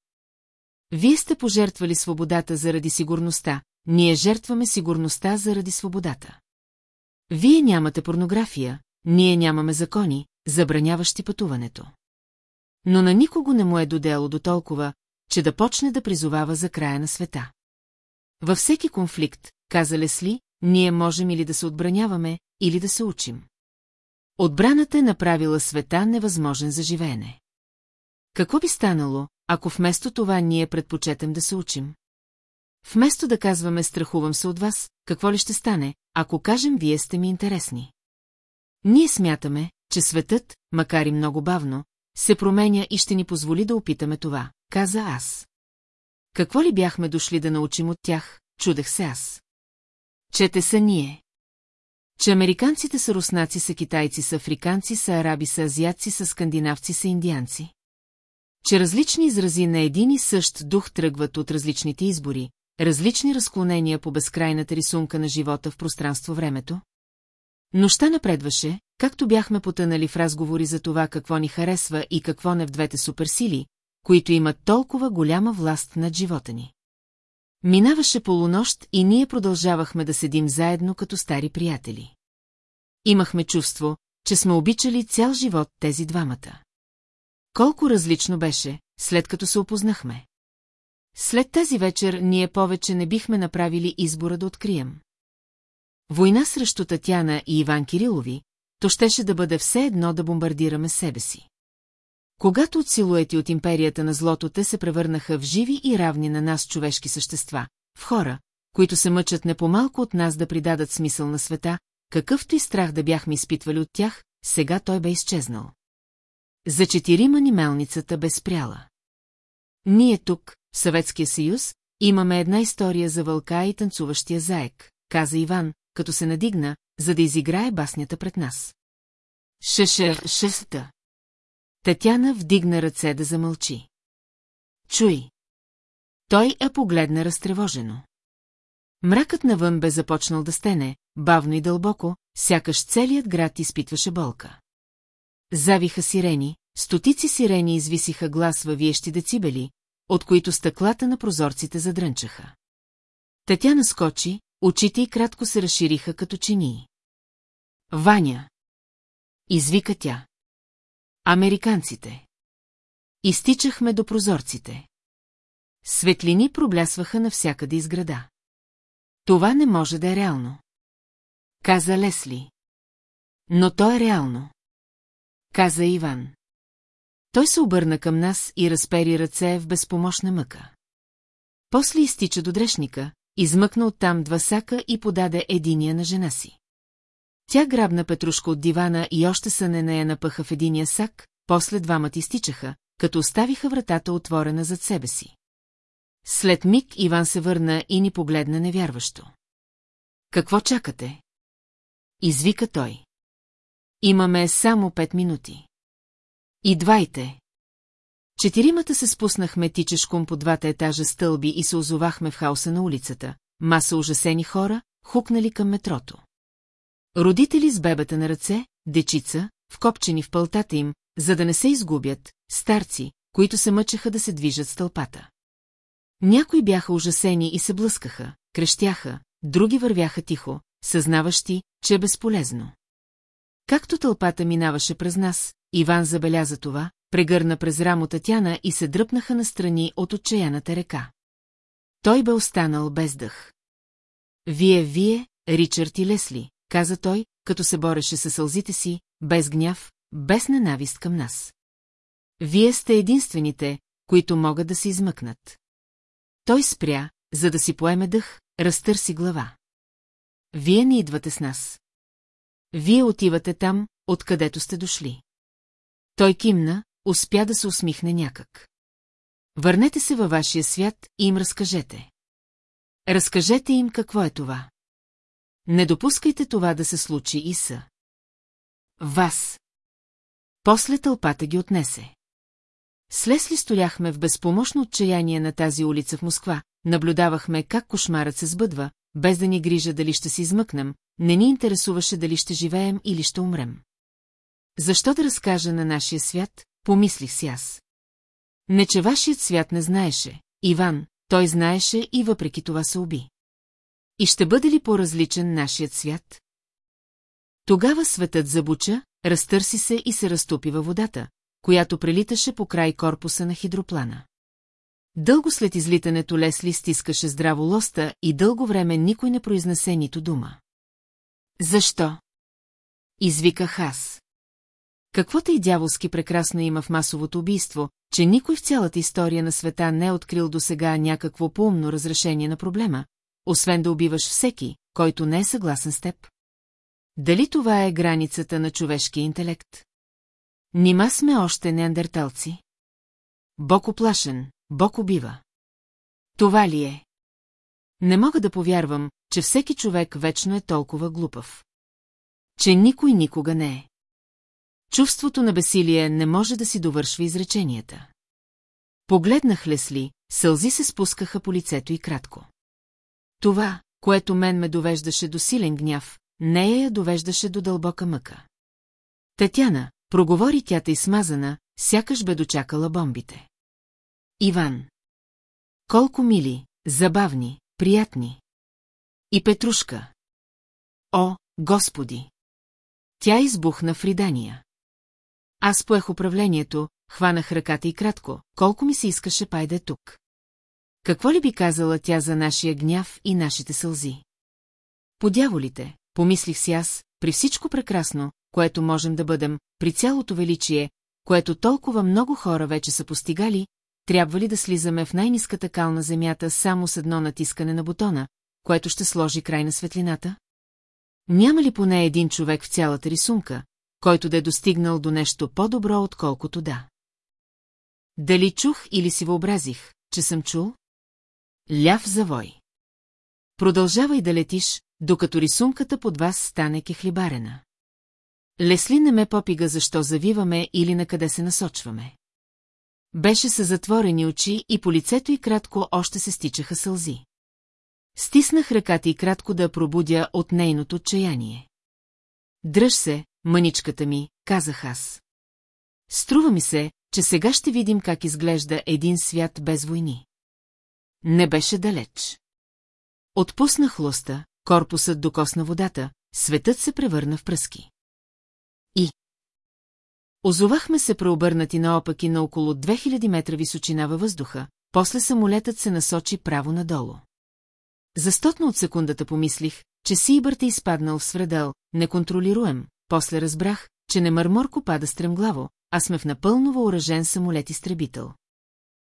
Вие сте пожертвали свободата заради сигурността, ние жертваме сигурността заради свободата. Вие нямате порнография, ние нямаме закони, забраняващи пътуването. Но на никого не му е додело до толкова, че да почне да призовава за края на света. Във всеки конфликт, каза Лесли, ние можем или да се отбраняваме, или да се учим. Отбраната е направила света невъзможен за живеене. Какво би станало, ако вместо това ние предпочетем да се учим? Вместо да казваме страхувам се от вас, какво ли ще стане, ако кажем вие сте ми интересни. Ние смятаме, че светът, макар и много бавно, се променя и ще ни позволи да опитаме това, каза аз. Какво ли бяхме дошли да научим от тях, чудех се аз. Че те са ние. Че американците са руснаци, са китайци, са африканци, са араби, са азиатци, са скандинавци, са индианци. Че различни изрази на един и същ дух тръгват от различните избори, различни разклонения по безкрайната рисунка на живота в пространство-времето? Нощта напредваше, както бяхме потънали в разговори за това какво ни харесва и какво не в двете суперсили, които имат толкова голяма власт над живота ни. Минаваше полунощ и ние продължавахме да седим заедно като стари приятели. Имахме чувство, че сме обичали цял живот тези двамата. Колко различно беше, след като се опознахме. След тази вечер ние повече не бихме направили избора да открием. Война срещу Татяна и Иван Кирилови, то щеше да бъде все едно да бомбардираме себе си. Когато от силуети от империята на злото те се превърнаха в живи и равни на нас човешки същества, в хора, които се мъчат не по-малко от нас да придадат смисъл на света, какъвто и страх да бяхме изпитвали от тях, сега той бе изчезнал. За четирима ни мелницата бе спряла. Ние тук, в Съветския съюз, имаме една история за вълка и танцуващия заек, каза Иван, като се надигна, за да изиграе баснята пред нас. Шешер шеста. Татяна вдигна ръце да замълчи. Чуй. Той я погледна разтревожено. Мракът навън бе започнал да стене, бавно и дълбоко, сякаш целият град изпитваше болка. Завиха сирени, стотици сирени извисиха глас във виещи децибели, от които стъклата на прозорците задрънчаха. Татяна скочи, очите й кратко се разшириха като чинии. Ваня! Извика тя. Американците. Изтичахме до прозорците. Светлини проблясваха навсякъде из града. Това не може да е реално. Каза Лесли. Но то е реално. Каза Иван. Той се обърна към нас и разпери ръце в безпомощна мъка. После изтича до дрешника, измъкна оттам два сака и подаде единия на жена си. Тя грабна Петрушка от дивана и още са не я напъха в единия сак, после двамата изтичаха, като оставиха вратата отворена зад себе си. След миг Иван се върна и ни погледна невярващо. Какво чакате? Извика той. Имаме само пет минути. Идвайте. Четиримата се спуснахме тичешком по двата етажа стълби и се озовахме в хаоса на улицата, маса ужасени хора, хукнали към метрото. Родители с бебета на ръце, дечица, вкопчени в пълтата им, за да не се изгубят, старци, които се мъчеха да се движат с тълпата. Някои бяха ужасени и се блъскаха, крещяха, други вървяха тихо, съзнаващи, че е безполезно. Както тълпата минаваше през нас, Иван забеляза това, прегърна през рамо Татяна и се дръпнаха настрани от отчаяната река. Той бе останал без дъх. Вие, вие, Ричард и Лесли, каза той, като се бореше със сълзите си, без гняв, без ненавист към нас. Вие сте единствените, които могат да се измъкнат. Той спря, за да си поеме дъх, разтърси глава. Вие не идвате с нас. Вие отивате там, откъдето сте дошли. Той кимна, успя да се усмихне някак. Върнете се във вашия свят и им разкажете. Разкажете им какво е това. Не допускайте това да се случи и са. Вас. После тълпата ги отнесе. Слез ли стояхме в безпомощно отчаяние на тази улица в Москва, наблюдавахме как кошмарът се сбъдва, без да ни грижа дали ще се измъкнем, не ни интересуваше дали ще живеем или ще умрем. Защо да разкажа на нашия свят, помислих си аз. Не, че вашият свят не знаеше, Иван, той знаеше и въпреки това се уби. И ще бъде ли по-различен нашият свят? Тогава светът забуча, разтърси се и се разтопи във водата, която прелиташе по край корпуса на хидроплана. Дълго след излитането Лесли стискаше здраво лоста и дълго време никой не произнесе нито дума. Защо? Извиках аз. Каквото и дяволски прекрасно има в масовото убийство, че никой в цялата история на света не е открил досега някакво поумно разрешение на проблема, освен да убиваш всеки, който не е съгласен с теб? Дали това е границата на човешкия интелект? Нима сме още неандерталци? Бог оплашен, Бог убива. Това ли е? Не мога да повярвам, че всеки човек вечно е толкова глупав. Че никой никога не е. Чувството на бесилие не може да си довършва изреченията. Погледнах Лесли, сълзи се спускаха по лицето и кратко. Това, което мен ме довеждаше до силен гняв, нея я довеждаше до дълбока мъка. Татяна, проговори тя и смазана, сякаш бе дочакала бомбите. Иван. Колко мили, забавни, приятни. И Петрушка. О, Господи! Тя избухна в ридания. Аз поех управлението, хванах ръката и кратко, колко ми се искаше пайде тук. Какво ли би казала тя за нашия гняв и нашите сълзи? Подяволите, помислих си аз, при всичко прекрасно, което можем да бъдем, при цялото величие, което толкова много хора вече са постигали, трябва ли да слизаме в най-низката кал на земята само с едно натискане на бутона, което ще сложи край на светлината? Няма ли поне един човек в цялата рисунка, който да е достигнал до нещо по-добро, отколкото да? Дали чух или си въобразих, че съм чул? Ляв завой. Продължавай да летиш, докато рисунката под вас стане кехлибарена. Лесли не ме попига защо завиваме или на къде се насочваме. Беше с затворени очи и по лицето й кратко още се стичаха сълзи. Стиснах ръката и кратко да пробудя от нейното отчаяние. Дръж се, мъничката ми, казах аз. Струва ми се, че сега ще видим как изглежда един свят без войни. Не беше далеч. Отпуснах лоста, корпусът докосна водата, светът се превърна в пръски. И... Озовахме се преобърнати наопаки на около 2000 метра височина във въздуха, после самолетът се насочи право надолу. Застотно от секундата помислих, че Сибърт е изпаднал в свредел, неконтролируем, после разбрах, че не мърморко пада стремглаво, а сме в напълно въоръжен самолет-изтребител.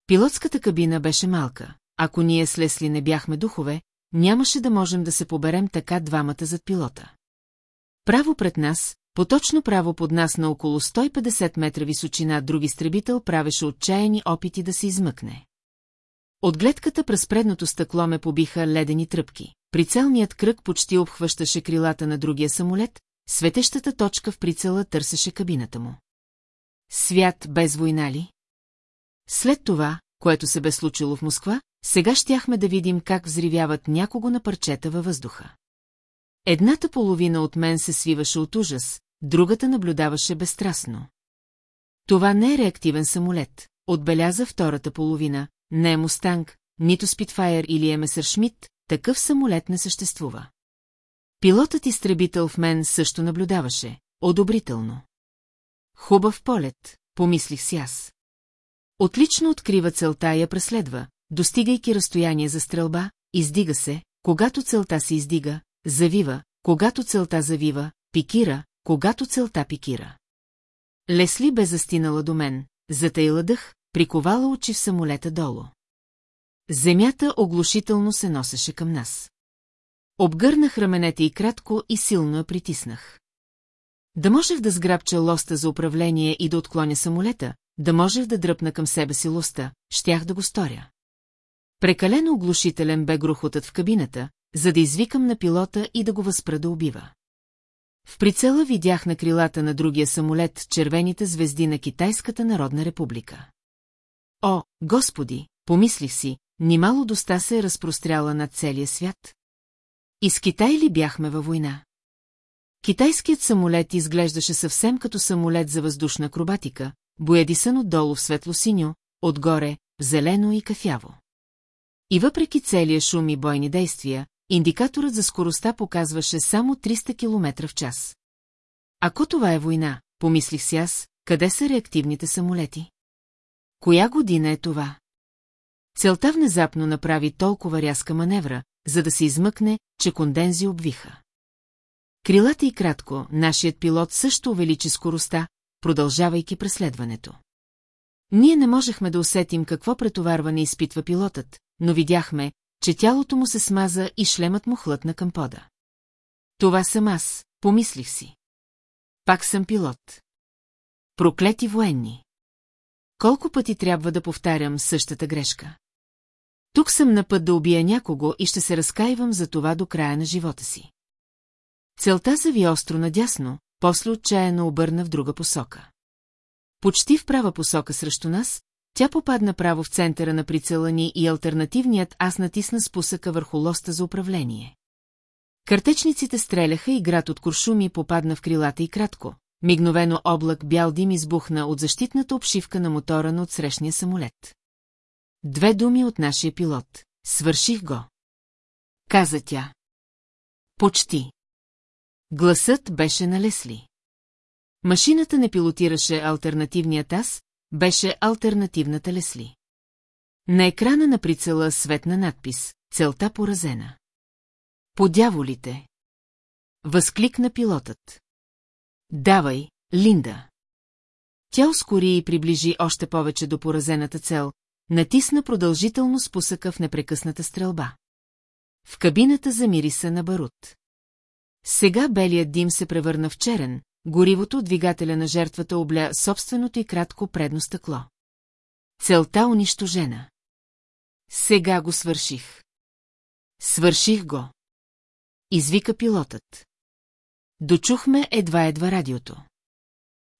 Пилотската кабина беше малка. Ако ние с Лесли не бяхме духове, нямаше да можем да се поберем така двамата зад пилота. Право пред нас, поточно право под нас на около 150 метра височина други стребител правеше отчаяни опити да се измъкне. От гледката през предното стъкло ме побиха ледени тръпки. Прицелният кръг почти обхващаше крилата на другия самолет, светещата точка в прицела търсеше кабината му. Свят без война ли? След това, което се бе случило в Москва, сега щяхме да видим как взривяват някого на парчета във въздуха. Едната половина от мен се свиваше от ужас, другата наблюдаваше безстрастно. Това не е реактивен самолет, отбеляза втората половина, не е Мустанг, нито Спитфайер или Емесър Шмидт, такъв самолет не съществува. Пилотът изтребител в мен също наблюдаваше, одобрително. Хубав полет, помислих си аз. Отлично открива целта и я преследва, достигайки разстояние за стрелба, издига се, когато целта се издига, завива, когато целта завива, пикира, когато целта пикира. Лесли бе застинала до мен, затейла дъх, приковала очи в самолета долу. Земята оглушително се носеше към нас. Обгърнах раменете и кратко и силно я притиснах. Да можех да сграбча лоста за управление и да отклоня самолета, да можех да дръпна към себе си лоста, щях да го сторя. Прекалено оглушителен бе грохотът в кабината, за да извикам на пилота и да го възпра да убива. В прицела видях на крилата на другия самолет червените звезди на Китайската народна република. О, господи, помислих си, нимало доста се е разпростряла над целия свят. И с Китай ли бяхме във война? Китайският самолет изглеждаше съвсем като самолет за въздушна акробатика, боядисан отдолу в светло-синьо, отгоре, зелено и кафяво. И въпреки целия шум и бойни действия, индикаторът за скоростта показваше само 300 км в час. Ако това е война, помислих си аз, къде са реактивните самолети? Коя година е това? Целта внезапно направи толкова рязка маневра, за да се измъкне, че кондензи обвиха. Крилата и кратко, нашият пилот също увеличи скоростта, продължавайки преследването. Ние не можехме да усетим какво претоварване изпитва пилотът, но видяхме, че тялото му се смаза и шлемът му хлътна към пода. Това съм аз, помислих си. Пак съм пилот. Проклети военни. Колко пъти трябва да повтарям същата грешка? Тук съм на път да убия някого и ще се разкаивам за това до края на живота си. Целта зави остро надясно, после отчаяно обърна в друга посока. Почти в права посока срещу нас, тя попадна право в центъра на прицела ни и альтернативният аз натисна спусъка върху лоста за управление. Картечниците стреляха и град от куршуми попадна в крилата и кратко. Мигновено облак бял дим избухна от защитната обшивка на мотора на отсрещния самолет. Две думи от нашия пилот. Свърших го. Каза тя. Почти. Гласът беше на Лесли. Машината не пилотираше альтернативният аз, беше альтернативната Лесли. На екрана на прицела светна надпис «Целта поразена». Подяволите! Възкликна пилотът. Давай, Линда! Тя ускори и приближи още повече до поразената цел, натисна продължително спусъка в непрекъсната стрелба. В кабината замириса на барут. Сега белият дим се превърна в черен, горивото от двигателя на жертвата обля собственото и кратко предно стъкло. Целта унищожена. Сега го свърших. Свърших го. Извика пилотът. Дочухме едва-едва радиото.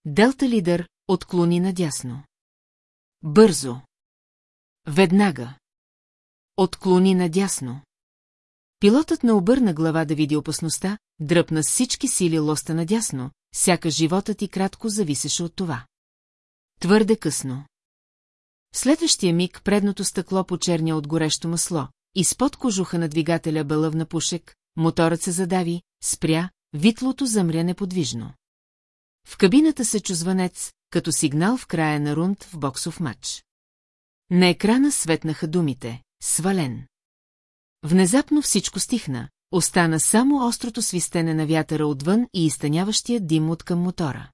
Делта лидер отклони надясно. Бързо. Веднага. Отклони надясно. Пилотът не обърна глава да види опасността, дръпна с всички сили лоста надясно, сяка животът и кратко зависеше от това. Твърде късно. Следващия миг предното стъкло почерня от горещо масло, изпод кожуха на двигателя бълъвна пушек, моторът се задави, спря, витлото замря неподвижно. В кабината се чу звънец, като сигнал в края на рунд в боксов матч. На екрана светнаха думите «Свален». Внезапно всичко стихна, остана само острото свистене на вятъра отвън и изтъняващия дим от към мотора.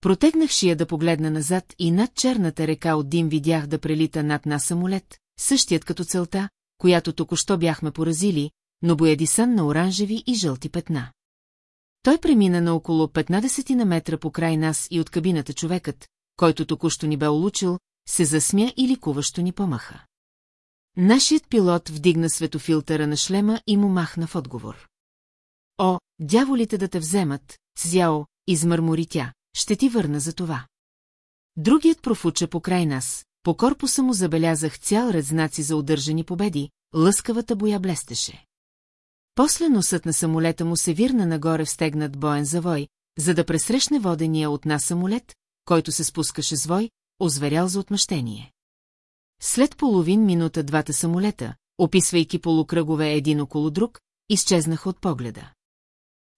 Протегнах шия да погледна назад и над черната река от дим видях да прелита над нас самолет, същият като целта, която току-що бяхме поразили, но боядисан на оранжеви и жълти петна. Той премина на около 15 на метра по край нас и от кабината човекът, който току-що ни бе улучил, се засмя и ликуващо ни помаха. Нашият пилот вдигна светофилтъра на шлема и му махна в отговор. О, дяволите да те вземат, Цзяо, измърмори тя, ще ти върна за това. Другият профуча по край нас, по корпуса му забелязах цял ред знаци за удържани победи, лъскавата боя блестеше. После носът на самолета му се вирна нагоре в стегнат боен завой, за да пресрещне водения от нас самолет, който се спускаше с вой, озверял за отмъщение. След половин минута двата самолета, описвайки полукръгове един около друг, изчезнаха от погледа.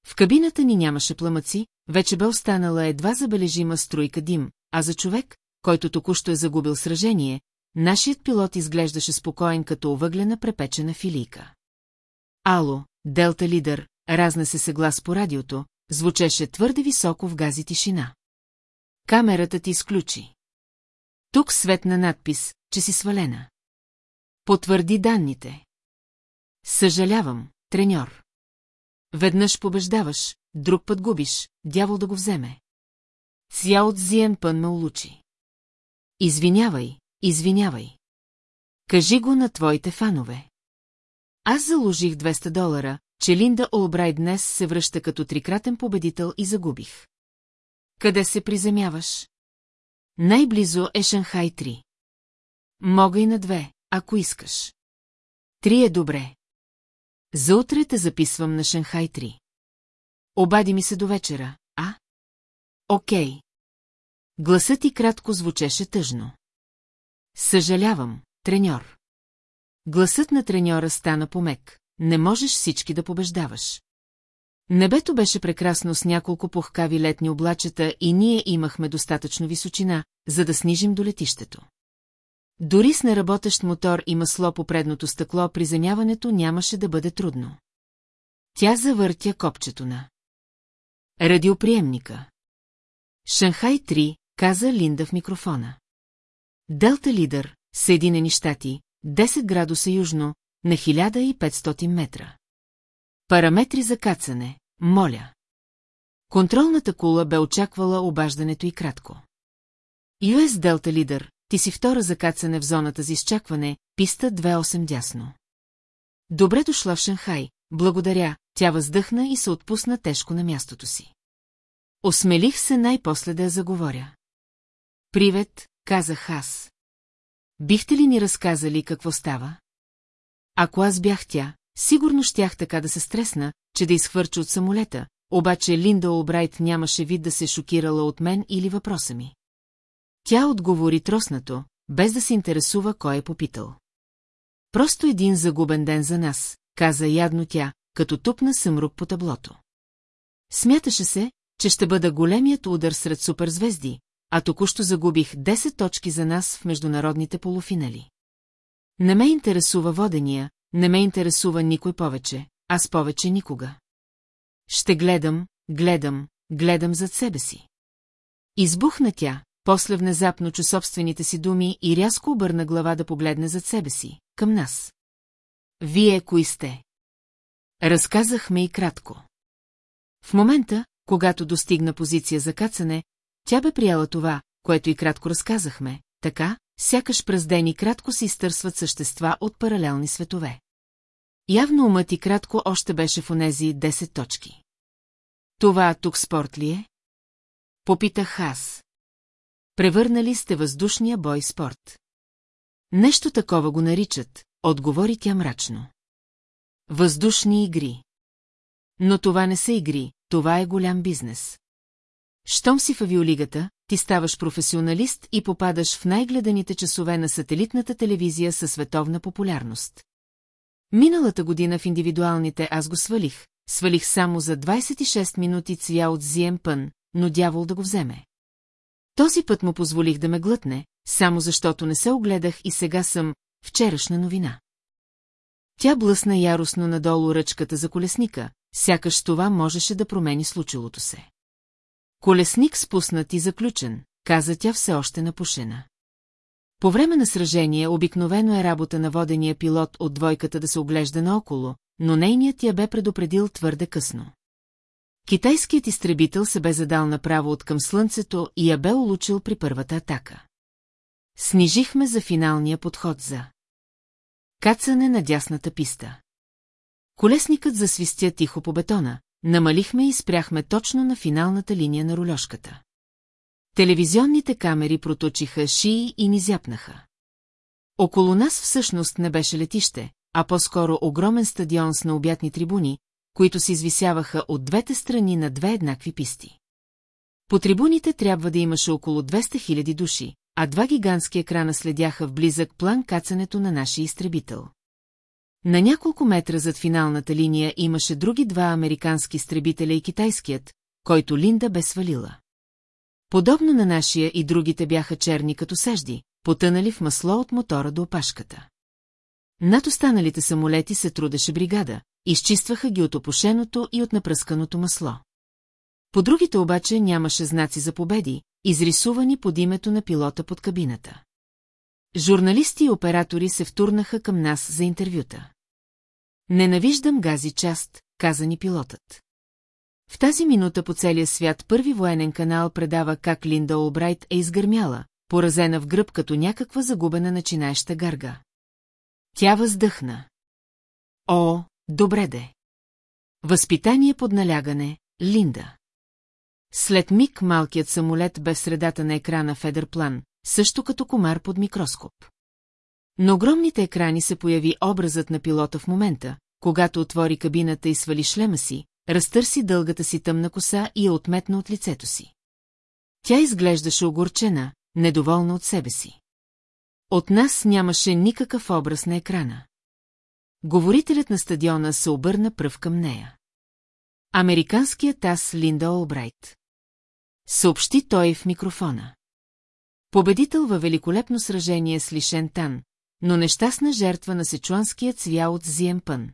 В кабината ни нямаше пламъци, вече бе останала едва забележима струйка дим, а за човек, който току-що е загубил сражение, нашият пилот изглеждаше спокоен като овъглена препечена филийка. Ало, Делта Лидер, разна се глас по радиото, звучеше твърде високо в гази тишина. Камерата ти изключи. Тук светна надпис, че си свалена. Потвърди данните. Съжалявам, треньор. Веднъж побеждаваш, друг път губиш, дявол да го вземе. Цял от зиен пън ме улучи. Извинявай, извинявай. Кажи го на твоите фанове. Аз заложих 200 долара, че Линда Олбрай днес се връща като трикратен победител и загубих. Къде се приземяваш? Най-близо е Шанхай 3. Мога и на две, ако искаш. Три е добре. За утре те записвам на Шанхай 3. Обади ми се до вечера, а? Окей. Гласът ти кратко звучеше тъжно. Съжалявам, треньор. Гласът на треньора стана помек. Не можеш всички да побеждаваш. Небето беше прекрасно с няколко пухкави летни облачета и ние имахме достатъчно височина, за да снижим до летището. Дори с неработещ мотор и масло по предното стъкло, приземяването нямаше да бъде трудно. Тя завъртя копчето на. Радиоприемника. Шанхай 3, каза Линда в микрофона. Делта Лидер, Съединени щати, 10 градуса южно, на 1500 метра. Параметри за кацане, моля. Контролната кула бе очаквала обаждането и кратко. US Delta Leader, ти си втора за кацане в зоната за изчакване, писта 28 дясно. Добре дошла в Шанхай, благодаря, тя въздъхна и се отпусна тежко на мястото си. Осмелих се най-после да я заговоря. Привет, казах аз. Бихте ли ни разказали какво става? Ако аз бях тя, сигурно щях така да се стресна, че да изхвърча от самолета, обаче Линда Олбрайт нямаше вид да се шокирала от мен или въпроса ми. Тя отговори троснато, без да се интересува кой е попитал. Просто един загубен ден за нас, каза ядно тя, като тупна съмрук по таблото. Смяташе се, че ще бъда големият удар сред суперзвезди, а току-що загубих 10 точки за нас в международните полуфинали. Не ме интересува водения, не ме интересува никой повече, аз повече никога. Ще гледам, гледам, гледам зад себе си. Избухна тя, после внезапно чу собствените си думи и рязко обърна глава да погледне зад себе си, към нас. Вие кои сте? Разказахме и кратко. В момента, когато достигна позиция за кацане, тя бе прияла това, което и кратко разказахме, така, сякаш през ден и кратко се изтърсват същества от паралелни светове. Явно умът и кратко още беше в онези 10 точки. Това тук спорт ли е? Попитах аз. Превърнали сте въздушния бой спорт. Нещо такова го наричат, отговори тя мрачно. Въздушни игри. Но това не са игри, това е голям бизнес. Щом си в авиолигата, ти ставаш професионалист и попадаш в най-гледаните часове на сателитната телевизия със световна популярност. Миналата година в индивидуалните аз го свалих, свалих само за 26 минути цвя от Зием Пън, но дявол да го вземе. Този път му позволих да ме глътне, само защото не се огледах и сега съм вчерашна новина. Тя блъсна яростно надолу ръчката за колесника, сякаш това можеше да промени случилото се. Колесник спуснат и заключен, каза тя все още напушена. По време на сражение обикновено е работа на водения пилот от двойката да се оглежда наоколо, но нейният я бе предупредил твърде късно. Китайският изтребител се бе задал направо от към слънцето и я бе улучил при първата атака. Снижихме за финалния подход за кацане на дясната писта. Колесникът засвистя тихо по бетона, намалихме и спряхме точно на финалната линия на рулежката. Телевизионните камери проточиха шии и ни зяпнаха. Около нас всъщност не беше летище, а по-скоро огромен стадион с наобятни трибуни, които се извисяваха от двете страни на две еднакви писти. По трибуните трябва да имаше около 200 000 души, а два гигантски екрана следяха в близък план кацането на нашия изтребител. На няколко метра зад финалната линия имаше други два американски изтребителя и китайският, който Линда бе свалила. Подобно на нашия и другите бяха черни като сежди, потънали в масло от мотора до опашката. Над останалите самолети се трудеше бригада, изчистваха ги от опушеното и от напръсканото масло. По другите обаче нямаше знаци за победи, изрисувани под името на пилота под кабината. Журналисти и оператори се втурнаха към нас за интервюта. Ненавиждам гази част, каза ни пилотът. В тази минута по целия свят първи военен канал предава как Линда Олбрайт е изгърмяла, поразена в гръб като някаква загубена начинаеща гарга. Тя въздъхна. О, добре де. Възпитание под налягане, Линда. След миг малкият самолет бе в средата на екрана Федерплан, също като комар под микроскоп. На огромните екрани се появи образът на пилота в момента, когато отвори кабината и свали шлема си, разтърси дългата си тъмна коса и я отметна от лицето си. Тя изглеждаше огорчена, недоволна от себе си. От нас нямаше никакъв образ на екрана. Говорителят на стадиона се обърна пръв към нея. Американският аз Линда Олбрайт. Съобщи той в микрофона. Победител във великолепно сражение с Лишен Тан, но нещастна жертва на сечуанския цвя от Зиемпън.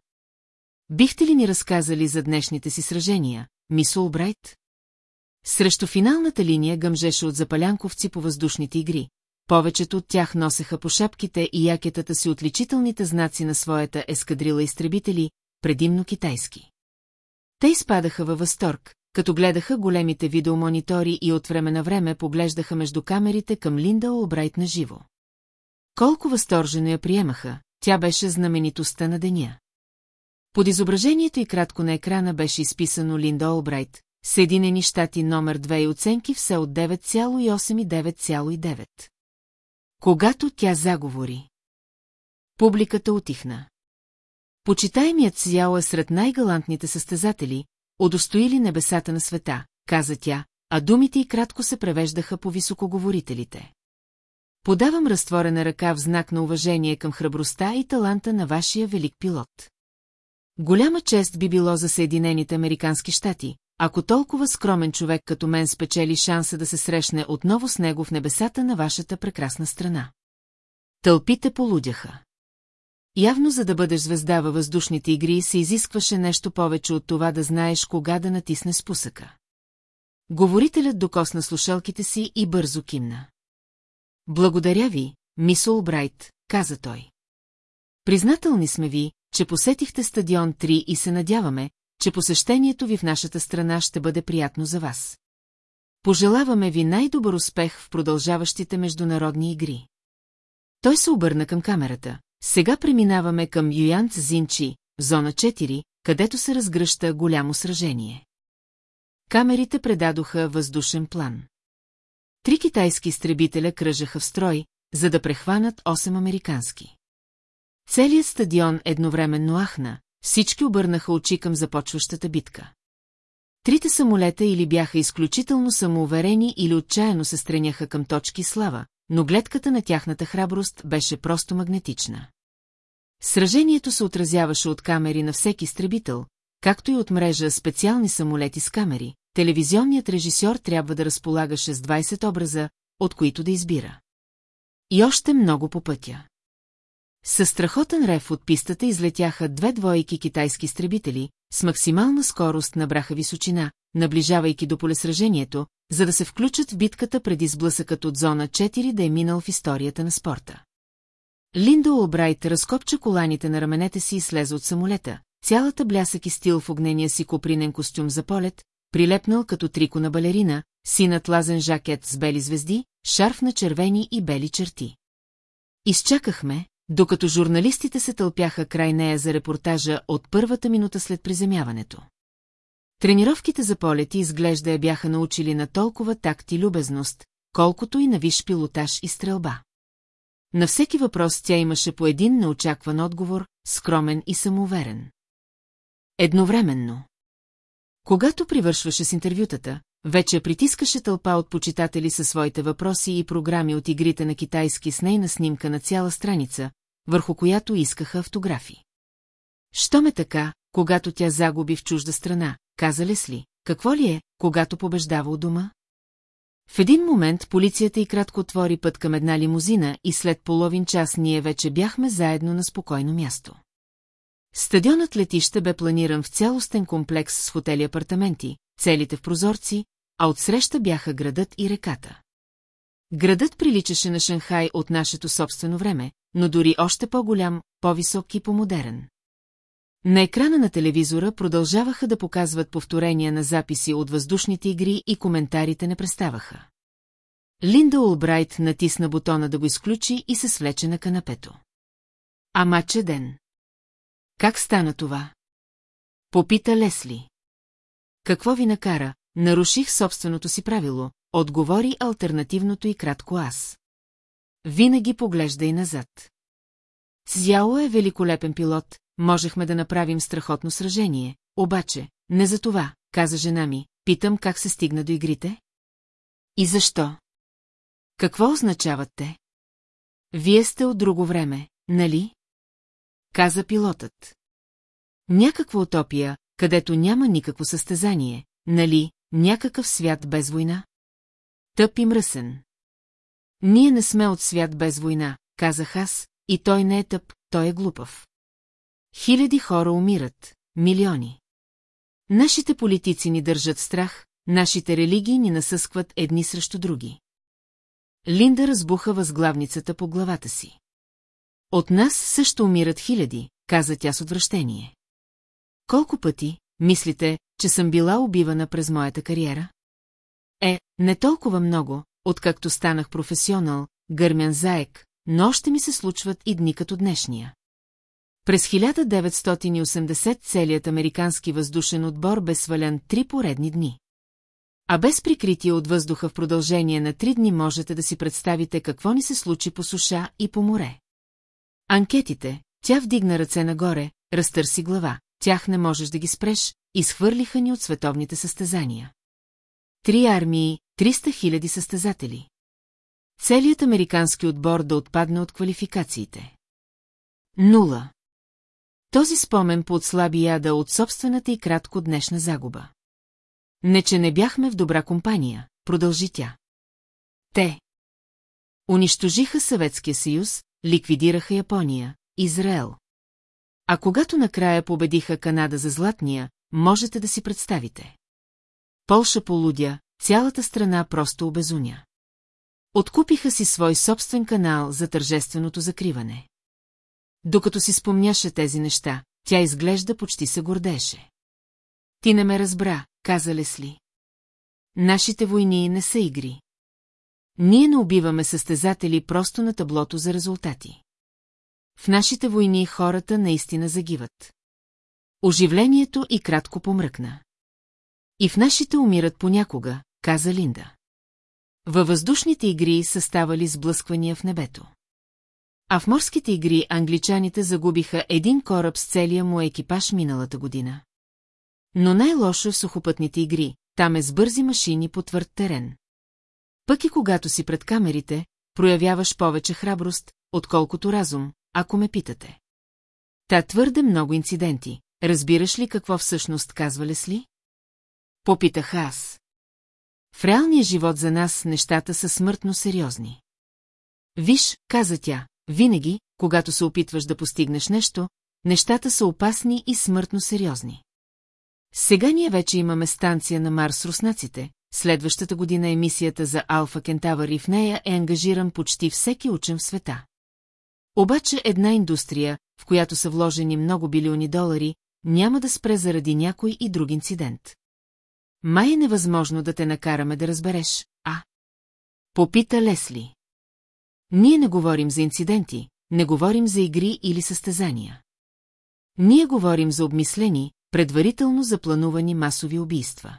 Бихте ли ни разказали за днешните си сражения, мис Олбрайт? Срещу финалната линия гъмжеше от запалянковци по въздушните игри, повечето от тях носеха по шапките и якетата си отличителните знаци на своята ескадрила изтребители, предимно китайски. Те изпадаха във възторг, като гледаха големите видеомонитори и от време на време поглеждаха между камерите към Линда Олбрайт на живо. Колко възторжено я приемаха, тя беше знаменитостта на деня. Под изображението и кратко на екрана беше изписано Линда Олбрайт, Съединени щати номер 2 и оценки все от 9,8 и 9,9. Когато тя заговори. Публиката отихна. Почитаемият Сяо е сред най-галантните състезатели, удостоили небесата на света, каза тя, а думите и кратко се превеждаха по високоговорителите. Подавам разтворена ръка в знак на уважение към храбростта и таланта на вашия велик пилот. Голяма чест би било за Съединените Американски щати, ако толкова скромен човек като мен спечели шанса да се срещне отново с него в небесата на вашата прекрасна страна. Тълпите полудяха. Явно за да бъдеш звезда във въздушните игри се изискваше нещо повече от това да знаеш кога да натисне спусъка. Говорителят докосна слушалките си и бързо кимна. Благодаря ви, мис Олбрайт, каза той. Признателни сме ви, че посетихте стадион 3 и се надяваме, че посещението ви в нашата страна ще бъде приятно за вас. Пожелаваме ви най-добър успех в продължаващите международни игри. Той се обърна към камерата. Сега преминаваме към Юянц Зинчи, зона 4, където се разгръща голямо сражение. Камерите предадоха въздушен план. Три китайски изтребителя кръжаха в строй, за да прехванат 8 американски. Целият стадион едновременно ахна, всички обърнаха очи към започващата битка. Трите самолета или бяха изключително самоуверени или отчаяно се стреняха към точки слава, но гледката на тяхната храброст беше просто магнетична. Сражението се отразяваше от камери на всеки изтребител, както и от мрежа специални самолети с камери, телевизионният режисьор трябва да разполагаше с 20 образа, от които да избира. И още много по пътя. Със страхотен рев от пистата излетяха две двойки китайски стребители, с максимална скорост набраха височина, наближавайки до полесражението, за да се включат в битката преди сблъсъкът от зона 4 да е минал в историята на спорта. Линда Олбрайт разкопча коланите на раменете си и слезе от самолета, цялата блясък и стил в огнения си копринен костюм за полет, прилепнал като трико на балерина, синът лазен жакет с бели звезди, шарф на червени и бели черти. Изчакахме, докато журналистите се тълпяха край нея за репортажа от първата минута след приземяването. Тренировките за полети изглежда я бяха научили на толкова такт и любезност, колкото и на виш пилотаж и стрелба. На всеки въпрос тя имаше по един неочакван отговор, скромен и самоуверен. Едновременно. Когато привършваше с интервютата, вече притискаше тълпа от почитатели със своите въпроси и програми от игрите на китайски с нейна снимка на цяла страница, върху която искаха автографи. Що ме така, когато тя загуби в чужда страна, каза Лесли, какво ли е, когато побеждава у дома? В един момент полицията и кратко отвори път към една лимузина и след половин час ние вече бяхме заедно на спокойно място. Стадионът летище бе планиран в цялостен комплекс с хотели апартаменти, целите в прозорци, а отсреща бяха градът и реката. Градът приличаше на Шанхай от нашето собствено време, но дори още по-голям, по-висок и по-модерен. На екрана на телевизора продължаваха да показват повторения на записи от въздушните игри и коментарите не преставаха. Линда Олбрайт натисна бутона да го изключи и се свлече на канапето. А матче ден. Как стана това? Попита Лесли. Какво ви накара? Наруших собственото си правило, отговори альтернативното и кратко аз. Винаги поглежда и назад. Цзяо е великолепен пилот, можехме да направим страхотно сражение, обаче, не за това, каза жена ми, питам как се стигна до игрите. И защо? Какво означават те? Вие сте от друго време, нали? Каза пилотът. Някаква утопия, където няма никакво състезание, нали, някакъв свят без война? Тъп и мръсен. Ние не сме от свят без война, казах аз, и той не е тъп, той е глупав. Хиляди хора умират, милиони. Нашите политици ни държат страх, нашите религии ни насъскват едни срещу други. Линда разбуха възглавницата по главата си. От нас също умират хиляди, каза тя с отвращение. Колко пъти, мислите, че съм била убивана през моята кариера? Е, не толкова много, откакто станах професионал, гърмян заек, но още ми се случват и дни като днешния. През 1980 целият американски въздушен отбор бе свален три поредни дни. А без прикритие от въздуха в продължение на три дни можете да си представите какво ни се случи по суша и по море. Анкетите, тя вдигна ръце нагоре, разтърси глава, тях не можеш да ги спреш, изхвърлиха ни от световните състезания. Три армии, 300 хиляди състезатели. Целият американски отбор да отпадне от квалификациите. Нула. Този спомен поотслаби яда от собствената и кратко днешна загуба. Не, че не бяхме в добра компания, продължи тя. Те. Унищожиха Съветския съюз, ликвидираха Япония, Израел. А когато накрая победиха Канада за златния, можете да си представите. Полша полудя, цялата страна просто обезуня. Откупиха си свой собствен канал за тържественото закриване. Докато си спомняше тези неща, тя изглежда почти се гордеше. Ти не ме разбра, каза Лесли. Нашите войни не са игри. Ние не убиваме състезатели просто на таблото за резултати. В нашите войни хората наистина загиват. Оживлението и кратко помръкна. И в нашите умират понякога, каза Линда. Във въздушните игри са ставали сблъсквания в небето. А в морските игри англичаните загубиха един кораб с целия му екипаж миналата година. Но най-лошо е в сухопътните игри, там е с бързи машини по твърд терен. Пък и когато си пред камерите, проявяваш повече храброст, отколкото разум, ако ме питате. Та твърде много инциденти. Разбираш ли какво всъщност казва Лесли? Попитах аз. В реалния живот за нас нещата са смъртно сериозни. Виж, каза тя, винаги, когато се опитваш да постигнеш нещо, нещата са опасни и смъртно сериозни. Сега ние вече имаме станция на Марс руснаците, следващата година емисията за Алфа Кентавър и в нея е ангажиран почти всеки учен в света. Обаче една индустрия, в която са вложени много билиони долари, няма да спре заради някой и друг инцидент. Май е невъзможно да те накараме да разбереш, а? Попита Лесли. Ние не говорим за инциденти, не говорим за игри или състезания. Ние говорим за обмислени, предварително запланувани масови убийства.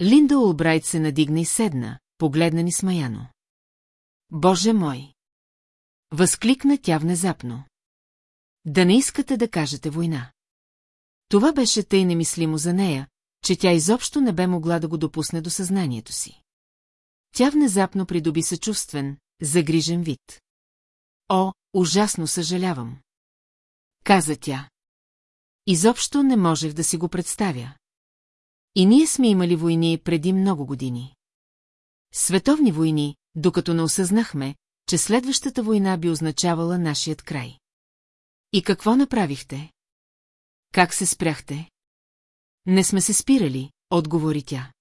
Линда Олбрайт се надигна и седна, погледна ни смаяно. Боже мой! Възкликна тя внезапно. Да не искате да кажете война. Това беше тъй немислимо за нея, че тя изобщо не бе могла да го допусне до съзнанието си. Тя внезапно придоби съчувствен, загрижен вид. О, ужасно съжалявам. Каза тя. Изобщо не можех да си го представя. И ние сме имали войни преди много години. Световни войни, докато не осъзнахме, че следващата война би означавала нашият край. И какво направихте? Как се спряхте? Не сме се спирали, отговори тя.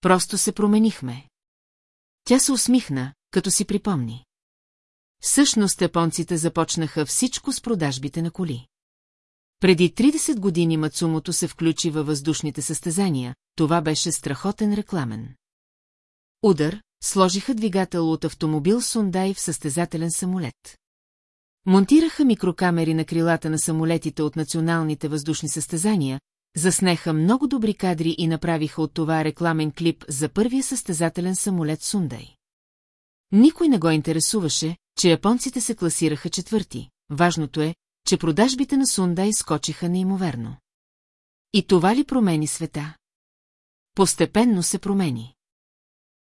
Просто се променихме. Тя се усмихна, като си припомни. Всъщност японците започнаха всичко с продажбите на коли. Преди 30 години Мацумото се включи във въздушните състезания, това беше страхотен рекламен. Удар, сложиха двигател от автомобил Сундай в състезателен самолет. Монтираха микрокамери на крилата на самолетите от националните въздушни състезания, заснеха много добри кадри и направиха от това рекламен клип за първия състезателен самолет Сундай. Никой не го интересуваше, че японците се класираха четвърти. Важното е, че продажбите на Сундай скочиха неимоверно. И това ли промени света? Постепенно се промени.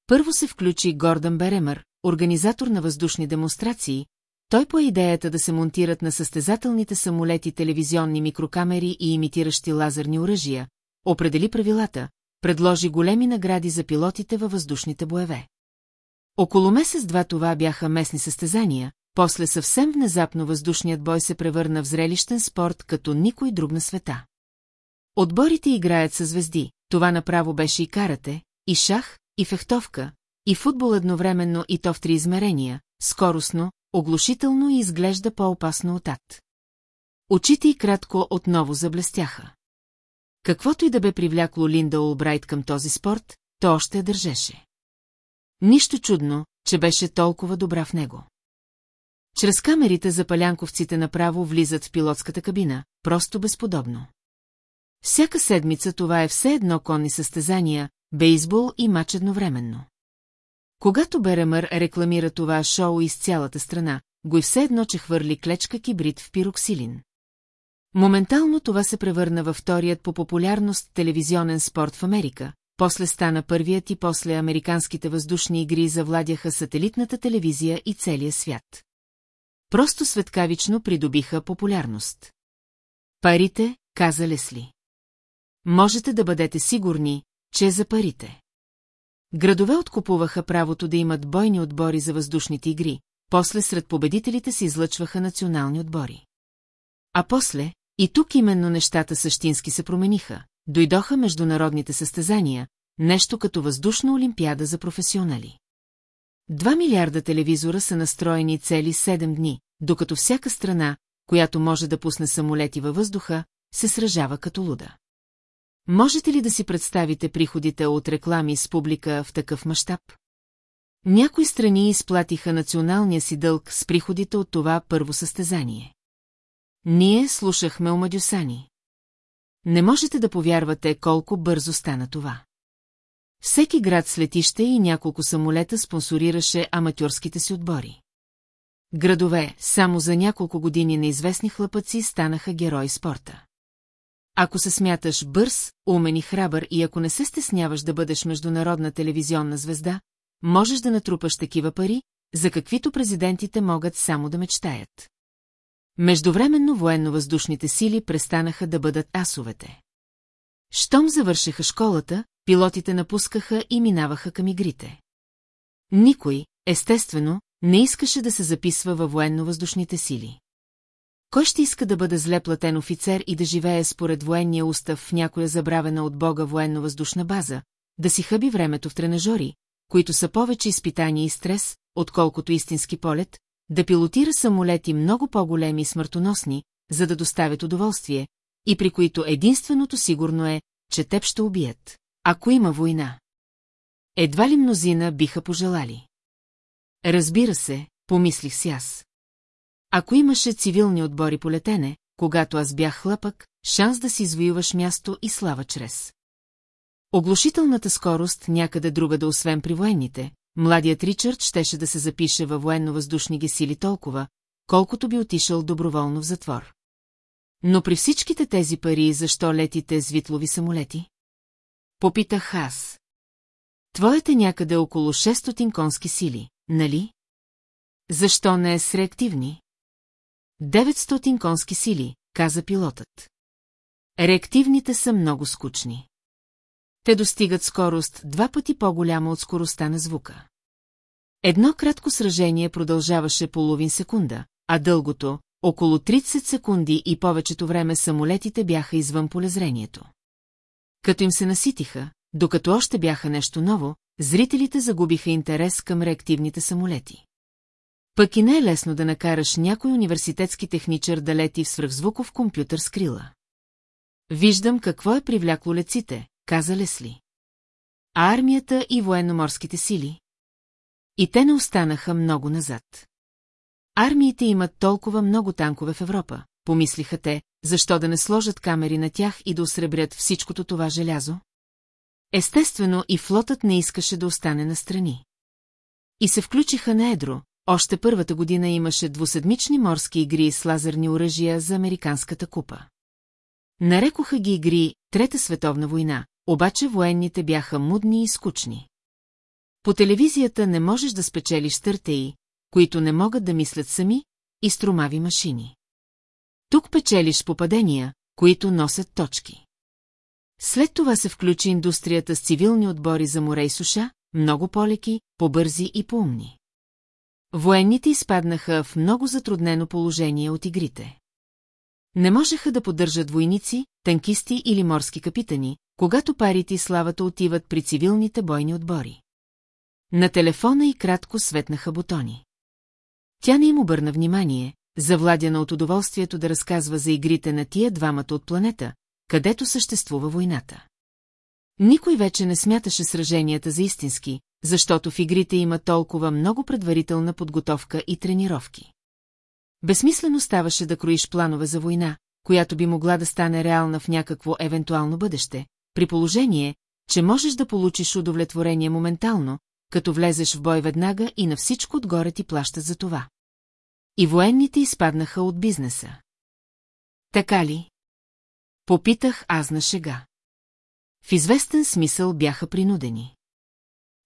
Първо се включи Гордън Беремър, организатор на въздушни демонстрации, той по идеята да се монтират на състезателните самолети телевизионни микрокамери и имитиращи лазерни оръжия, определи правилата, предложи големи награди за пилотите във въздушните боеве. Около месец-два това бяха местни състезания, после съвсем внезапно въздушният бой се превърна в зрелищен спорт като никой друг на света. Отборите играят със звезди, това направо беше и карате, и шах, и фехтовка, и футбол едновременно и то в три измерения, скоростно, оглушително и изглежда по-опасно от ад. Очите й кратко отново заблестяха. Каквото и да бе привлякло Линда Олбрайт към този спорт, то още я държеше. Нищо чудно, че беше толкова добра в него. Чрез камерите за палянковците направо влизат в пилотската кабина, просто безподобно. Всяка седмица това е все едно конни състезания, бейсбол и мач едновременно. Когато Беремър рекламира това шоу из цялата страна, го и все едно, че хвърли клечка кибрид в пироксилин. Моментално това се превърна във вторият по популярност телевизионен спорт в Америка, после стана първият и после американските въздушни игри завладяха сателитната телевизия и целия свят. Просто светкавично придобиха популярност. Парите, каза Лесли. Можете да бъдете сигурни, че за парите. Градове откупуваха правото да имат бойни отбори за въздушните игри, после сред победителите се излъчваха национални отбори. А после, и тук именно нещата същински се промениха, дойдоха международните състезания, нещо като въздушна олимпиада за професионали. Два милиарда телевизора са настроени цели 7 дни, докато всяка страна, която може да пусне самолети във въздуха, се сражава като луда. Можете ли да си представите приходите от реклами с публика в такъв мащаб? Някои страни изплатиха националния си дълг с приходите от това първо състезание. Ние слушахме омадюсани. Не можете да повярвате колко бързо стана това. Всеки град с летище и няколко самолета спонсорираше аматьорските си отбори. Градове, само за няколко години неизвестни хлапъци станаха герои спорта. Ако се смяташ бърз, умен и храбър и ако не се стесняваш да бъдеш международна телевизионна звезда, можеш да натрупаш такива пари, за каквито президентите могат само да мечтаят. Междувременно военно-въздушните сили престанаха да бъдат асовете. Щом завършиха школата, пилотите напускаха и минаваха към игрите. Никой, естествено, не искаше да се записва във военно-въздушните сили. Кой ще иска да бъде зле платен офицер и да живее според военния устав в някоя забравена от Бога военно-въздушна база, да си хъби времето в тренажори, които са повече изпитания и стрес, отколкото истински полет, да пилотира самолети много по-големи и смъртоносни, за да доставят удоволствие, и при които единственото сигурно е, че теб ще убият, ако има война. Едва ли мнозина биха пожелали. Разбира се, помислих си аз. Ако имаше цивилни отбори по летене, когато аз бях хлъпък, шанс да си извоюваш място и слава чрез. Оглушителната скорост някъде друга да освен при военните, младият Ричард щеше да се запише във военно-въздушни ги сили толкова, колкото би отишъл доброволно в затвор. Но при всичките тези пари, защо летите с витлови самолети? Попитах аз. Твоите някъде около 600 конски сили, нали? Защо не е с реактивни? 900 конски сили, каза пилотът. Реактивните са много скучни. Те достигат скорост два пъти по-голяма от скоростта на звука. Едно кратко сражение продължаваше половин секунда, а дългото, около 30 секунди и повечето време самолетите бяха извън полезрението. Като им се наситиха, докато още бяха нещо ново, зрителите загубиха интерес към реактивните самолети. Пък и не е лесно да накараш някой университетски техничър да лети в свръхзвуков компютър с крила. Виждам какво е привлякло леците, каза Лесли. А армията и военноморските сили? И те не останаха много назад. Армиите имат толкова много танкове в Европа, помислиха те, защо да не сложат камери на тях и да осребрят всичкото това желязо? Естествено и флотът не искаше да остане настрани. И се включиха на едро, още първата година имаше двуседмични морски игри с лазерни оръжия за Американската купа. Нарекоха ги игри Трета световна война, обаче военните бяха мудни и скучни. По телевизията не можеш да спечелиш търтеи, които не могат да мислят сами, и струмави машини. Тук печелиш попадения, които носят точки. След това се включи индустрията с цивилни отбори за море и суша, много по-леки, по-бързи и по-умни. Военните изпаднаха в много затруднено положение от игрите. Не можеха да поддържат войници, танкисти или морски капитани, когато парите и славата отиват при цивилните бойни отбори. На телефона и кратко светнаха бутони. Тя не им обърна внимание, завладяна от удоволствието да разказва за игрите на тия двамата от планета, където съществува войната. Никой вече не смяташе сраженията за истински, защото в игрите има толкова много предварителна подготовка и тренировки. Безсмислено ставаше да кроиш планове за война, която би могла да стане реална в някакво евентуално бъдеще, при положение, че можеш да получиш удовлетворение моментално, като влезеш в бой веднага и на всичко отгоре ти плащат за това. И военните изпаднаха от бизнеса. Така ли? Попитах аз на шега. В известен смисъл бяха принудени.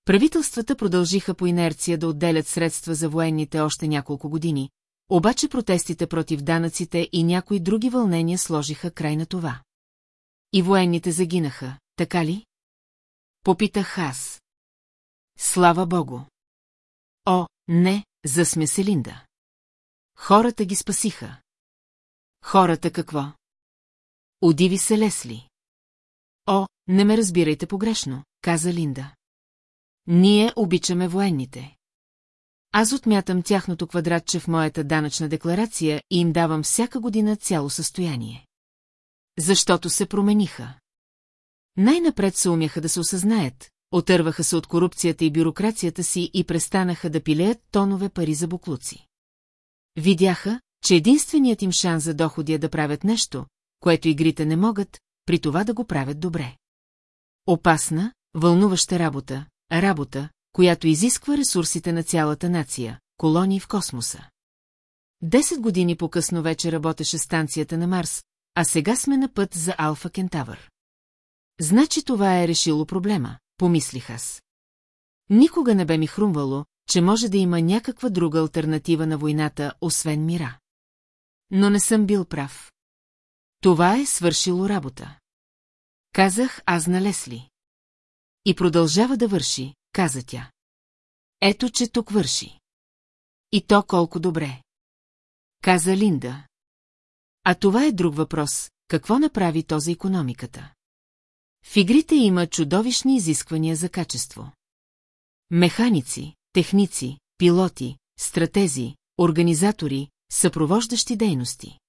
Правителствата продължиха по инерция да отделят средства за военните още няколко години, обаче протестите против данъците и някои други вълнения сложиха край на това. И военните загинаха, така ли? Попитах аз. Слава богу! О, не, засмя се Линда. Хората ги спасиха. Хората какво? Удиви се Лесли. О, не ме разбирайте погрешно, каза Линда. Ние обичаме военните. Аз отмятам тяхното квадратче в моята данъчна декларация и им давам всяка година цяло състояние. Защото се промениха. Най-напред се умяха да се осъзнаят, отърваха се от корупцията и бюрокрацията си и престанаха да пилеят тонове пари за буклуци. Видяха, че единственият им шанс за доходи е да правят нещо, което игрите не могат, при това да го правят добре. Опасна, вълнуваща работа, работа, която изисква ресурсите на цялата нация, колонии в космоса. Десет години по-късно вече работеше станцията на Марс, а сега сме на път за Алфа Кентавър. Значи това е решило проблема, помислих аз. Никога не бе ми хрумвало, че може да има някаква друга альтернатива на войната, освен мира. Но не съм бил прав. Това е свършило работа. Казах аз на Лесли. И продължава да върши, каза тя. Ето, че тук върши. И то колко добре. Каза Линда. А това е друг въпрос. Какво направи то за економиката? В игрите има чудовищни изисквания за качество. Механици, техници, пилоти, стратези, организатори, съпровождащи дейности.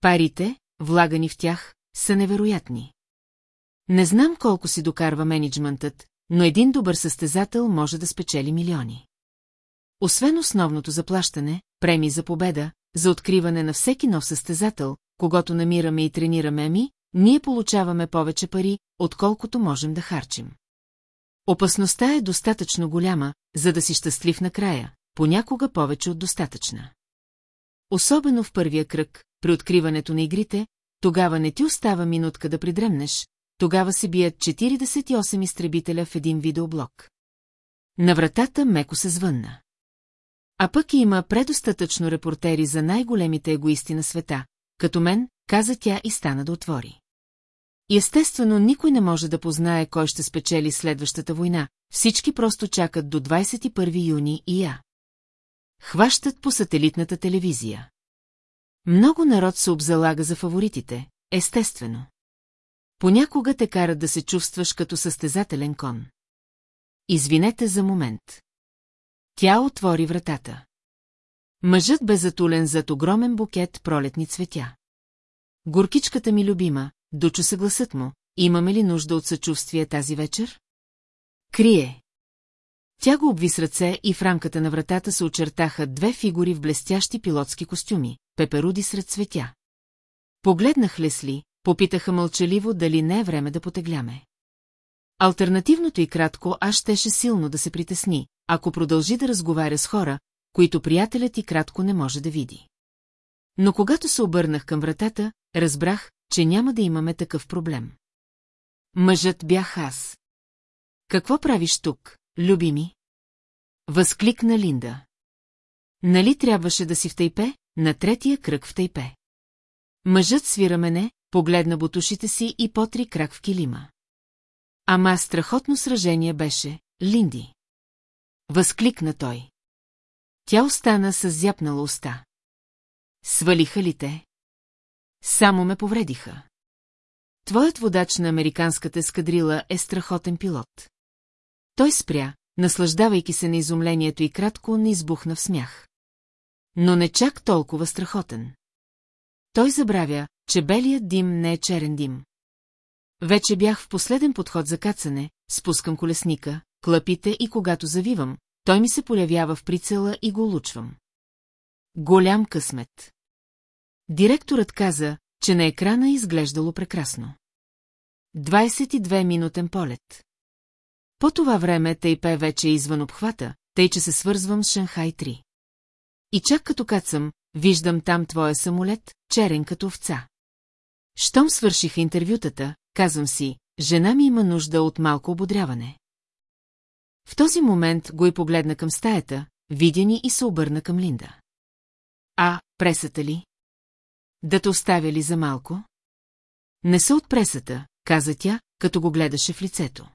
Парите, влагани в тях, са невероятни. Не знам колко си докарва менеджментът, но един добър състезател може да спечели милиони. Освен основното заплащане, премии за победа, за откриване на всеки нов състезател, когато намираме и тренираме ами, ние получаваме повече пари, отколкото можем да харчим. Опасността е достатъчно голяма, за да си щастлив накрая, понякога повече от достатъчна. Особено в първия кръг, при откриването на игрите, тогава не ти остава минутка да придремнеш, тогава се бият 48 изтребителя в един видеоблок. На вратата меко се звънна. А пък има предостатъчно репортери за най-големите егоисти на света, като мен, каза тя и стана да отвори. Естествено, никой не може да познае кой ще спечели следващата война, всички просто чакат до 21 юни и я. Хващат по сателитната телевизия. Много народ се обзалага за фаворитите, естествено. Понякога те карат да се чувстваш като състезателен кон. Извинете за момент. Тя отвори вратата. Мъжът бе затулен зад огромен букет пролетни цветя. Горкичката ми любима, дочу се гласът му, имаме ли нужда от съчувствие тази вечер? Крие. Тя го обви с ръце и в рамката на вратата се очертаха две фигури в блестящи пилотски костюми, пеперуди сред цветя. Погледнах Лесли, попитаха мълчаливо дали не е време да потегляме. Альтернативното и кратко аз щеше силно да се притесни, ако продължи да разговаря с хора, които приятелят и кратко не може да види. Но когато се обърнах към вратата, разбрах, че няма да имаме такъв проблем. Мъжът бях аз. Какво правиш тук, любими? Възкликна Линда. Нали трябваше да си в Тайпе, на третия кръг в Тайпе? Мъжът свира мене, погледна бутушите си и потри крак в килима. Ама страхотно сражение беше, Линди. Възкликна той. Тя остана с зяпнала уста. Свалиха ли те? Само ме повредиха. Твоят водач на американската ескадрила е страхотен пилот. Той спря, наслаждавайки се на изумлението и кратко не избухна в смях. Но не чак толкова страхотен. Той забравя, че белият дим не е черен дим. Вече бях в последен подход за кацане, спускам колесника, клапите и когато завивам, той ми се полявява в прицела и го улучвам. Голям късмет. Директорът каза, че на екрана изглеждало прекрасно. 22-минутен полет. По това време Тайпе вече е извън обхвата, тъй че се свързвам с Шанхай 3. И чак като кацам, виждам там твоя самолет, черен като овца. Щом свършиха интервютата, казвам си, жена ми има нужда от малко ободряване. В този момент го и погледна към стаята, видя ни и се обърна към Линда. А, пресата ли? Да те оставя ли за малко? Не са от пресата, каза тя, като го гледаше в лицето.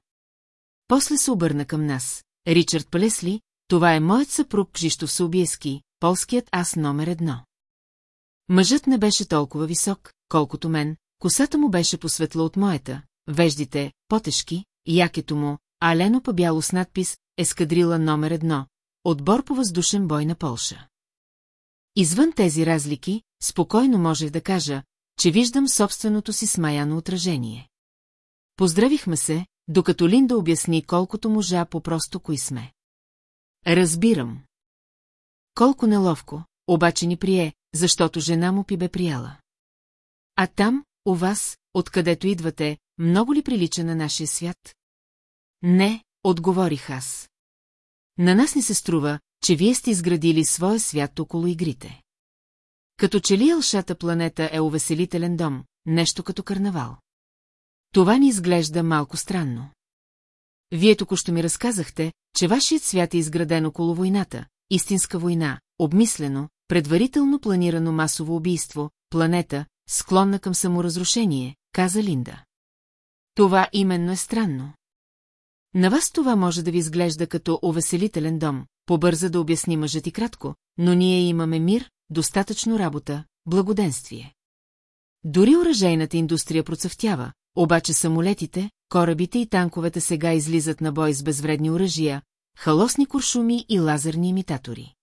После се обърна към нас. Ричард Палесли, това е моят съпруг Кшиштов Соубиески, полският аз номер едно. Мъжът не беше толкова висок, колкото мен, косата му беше посветла от моята, веждите, потешки, якето му, а лено па бяло с надпис «Ескадрила номер едно», отбор по въздушен бой на Полша. Извън тези разлики, спокойно можех да кажа, че виждам собственото си смаяно отражение. Поздравихме се, докато Линда обясни колкото можа по-просто кои сме. Разбирам. Колко неловко, обаче ни прие, защото жена му пи бе прияла. А там, у вас, откъдето идвате, много ли прилича на нашия свят? Не, отговорих аз. На нас ни се струва, че вие сте изградили своя свят около игрите. Като че ли Елшата планета е увеселителен дом, нещо като карнавал. Това ни изглежда малко странно. Вие току-що ми разказахте, че вашият свят е изграден около войната, истинска война, обмислено, предварително планирано масово убийство, планета, склонна към саморазрушение, каза Линда. Това именно е странно. На вас това може да ви изглежда като увеселителен дом, побърза да обясни мъжът и кратко, но ние имаме мир, достатъчно работа, благоденствие. Дори оръжейната индустрия процъфтява, обаче самолетите, корабите и танковете сега излизат на бой с безвредни оръжия, халосни куршуми и лазерни имитатори.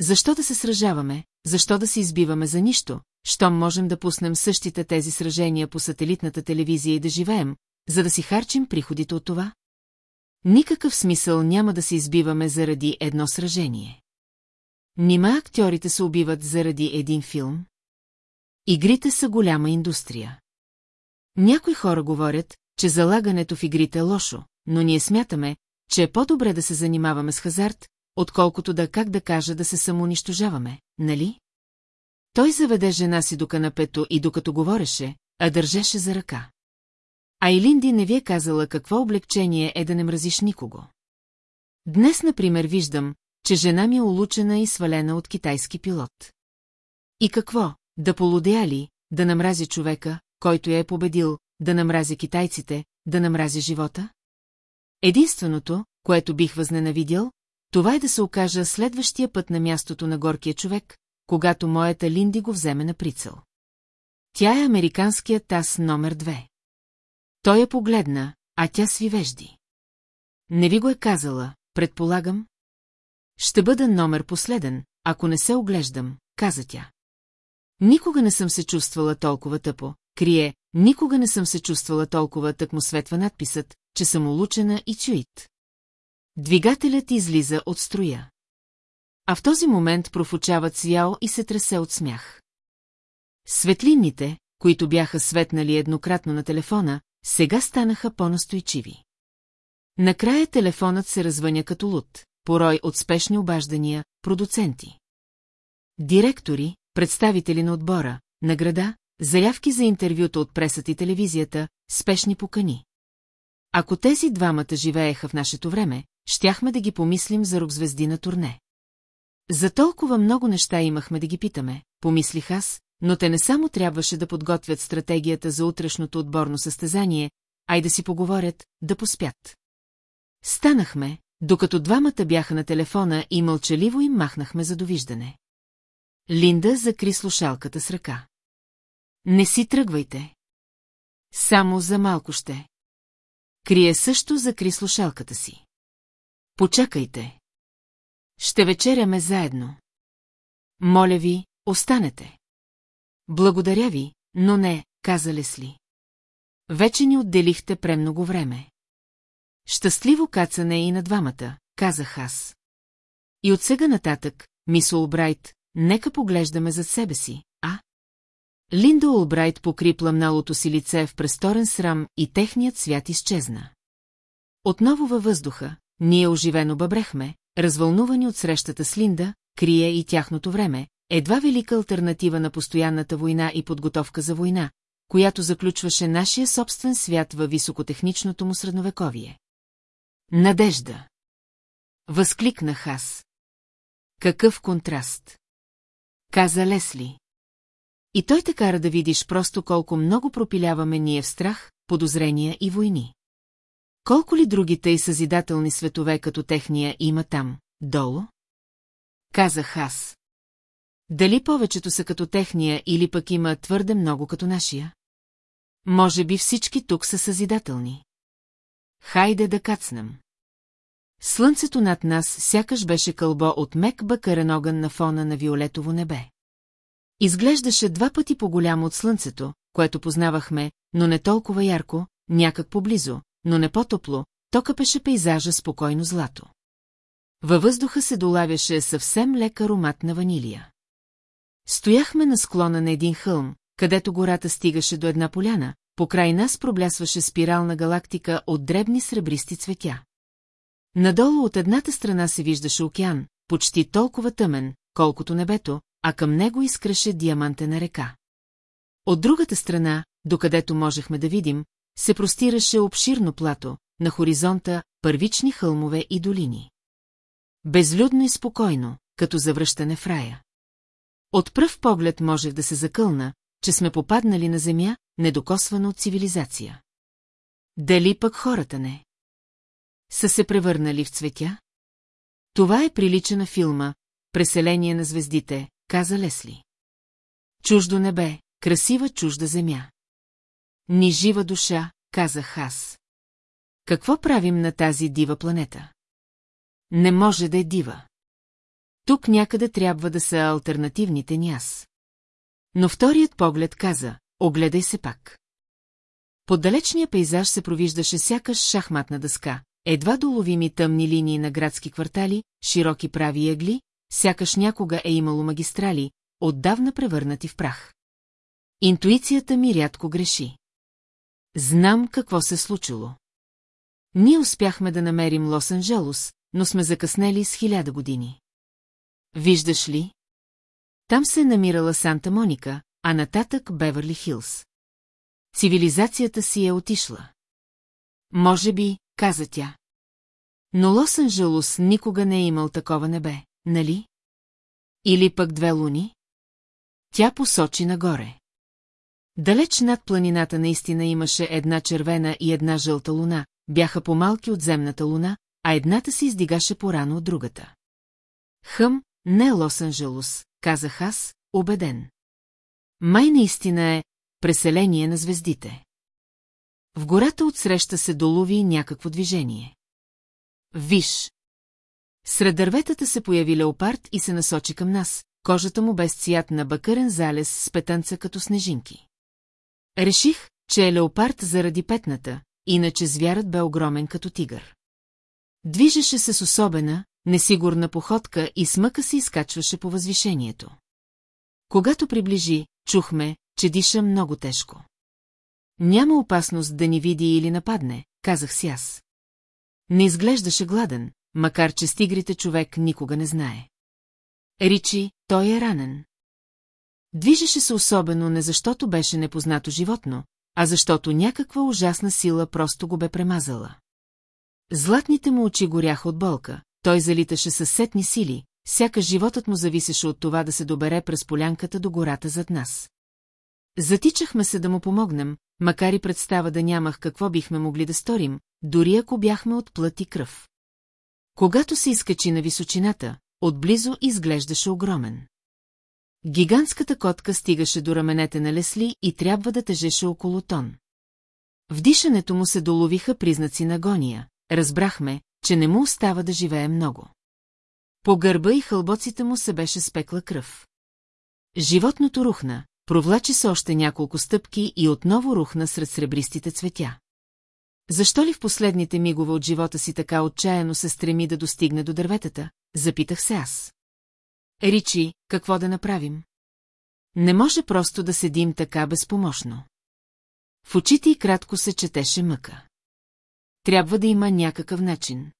Защо да се сражаваме, защо да се избиваме за нищо, щом можем да пуснем същите тези сражения по сателитната телевизия и да живеем, за да си харчим приходите от това? Никакъв смисъл няма да се избиваме заради едно сражение. Нима актьорите се убиват заради един филм? Игрите са голяма индустрия. Някои хора говорят, че залагането в игрите е лошо, но ние смятаме, че е по-добре да се занимаваме с хазарт, отколкото да как да кажа да се самоунищожаваме, нали? Той заведе жена си до канапето и докато говореше, а държеше за ръка. А Илинди не ви е казала какво облегчение е да не мразиш никого. Днес, например, виждам, че жена ми е улучена и свалена от китайски пилот. И какво, да полудея ли, да намрази човека, който я е победил, да намрази китайците, да намрази живота? Единственото, което бих възненавидял, това е да се окажа следващия път на мястото на горкия човек, когато моята Линди го вземе на прицел. Тя е американският таз номер две. Той я погледна, а тя свивежди. Не ви го е казала, предполагам? Ще бъда номер последен, ако не се оглеждам, каза тя. Никога не съм се чувствала толкова тъпо, крие, никога не съм се чувствала толкова тъкмо светва надписът, че съм улучена и чуит. Двигателят излиза от строя. А в този момент профучават Сяо и се тресе от смях. Светлинните, които бяха светнали еднократно на телефона, сега станаха по-настойчиви. Накрая телефонът се развъня като луд, порой от спешни обаждания, продуценти. Директори, представители на отбора, награда, заявки за интервюта от пресата и телевизията, спешни покани. Ако тези двамата живееха в нашето време, щяхме да ги помислим за рок-звезди на турне. За толкова много неща имахме да ги питаме, помислих аз, но те не само трябваше да подготвят стратегията за утрешното отборно състезание, а и да си поговорят, да поспят. Станахме, докато двамата бяха на телефона и мълчаливо им махнахме за довиждане. Линда закри слушалката с ръка. Не си тръгвайте. Само за малко ще. Крие също закри слушалката си. Почакайте. Ще вечеряме заедно. Моля ви, останете. Благодаря ви, но не, каза Лесли. Вече ни отделихте премного време. Щастливо кацане и на двамата, казах аз. И от сега нататък, мис Олбрайт, нека поглеждаме зад себе си, а? Линда Олбрайт покри пламналото си лице в престорен срам и техният свят изчезна. Отново във въздуха, ние оживено бъбрехме, развълнувани от срещата с Линда, крие и тяхното време, едва велика альтернатива на постоянната война и подготовка за война, която заключваше нашия собствен свят във високотехничното му средновековие. Надежда! Възкликнах аз. Какъв контраст! Каза Лесли. И той те кара да видиш просто колко много пропиляваме ние в страх, подозрения и войни. Колко ли другите и съзидателни светове като техния има там, долу? Казах аз. Дали повечето са като техния или пък има твърде много като нашия? Може би всички тук са съзидателни. Хайде да кацнем. Слънцето над нас сякаш беше кълбо от мек бъкарен огън на фона на виолетово небе. Изглеждаше два пъти по-голямо от слънцето, което познавахме, но не толкова ярко, някак поблизо, но не по-топло, то къпеше пейзажа спокойно злато. Във въздуха се долавяше съвсем лек аромат на ванилия. Стояхме на склона на един хълм, където гората стигаше до една поляна, покрай нас проблясваше спирална галактика от дребни сребристи цветя. Надолу от едната страна се виждаше океан, почти толкова тъмен, колкото небето, а към него изкръше диамантена река. От другата страна, докъдето можехме да видим, се простираше обширно плато, на хоризонта първични хълмове и долини. Безлюдно и спокойно, като завръщане в рая. От пръв поглед можех да се закълна, че сме попаднали на земя, недокосвана от цивилизация. Дали пък хората не? Са се превърнали в цветя? Това е прилича на филма «Преселение на звездите», каза Лесли. Чуждо небе, красива чужда земя. Ни жива душа, казах аз. Какво правим на тази дива планета? Не може да е дива. Тук някъде трябва да са альтернативните ни аз. Но вторият поглед каза, огледай се пак. Под далечния пейзаж се провиждаше сякаш шахматна дъска, едва доловими тъмни линии на градски квартали, широки прави ъгли, сякаш някога е имало магистрали, отдавна превърнати в прах. Интуицията ми рядко греши. Знам какво се случило. Ние успяхме да намерим Лос-Анджелос, но сме закъснели с хиляда години. Виждаш ли? Там се е намирала Санта Моника, а нататък Беверли Хилс. Цивилизацията си е отишла. Може би, каза тя. Но Лос-Анджелос никога не е имал такова небе, нали? Или пък две луни? Тя посочи нагоре. Далеч над планината наистина имаше една червена и една жълта луна, бяха по-малки от земната луна, а едната се издигаше порано от другата. Хъм, не Лос-Анджелос, казах аз, убеден. Май наистина е преселение на звездите. В гората отсреща се долови някакво движение. Виж! Сред дърветата се появи леопард и се насочи към нас, кожата му без цвят на бакърен залез с петънца като снежинки. Реших, че е леопард заради петната, иначе звярат бе огромен като тигър. Движеше се с особена, несигурна походка и смъка се изкачваше по възвишението. Когато приближи, чухме, че диша много тежко. Няма опасност да ни види или нападне, казах си аз. Не изглеждаше гладен, макар че с тигрите човек никога не знае. Ричи, той е ранен. Движеше се особено не защото беше непознато животно, а защото някаква ужасна сила просто го бе премазала. Златните му очи горяха от болка, той залиташе със сетни сили, сякаш животът му зависеше от това да се добере през полянката до гората зад нас. Затичахме се да му помогнем, макар и представа да нямах какво бихме могли да сторим, дори ако бяхме от плът и кръв. Когато се изкачи на височината, отблизо изглеждаше огромен. Гигантската котка стигаше до раменете на Лесли и трябва да тежеше около тон. В дишането му се доловиха признаци на агония. Разбрахме, че не му остава да живее много. По гърба и хълбоците му се беше спекла кръв. Животното рухна, провлачи се още няколко стъпки и отново рухна сред сребристите цветя. Защо ли в последните мигове от живота си така отчаяно се стреми да достигне до дърветата? Запитах се аз. Ричи, какво да направим? Не може просто да седим така безпомощно. В очите и кратко се четеше мъка. Трябва да има някакъв начин.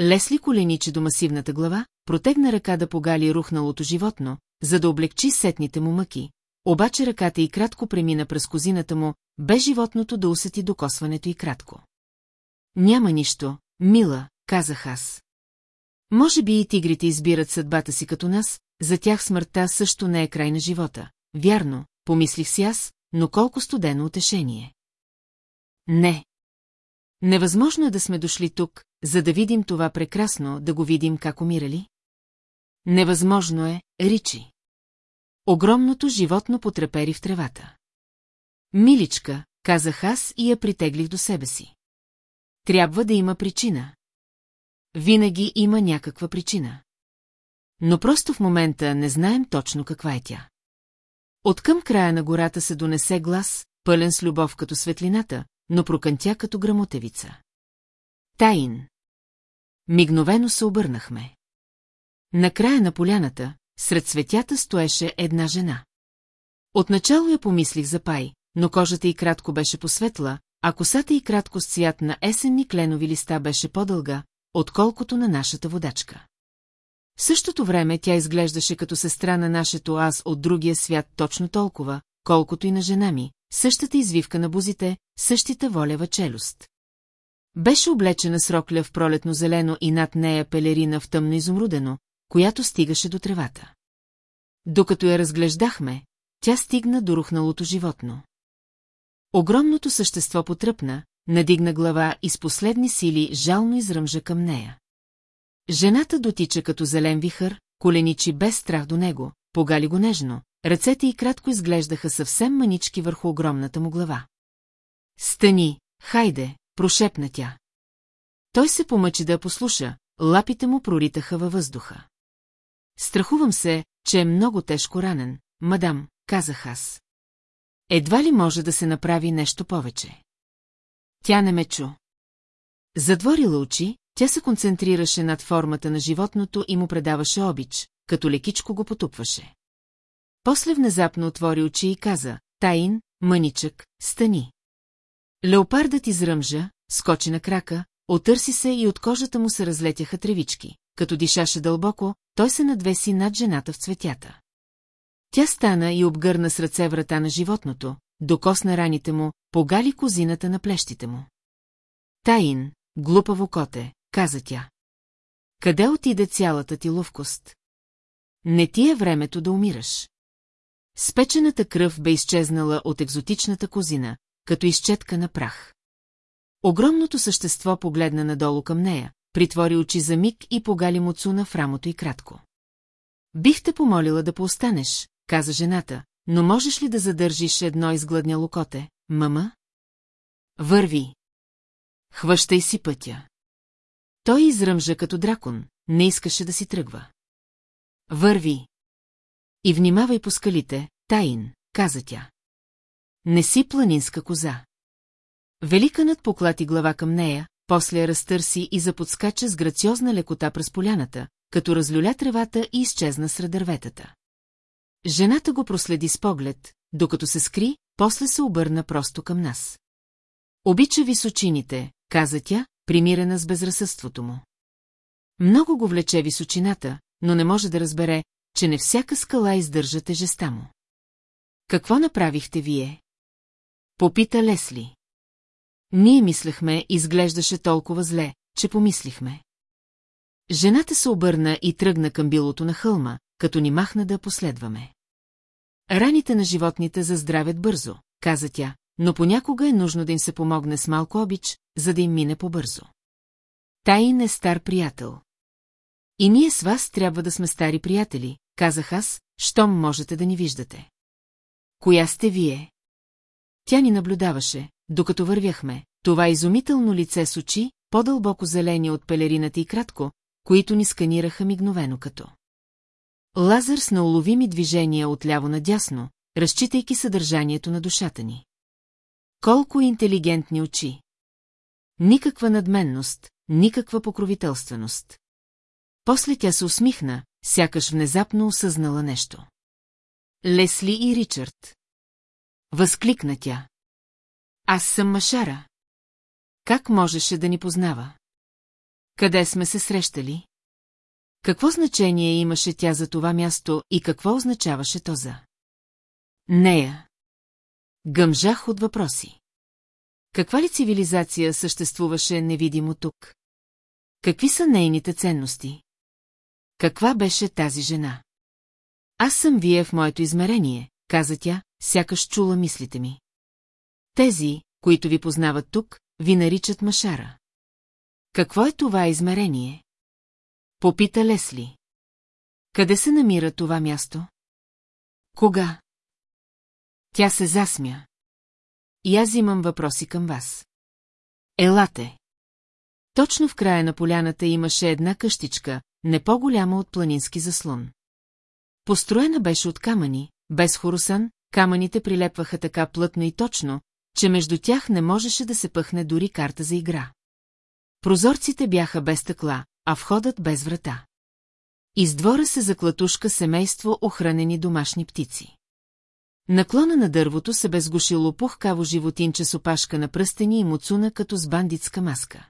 Лесли коленичи до масивната глава, протегна ръка да погали рухналото животно, за да облегчи сетните му мъки, обаче ръката и кратко премина през козината му, без животното да усети докосването и кратко. Няма нищо, мила, казах аз. Може би и тигрите избират съдбата си като нас, за тях смъртта също не е край на живота. Вярно, помислих си аз, но колко студено утешение. Не. Невъзможно е да сме дошли тук, за да видим това прекрасно, да го видим как умирали? Невъзможно е, Ричи. Огромното животно потрепери в тревата. Миличка, казах аз и я притеглих до себе си. Трябва да има причина. Винаги има някаква причина. Но просто в момента не знаем точно каква е тя. От към края на гората се донесе глас, пълен с любов като светлината, но прокънтя като грамотевица. Таин. Мигновено се обърнахме. На края на поляната, сред светята стоеше една жена. Отначало я помислих за пай, но кожата й кратко беше посветла, а косата й кратко с цвят на есенни кленови листа беше по-дълга, отколкото на нашата водачка. В същото време тя изглеждаше като сестра на нашето аз от другия свят точно толкова, колкото и на жена ми, същата извивка на бузите, същата волева челюст. Беше облечена с рокля в пролетно-зелено и над нея пелерина в тъмно изумрудено, която стигаше до тревата. Докато я разглеждахме, тя стигна до рухналото животно. Огромното същество потръпна, надигна глава и с последни сили жално изръмжа към нея. Жената дотича като зелен вихър, коленичи без страх до него, погали го нежно, ръцете й кратко изглеждаха съвсем манички върху огромната му глава. Стани, хайде, прошепна тя. Той се помъчи да послуша, лапите му проритаха във въздуха. Страхувам се, че е много тежко ранен, мадам, казах аз. Едва ли може да се направи нещо повече? Тя не ме чу. Задворила очи, тя се концентрираше над формата на животното и му предаваше обич, като лекичко го потупваше. После внезапно отвори очи и каза, Тайн, мъничък, стани. Леопардът изръмжа, скочи на крака, отърси се и от кожата му се разлетяха тревички. Като дишаше дълбоко, той се надвеси над жената в цветята. Тя стана и обгърна с ръце врата на животното, докосна раните му, погали козината на плещите му. Таин, глупаво коте, каза тя. Къде отиде цялата ти ловкост? Не ти е времето да умираш. Спечената кръв бе изчезнала от екзотичната козина, като изчетка на прах. Огромното същество погледна надолу към нея, притвори очи за миг и погали Муцуна в рамото и кратко. Бих те помолила да поостанеш, каза жената, но можеш ли да задържиш едно изгладняло коте, мама? Върви. Хващай си пътя. Той изръмжа като дракон, не искаше да си тръгва. Върви. И внимавай по скалите, Таин, каза тя. Не си планинска коза. Великанът поклати глава към нея, после разтърси и заподскача с грациозна лекота през поляната, като разлюля тревата и изчезна сред дърветата. Жената го проследи с поглед, докато се скри, после се обърна просто към нас. Обича височините, каза тя, примирена с безразсъдството му. Много го влече височината, но не може да разбере, че не всяка скала издържа тежеста му. Какво направихте вие? Попита Лесли. Ние мислехме, изглеждаше толкова зле, че помислихме. Жената се обърна и тръгна към билото на хълма, като ни махна да последваме. Раните на животните заздравят бързо, каза тя, но понякога е нужно да им се помогне с малко обич, за да им мине по-бързо. Тайн е стар приятел. И ние с вас трябва да сме стари приятели, казах аз, щом можете да ни виждате. Коя сте вие? Тя ни наблюдаваше, докато вървяхме, това изумително лице с очи, по-дълбоко зелени от пелерината и кратко, които ни сканираха мигновено като. Лазър с науловими движения от ляво надясно, разчитайки съдържанието на душата ни. Колко интелигентни очи! Никаква надменност, никаква покровителственост. После тя се усмихна, сякаш внезапно осъзнала нещо. Лесли и Ричард. Възкликна тя. Аз съм Машара. Как можеше да ни познава? Къде сме се срещали? Какво значение имаше тя за това място и какво означаваше то за? Нея. Гъмжах от въпроси. Каква ли цивилизация съществуваше невидимо тук? Какви са нейните ценности? Каква беше тази жена? Аз съм вие в моето измерение, каза тя, сякаш чула мислите ми. Тези, които ви познават тук, ви наричат Машара. Какво е това измерение? Попита Лесли. Къде се намира това място? Кога? Тя се засмя. И аз имам въпроси към вас. Елате. Точно в края на поляната имаше една къщичка, не по-голяма от планински заслон. Построена беше от камъни, без хорусан, камъните прилепваха така плътно и точно, че между тях не можеше да се пъхне дори карта за игра. Прозорците бяха без стъкла, а входът без врата. Из двора се заклатушка семейство охранени домашни птици. Наклона на дървото се безгушило пухкаво животинче с опашка на пръстени и муцуна като с бандитска маска.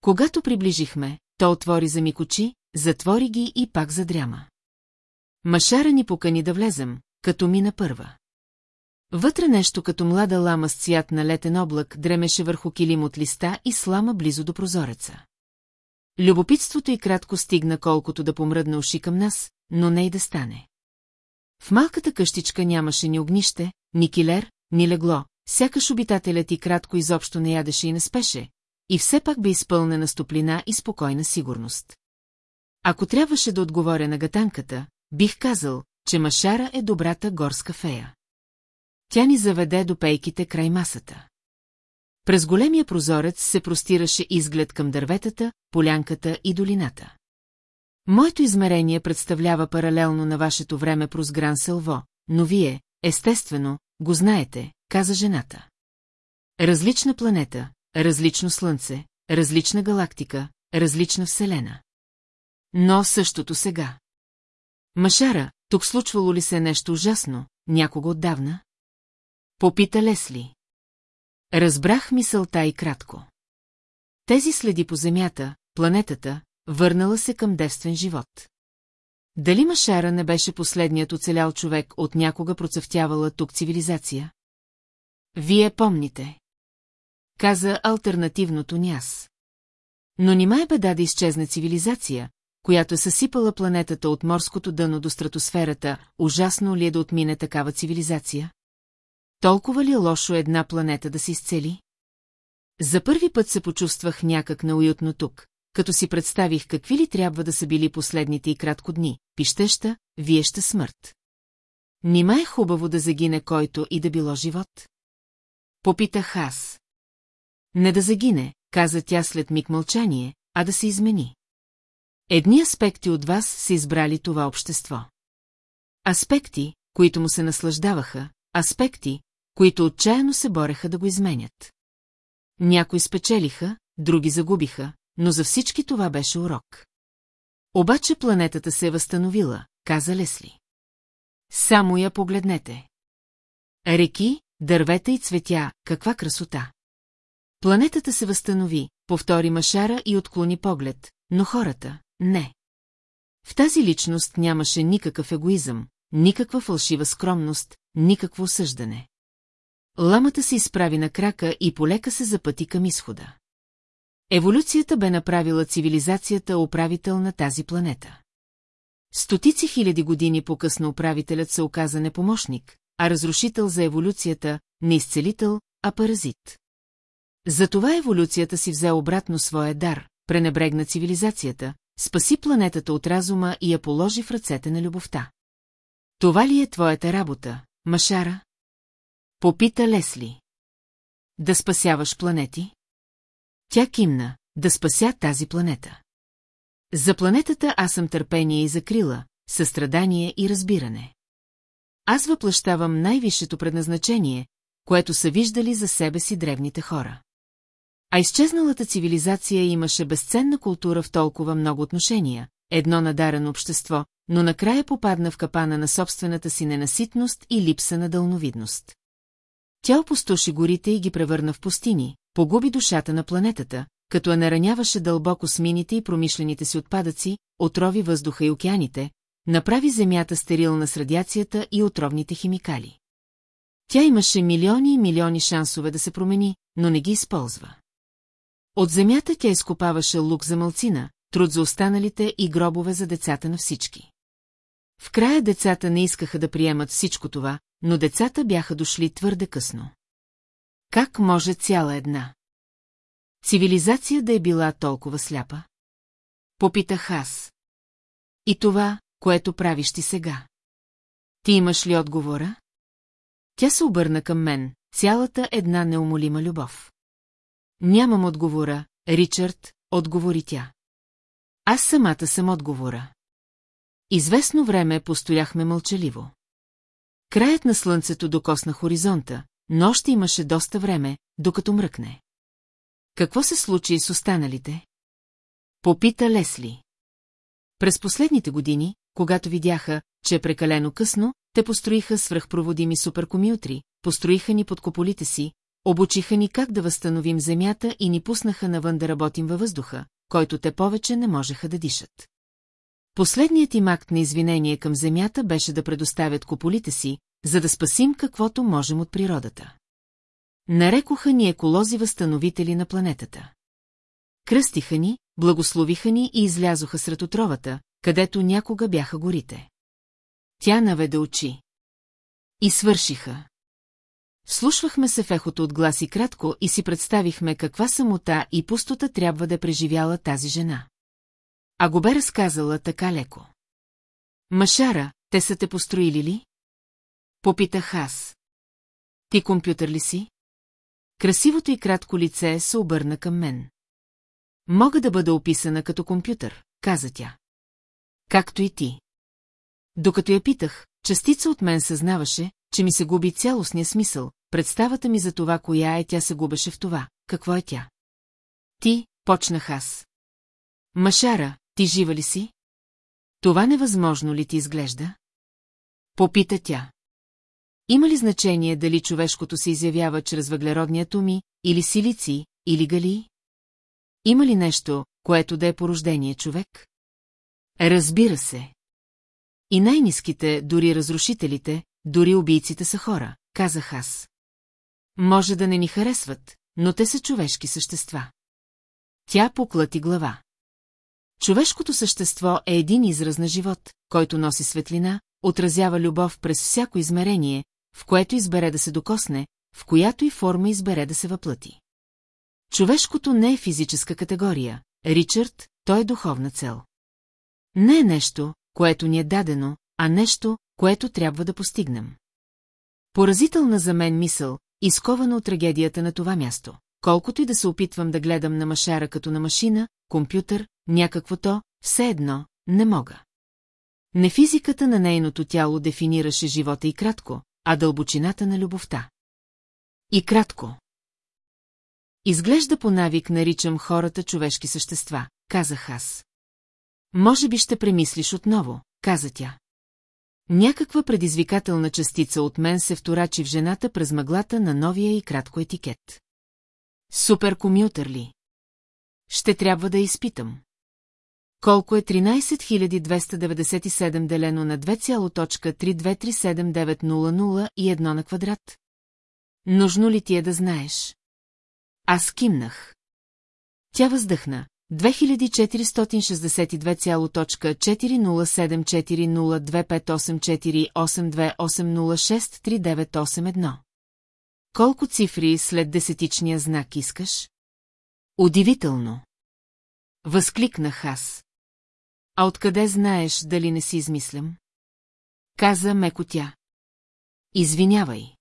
Когато приближихме, то отвори за миг очи, затвори ги и пак задряма. Машара ни покани да влезем, като мина първа. Вътре нещо като млада лама с цвят на летен облак дремеше върху килим от листа и слама близо до прозореца. Любопитството и кратко стигна колкото да помръдна уши към нас, но не и да стане. В малката къщичка нямаше ни огнище, ни килер, ни легло, сякаш обитателят и кратко изобщо не ядеше и не спеше, и все пак бе изпълнена с топлина и спокойна сигурност. Ако трябваше да отговоря на гатанката, бих казал, че Машара е добрата горска фея. Тя ни заведе до пейките край масата. През големия прозорец се простираше изглед към дърветата, полянката и долината. Моето измерение представлява паралелно на вашето време през Гран Селво, но вие, естествено, го знаете, каза жената. Различна планета, различно слънце, различна галактика, различна вселена. Но същото сега. Машара, тук случвало ли се нещо ужасно, някого отдавна? Попита Лесли. Разбрах мисълта и кратко. Тези следи по Земята, планетата, върнала се към девствен живот. Дали Машара не беше последният оцелял човек от някога процъфтявала тук цивилизация? Вие помните. Каза альтернативното няс. Но нима е беда да изчезне цивилизация, която е съсипала планетата от морското дъно до стратосферата, ужасно ли е да отмине такава цивилизация? Толкова ли е лошо една планета да се изцели? За първи път се почувствах някак науютно тук, като си представих какви ли трябва да са били последните и кратко дни, пищеща, виеща смърт. Нима е хубаво да загине който и да било живот? Попитах аз. Не да загине, каза тя след миг мълчание, а да се измени. Едни аспекти от вас са избрали това общество. Аспекти, които му се наслаждаваха, аспекти, които отчаяно се бореха да го изменят. Някои спечелиха, други загубиха, но за всички това беше урок. Обаче планетата се е възстановила, каза Лесли. Само я погледнете. Реки, дървета и цветя, каква красота. Планетата се възстанови, повтори Машара и отклони поглед, но хората – не. В тази личност нямаше никакъв егоизъм, никаква фалшива скромност, никакво осъждане. Ламата се изправи на крака и полека се запъти към изхода. Еволюцията бе направила цивилизацията управител на тази планета. Стотици хиляди години по-късно управителят се оказа не помощник, а разрушител за еволюцията, не изцелител, а паразит. Затова еволюцията си взе обратно своя дар, пренебрегна цивилизацията, спаси планетата от разума и я положи в ръцете на любовта. Това ли е твоята работа, Машара? Попита Лесли. Да спасяваш планети? Тя кимна, да спася тази планета. За планетата аз съм търпение и закрила, състрадание и разбиране. Аз въплащавам най-висшето предназначение, което са виждали за себе си древните хора. А изчезналата цивилизация имаше безценна култура в толкова много отношения, едно надарено общество, но накрая попадна в капана на собствената си ненаситност и липса на дълновидност. Тя опустоши горите и ги превърна в пустини, погуби душата на планетата, като я нараняваше дълбоко с мините и промишлените си отпадъци, отрови въздуха и океаните, направи земята стерилна с радиацията и отровните химикали. Тя имаше милиони и милиони шансове да се промени, но не ги използва. От земята тя изкопаваше лук за мълцина, труд за останалите и гробове за децата на всички. В края децата не искаха да приемат всичко това, но децата бяха дошли твърде късно. Как може цяла една? Цивилизация да е била толкова сляпа? Попитах аз. И това, което правиш ти сега. Ти имаш ли отговора? Тя се обърна към мен, цялата една неумолима любов. Нямам отговора, Ричард, отговори тя. Аз самата съм отговора. Известно време постояхме мълчаливо. Краят на слънцето докосна хоризонта, но още имаше доста време, докато мръкне. Какво се случи с останалите? Попита Лесли. През последните години, когато видяха, че е прекалено късно, те построиха свръхпроводими суперкомютри, построиха ни под кополите си, обучиха ни как да възстановим земята и ни пуснаха навън да работим във въздуха, който те повече не можеха да дишат. Последният им акт на извинение към земята беше да предоставят кополите си, за да спасим каквото можем от природата. Нарекоха ни еколози-възстановители на планетата. Кръстиха ни, благословиха ни и излязоха сред отровата, където някога бяха горите. Тя наведе очи. И свършиха. Слушвахме се в ехото от гласи кратко и си представихме каква самота и пустота трябва да преживяла тази жена. А го бе разказала така леко. Машара, те са те построили ли? Попитах аз. Ти компютър ли си? Красивото и кратко лице се обърна към мен. Мога да бъда описана като компютър, каза тя. Както и ти. Докато я питах, частица от мен съзнаваше, че ми се губи цялостния смисъл, представата ми за това, коя е тя се губеше в това, какво е тя. Ти, почнах аз. Машара, ти жива ли си? Това невъзможно ли ти изглежда? Попита тя. Има ли значение дали човешкото се изявява чрез въглеродни атоми, или силици, или гали? Има ли нещо, което да е порождение човек? Разбира се. И най-низките, дори разрушителите, дори убийците са хора, казах аз. Може да не ни харесват, но те са човешки същества. Тя поклати глава. Човешкото същество е един израз на живот, който носи светлина, отразява любов през всяко измерение, в което избере да се докосне, в която и форма избере да се въплати. Човешкото не е физическа категория, Ричард, той е духовна цел. Не е нещо, което ни е дадено, а нещо, което трябва да постигнем. Поразителна за мен мисъл, изкована от трагедията на това място. Колкото и да се опитвам да гледам на машара като на машина, компютър, някакво то, все едно, не мога. Не физиката на нейното тяло дефинираше живота и кратко, а дълбочината на любовта. И кратко. Изглежда по навик наричам хората човешки същества, казах аз. Може би ще премислиш отново, каза тя. Някаква предизвикателна частица от мен се вторачи в жената през мъглата на новия и кратко етикет. Суперкомютър ли? Ще трябва да изпитам. Колко е 13297 делено на 2,3237900 и едно на квадрат? Нужно ли ти е да знаеш? Аз кимнах. Тя въздъхна. 2474-02584-02584828063981. Колко цифри след десетичния знак искаш? Удивително. Възкликнах аз. А откъде знаеш дали не си измислям? Каза меко тя. Извинявай.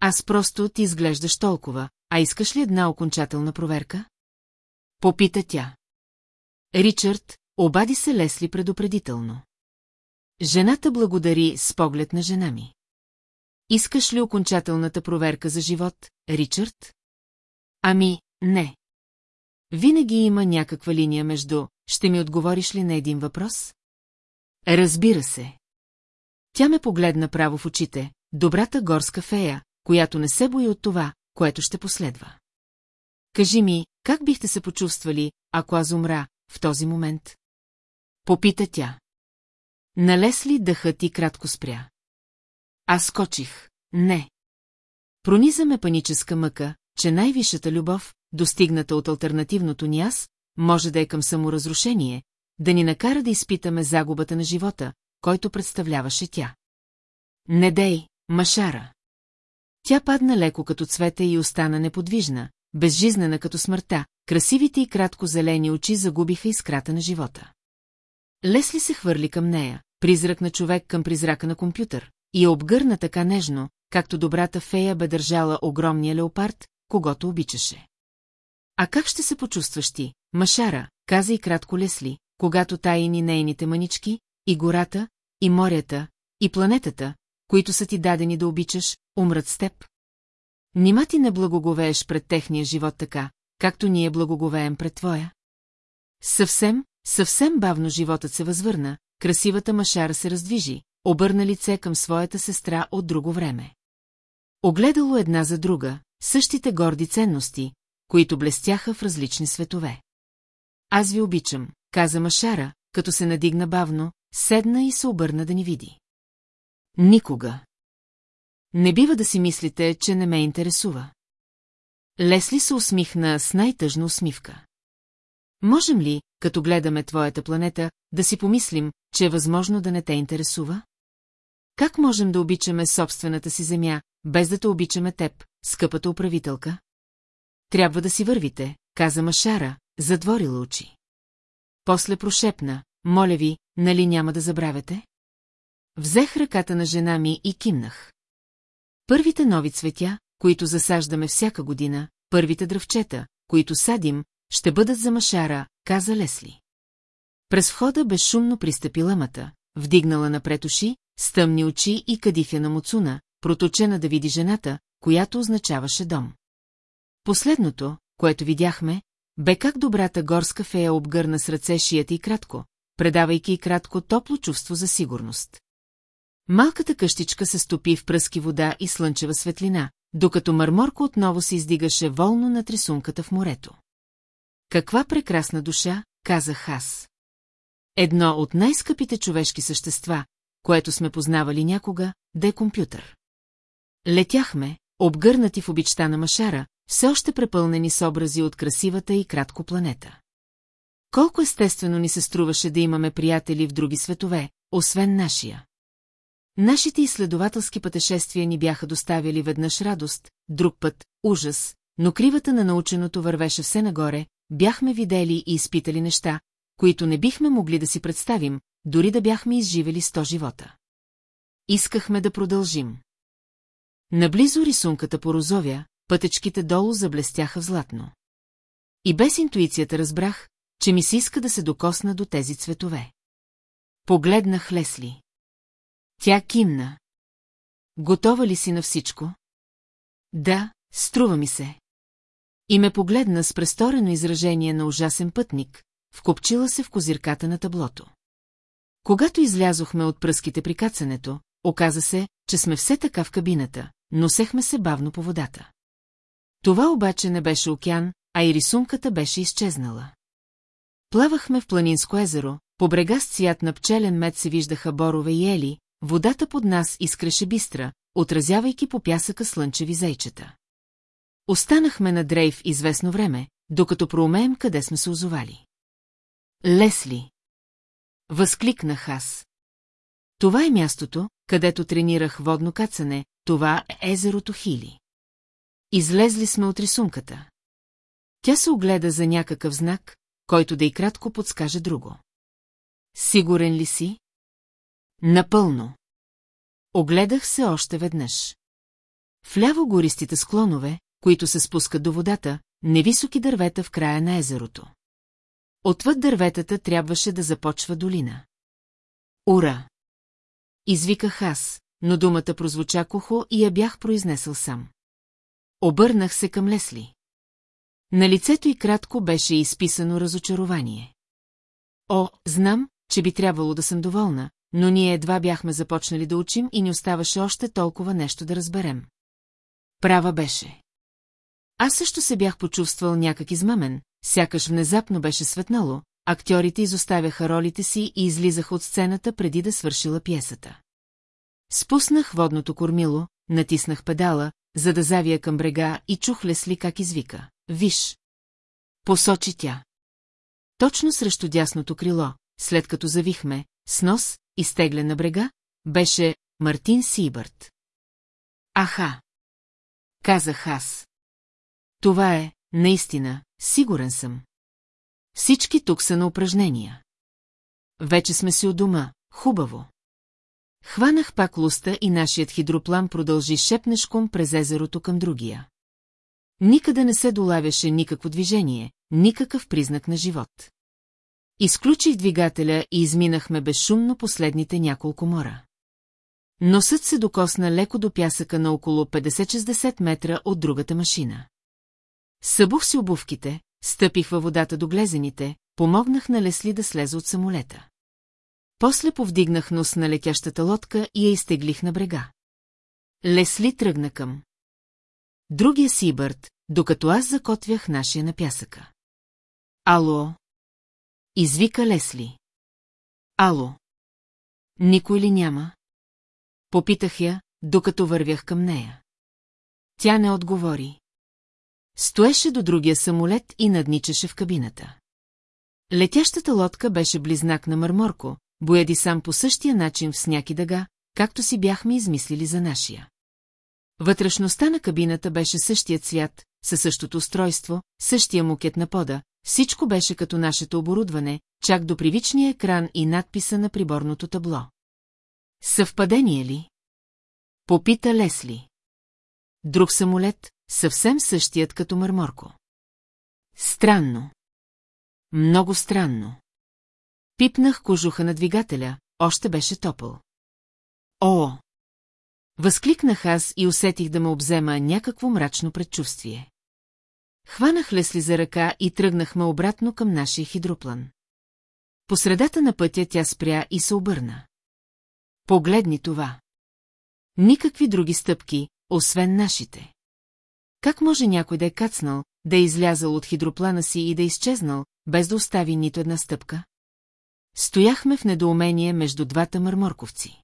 Аз просто ти изглеждаш толкова, а искаш ли една окончателна проверка? Попита тя. Ричард, обади се Лесли предупредително. Жената благодари с поглед на жена ми. Искаш ли окончателната проверка за живот, Ричард? Ами, не. Винаги има някаква линия между «Ще ми отговориш ли на един въпрос?» Разбира се. Тя ме погледна право в очите, добрата горска фея, която не се бои от това, което ще последва. Кажи ми, как бихте се почувствали, ако аз умра в този момент? Попита тя. Налез ли дъхът ти кратко спря? Аз скочих. Не. Прониза ме паническа мъка, че най-висшата любов, достигната от альтернативното ни аз, може да е към саморазрушение, да ни накара да изпитаме загубата на живота, който представляваше тя. Не дей, Машара. Тя падна леко като цвете и остана неподвижна, безжизнена като смъртта, красивите и кратко зелени очи загубиха искрата на живота. Лесли се хвърли към нея, призрак на човек към призрака на компютър, и я обгърна така нежно, както добрата фея бе държала огромния леопард, когато обичаше. А как ще се почувстваш ти, Машара, каза и кратко Лесли, когато тайни нейните манички, и гората, и морята, и планетата, които са ти дадени да обичаш, умрат с теб? Нима ти не благоговееш пред техния живот така, както ние благоговеем пред твоя? Съвсем, съвсем бавно животът се възвърна, красивата машара се раздвижи, обърна лице към своята сестра от друго време. Огледало една за друга, същите горди ценности, които блестяха в различни светове. Аз ви обичам, каза Машара, като се надигна бавно, седна и се обърна да ни види. Никога. Не бива да си мислите, че не ме интересува. Лесли се усмихна с най-тъжна усмивка. Можем ли, като гледаме твоята планета, да си помислим, че е възможно да не те интересува? Как можем да обичаме собствената си земя, без да те обичаме теб, скъпата управителка? Трябва да си вървите, каза Машара, задворила очи. После прошепна, моля ви, нали няма да забравяте? Взех ръката на жена ми и кимнах. Първите нови цветя, които засаждаме всяка година, първите дръвчета, които садим, ще бъдат за Машара, каза Лесли. През входа безшумно пристъпи ламата, вдигнала напред уши, с очи и кадифя на муцуна, проточена да види жената, която означаваше дом. Последното, което видяхме, бе как добрата горска фея обгърна с ръце шията и кратко, предавайки и кратко топло чувство за сигурност. Малката къщичка се стопи в пръски вода и слънчева светлина, докато мърморко отново се издигаше волно над рисунката в морето. Каква прекрасна душа, казах аз. Едно от най-скъпите човешки същества, което сме познавали някога, да е компютър. Летяхме, обгърнати в обичта на Машара, все още препълнени с образи от красивата и кратко планета. Колко естествено ни се струваше да имаме приятели в други светове, освен нашия. Нашите изследователски пътешествия ни бяха доставили веднъж радост, друг път – ужас, но кривата на наученото вървеше все нагоре, бяхме видели и изпитали неща, които не бихме могли да си представим, дори да бяхме изживели сто живота. Искахме да продължим. Наблизо рисунката по розовя, пътечките долу заблестяха в златно. И без интуицията разбрах, че ми се иска да се докосна до тези цветове. Погледнах Лесли. Тя кимна. Готова ли си на всичко? Да, струва ми се. И ме погледна с престорено изражение на ужасен пътник, вкопчила се в козирката на таблото. Когато излязохме от пръските при кацането, оказа се, че сме все така в кабината, носехме се бавно по водата. Това обаче не беше океан, а и рисунката беше изчезнала. Плавахме в планинско езеро, по брега с цвят на пчелен мед се виждаха борове и ели, водата под нас изкреше бистра, отразявайки по пясъка слънчеви зайчета. Останахме на дрейв известно време, докато проумеем къде сме се озовали. Лесли! Възкликнах аз. Това е мястото, където тренирах водно кацане, това е езерото Хили. Излезли сме от рисунката. Тя се огледа за някакъв знак, който да и кратко подскаже друго. Сигурен ли си? Напълно. Огледах се още веднъж. Вляво гористите склонове, които се спускат до водата, невисоки дървета в края на езерото. Отвъд дърветата трябваше да започва долина. Ура! Извиках аз, но думата прозвуча кухо и я бях произнесъл сам. Обърнах се към Лесли. На лицето й кратко беше изписано разочарование. О, знам, че би трябвало да съм доволна, но ние едва бяхме започнали да учим и ни оставаше още толкова нещо да разберем. Права беше. Аз също се бях почувствал някак измамен, сякаш внезапно беше светнало, актьорите изоставяха ролите си и излизаха от сцената преди да свършила пиесата. Спуснах водното кормило, натиснах педала, за да завия към брега и чух Лесли как извика. Виж! Посочи тя. Точно срещу дясното крило, след като завихме, с нос, изтеглен на брега, беше Мартин Сибърт. Аха! Казах аз. Това е, наистина, сигурен съм. Всички тук са на упражнения. Вече сме си у дома, хубаво. Хванах пак луста и нашият хидроплан продължи шепнешком през езерото към другия. Никъде не се долавяше никакво движение, никакъв признак на живот. Изключих двигателя и изминахме безшумно последните няколко мора. Носът се докосна леко до пясъка на около 50-60 метра от другата машина. Събух си обувките, стъпих във водата до глезените, помогнах на Лесли да слезе от самолета. После повдигнах нос на летящата лодка и я изтеглих на брега. Лесли тръгна към. Другия Сибърт, докато аз закотвях нашия на пясъка. Ало? Извика Лесли. Ало? Никой ли няма? Попитах я, докато вървях към нея. Тя не отговори. Стоеше до другия самолет и надничаше в кабината. Летящата лодка беше близнак на Мърморко, бояди сам по същия начин в сняг и дъга, както си бяхме измислили за нашия. Вътрешността на кабината беше същия цвят, със същото устройство, същия мукет на пода, всичко беше като нашето оборудване, чак до привичния екран и надписа на приборното табло. Съвпадение ли? Попита Лесли. Друг самолет, съвсем същият като Мърморко. Странно. Много странно. Пипнах кожуха на двигателя, още беше топъл. О! Възкликнах аз и усетих да ме обзема някакво мрачно предчувствие. Хванах Лесли за ръка и тръгнахме обратно към нашия хидроплан. По средата на пътя тя спря и се обърна. Погледни това. Никакви други стъпки, освен нашите. Как може някой да е кацнал, да е излязал от хидроплана си и да е изчезнал, без да остави нито една стъпка? Стояхме в недоумение между двата мърморковци.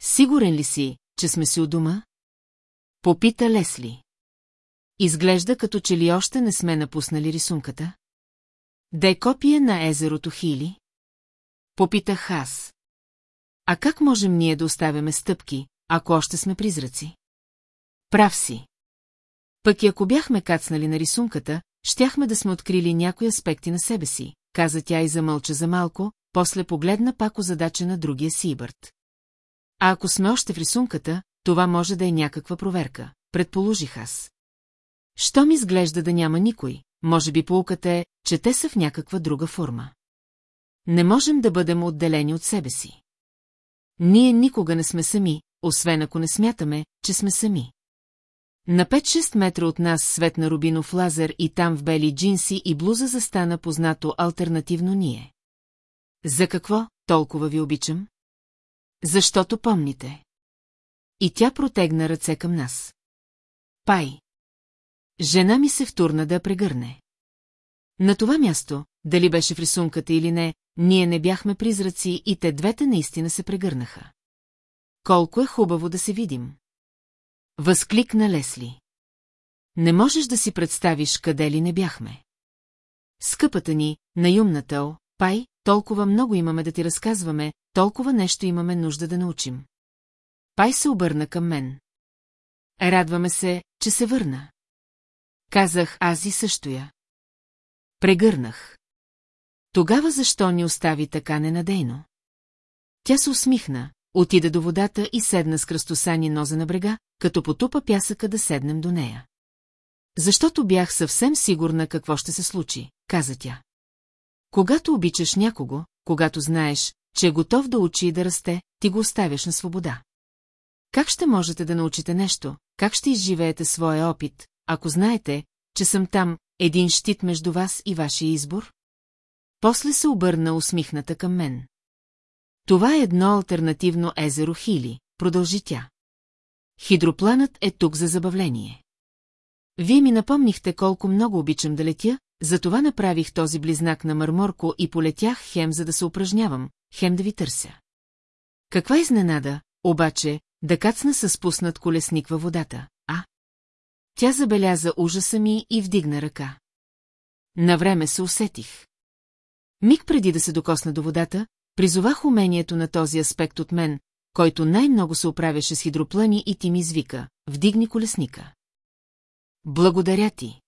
Сигурен ли си, че сме си у дома? Попита Лесли. Изглежда като че ли още не сме напуснали рисунката. Да е копия на езерото Хили? Попитах аз. А как можем ние да оставяме стъпки, ако още сме призраци? Прав си. Пък и ако бяхме кацнали на рисунката, щяхме да сме открили някои аспекти на себе си, каза тя и замълча за малко, после погледна пак задача на другия Сибърт. А ако сме още в рисунката, това може да е някаква проверка, предположих аз. Що ми изглежда да няма никой, може би полуката е, че те са в някаква друга форма. Не можем да бъдем отделени от себе си. Ние никога не сме сами, освен ако не смятаме, че сме сами. На 5-6 метра от нас свет на рубинов лазер и там в бели джинси и блуза застана познато альтернативно ние. За какво толкова ви обичам? Защото помните. И тя протегна ръце към нас. Пай. Жена ми се втурна да я прегърне. На това място, дали беше в рисунката или не, ние не бяхме призраци и те двете наистина се прегърнаха. Колко е хубаво да се видим. Възкликна Лесли. Не можеш да си представиш къде ли не бяхме. Скъпата ни, наюмната О, Пай, толкова много имаме да ти разказваме, толкова нещо имаме нужда да научим. Пай се обърна към мен. Радваме се, че се върна. Казах аз и също я. Прегърнах. Тогава защо ни остави така ненадейно? Тя се усмихна, отида до водата и седна с кръстосани ноза на брега, като потупа пясъка да седнем до нея. Защото бях съвсем сигурна какво ще се случи, каза тя. Когато обичаш някого, когато знаеш, че е готов да учи и да расте, ти го оставяш на свобода. Как ще можете да научите нещо, как ще изживеете своя опит, ако знаете, че съм там, един щит между вас и вашия избор? После се обърна усмихната към мен. Това е едно альтернативно езеро Хили, продължи тя. Хидропланът е тук за забавление. Вие ми напомнихте колко много обичам да летя, затова направих този близнак на Мърморко и полетях хем за да се упражнявам, хем да ви търся. Каква изненада, обаче, да кацна със спуснат колесник във водата? Тя забеляза ужаса ми и вдигна ръка. Навреме се усетих. Миг преди да се докосна до водата, призовах умението на този аспект от мен, който най-много се оправяше с хидроплани и ти ми извика, вдигни колесника. Благодаря ти.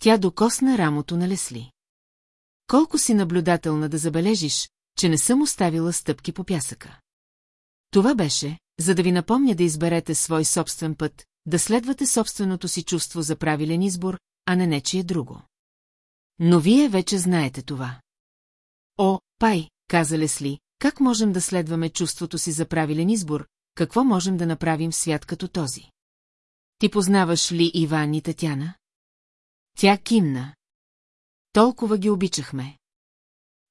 Тя докосна рамото на Лесли. Колко си наблюдателна да забележиш, че не съм оставила стъпки по пясъка. Това беше, за да ви напомня да изберете свой собствен път, да следвате собственото си чувство за правилен избор, а не нечие друго. Но вие вече знаете това. О, Пай, каза Лесли, как можем да следваме чувството си за правилен избор, какво можем да направим в свят като този? Ти познаваш ли Иван и Татяна? Тя кимна. Толкова ги обичахме.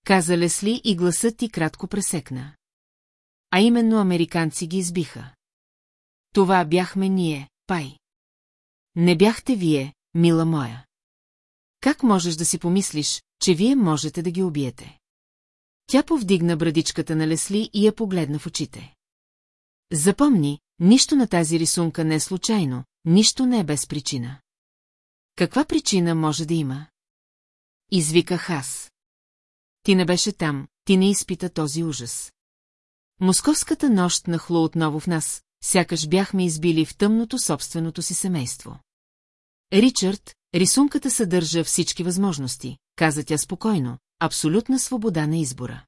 Каза Лесли и гласът ти кратко пресекна. А именно американци ги избиха. Това бяхме ние, Пай. Не бяхте вие, мила моя. Как можеш да си помислиш, че вие можете да ги убиете? Тя повдигна брадичката на Лесли и я погледна в очите. Запомни, нищо на тази рисунка не е случайно, нищо не е без причина. Каква причина може да има? Извиках аз. Ти не беше там, ти не изпита този ужас. Московската нощ нахлу отново в нас, сякаш бяхме избили в тъмното собственото си семейство. Ричард, рисунката съдържа всички възможности, каза тя спокойно, абсолютна свобода на избора.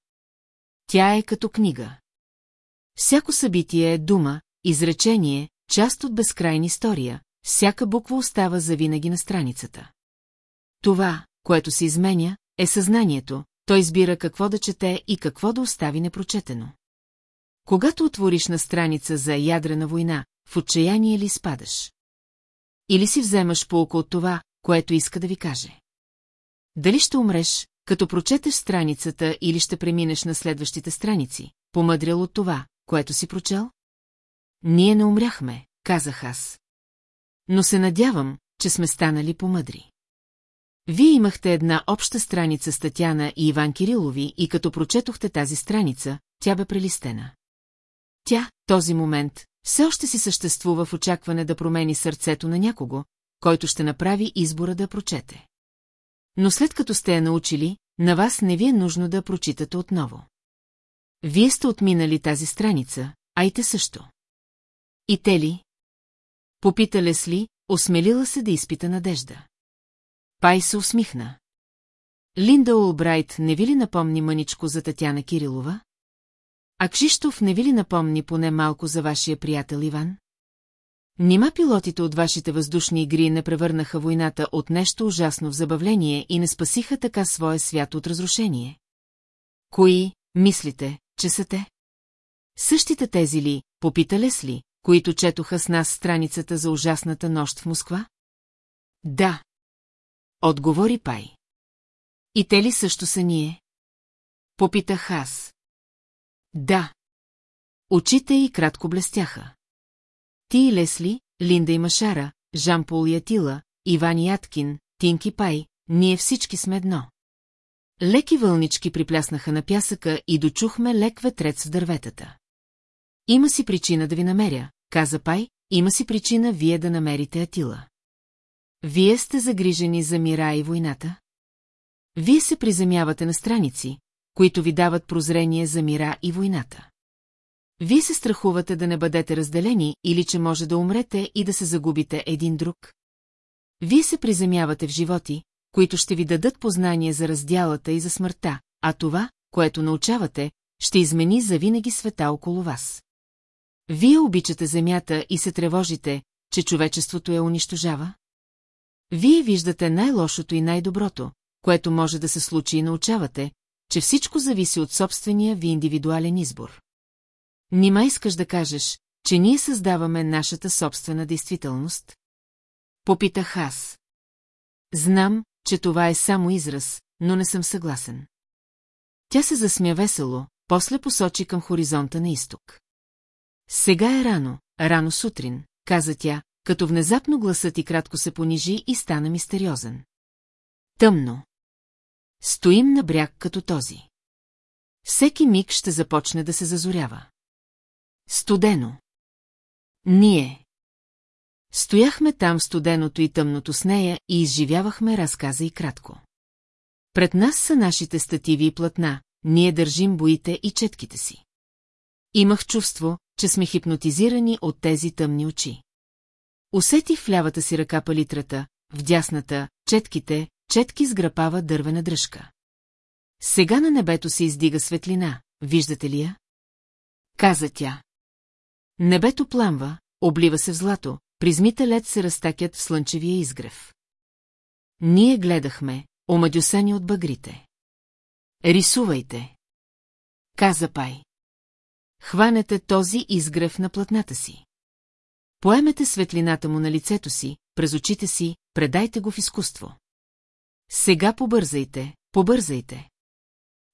Тя е като книга. Всяко събитие е дума, изречение, част от безкрайна история, всяка буква остава завинаги на страницата. Това, което се изменя, е съзнанието, той избира какво да чете и какво да остави непрочетено. Когато отвориш на страница за ядрена война, в отчаяние ли спадаш? Или си вземаш полко от това, което иска да ви каже? Дали ще умреш, като прочетеш страницата или ще преминеш на следващите страници, помъдрял от това, което си прочел? Ние не умряхме, казах аз. Но се надявам, че сме станали помъдри. Вие имахте една обща страница с Татяна и Иван Кирилови и като прочетохте тази страница, тя бе прелистена. Тя, този момент, все още си съществува в очакване да промени сърцето на някого, който ще направи избора да прочете. Но след като сте я научили, на вас не ви е нужно да прочитате отново. Вие сте отминали тази страница, а и те също. И те ли? Попита Лесли, осмелила се да изпита надежда. Пай се усмихна. Линда Олбрайт не ви ли напомни мъничко за Татяна Кирилова? А Кшиштов не ви ли напомни поне малко за вашия приятел Иван? Нима пилотите от вашите въздушни игри не превърнаха войната от нещо ужасно в забавление и не спасиха така своя свят от разрушение? Кои, мислите, че са те? Същите тези ли, попита Лесли, които четоха с нас страницата за ужасната нощ в Москва? Да. Отговори Пай. И те ли също са ние? Попитах аз. Да. Очите й кратко блестяха. Ти и Лесли, Линда и Машара, Жан-Пол и Атила, Иван и Аткин, Тинки Пай, ние всички сме едно. Леки вълнички припляснаха на пясъка и дочухме лек ветрец в дърветата. Има си причина да ви намеря, каза Пай, има си причина вие да намерите Атила. Вие сте загрижени за мира и войната? Вие се приземявате на страници, които ви дават прозрение за мира и войната. Вие се страхувате да не бъдете разделени или че може да умрете и да се загубите един друг. Вие се приземявате в животи, които ще ви дадат познание за раздялата и за смъртта, а това, което научавате, ще измени завинаги света около вас. Вие обичате земята и се тревожите, че човечеството я унищожава? Вие виждате най-лошото и най-доброто, което може да се случи и научавате, че всичко зависи от собствения ви индивидуален избор. Нима искаш да кажеш, че ние създаваме нашата собствена действителност? Попитах аз. Знам, че това е само израз, но не съм съгласен. Тя се засмя весело, после посочи към хоризонта на изток. Сега е рано, рано сутрин, каза тя, като внезапно гласът и кратко се понижи и стана мистериозен. Тъмно. Стоим на бряг като този. Всеки миг ще започне да се зазорява. Студено. Ние. Стояхме там студеното и тъмното с нея и изживявахме разказа и кратко. Пред нас са нашите стативи и платна, ние държим боите и четките си. Имах чувство, че сме хипнотизирани от тези тъмни очи. Усетих в лявата си ръка палитрата, в дясната, четките, четки сграпава дървена дръжка. Сега на небето се издига светлина, виждате ли я? Каза тя. Небето пламва, облива се в злато, призмите лед се разтакят в слънчевия изгрев. Ние гледахме, омадюсани от багрите. Рисувайте. Каза Пай. Хванете този изгрев на платната си. Поемете светлината му на лицето си, през очите си, предайте го в изкуство. Сега побързайте, побързайте.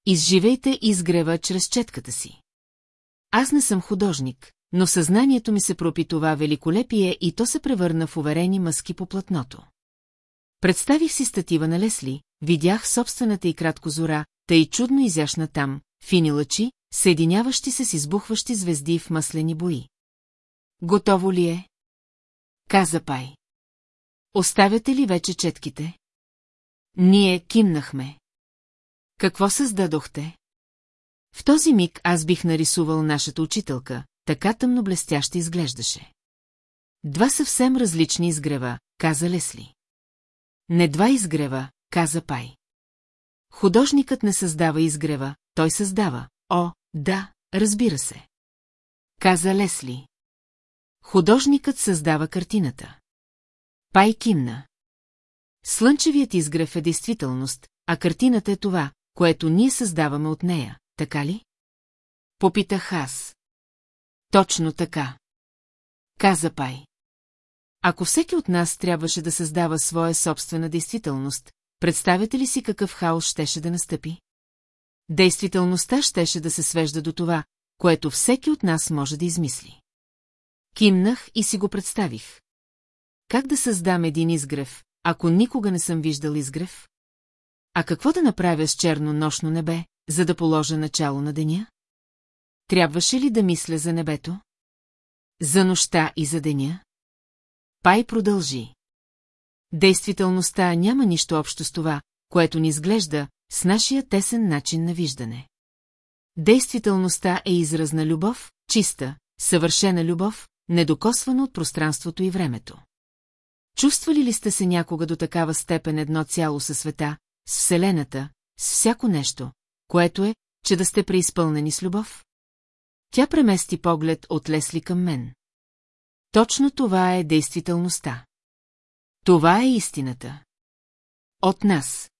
Изживейте изгрева чрез четката си. Аз не съм художник, но съзнанието ми се пропи това великолепие и то се превърна в уверени мъски по платното. Представих си статива на Лесли, видях собствената и кратко зора, тъй чудно изящна там, фини лъчи, съединяващи се с избухващи звезди в маслени бои. Готово ли е? Каза Пай. Оставяте ли вече четките? Ние кимнахме. Какво създадохте? В този миг аз бих нарисувал нашата учителка, така тъмно блестяща изглеждаше. Два съвсем различни изгрева, каза Лесли. Не два изгрева, каза Пай. Художникът не създава изгрева, той създава. О, да, разбира се. Каза Лесли. Художникът създава картината. Пай кимна. Слънчевият изгрев е действителност, а картината е това, което ние създаваме от нея, така ли? Попитах аз. Точно така. Каза Пай. Ако всеки от нас трябваше да създава своя собствена действителност, представяте ли си какъв хаос щеше да настъпи? Действителността щеше да се свежда до това, което всеки от нас може да измисли. Кимнах и си го представих. Как да създам един изгрев, ако никога не съм виждал изгрев? А какво да направя с черно нощно небе, за да положа начало на деня? Трябваше ли да мисля за небето? За нощта и за деня? Пай продължи. Действителността няма нищо общо с това, което ни изглежда, с нашия тесен начин на виждане. Действителността е израз на любов, чиста, съвършена любов, недокосвана от пространството и времето. Чувствали ли сте се някога до такава степен едно цяло със света, с Вселената, с всяко нещо, което е, че да сте преизпълнени с любов? Тя премести поглед от Лесли към мен. Точно това е действителността. Това е истината. От нас.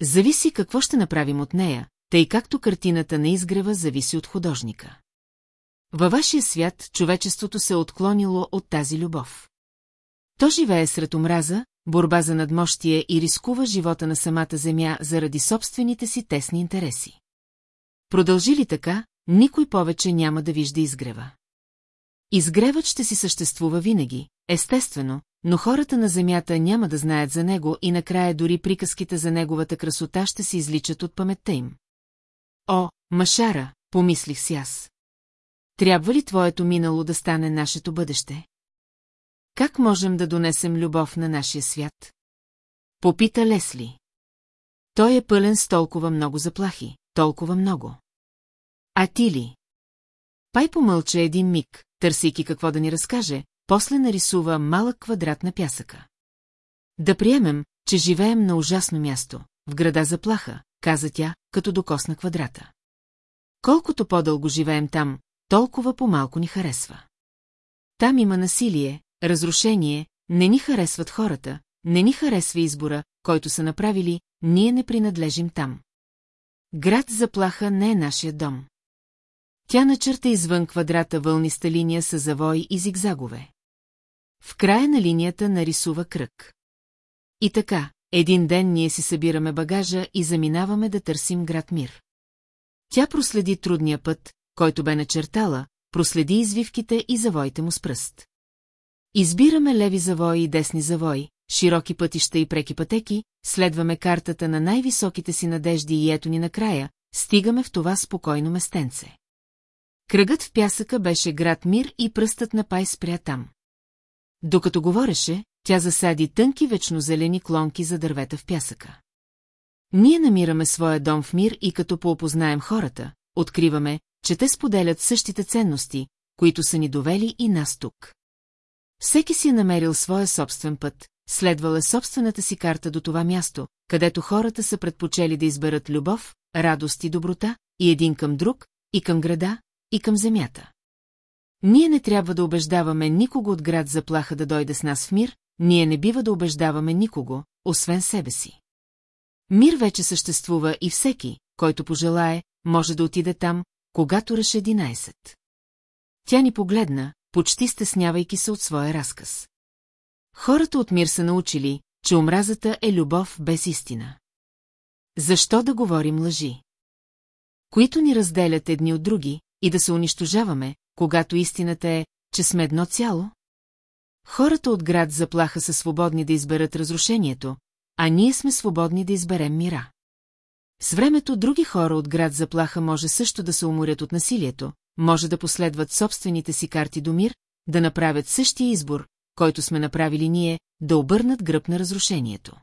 Зависи какво ще направим от нея, тъй както картината на изгрева зависи от художника. Във вашия свят човечеството се е отклонило от тази любов. То живее сред омраза, борба за надмощие и рискува живота на самата земя заради собствените си тесни интереси. Продължи ли така, никой повече няма да вижда изгрева. Изгревът ще си съществува винаги, естествено, но хората на земята няма да знаят за него и накрая дори приказките за неговата красота ще се изличат от паметта им. О, Машара, помислих си аз. Трябва ли твоето минало да стане нашето бъдеще? Как можем да донесем любов на нашия свят? Попита Лесли. Той е пълен с толкова много заплахи, толкова много. А ти ли? Пай помълча един миг, търсейки какво да ни разкаже, после нарисува малък квадрат на пясъка. Да приемем, че живеем на ужасно място, в града заплаха, каза тя, като докосна квадрата. Колкото по-дълго живеем там, толкова по-малко ни харесва. Там има насилие, разрушение, не ни харесват хората, не ни харесва избора, който са направили, ние не принадлежим там. Град заплаха не е нашия дом. Тя начерта извън квадрата вълниста линия с завои и зигзагове. В края на линията нарисува кръг. И така, един ден ние си събираме багажа и заминаваме да търсим град Мир. Тя проследи трудния път, който бе начертала, проследи извивките и завоите му с пръст. Избираме леви завои и десни завои, широки пътища и преки пътеки, следваме картата на най-високите си надежди и ето ни накрая, стигаме в това спокойно местенце. Кръгът в пясъка беше град Мир и пръстът на Пай спря там. Докато говореше, тя засади тънки вечно зелени клонки за дървета в пясъка. Ние намираме своя дом в мир и като поопознаем хората, откриваме, че те споделят същите ценности, които са ни довели и нас тук. Всеки си е намерил своя собствен път, следвала собствената си карта до това място, където хората са предпочели да изберат любов, радост и доброта, и един към друг, и към града, и към земята. Ние не трябва да убеждаваме никого от град заплаха да дойде с нас в мир, ние не бива да убеждаваме никого, освен себе си. Мир вече съществува и всеки, който пожелае, може да отиде там, когато реше 11. Тя ни погледна, почти стеснявайки се от своя разказ. Хората от мир са научили, че омразата е любов без истина. Защо да говорим лъжи? Които ни разделят едни от други и да се унищожаваме, когато истината е, че сме едно цяло? Хората от град заплаха са свободни да изберат разрушението, а ние сме свободни да изберем мира. С времето други хора от град заплаха може също да се уморят от насилието, може да последват собствените си карти до мир, да направят същия избор, който сме направили ние, да обърнат гръб на разрушението.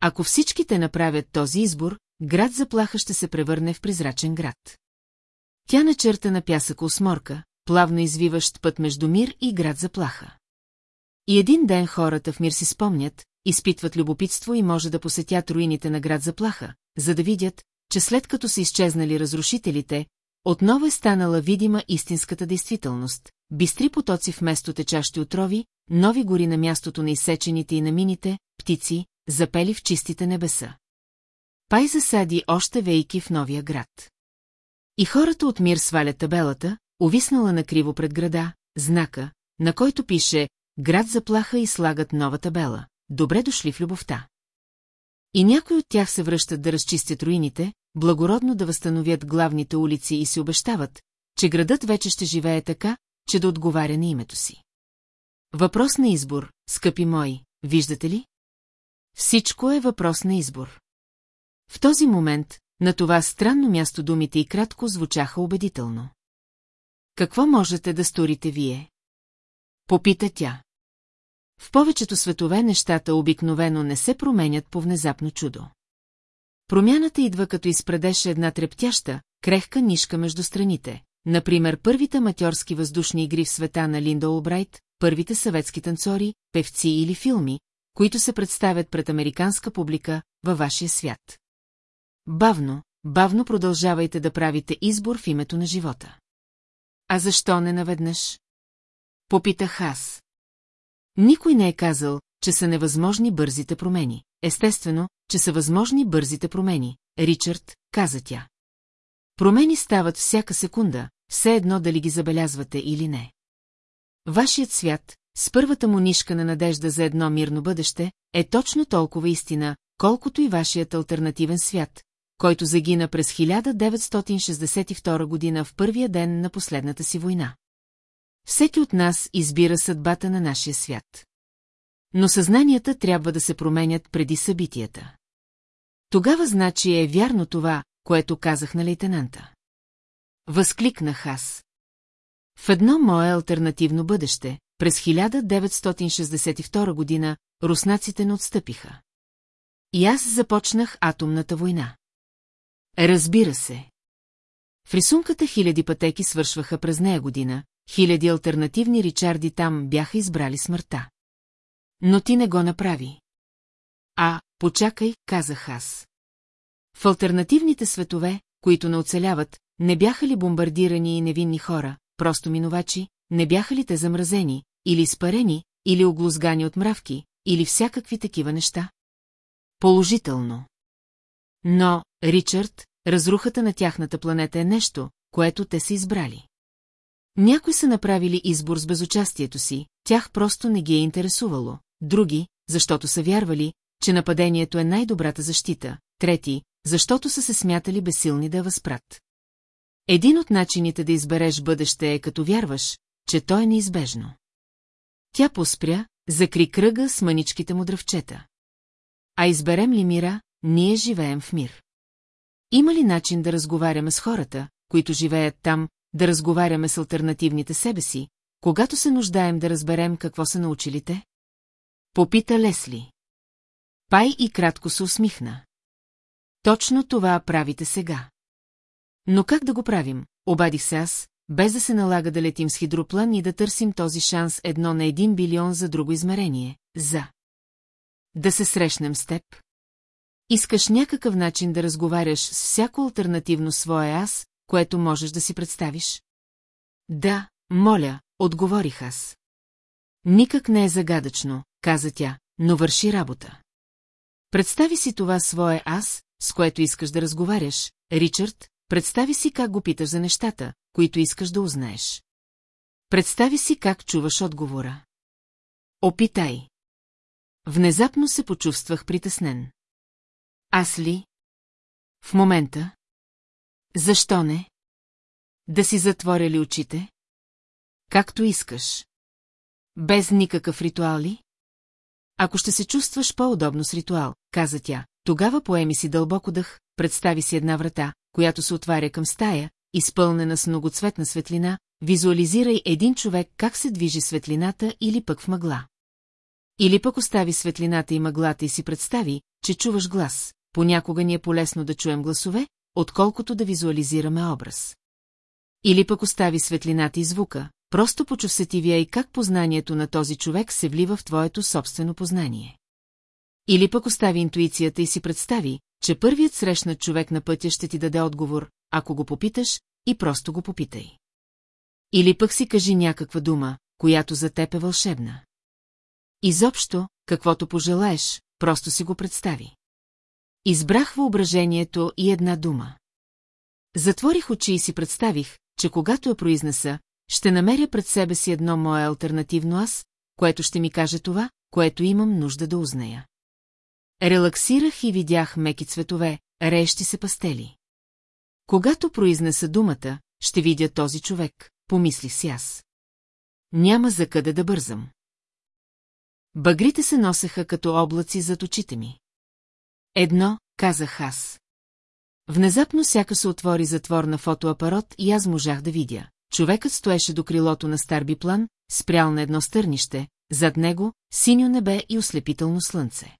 Ако всичките направят този избор, град заплаха ще се превърне в призрачен град. Тя начерта на пясъка осморка, плавно извиващ път между мир и град заплаха. И един ден хората в мир си спомнят, изпитват любопитство и може да посетят руините на град заплаха, за да видят, че след като са изчезнали разрушителите, отново е станала видима истинската действителност, бистри потоци вместо течащи отрови, нови гори на мястото на изсечените и на мините, птици, запели в чистите небеса. Пай засади още вейки в новия град. И хората от мир свалят табелата, увиснала на криво пред града, знака, на който пише «Град заплаха» и слагат нова табела. Добре дошли в любовта. И някои от тях се връщат да разчистят руините, благородно да възстановят главните улици и си обещават, че градът вече ще живее така, че да отговаря на името си. Въпрос на избор, скъпи мои, виждате ли? Всичко е въпрос на избор. В този момент, на това странно място думите и кратко звучаха убедително. Какво можете да сторите вие? Попита тя. В повечето светове нещата обикновено не се променят по внезапно чудо. Промяната идва като изпредеше една трептяща, крехка нишка между страните. Например, първите матьорски въздушни игри в света на Линда Олбрайт, първите съветски танцори, певци или филми, които се представят пред американска публика във вашия свят. Бавно, бавно продължавайте да правите избор в името на живота. А защо не наведнъж? Попитах аз. Никой не е казал, че са невъзможни бързите промени. Естествено, че са възможни бързите промени, Ричард, каза тя. Промени стават всяка секунда, все едно дали ги забелязвате или не. Вашият свят, с първата му нишка на надежда за едно мирно бъдеще, е точно толкова истина, колкото и вашият альтернативен свят, който загина през 1962 година в първия ден на последната си война. Всеки от нас избира съдбата на нашия свят. Но съзнанията трябва да се променят преди събитията. Тогава значи е вярно това, което казах на лейтенанта. Възкликнах аз. В едно мое альтернативно бъдеще, през 1962 година, руснаците не отстъпиха. И аз започнах атомната война. Разбира се. В рисунката хиляди пътеки свършваха през нея година, хиляди альтернативни Ричарди там бяха избрали смъртта. Но ти не го направи. А, почакай, казах аз. В альтернативните светове, които не оцеляват, не бяха ли бомбардирани и невинни хора, просто минувачи, не бяха ли те замразени, или спарени, или оглузгани от мравки, или всякакви такива неща? Положително. Но, Ричард, разрухата на тяхната планета е нещо, което те са избрали. Някои са направили избор с безучастието си, тях просто не ги е интересувало, други, защото са вярвали, че нападението е най-добрата защита, трети, защото са се смятали безсилни да я възпрат. Един от начините да избереш бъдеще е като вярваш, че то е неизбежно. Тя поспря, закри кръга с маничките му дръвчета. А изберем ли мира, ние живеем в мир. Има ли начин да разговаряме с хората, които живеят там, да разговаряме с альтернативните себе си, когато се нуждаем да разберем какво са научилите? Попита Лесли. Пай и кратко се усмихна. Точно това правите сега. Но как да го правим, обадих се аз, без да се налага да летим с хидроплан и да търсим този шанс едно на един билион за друго измерение, за... Да се срещнем с теб? Искаш някакъв начин да разговаряш с всяко альтернативно свое аз, което можеш да си представиш? Да, моля, отговорих аз. Никак не е загадъчно, каза тя, но върши работа. Представи си това свое аз, с което искаш да разговаряш, Ричард, представи си как го питаш за нещата, които искаш да узнаеш. Представи си как чуваш отговора. Опитай. Внезапно се почувствах притеснен. Аз ли? В момента? Защо не? Да си затворя ли очите? Както искаш. Без никакъв ритуал ли? Ако ще се чувстваш по-удобно с ритуал, каза тя, тогава поеми си дълбоко дъх, представи си една врата, която се отваря към стая, изпълнена с многоцветна светлина, визуализирай един човек как се движи светлината или пък в мъгла. Или пък остави светлината и мъглата и си представи, че чуваш глас. Понякога ни е полезно да чуем гласове, отколкото да визуализираме образ. Или пък остави светлината и звука, просто почув се ти и как познанието на този човек се влива в твоето собствено познание. Или пък остави интуицията и си представи, че първият срещнат човек на пътя ще ти даде отговор, ако го попиташ, и просто го попитай. Или пък си кажи някаква дума, която за теб е вълшебна. Изобщо, каквото пожелаеш, просто си го представи. Избрах въображението и една дума. Затворих очи и си представих, че когато я произнеса, ще намеря пред себе си едно мое альтернативно аз, което ще ми каже това, което имам нужда да узная. Релаксирах и видях меки цветове, рещи се пастели. Когато произнеса думата, ще видя този човек, помислих си аз. Няма за къде да бързам. Багрите се носеха като облаци зад очите ми. Едно, казах аз. Внезапно сяка се отвори затвор на фотоапарат и аз можах да видя. Човекът стоеше до крилото на стар биплан, спрял на едно стърнище, зад него синьо небе и ослепително слънце.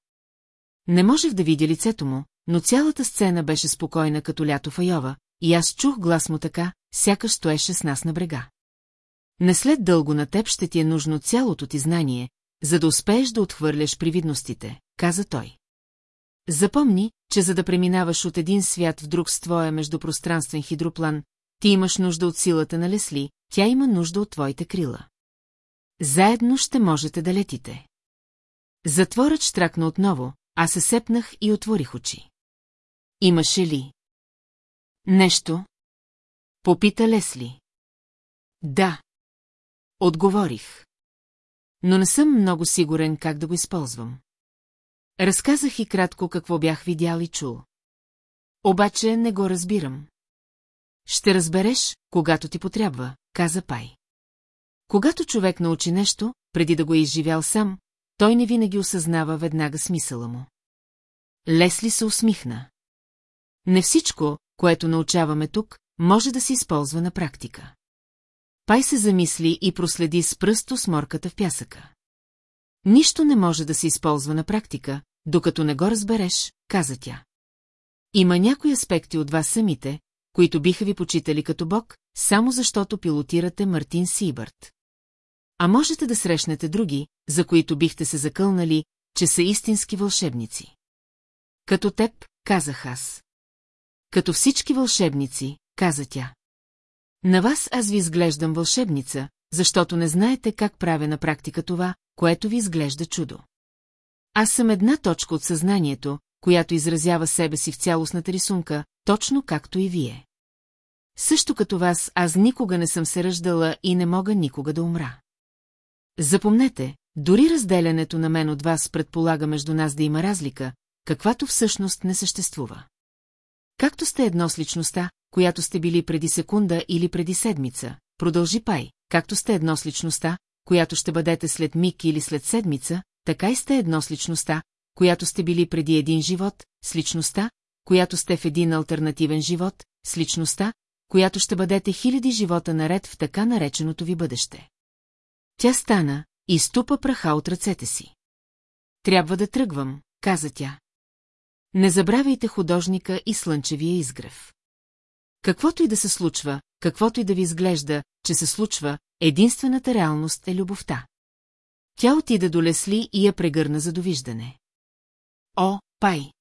Не можех да видя лицето му, но цялата сцена беше спокойна като лято в Айова, и аз чух глас му така, сякаш стоеше с нас на брега. Не след дълго на теб ще ти е нужно цялото ти знание, за да успееш да отхвърляш привидностите, каза той. Запомни, че за да преминаваш от един свят в друг с твоя междупространствен хидроплан, ти имаш нужда от силата на Лесли, тя има нужда от твоите крила. Заедно ще можете да летите. Затворът штракна отново, а се сепнах и отворих очи. Имаше ли? Нещо? Попита Лесли. Да. Отговорих. Но не съм много сигурен как да го използвам. Разказах и кратко какво бях видял и чул. Обаче не го разбирам. Ще разбереш, когато ти потрябва, каза Пай. Когато човек научи нещо, преди да го е изживял сам, той не винаги осъзнава веднага смисъла му. Лесли се усмихна. Не всичко, което научаваме тук, може да се използва на практика. Пай се замисли и проследи с пръсто сморката в пясъка. Нищо не може да се използва на практика, докато не го разбереш, каза тя. Има някои аспекти от вас самите, които биха ви почитали като бог, само защото пилотирате Мартин Сибърт. А можете да срещнете други, за които бихте се закълнали, че са истински вълшебници. Като теб, казах аз. Като всички вълшебници, каза тя. На вас аз ви изглеждам вълшебница, защото не знаете как правя на практика това, което ви изглежда чудо. Аз съм една точка от съзнанието, която изразява себе си в цялостната рисунка, точно както и вие. Също като вас, аз никога не съм се ръждала и не мога никога да умра. Запомнете, дори разделянето на мен от вас предполага между нас да има разлика, каквато всъщност не съществува. Както сте едно с личността, която сте били преди секунда или преди седмица, продължи Пай, както сте едно с личността, която ще бъдете след миг или след седмица, така и сте едно с личността, която сте били преди един живот, с личността, която сте в един альтернативен живот, с личността, която ще бъдете хиляди живота наред в така нареченото ви бъдеще. Тя стана и ступа праха от ръцете си. Трябва да тръгвам, каза тя. Не забравяйте художника и слънчевия изгрев. Каквото и да се случва, каквото и да ви изглежда, че се случва, единствената реалност е любовта. Тя отида до Лесли и я прегърна за довиждане. О, пай!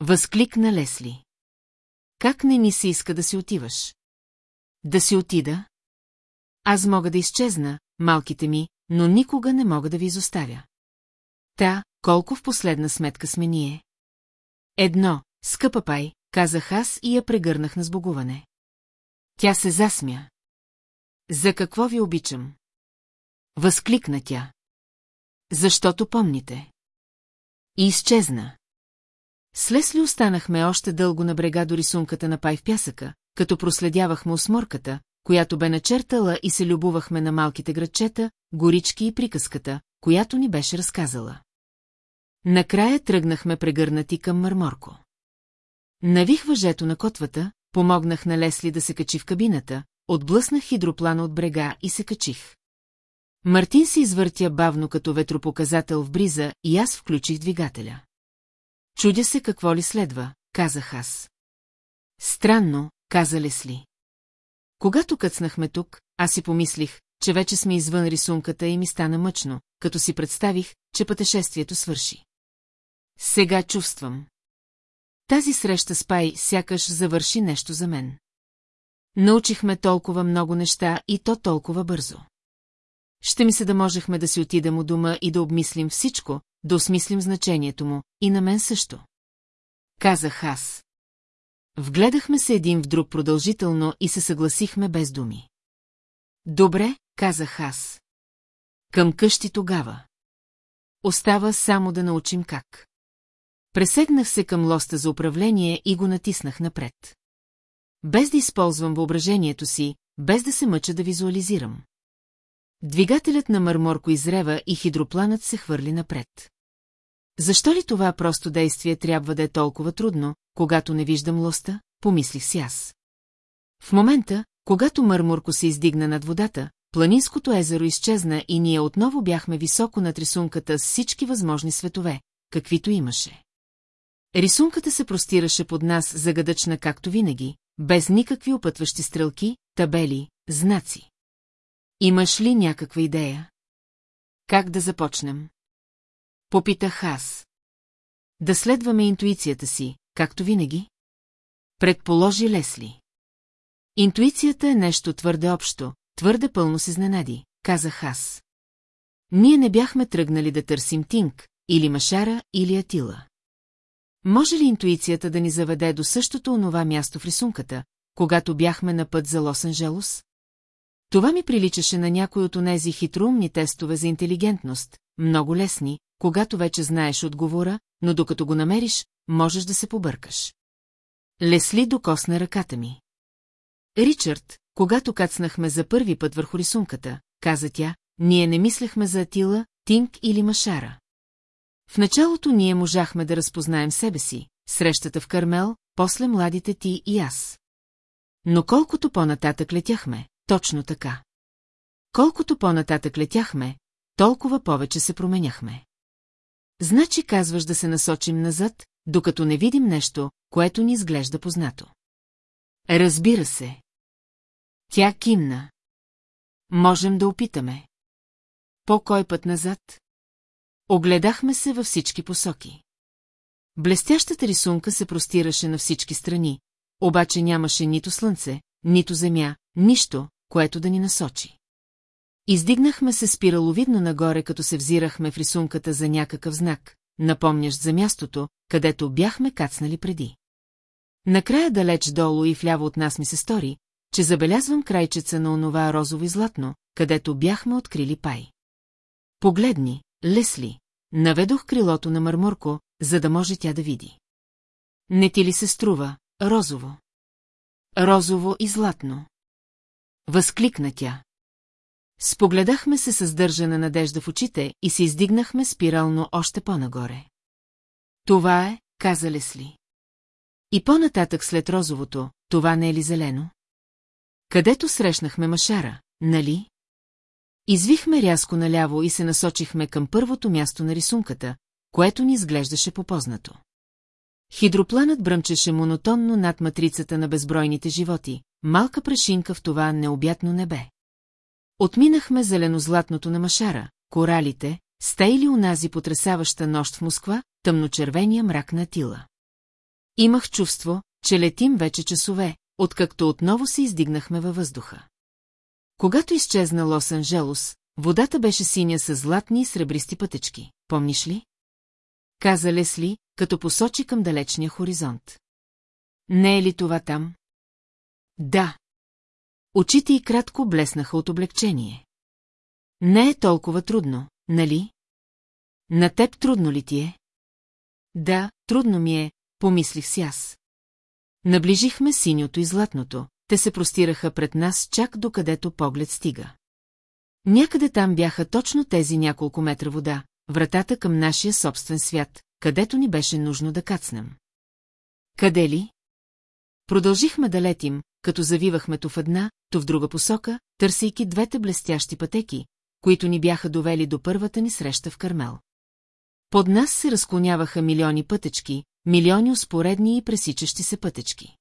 Възкликна Лесли. Как не ни се иска да си отиваш? Да си отида? Аз мога да изчезна, малките ми, но никога не мога да ви изоставя. Та, колко в последна сметка сме ние? Едно, скъпа пай, казах аз и я прегърнах на сбогуване. Тя се засмя. За какво ви обичам? Възкликна тя. Защото помните. И изчезна. С Лесли останахме още дълго на брега до рисунката на пай в пясъка, като проследявахме осморката, която бе начертала и се любувахме на малките градчета, горички и приказката, която ни беше разказала. Накрая тръгнахме прегърнати към Марморко. Навих въжето на котвата, помогнах на Лесли да се качи в кабината, отблъснах хидроплана от брега и се качих. Мартин се извъртя бавно като ветропоказател в бриза и аз включих двигателя. Чудя се какво ли следва, казах аз. Странно, каза Лесли. Когато къцнахме тук, аз си помислих, че вече сме извън рисунката и ми стана мъчно, като си представих, че пътешествието свърши. Сега чувствам. Тази среща с Пай сякаш завърши нещо за мен. Научихме толкова много неща и то толкова бързо. Ще ми се да можехме да си отидем у дома и да обмислим всичко, да осмислим значението му, и на мен също. Казах аз. Вгледахме се един в друг продължително и се съгласихме без думи. Добре, казах аз. Към къщи тогава. Остава само да научим как. Пресегнах се към лоста за управление и го натиснах напред. Без да използвам въображението си, без да се мъча да визуализирам. Двигателят на мърморко изрева и хидропланът се хвърли напред. Защо ли това просто действие трябва да е толкова трудно, когато не виждам лоста, помислих си аз. В момента, когато мърморко се издигна над водата, планинското езеро изчезна и ние отново бяхме високо над рисунката с всички възможни светове, каквито имаше. Рисунката се простираше под нас загадъчна както винаги, без никакви опътващи стрелки, табели, знаци. Имаш ли някаква идея? Как да започнем? Попитах аз. Да следваме интуицията си, както винаги? Предположи Лесли. Интуицията е нещо твърде общо, твърде пълно с изненади, казах аз. Ние не бяхме тръгнали да търсим Тинг, или Машара, или Атила. Може ли интуицията да ни заведе до същото онова място в рисунката, когато бяхме на път за Лос-Анджелос? Това ми приличаше на някой от онези хитроумни тестове за интелигентност, много лесни, когато вече знаеш отговора, но докато го намериш, можеш да се побъркаш. Лесли докосна ръката ми. Ричард, когато кацнахме за първи път върху рисунката, каза тя, ние не мислехме за Атила, Тинг или Машара. В началото ние можахме да разпознаем себе си, срещата в Кармел, после младите ти и аз. Но колкото по-нататък летяхме, точно така. Колкото по-нататък летяхме, толкова повече се променяхме. Значи казваш да се насочим назад, докато не видим нещо, което ни изглежда познато. Разбира се. Тя кимна. Можем да опитаме. По кой път назад? Огледахме се във всички посоки. Блестящата рисунка се простираше на всички страни, обаче нямаше нито слънце, нито земя, нищо, което да ни насочи. Издигнахме се спираловидно нагоре, като се взирахме в рисунката за някакъв знак, напомнящ за мястото, където бяхме кацнали преди. Накрая далеч долу и вляво от нас ми се стори, че забелязвам крайчеца на онова розово и златно, където бяхме открили пай. Погледни, Лесли, наведох крилото на Мармурко, за да може тя да види. Не ти ли се струва, розово? Розово и златно. Възкликна тя. Спогледахме се с държана надежда в очите и се издигнахме спирално още по-нагоре. Това е, каза Лесли. И по-нататък след розовото, това не е ли зелено? Където срещнахме Машара, нали? Извихме рязко наляво и се насочихме към първото място на рисунката, което ни изглеждаше попознато. Хидропланът бръмчеше монотонно над матрицата на безбройните животи, малка прашинка в това необятно небе. Отминахме зеленозлатното на Машара, коралите, сте или унази потрясаваща нощ в Москва, тъмночервения мрак на Тила. Имах чувство, че летим вече часове, откакто отново се издигнахме във въздуха. Когато изчезна Лос-Анджелос, водата беше синя с златни и сребристи пътечки, помниш ли? Каза Лесли, като посочи към далечния хоризонт. Не е ли това там? Да. Очите й кратко блеснаха от облегчение. Не е толкова трудно, нали? На теб трудно ли ти е? Да, трудно ми е, помислих си аз. Наближихме синьото и златното, те се простираха пред нас чак докъдето поглед стига. Някъде там бяха точно тези няколко метра вода, вратата към нашия собствен свят, където ни беше нужно да кацнем. Къде ли? Продължихме да летим, като завивахме то в една, то в друга посока, търсейки двете блестящи пътеки, които ни бяха довели до първата ни среща в Кармел. Под нас се разклоняваха милиони пътечки, милиони успоредни и пресичащи се пътечки.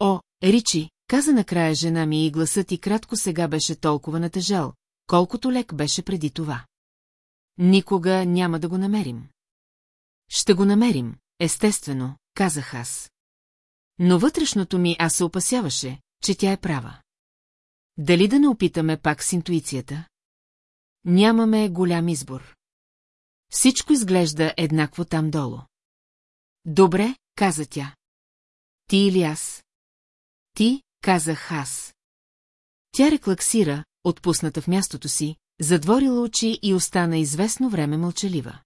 О, Ричи, каза накрая жена ми и гласът и кратко сега беше толкова натежал, колкото лек беше преди това. Никога няма да го намерим. Ще го намерим, естествено, казах аз. Но вътрешното ми аз се опасяваше, че тя е права. Дали да не опитаме пак с интуицията? Нямаме голям избор. Всичко изглежда еднакво там долу. Добре, каза тя. Ти или аз? Ти, казах аз. Тя реклаксира, отпусната в мястото си, задворила очи и остана известно време мълчалива.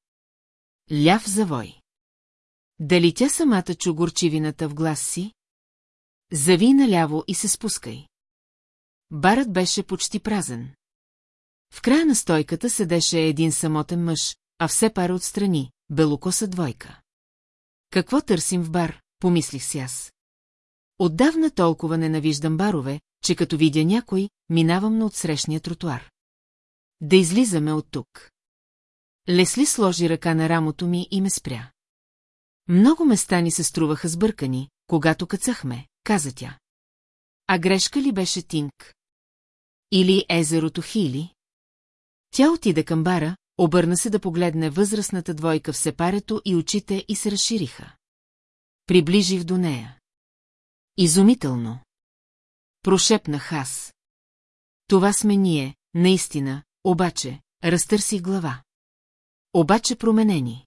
Ляв завой. Дали тя самата чу горчивината в глас си? Зави наляво и се спускай. Барът беше почти празен. В края на стойката седеше един самотен мъж, а все пара отстрани, белокоса двойка. Какво търсим в бар, помислих си аз. Отдавна толкова ненавиждам барове, че като видя някой, минавам на отсрещния тротуар. Да излизаме от тук. Лесли сложи ръка на рамото ми и ме спря. Много места ни се струваха сбъркани, когато кацахме, каза тя. А грешка ли беше Тинг? Или езерото Хили? Тя отиде към бара, обърна се да погледне възрастната двойка в сепарето и очите и се разшириха. Приближих до нея. Изумително. Прошепнах аз. Това сме ние, наистина, обаче, разтърсих глава. Обаче променени.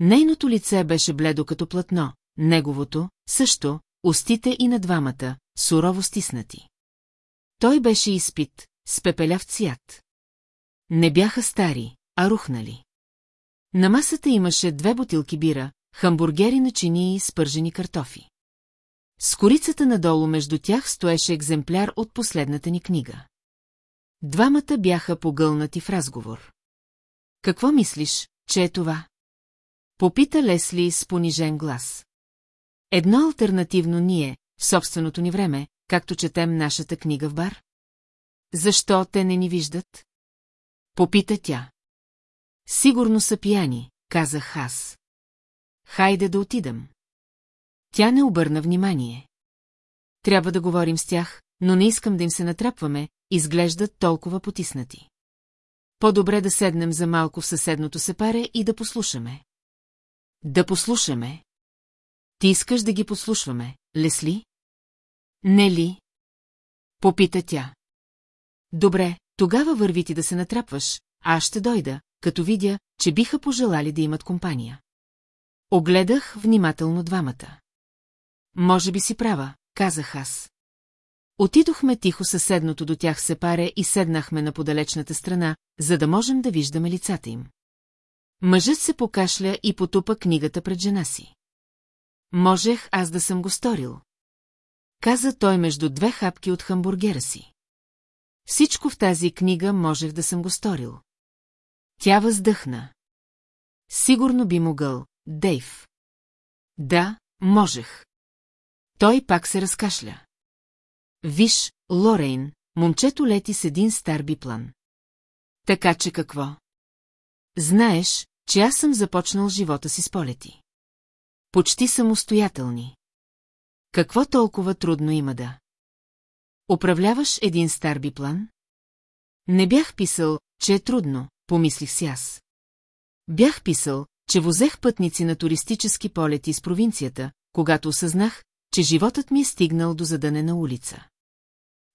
Нейното лице беше бледо като платно, неговото, също, устите и на двамата, сурово стиснати. Той беше изпит, с пепеляв цвят. Не бяха стари, а рухнали. На масата имаше две бутилки бира, хамбургери на чини и спържени картофи. С корицата надолу между тях стоеше екземпляр от последната ни книга. Двамата бяха погълнати в разговор. Какво мислиш, че е това? Попита Лесли с понижен глас. Едно альтернативно ние, в собственото ни време, както четем нашата книга в бар? Защо те не ни виждат? Попита тя. Сигурно са пияни, казах аз. Хайде да отидем. Тя не обърна внимание. Трябва да говорим с тях, но не искам да им се натрапваме, изглеждат толкова потиснати. По-добре да седнем за малко в съседното се паре и да послушаме. Да послушаме. Ти искаш да ги послушваме, Лесли? Не ли? Попита тя. Добре, тогава върви ти да се натрапваш, а аз ще дойда, като видя, че биха пожелали да имат компания. Огледах внимателно двамата. Може би си права, казах аз. Отидохме тихо съседното до тях се паре и седнахме на подалечната страна, за да можем да виждаме лицата им. Мъжът се покашля и потупа книгата пред жена си. Можех аз да съм го сторил. Каза той между две хапки от хамбургера си. Всичко в тази книга можех да съм го сторил. Тя въздъхна. Сигурно би могъл, Дейв. Да, можех. Той пак се разкашля. Виж, Лорейн, момчето лети с един стар биплан. Така че какво? Знаеш, че аз съм започнал живота си с полети. Почти самостоятелни. Какво толкова трудно има да? Управляваш един стар биплан? Не бях писал, че е трудно, помислих си аз. Бях писал, че возех пътници на туристически полети из провинцията, когато осъзнах, че животът ми е стигнал до задънена улица.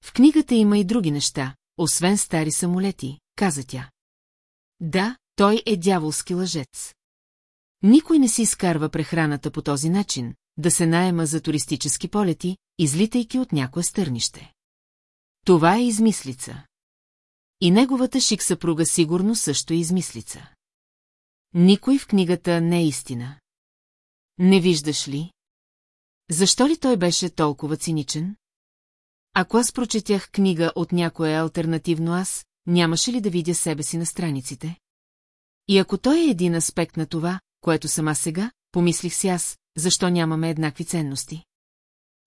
В книгата има и други неща, освен стари самолети, каза тя. Да, той е дяволски лъжец. Никой не си изкарва прехраната по този начин, да се наема за туристически полети, излитайки от някое стърнище. Това е измислица. И неговата шик съпруга сигурно също е измислица. Никой в книгата не е истина. Не виждаш ли? Защо ли той беше толкова циничен? Ако аз прочетях книга от някое альтернативно аз, нямаше ли да видя себе си на страниците? И ако той е един аспект на това, което сама сега, помислих си аз, защо нямаме еднакви ценности?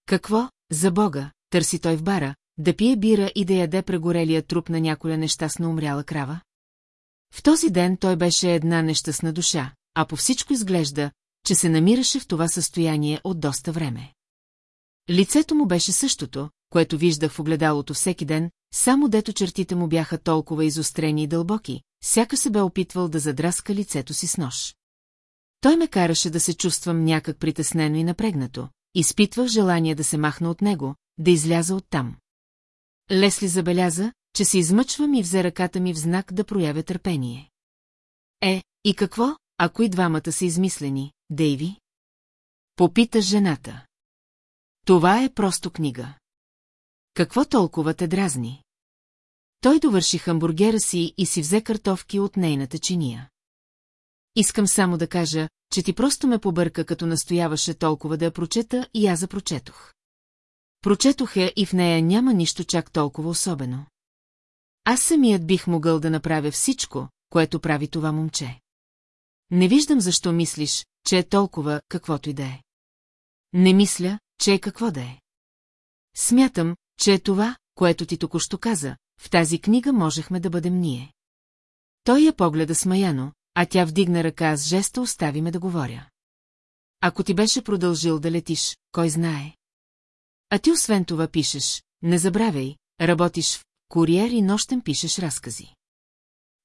Какво, за Бога, търси той в бара, да пие бира и да яде прегорелия труп на няколя нещастно умряла крава? В този ден той беше една нещастна душа, а по всичко изглежда, че се намираше в това състояние от доста време. Лицето му беше същото, което виждах в огледалото всеки ден, само дето чертите му бяха толкова изострени и дълбоки, сяка се бе опитвал да задраска лицето си с нож. Той ме караше да се чувствам някак притеснено и напрегнато, изпитвах желание да се махна от него, да изляза оттам. Лесли забеляза, че се измъчвам и взе ръката ми в знак да проявя търпение. Е, и какво, ако и двамата са измислени, Дейви? Попита жената. Това е просто книга. Какво толкова те дразни? Той довърши хамбургера си и си взе картофки от нейната чиния. Искам само да кажа, че ти просто ме побърка, като настояваше толкова да я прочета и аз запрочетох. Прочетох я и в нея няма нищо чак толкова особено. Аз самият бих могъл да направя всичко, което прави това момче. Не виждам защо мислиш, че е толкова, каквото и да е. Не мисля, че е какво да е. Смятам, че е това, което ти току-що каза, в тази книга можехме да бъдем ние. Той я погледа смаяно, а тя вдигна ръка с жеста остави ме да говоря. Ако ти беше продължил да летиш, кой знае? А ти освен това пишеш, не забравяй, работиш в куриер и нощем пишеш разкази.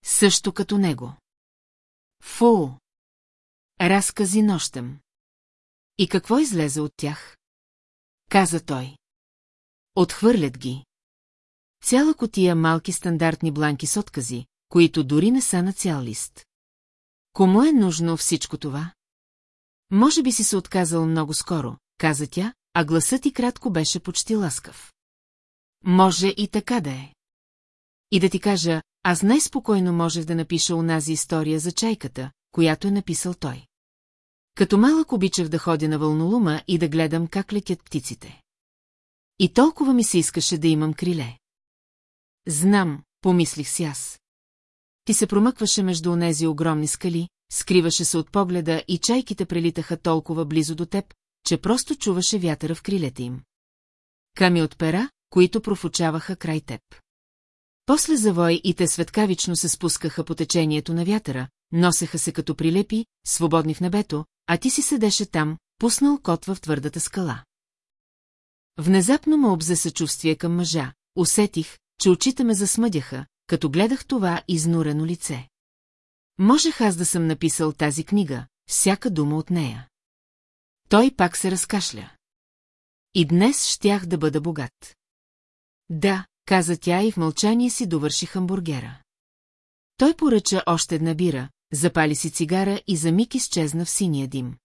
Също като него. Фу! Разкази нощем. И какво излезе от тях? Каза той. Отхвърлят ги. Цяла котия малки стандартни бланки с откази, които дори не са на цял лист. Кому е нужно всичко това? Може би си се отказал много скоро, каза тя, а гласът и кратко беше почти ласкав. Може и така да е. И да ти кажа, аз най-спокойно можех да напиша унази история за чайката, която е написал той. Като малък обичах да ходя на вълнолума и да гледам как летят птиците. И толкова ми се искаше да имам криле. Знам, помислих си аз. Ти се промъкваше между онези огромни скали, скриваше се от погледа и чайките прелитаха толкова близо до теб, че просто чуваше вятъра в крилете им. Ками от пера, които профучаваха край теб. После завой и те светкавично се спускаха по течението на вятъра, носеха се като прилепи, свободни в небето, а ти си седеше там, пуснал кот в твърдата скала. Внезапно ме обзе съчувствие към мъжа, усетих, че очите ме засмъдяха, като гледах това изнурено лице. Можех аз да съм написал тази книга, всяка дума от нея. Той пак се разкашля. И днес щях да бъда богат. Да, каза тя и в мълчание си довърши хамбургера. Той поръча още една бира, запали си цигара и за миг изчезна в синия дим.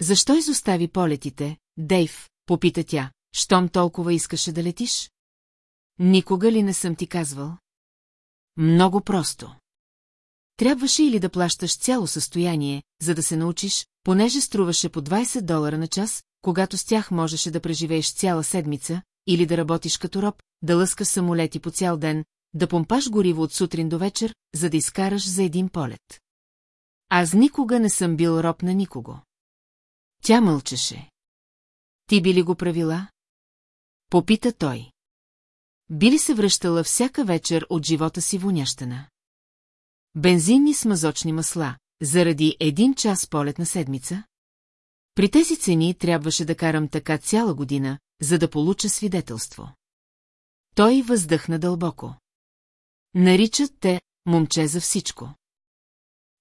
Защо изостави полетите, Дейв, попита тя, щом толкова искаше да летиш? Никога ли не съм ти казвал? Много просто. Трябваше или да плащаш цяло състояние, за да се научиш, понеже струваше по 20 долара на час, когато с тях можеше да преживееш цяла седмица, или да работиш като роб, да лъскаш самолети по цял ден, да помпаш гориво от сутрин до вечер, за да изкараш за един полет. Аз никога не съм бил роб на никого. Тя мълчеше. Ти би ли го правила? Попита той. Би ли се връщала всяка вечер от живота си вонящана? Бензинни смазочни масла, заради един час полет на седмица? При тези цени трябваше да карам така цяла година, за да получа свидетелство. Той въздъхна дълбоко. Наричат те момче за всичко.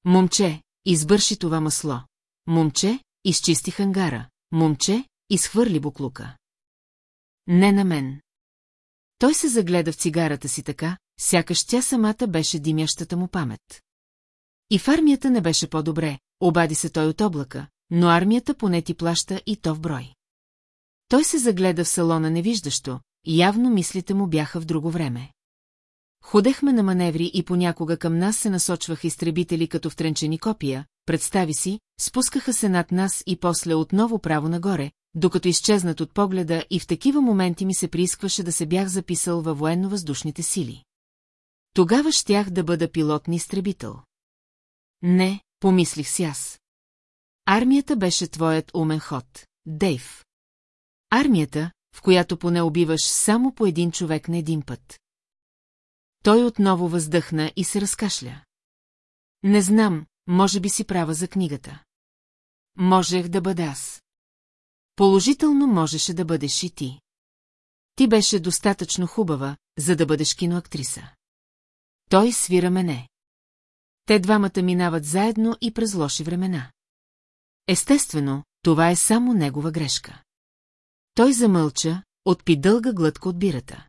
Момче, избърши това масло. Момче, изчисти хангара. Момче, изхвърли буклука. Не на мен. Той се загледа в цигарата си така, сякаш тя самата беше димящата му памет. И в армията не беше по-добре, обади се той от облака, но армията поне ти плаща и то в брой. Той се загледа в салона невиждащо, явно мислите му бяха в друго време. Ходехме на маневри и понякога към нас се насочваха изтребители като втренчени копия, представи си, спускаха се над нас и после отново право нагоре, докато изчезнат от погледа и в такива моменти ми се приискваше да се бях записал във военно-въздушните сили. Тогава щях да бъда пилотни изтребител. Не, помислих си аз. Армията беше твоят умен ход, Дейв. Армията, в която поне убиваш само по един човек на един път. Той отново въздъхна и се разкашля. Не знам, може би си права за книгата. Можех да бъда аз. Положително можеше да бъдеш и ти. Ти беше достатъчно хубава, за да бъдеш киноактриса. Той свира мене. Те двамата минават заедно и през лоши времена. Естествено, това е само негова грешка. Той замълча, отпи дълга глътка от бирата.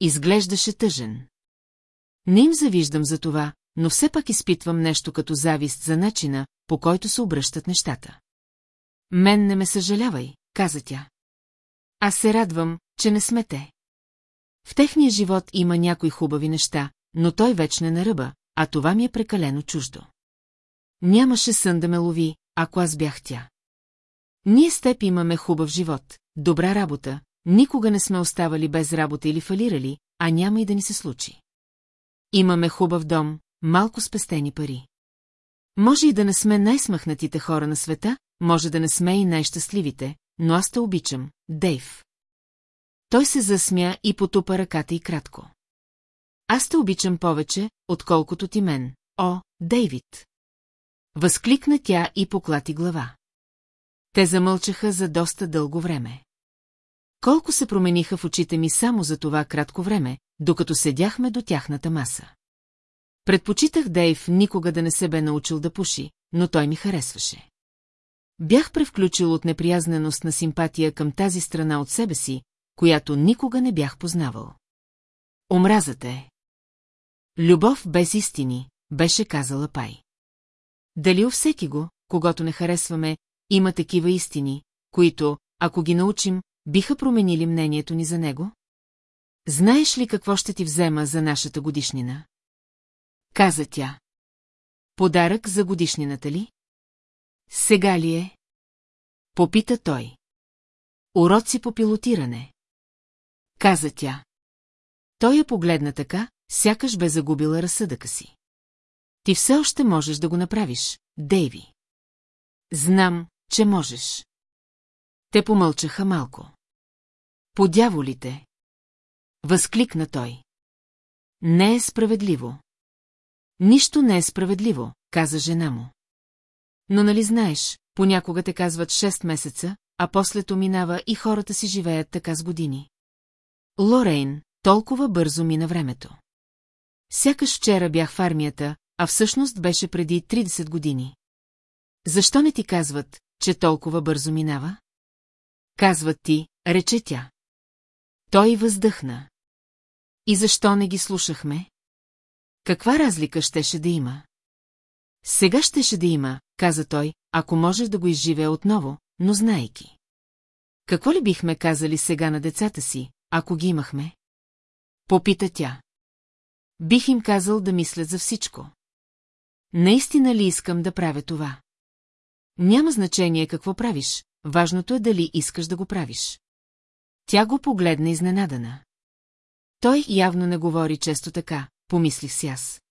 Изглеждаше тъжен. Не им завиждам за това, но все пак изпитвам нещо като завист за начина, по който се обръщат нещата. Мен не ме съжалявай, каза тя. Аз се радвам, че не сме те. В техния живот има някои хубави неща, но той вече не на ръба, а това ми е прекалено чуждо. Нямаше сън да ме лови, ако аз бях тя. Ние с теб имаме хубав живот, добра работа, никога не сме оставали без работа или фалирали, а няма и да ни се случи. Имаме хубав дом, малко спестени пари. Може и да не сме най-смахнатите хора на света, може да не сме и най-щастливите, но аз те обичам, Дейв. Той се засмя и потупа ръката и кратко. Аз те обичам повече, отколкото ти мен, о, Дейвид. Възкликна тя и поклати глава. Те замълчаха за доста дълго време. Колко се промениха в очите ми само за това кратко време, докато седяхме до тяхната маса. Предпочитах Дейв никога да не се бе научил да пуши, но той ми харесваше. Бях превключил от неприязненост на симпатия към тази страна от себе си, която никога не бях познавал. Омразата е. Любов без истини, беше казала Пай. Дали у всеки го, когато не харесваме, има такива истини, които, ако ги научим, биха променили мнението ни за него? Знаеш ли какво ще ти взема за нашата годишнина? Каза тя. Подарък за годишнината ли? Сега ли е? Попита той. Уроци по пилотиране. Каза тя. Той я погледна така, сякаш бе загубила разсъдъка си. Ти все още можеш да го направиш, Дейви. Знам, че можеш. Те помълчаха малко. Подяволите. Възкликна той. Не е справедливо. Нищо не е справедливо, каза жена му. Но нали знаеш, понякога те казват 6 месеца, а после то минава и хората си живеят така с години. Лорейн, толкова бързо мина времето. Сякаш вчера бях в армията, а всъщност беше преди 30 години. Защо не ти казват, че толкова бързо минава? Казват ти, рече тя. Той въздъхна. И защо не ги слушахме? Каква разлика щеше да има? Сега щеше да има, каза той, ако можеш да го изживея отново, но знайки. Какво ли бихме казали сега на децата си, ако ги имахме? Попита тя. Бих им казал да мислят за всичко. Наистина ли искам да правя това? Няма значение какво правиш, важното е дали искаш да го правиш. Тя го погледна изненадана. Той явно не говори често така, помислих си аз.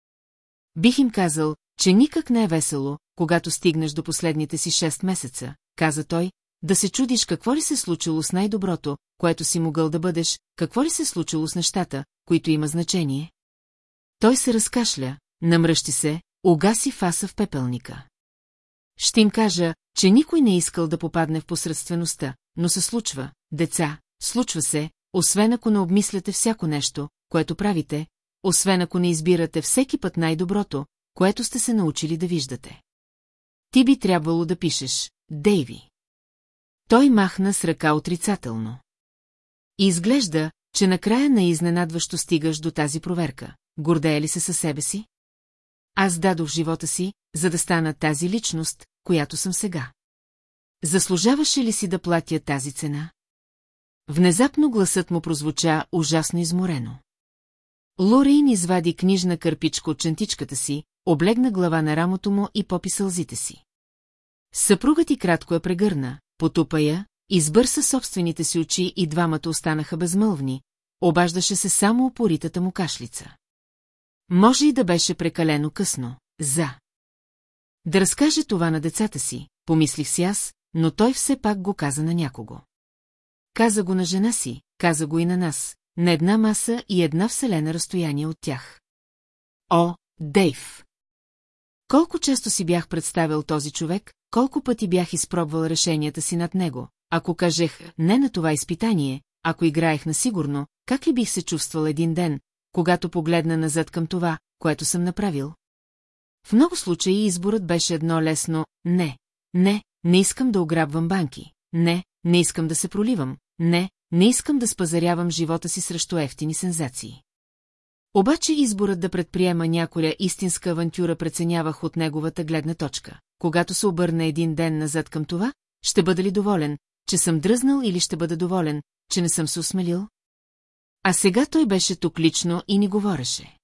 Бих им казал, че никак не е весело, когато стигнеш до последните си шест месеца, каза той, да се чудиш какво ли се случило с най-доброто, което си могъл да бъдеш, какво ли се случило с нещата, които има значение. Той се разкашля, намръщи се, угаси фаса в пепелника. Ще им кажа, че никой не е искал да попадне в посредствеността, но се случва, деца, случва се, освен ако не обмисляте всяко нещо, което правите, освен ако не избирате всеки път най-доброто, което сте се научили да виждате. Ти би трябвало да пишеш, Дейви. Той махна с ръка отрицателно. И изглежда, че накрая на изненадващо стигаш до тази проверка. Гордея ли се със себе си? Аз дадох живота си, за да стана тази личност, която съм сега. Заслужаваше ли си да платя тази цена? Внезапно гласът му прозвуча ужасно изморено. Лорейн извади книжна кърпичка от чантичката си, облегна глава на рамото му и попи сълзите си. Съпругът ти кратко я прегърна, потупа я, избърса собствените си очи и двамата останаха безмълвни, обаждаше се само опоритата му кашлица. Може и да беше прекалено късно, за. Да разкаже това на децата си, помислих си аз, но той все пак го каза на някого. Каза го на жена си, каза го и на нас, на една маса и една вселена разстояние от тях. О, Дейв! Колко често си бях представил този човек, колко пъти бях изпробвал решенията си над него, ако кажех не на това изпитание, ако играех на сигурно, как ли бих се чувствал един ден, когато погледна назад към това, което съм направил? В много случаи изборът беше едно лесно «не». Не, не искам да ограбвам банки. Не, не искам да се проливам. Не, не искам да спазарявам живота си срещу ефтини сензации. Обаче изборът да предприема някоя истинска авантюра преценявах от неговата гледна точка. Когато се обърна един ден назад към това, ще бъда ли доволен, че съм дръзнал или ще бъда доволен, че не съм се осмелил? А сега той беше тук лично и ни говореше.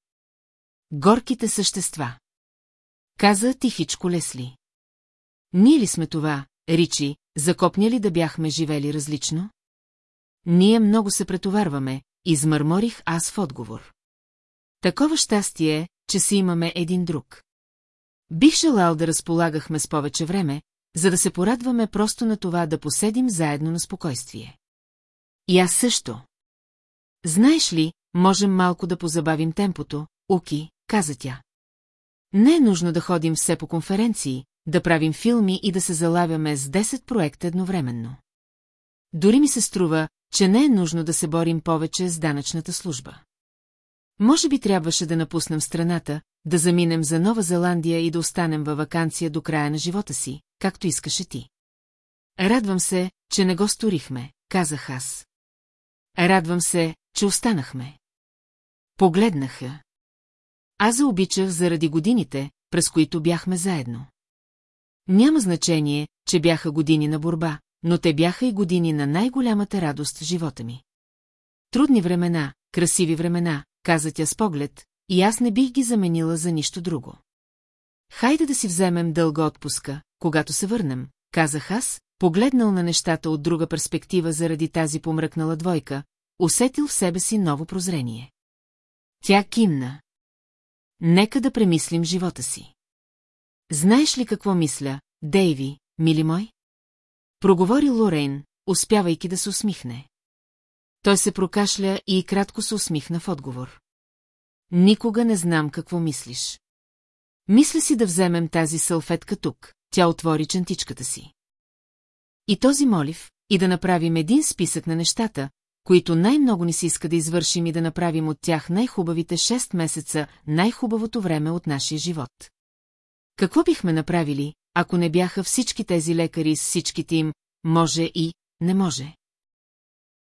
Горките същества. Каза тихичко Лесли. Ние ли сме това, Ричи, закопняли да бяхме живели различно? Ние много се претоварваме, измърморих аз в отговор. Такова щастие е, че си имаме един друг. Бих желал да разполагахме с повече време, за да се порадваме просто на това да поседим заедно на спокойствие. И аз също. Знаеш ли, можем малко да позабавим темпото, Уки, каза тя. Не е нужно да ходим все по конференции, да правим филми и да се залавяме с 10 проекта едновременно. Дори ми се струва, че не е нужно да се борим повече с данъчната служба. Може би трябваше да напуснем страната, да заминем за Нова Зеландия и да останем във вакансия до края на живота си, както искаше ти. Радвам се, че не го сторихме, казах аз. Радвам се, че останахме. Погледнаха. Аз заобичах заради годините, през които бяхме заедно. Няма значение, че бяха години на борба, но те бяха и години на най-голямата радост в живота ми. Трудни времена, красиви времена, каза тя с поглед, и аз не бих ги заменила за нищо друго. Хайде да си вземем дълга отпуска, когато се върнем, казах аз, погледнал на нещата от друга перспектива заради тази помръкнала двойка, усетил в себе си ново прозрение. Тя кимна. Нека да премислим живота си. Знаеш ли какво мисля, Дейви, мили мой? Проговори Лорейн, успявайки да се усмихне. Той се прокашля и кратко се усмихна в отговор. Никога не знам какво мислиш. Мисля си да вземем тази салфетка тук, тя отвори чантичката си. И този молив, и да направим един списък на нещата, които най-много ни се иска да извършим и да направим от тях най-хубавите 6 месеца, най-хубавото време от нашия живот. Какво бихме направили, ако не бяха всички тези лекари с всичките им «може» и «не може»?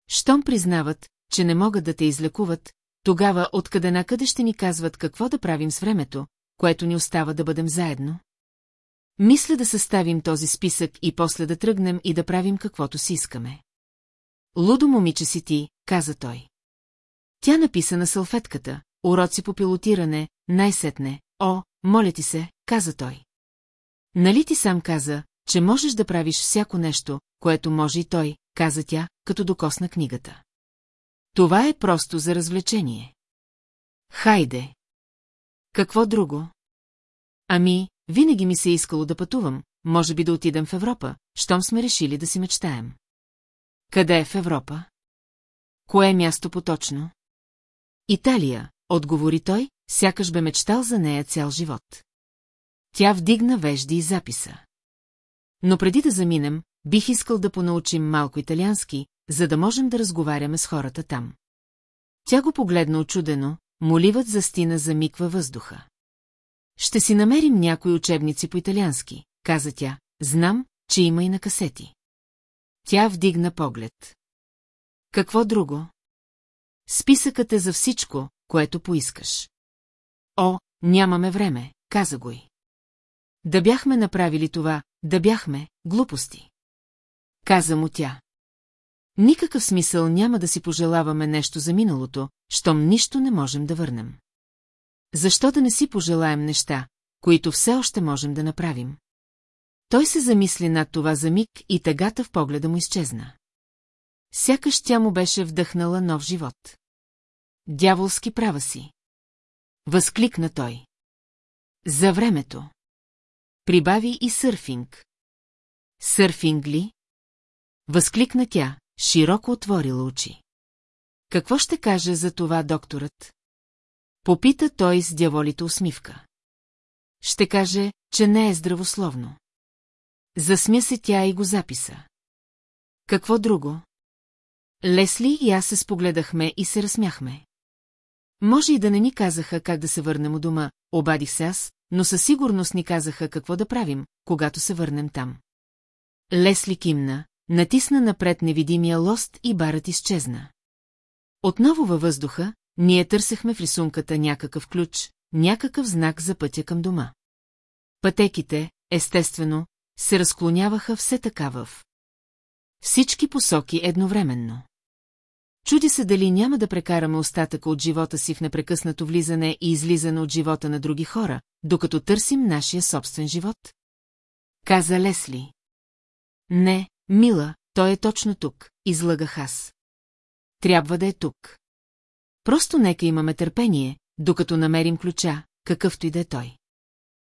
Щом признават, че не могат да те излекуват, тогава откъде накъде ще ни казват какво да правим с времето, което ни остава да бъдем заедно? Мисля да съставим този списък и после да тръгнем и да правим каквото си искаме. Лудо момиче си ти, каза той. Тя написа на салфетката, уроци по пилотиране, най-сетне. О, моля ти се, каза той. Нали ти сам каза, че можеш да правиш всяко нещо, което може и той, каза тя, като докосна книгата. Това е просто за развлечение. Хайде. Какво друго? Ами, винаги ми се е искало да пътувам, може би да отидем в Европа, щом сме решили да си мечтаем. Къде е в Европа? Кое е място поточно? Италия, отговори той, сякаш бе мечтал за нея цял живот. Тя вдигна вежди и записа. Но преди да заминем, бих искал да понаучим малко италиански, за да можем да разговаряме с хората там. Тя го погледна очудено, моливът за стина замиква въздуха. Ще си намерим някои учебници по италиански, каза тя, знам, че има и на касети. Тя вдигна поглед. Какво друго? Списъкът е за всичко, което поискаш. О, нямаме време, каза го и. Да бяхме направили това, да бяхме, глупости. Каза му тя. Никакъв смисъл няма да си пожелаваме нещо за миналото, щом нищо не можем да върнем. Защо да не си пожелаем неща, които все още можем да направим? Той се замисли над това за миг и тъгата в погледа му изчезна. Сякаш тя му беше вдъхнала нов живот. Дяволски права си. Възкликна той. За времето. Прибави и сърфинг. Сърфинг ли? Възкликна тя, широко отворила очи. Какво ще каже за това докторът? Попита той с дяволите усмивка. Ще каже, че не е здравословно. Засмя се тя и го записа. Какво друго? Лесли и аз се спогледахме и се разсмяхме. Може и да не ни казаха как да се върнем у дома, обадих се аз, но със сигурност ни казаха какво да правим, когато се върнем там. Лесли кимна, натисна напред невидимия лост и барът изчезна. Отново във въздуха, ние търсехме в рисунката някакъв ключ, някакъв знак за пътя към дома. Пътеките, естествено, се разклоняваха все така в всички посоки едновременно. Чуди се дали няма да прекараме остатъка от живота си в непрекъснато влизане и излизане от живота на други хора, докато търсим нашия собствен живот? Каза Лесли. Не, мила, той е точно тук, излъгах аз. Трябва да е тук. Просто нека имаме търпение, докато намерим ключа, какъвто и да е той.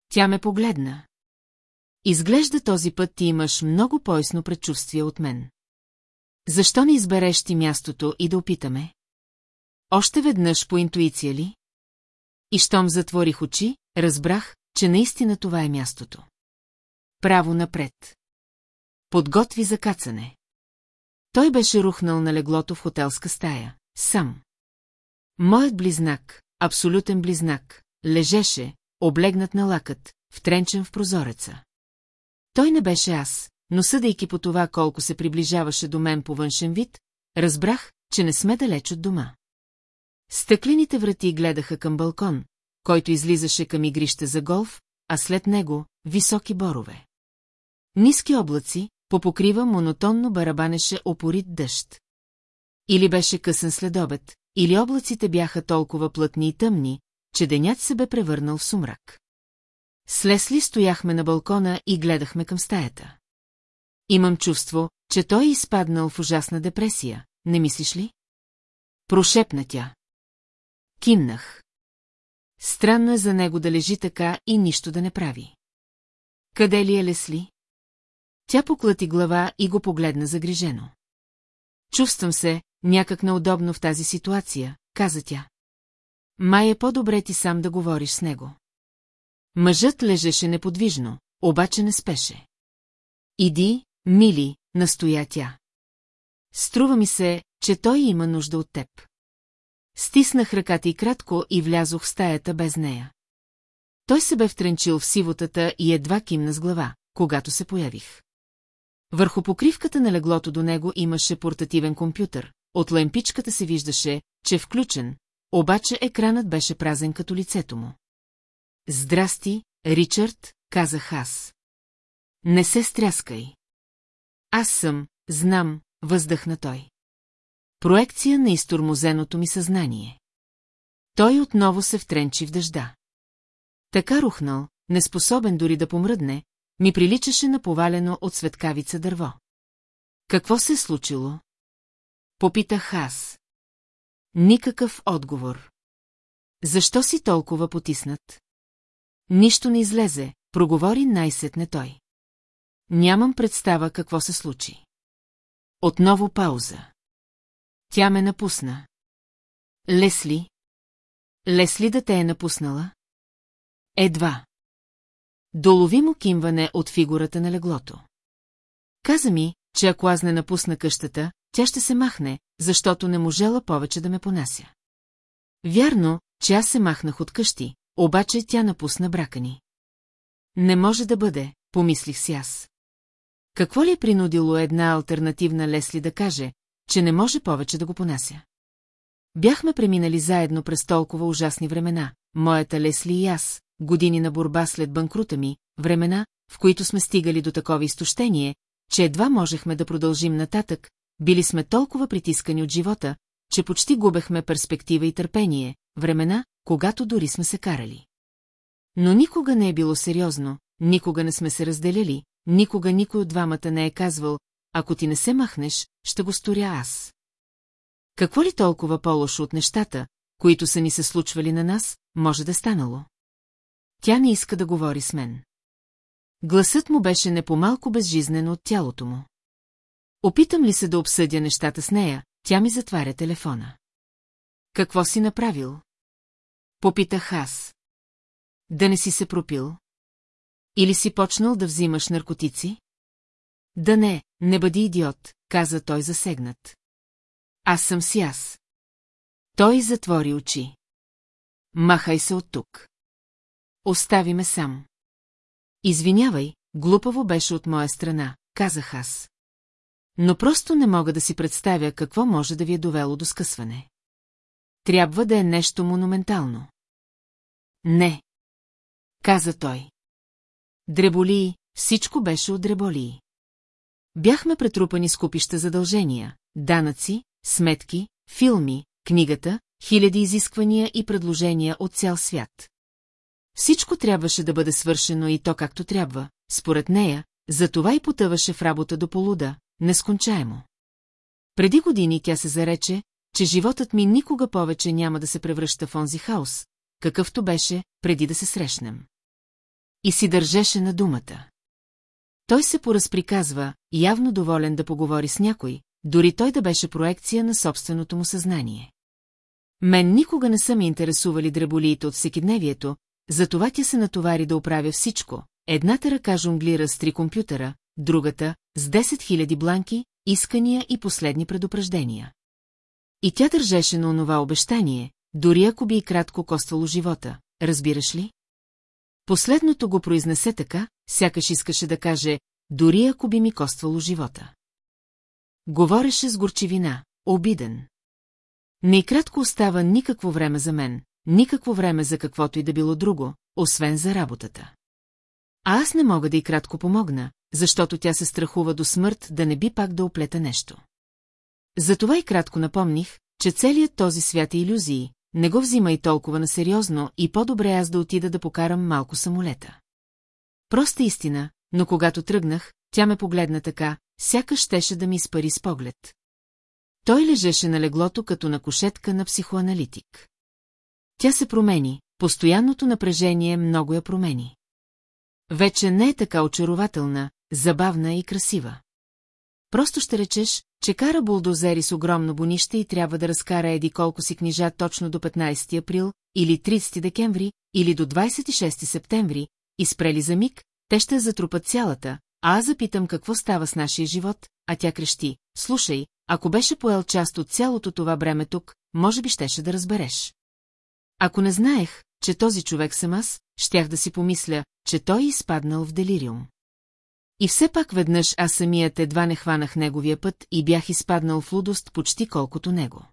Тя ме погледна. Изглежда този път ти имаш много поясно предчувствие от мен. Защо не избереш ти мястото и да опитаме? Още веднъж по интуиция ли? И щом затворих очи, разбрах, че наистина това е мястото. Право напред. Подготви за кацане. Той беше рухнал на леглото в хотелска стая, сам. Моят близнак, абсолютен близнак, лежеше, облегнат на лакът, втренчен в прозореца. Той не беше аз, но съдейки по това колко се приближаваше до мен по външен вид, разбрах, че не сме далеч от дома. Стъклените врати гледаха към балкон, който излизаше към игрище за голф, а след него – високи борове. Ниски облаци, по покрива монотонно барабанеше опорит дъжд. Или беше късен следобед, или облаците бяха толкова плътни и тъмни, че денят се бе превърнал в сумрак. Слесли стояхме на балкона и гледахме към стаята. Имам чувство, че той е изпаднал в ужасна депресия, не мислиш ли? Прошепна тя. Кимнах. Странно е за него да лежи така и нищо да не прави. Къде ли е Лесли? Тя поклати глава и го погледна загрижено. Чувствам се някак неудобно в тази ситуация, каза тя. Май е по-добре ти сам да говориш с него. Мъжът лежеше неподвижно, обаче не спеше. Иди, мили, настоя тя. Струва ми се, че той има нужда от теб. Стиснах ръката и кратко и влязох в стаята без нея. Той се бе втренчил в сивотата и едва кимна с глава, когато се появих. Върху покривката на леглото до него имаше портативен компютър, от лампичката се виждаше, че е включен, обаче екранът беше празен като лицето му. Здрасти, Ричард, казах аз. Не се стряскай. Аз съм, знам, въздъхна той. Проекция на изтормозеното ми съзнание. Той отново се втренчи в дъжда. Така рухнал, неспособен дори да помръдне, ми приличаше на повалено от светкавица дърво. Какво се е случило? Попитах аз. Никакъв отговор. Защо си толкова потиснат? Нищо не излезе, проговори най-сетне той. Нямам представа какво се случи. Отново пауза. Тя ме напусна. Лесли? Лесли да те е напуснала? Едва. Доловимо кимване от фигурата на леглото. Каза ми, че ако аз не напусна къщата, тя ще се махне, защото не можела повече да ме понася. Вярно, че аз се махнах от къщи, обаче тя напусна брака ни. Не може да бъде, помислих си аз. Какво ли е принудило една альтернативна Лесли да каже, че не може повече да го понася? Бяхме преминали заедно през толкова ужасни времена, моята Лесли и аз, години на борба след банкрута ми, времена, в които сме стигали до такова изтощение, че едва можехме да продължим нататък, били сме толкова притискани от живота, че почти губехме перспектива и търпение, времена, когато дори сме се карали. Но никога не е било сериозно, никога не сме се разделяли, никога никой от двамата не е казвал, ако ти не се махнеш, ще го сторя аз. Какво ли толкова по-лошо от нещата, които са ни се случвали на нас, може да станало? Тя не иска да говори с мен. Гласът му беше не по-малко безжизнен от тялото му. Опитам ли се да обсъдя нещата с нея, тя ми затваря телефона. Какво си направил? Попитах аз. Да не си се пропил? Или си почнал да взимаш наркотици? Да не, не бъди идиот, каза той засегнат. Аз съм си аз. Той затвори очи. Махай се от тук. Остави ме сам. Извинявай, глупаво беше от моя страна, казах аз. Но просто не мога да си представя какво може да ви е довело до скъсване. Трябва да е нещо монументално. Не. Каза той. Дреболии, всичко беше от дреболии. Бяхме претрупани с купища задължения, данъци, сметки, филми, книгата, хиляди изисквания и предложения от цял свят. Всичко трябваше да бъде свършено и то както трябва, според нея, затова и потъваше в работа до полуда, нескончаемо. Преди години тя се зарече, че животът ми никога повече няма да се превръща в онзи хаос, какъвто беше преди да се срещнем. И си държеше на думата. Той се поразприказва, явно доволен да поговори с някой, дори той да беше проекция на собственото му съзнание. Мен никога не са ми интересували дреболиите от всекидневието, затова тя се натовари да оправя всичко. Едната ръка жонглира с три компютъра, другата – с 10 000 бланки, искания и последни предупреждения. И тя държеше на онова обещание, дори ако би и кратко коствало живота, разбираш ли? Последното го произнесе така, сякаш искаше да каже, дори ако би ми коствало живота. Говореше с горчивина, обиден. Не и кратко остава никакво време за мен, никакво време за каквото и да било друго, освен за работата. А аз не мога да и кратко помогна, защото тя се страхува до смърт да не би пак да оплета нещо. Затова и кратко напомних, че целият този свят е иллюзии, не го взимай толкова на сериозно и по-добре аз да отида да покарам малко самолета. Проста истина, но когато тръгнах, тя ме погледна така, сякаш щеше да ми изпари с поглед. Той лежеше на леглото като на кошетка на психоаналитик. Тя се промени, постоянното напрежение много я промени. Вече не е така очарователна, забавна и красива. Просто ще речеш, че кара булдозери с огромно бонище и трябва да разкара еди колко си книжа точно до 15 април, или 30 декември, или до 26 септември, и спрели за миг, те ще затрупат цялата, а аз запитам какво става с нашия живот, а тя крещи. Слушай, ако беше поел част от цялото това бреме тук, може би щеше да разбереш. Ако не знаех, че този човек съм аз, щях да си помисля, че той е изпаднал в делириум. И все пак веднъж аз самият едва не хванах неговия път и бях изпаднал в лудост почти колкото него.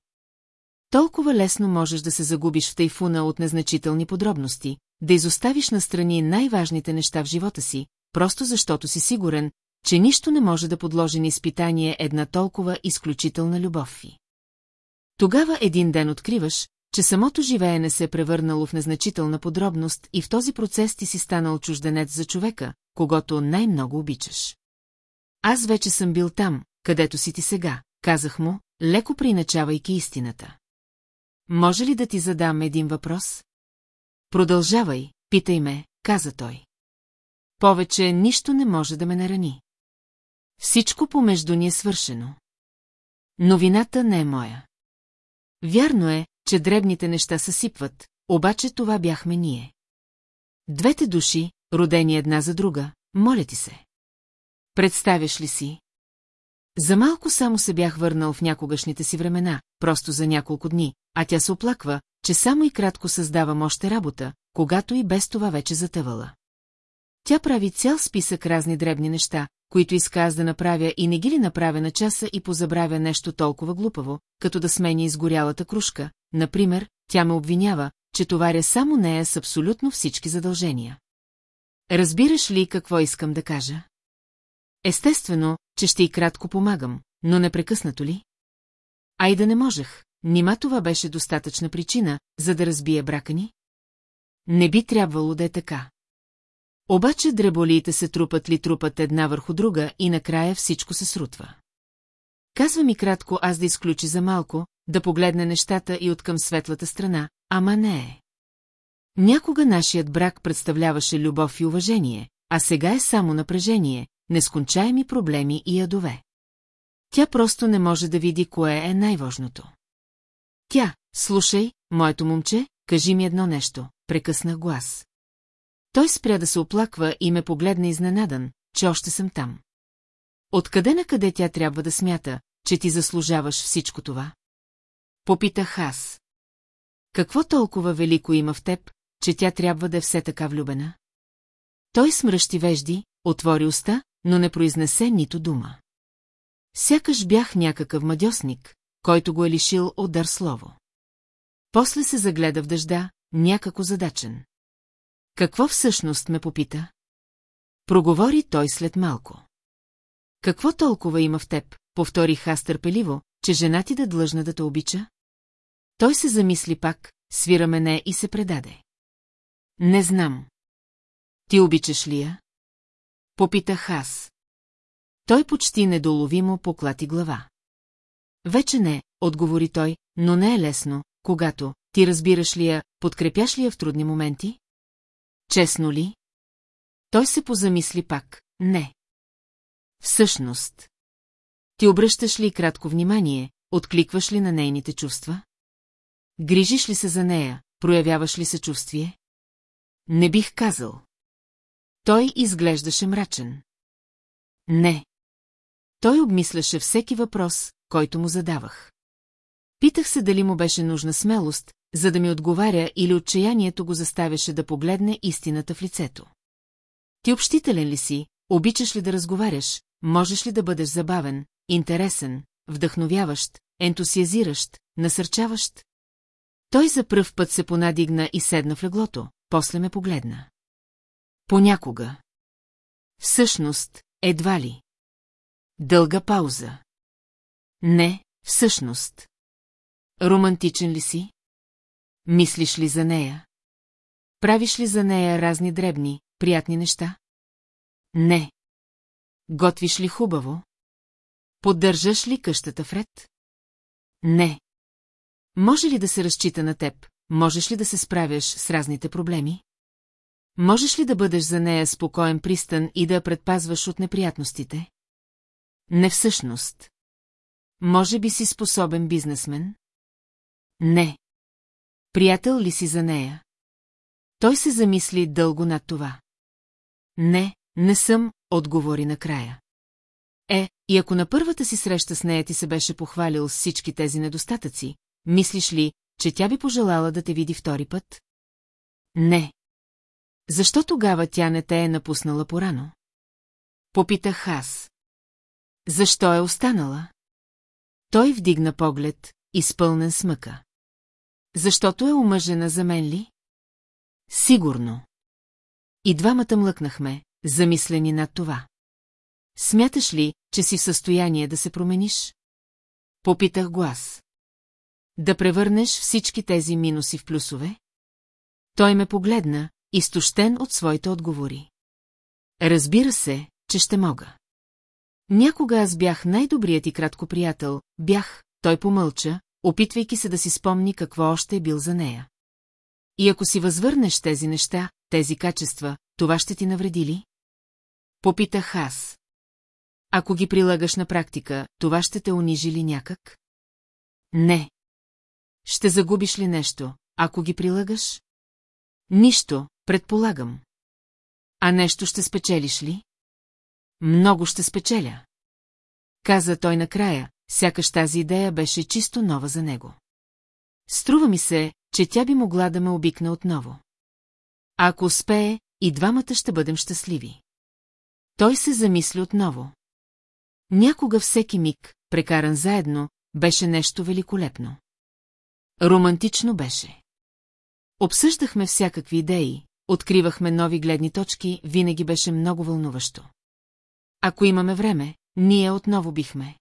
Толкова лесно можеш да се загубиш в тайфуна от незначителни подробности, да изоставиш настрани най-важните неща в живота си, просто защото си сигурен, че нищо не може да подложи на изпитание една толкова изключителна любов. Тогава един ден откриваш, че самото живеене се е превърнало в незначителна подробност и в този процес ти си станал чужденец за човека, когато най-много обичаш. Аз вече съм бил там, където си ти сега, казах му, леко приначавайки истината. Може ли да ти задам един въпрос? Продължавай, питай ме, каза той. Повече нищо не може да ме нарани. Всичко помежду ни е свършено. Новината не е моя. Вярно е, че дребните неща съсипват, обаче това бяхме ние. Двете души, родени една за друга, моля ти се. Представяш ли си? За малко само се бях върнал в някогашните си времена, просто за няколко дни, а тя се оплаква, че само и кратко създавам още работа, когато и без това вече затъвала. Тя прави цял списък разни дребни неща, които иска аз да направя и не ги ли направя на часа и позабравя нещо толкова глупаво, като да смени изгорялата кружка. Например, тя ме обвинява, че товаря само нея с абсолютно всички задължения. Разбираш ли какво искам да кажа? Естествено, че ще и кратко помагам, но непрекъснато ли? А и да не можех, нима това беше достатъчна причина, за да разбие брака ни? Не би трябвало да е така. Обаче дреболиите се трупат ли трупат една върху друга и накрая всичко се срутва. Казва ми кратко аз да изключи за малко, да погледне нещата и откъм светлата страна, ама не е. Някога нашият брак представляваше любов и уважение, а сега е само напрежение, нескончаеми проблеми и ядове. Тя просто не може да види кое е най-важното. Тя, слушай, моето момче, кажи ми едно нещо, прекъснах глас. Той спря да се оплаква и ме погледна изненадан, че още съм там. Откъде на къде тя трябва да смята, че ти заслужаваш всичко това? Попитах аз. Какво толкова велико има в теб, че тя трябва да е все така влюбена? Той смръщи вежди, отвори уста, но не произнесе нито дума. Сякаш бях някакъв мадьосник, който го е лишил от дар слово. После се загледа в дъжда, някако задачен. Какво всъщност ме попита? Проговори той след малко. Какво толкова има в теб, повторих аз търпеливо, че жена ти да длъжна да те обича? Той се замисли пак, свира мене и се предаде. Не знам. Ти обичаш ли я? Попитах аз. Той почти недоловимо поклати глава. Вече не, отговори той, но не е лесно, когато, ти разбираш ли я, подкрепяш ли я в трудни моменти? Честно ли? Той се позамисли пак. Не. Всъщност. Ти обръщаш ли кратко внимание, откликваш ли на нейните чувства? Грижиш ли се за нея, проявяваш ли съчувствие? Не бих казал. Той изглеждаше мрачен. Не. Той обмисляше всеки въпрос, който му задавах. Питах се дали му беше нужна смелост, за да ми отговаря или отчаянието го заставяше да погледне истината в лицето. Ти общителен ли си, обичаш ли да разговаряш, можеш ли да бъдеш забавен, интересен, вдъхновяващ, ентусиазиращ, насърчаващ? Той за пръв път се понадигна и седна в леглото, после ме погледна. Понякога. Всъщност, едва ли. Дълга пауза. Не, всъщност. Романтичен ли си? Мислиш ли за нея? Правиш ли за нея разни дребни, приятни неща? Не. Готвиш ли хубаво? Поддържаш ли къщата вред? Не. Може ли да се разчита на теб? Можеш ли да се справяш с разните проблеми? Можеш ли да бъдеш за нея спокоен пристан и да я предпазваш от неприятностите? Не всъщност. Може би си способен бизнесмен? Не. Приятел ли си за нея? Той се замисли дълго над това. Не, не съм, отговори накрая. Е, и ако на първата си среща с нея ти се беше похвалил с всички тези недостатъци, мислиш ли, че тя би пожелала да те види втори път? Не. Защо тогава тя не те е напуснала порано? Попитах аз. Защо е останала? Той вдигна поглед, изпълнен смъка. Защото е омъжена за мен ли? Сигурно. И двамата млъкнахме, замислени над това. Смяташ ли, че си в състояние да се промениш? Попитах глас. Да превърнеш всички тези минуси в плюсове? Той ме погледна, изтощен от своите отговори. Разбира се, че ще мога. Някога аз бях най-добрият и кратко приятел, бях, той помълча, опитвайки се да си спомни какво още е бил за нея. И ако си възвърнеш тези неща, тези качества, това ще ти навреди ли? Попитах аз. Ако ги прилагаш на практика, това ще те унижи ли някак? Не. Ще загубиш ли нещо, ако ги прилагаш? Нищо, предполагам. А нещо ще спечелиш ли? Много ще спечеля. Каза той накрая, сякаш тази идея беше чисто нова за него. Струва ми се, че тя би могла да ме обикне отново. Ако успее, и двамата ще бъдем щастливи. Той се замисли отново. Някога всеки миг, прекаран заедно, беше нещо великолепно. Романтично беше. Обсъждахме всякакви идеи, откривахме нови гледни точки, винаги беше много вълнуващо. Ако имаме време, ние отново бихме.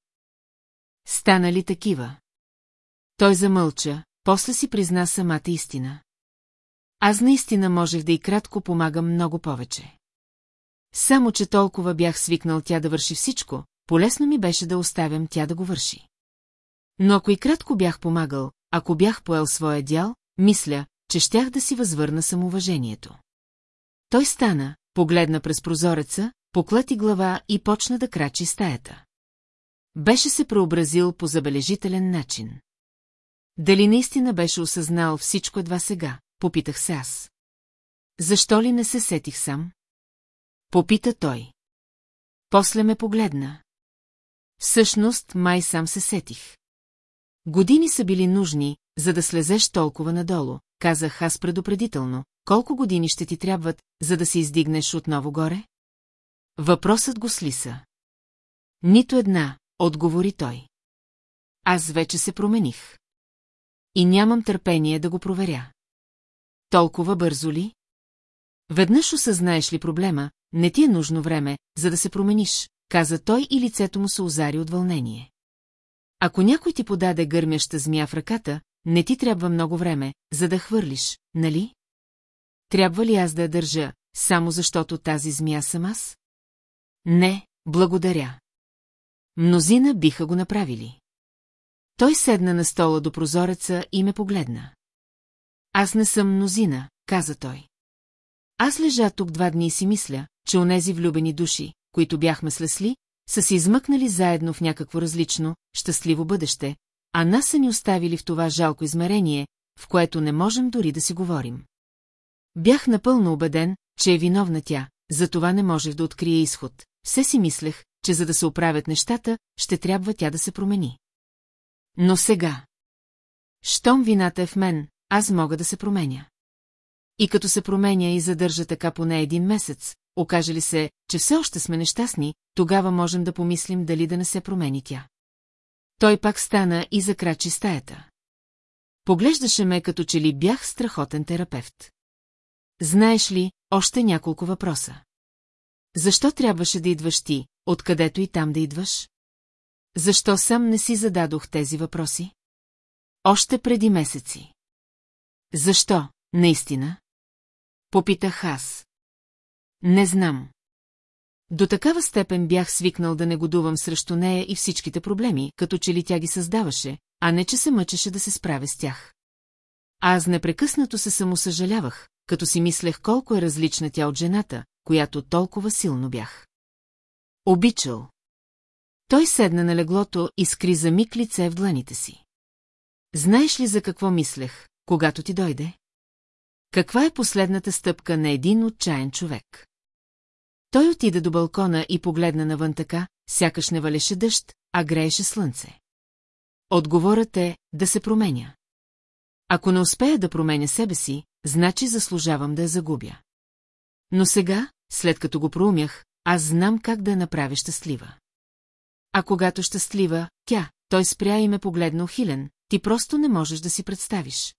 Станали такива. Той замълча, после си призна самата истина. Аз наистина можех да и кратко помагам много повече. Само, че толкова бях свикнал тя да върши всичко, полесно ми беше да оставям тя да го върши. Но ако и кратко бях помагал, ако бях поел своя дял, мисля, че щях да си възвърна самоуважението. Той стана, погледна през прозореца, поклати глава и почна да крачи стаята. Беше се преобразил по забележителен начин. Дали наистина беше осъзнал всичко едва сега, попитах се аз. Защо ли не се сетих сам? Попита той. После ме погледна. Всъщност, май сам се сетих. Години са били нужни, за да слезеш толкова надолу, казах аз предупредително. Колко години ще ти трябват, за да се издигнеш отново горе? Въпросът го слиса. Нито една, отговори той. Аз вече се промених. И нямам търпение да го проверя. Толкова бързо ли? Веднъж осъзнаеш ли проблема, не ти е нужно време, за да се промениш, каза той и лицето му се озари от вълнение. Ако някой ти подаде гърмяща змия в ръката, не ти трябва много време, за да хвърлиш, нали? Трябва ли аз да я държа, само защото тази змия съм аз? Не, благодаря. Мнозина биха го направили. Той седна на стола до прозореца и ме погледна. Аз не съм мнозина, каза той. Аз лежа тук два дни и си мисля, че онези влюбени души, които бяхме слесли, са се измъкнали заедно в някакво различно, щастливо бъдеще, а нас са ни оставили в това жалко измерение, в което не можем дори да си говорим. Бях напълно убеден, че е виновна тя, затова не можех да открия изход. Все си мислех, че за да се оправят нещата, ще трябва тя да се промени. Но сега... Щом вината е в мен, аз мога да се променя. И като се променя и задържа така поне един месец, окаже ли се, че все още сме нещастни, тогава можем да помислим дали да не се промени тя. Той пак стана и закрачи стаята. Поглеждаше ме, като че ли бях страхотен терапевт. Знаеш ли, още няколко въпроса. Защо трябваше да идваш ти, откъдето и там да идваш? Защо сам не си зададох тези въпроси? Още преди месеци. Защо, наистина? Попитах аз. Не знам. До такава степен бях свикнал да негодувам срещу нея и всичките проблеми, като че ли тя ги създаваше, а не че се мъчеше да се справя с тях. Аз непрекъснато се самосъжалявах, като си мислех колко е различна тя от жената, която толкова силно бях. Обичал. Той седна на леглото и скри за миг лице в дланите си. Знаеш ли за какво мислех, когато ти дойде? Каква е последната стъпка на един отчаян човек? Той отида до балкона и погледна навън така, сякаш не валеше дъжд, а грееше слънце. Отговорът е да се променя. Ако не успея да променя себе си, значи заслужавам да я загубя. Но сега, след като го проумях, аз знам как да я направя щастлива. А когато щастлива, тя, той спря и ме погледна ухилен, ти просто не можеш да си представиш.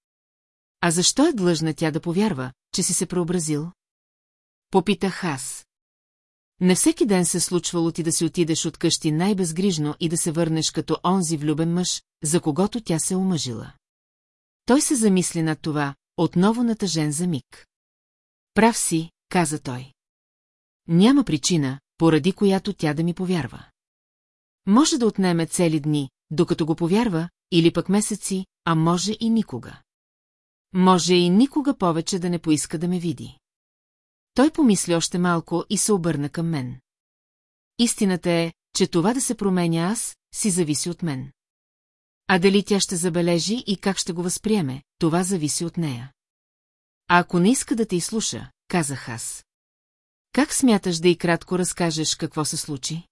А защо е длъжна тя да повярва, че си се преобразил? Попитах аз. Не всеки ден се случвало ти да си отидеш от къщи най-безгрижно и да се върнеш като онзи влюбен мъж, за когото тя се омъжила. Той се замисли над това, отново натъжен за миг. Прав си, каза той. Няма причина, поради която тя да ми повярва. Може да отнеме цели дни, докато го повярва, или пък месеци, а може и никога. Може и никога повече да не поиска да ме види. Той помисли още малко и се обърна към мен. Истината е, че това да се променя аз, си зависи от мен. А дали тя ще забележи и как ще го възприеме, това зависи от нея. А ако не иска да те изслуша, казах аз. Как смяташ да и кратко разкажеш какво се случи?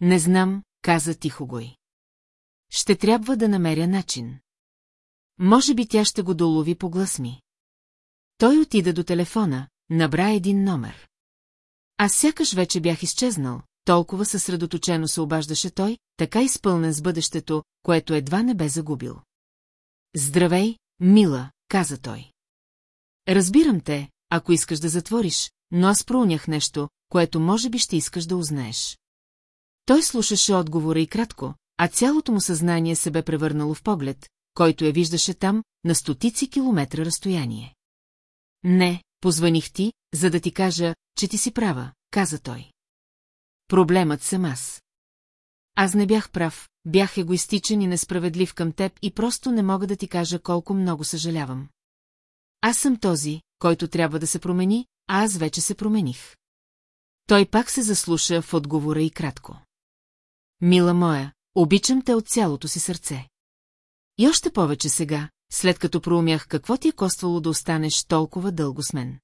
Не знам, каза тихо гой. Ще трябва да намеря начин. Може би тя ще го долови по глас ми. Той отида до телефона, набра един номер. Аз сякаш вече бях изчезнал, толкова съсредоточено се обаждаше той, така изпълнен с бъдещето, което едва не бе загубил. Здравей, мила, каза той. Разбирам те, ако искаш да затвориш, но аз проунях нещо, което може би ще искаш да узнаеш. Той слушаше отговора и кратко, а цялото му съзнание се бе превърнало в поглед, който я виждаше там, на стотици километра разстояние. Не, позваних ти, за да ти кажа, че ти си права, каза той. Проблемът съм аз. Аз не бях прав, бях егоистичен и несправедлив към теб и просто не мога да ти кажа колко много съжалявам. Аз съм този, който трябва да се промени, а аз вече се промених. Той пак се заслуша в отговора и кратко. Мила моя, обичам те от цялото си сърце. И още повече сега, след като проумях какво ти е коствало да останеш толкова дълго с мен.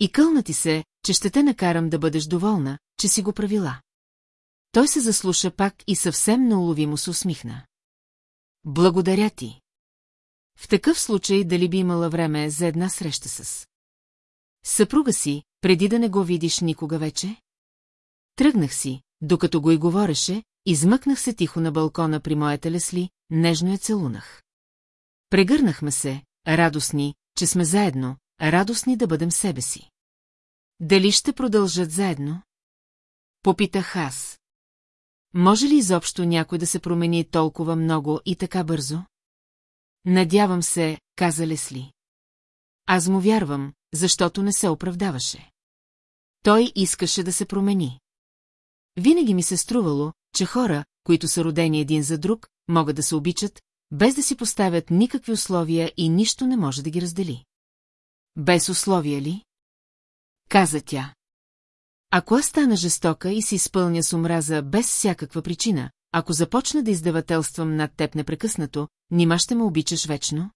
И кълна ти се, че ще те накарам да бъдеш доволна, че си го правила. Той се заслуша пак и съвсем неуловимо се усмихна. Благодаря ти. В такъв случай дали би имала време за една среща с... Съпруга си, преди да не го видиш никога вече? Тръгнах си, докато го и говореше, измъкнах се тихо на балкона при моята лесли, нежно я целунах. Прегърнахме се, радостни, че сме заедно, радостни да бъдем себе си. Дали ще продължат заедно? Попитах аз. Може ли изобщо някой да се промени толкова много и така бързо? Надявам се, каза Лесли. Аз му вярвам, защото не се оправдаваше. Той искаше да се промени. Винаги ми се струвало, че хора, които са родени един за друг, могат да се обичат, без да си поставят никакви условия и нищо не може да ги раздели. Без условия ли? Каза тя. Ако аз стана жестока и си изпълня с омраза без всякаква причина, ако започна да издавателствам над теб непрекъснато, нима ще ме обичаш вечно?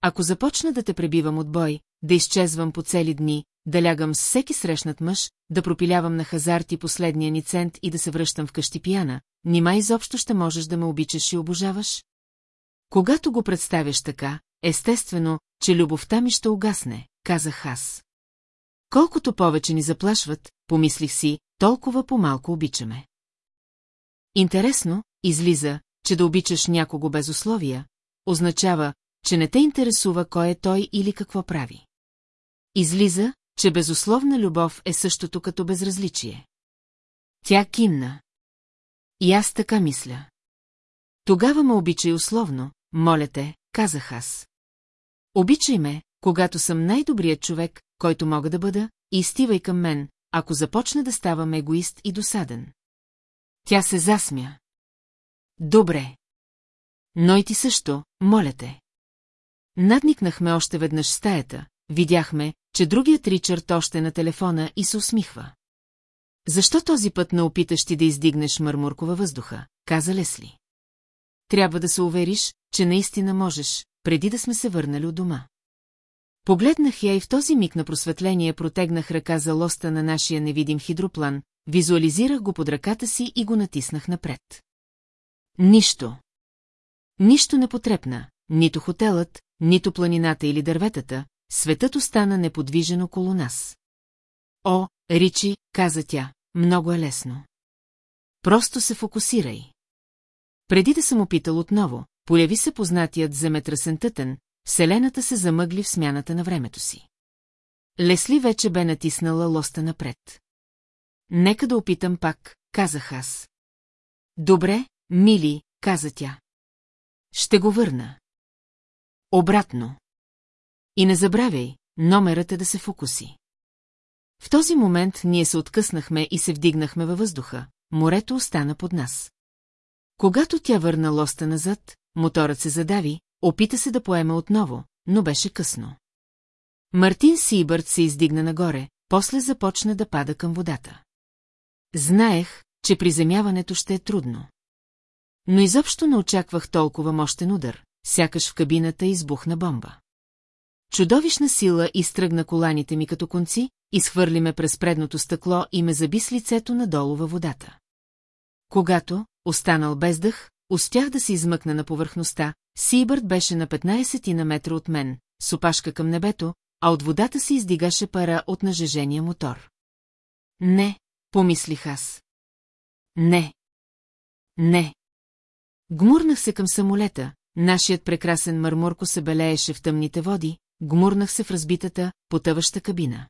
Ако започна да те пребивам от бой, да изчезвам по цели дни, да лягам с всеки срещнат мъж, да пропилявам на хазарти последния ни цент и да се връщам вкъщи пияна, нима изобщо ще можеш да ме обичаш и обожаваш? Когато го представяш така, естествено, че любовта ми ще угасне, казах аз. Колкото повече ни заплашват, помислих си, толкова по-малко обичаме. Интересно, излиза, че да обичаш някого без условия, означава, че не те интересува кой е той или какво прави. Излиза, че безусловна любов е същото като безразличие. Тя кимна. И аз така мисля. Тогава ме обичай условно, моля те, казах аз. Обичай ме, когато съм най-добрият човек, който мога да бъда, и стивай към мен, ако започна да ставам егоист и досаден. Тя се засмя. Добре. Но и ти също, моля те. Надникнахме още веднъж стаята, видяхме, че другият Ричард още на телефона и се усмихва. Защо този път не опиташ ти да издигнеш мърмуркова въздуха, каза Лесли. Трябва да се увериш, че наистина можеш, преди да сме се върнали от дома. Погледнах я и в този миг на просветление протегнах ръка за лоста на нашия невидим хидроплан, визуализирах го под ръката си и го натиснах напред. Нищо. Нищо не потрепна, нито хотелът, нито планината или дърветата, светът остана неподвижен около нас. О, Ричи, каза тя, много е лесно. Просто се фокусирай. Преди да съм опитал отново, появи се познатият земетръсен тътен, Вселената се замъгли в смяната на времето си. Лесли вече бе натиснала лоста напред. Нека да опитам пак, казах аз. Добре, мили, каза тя. Ще го върна. Обратно. И не забравяй, номерът е да се фокуси. В този момент ние се откъснахме и се вдигнахме във въздуха. Морето остана под нас. Когато тя върна лоста назад, моторът се задави, опита се да поеме отново, но беше късно. Мартин Сибърт се издигна нагоре, после започна да пада към водата. Знаех, че приземяването ще е трудно. Но изобщо не очаквах толкова мощен удар, сякаш в кабината избухна бомба. Чудовищна сила изтръгна коланите ми като конци, изхвърли ме през предното стъкло и ме заби с лицето надолу във водата. Когато, останал без дъх, успях да се измъкна на повърхността, Сибърт беше на 15 на метра от мен, с опашка към небето, а от водата се издигаше пара от нажежения мотор. Не, помислих аз. Не. Не. Гмурнах се към самолета, нашият прекрасен мърморко се белееше в тъмните води, гмурнах се в разбитата, потъваща кабина.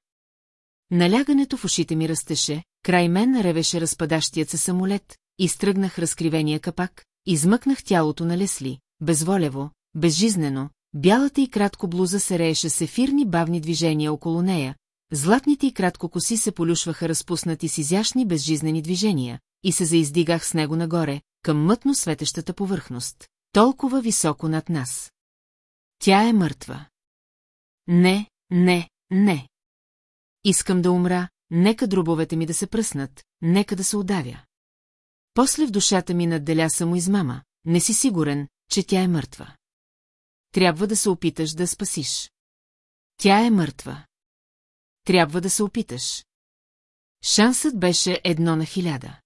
Налягането в ушите ми растеше, край мен ревеше разпадащият се самолет, изтръгнах разкривения капак, измъкнах тялото на Лесли, безволево, безжизнено, бялата и кратко блуза се рееше с ефирни бавни движения около нея, златните и кратко коси се полюшваха разпуснати с изящни безжизнени движения, и се заиздигах с него нагоре, към мътно светещата повърхност, толкова високо над нас. Тя е мъртва. Не, не, не. Искам да умра, нека дробовете ми да се пръснат, нека да се удавя. После в душата ми надделя само измама, не си сигурен, че тя е мъртва. Трябва да се опиташ да спасиш. Тя е мъртва. Трябва да се опиташ. Шансът беше едно на хиляда.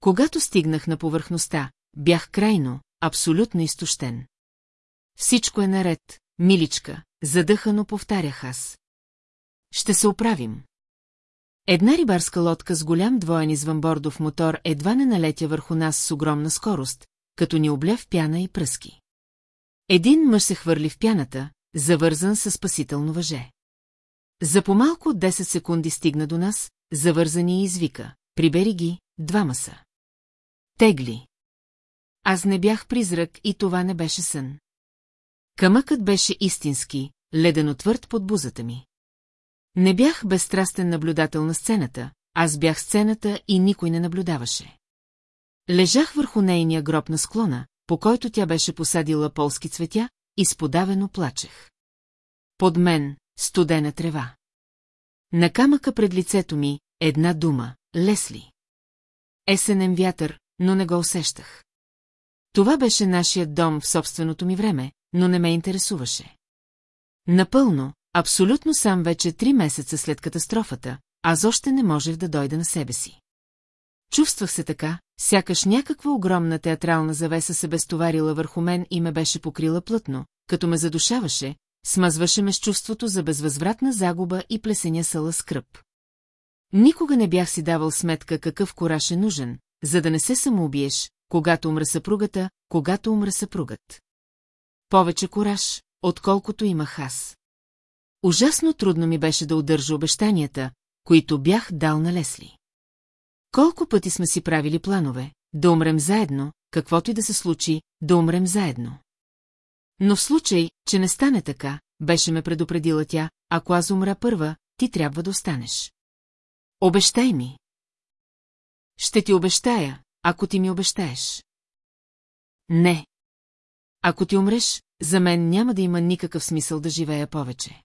Когато стигнах на повърхността, бях крайно, абсолютно изтощен. Всичко е наред, миличка, задъхано повтарях аз. Ще се оправим. Една рибарска лодка с голям двоен извънбордов мотор едва не налетя върху нас с огромна скорост, като ни обля в пяна и пръски. Един мъж се хвърли в пяната, завързан със спасително въже. За по-малко от 10 секунди стигна до нас, завързани и извика. Прибери ги, двама са. Тегли. Аз не бях призрак и това не беше сън. Камъкът беше истински, ледено твърд под бузата ми. Не бях безстрастен наблюдател на сцената, аз бях сцената и никой не наблюдаваше. Лежах върху нейния гроб на склона, по който тя беше посадила полски цветя, и сподавено плачех. Под мен студена трева. На камъка пред лицето ми една дума – Лесли. Есенен вятър, но не го усещах. Това беше нашият дом в собственото ми време, но не ме интересуваше. Напълно, абсолютно сам вече три месеца след катастрофата, аз още не можех да дойда на себе си. Чувствах се така, сякаш някаква огромна театрална завеса се безтоварила върху мен и ме беше покрила плътно, като ме задушаваше, смазваше ме с чувството за безвъзвратна загуба и плесеня сала скръп. Никога не бях си давал сметка какъв кораж е нужен, за да не се самоубиеш, когато умра съпругата, когато умра съпругът. Повече кораж, отколкото имах аз. Ужасно трудно ми беше да удържа обещанията, които бях дал на Лесли. Колко пъти сме си правили планове, да умрем заедно, каквото и да се случи, да умрем заедно. Но в случай, че не стане така, беше ме предупредила тя, ако аз умра първа, ти трябва да останеш. Обещай ми. Ще ти обещая, ако ти ми обещаеш. Не. Ако ти умреш, за мен няма да има никакъв смисъл да живея повече.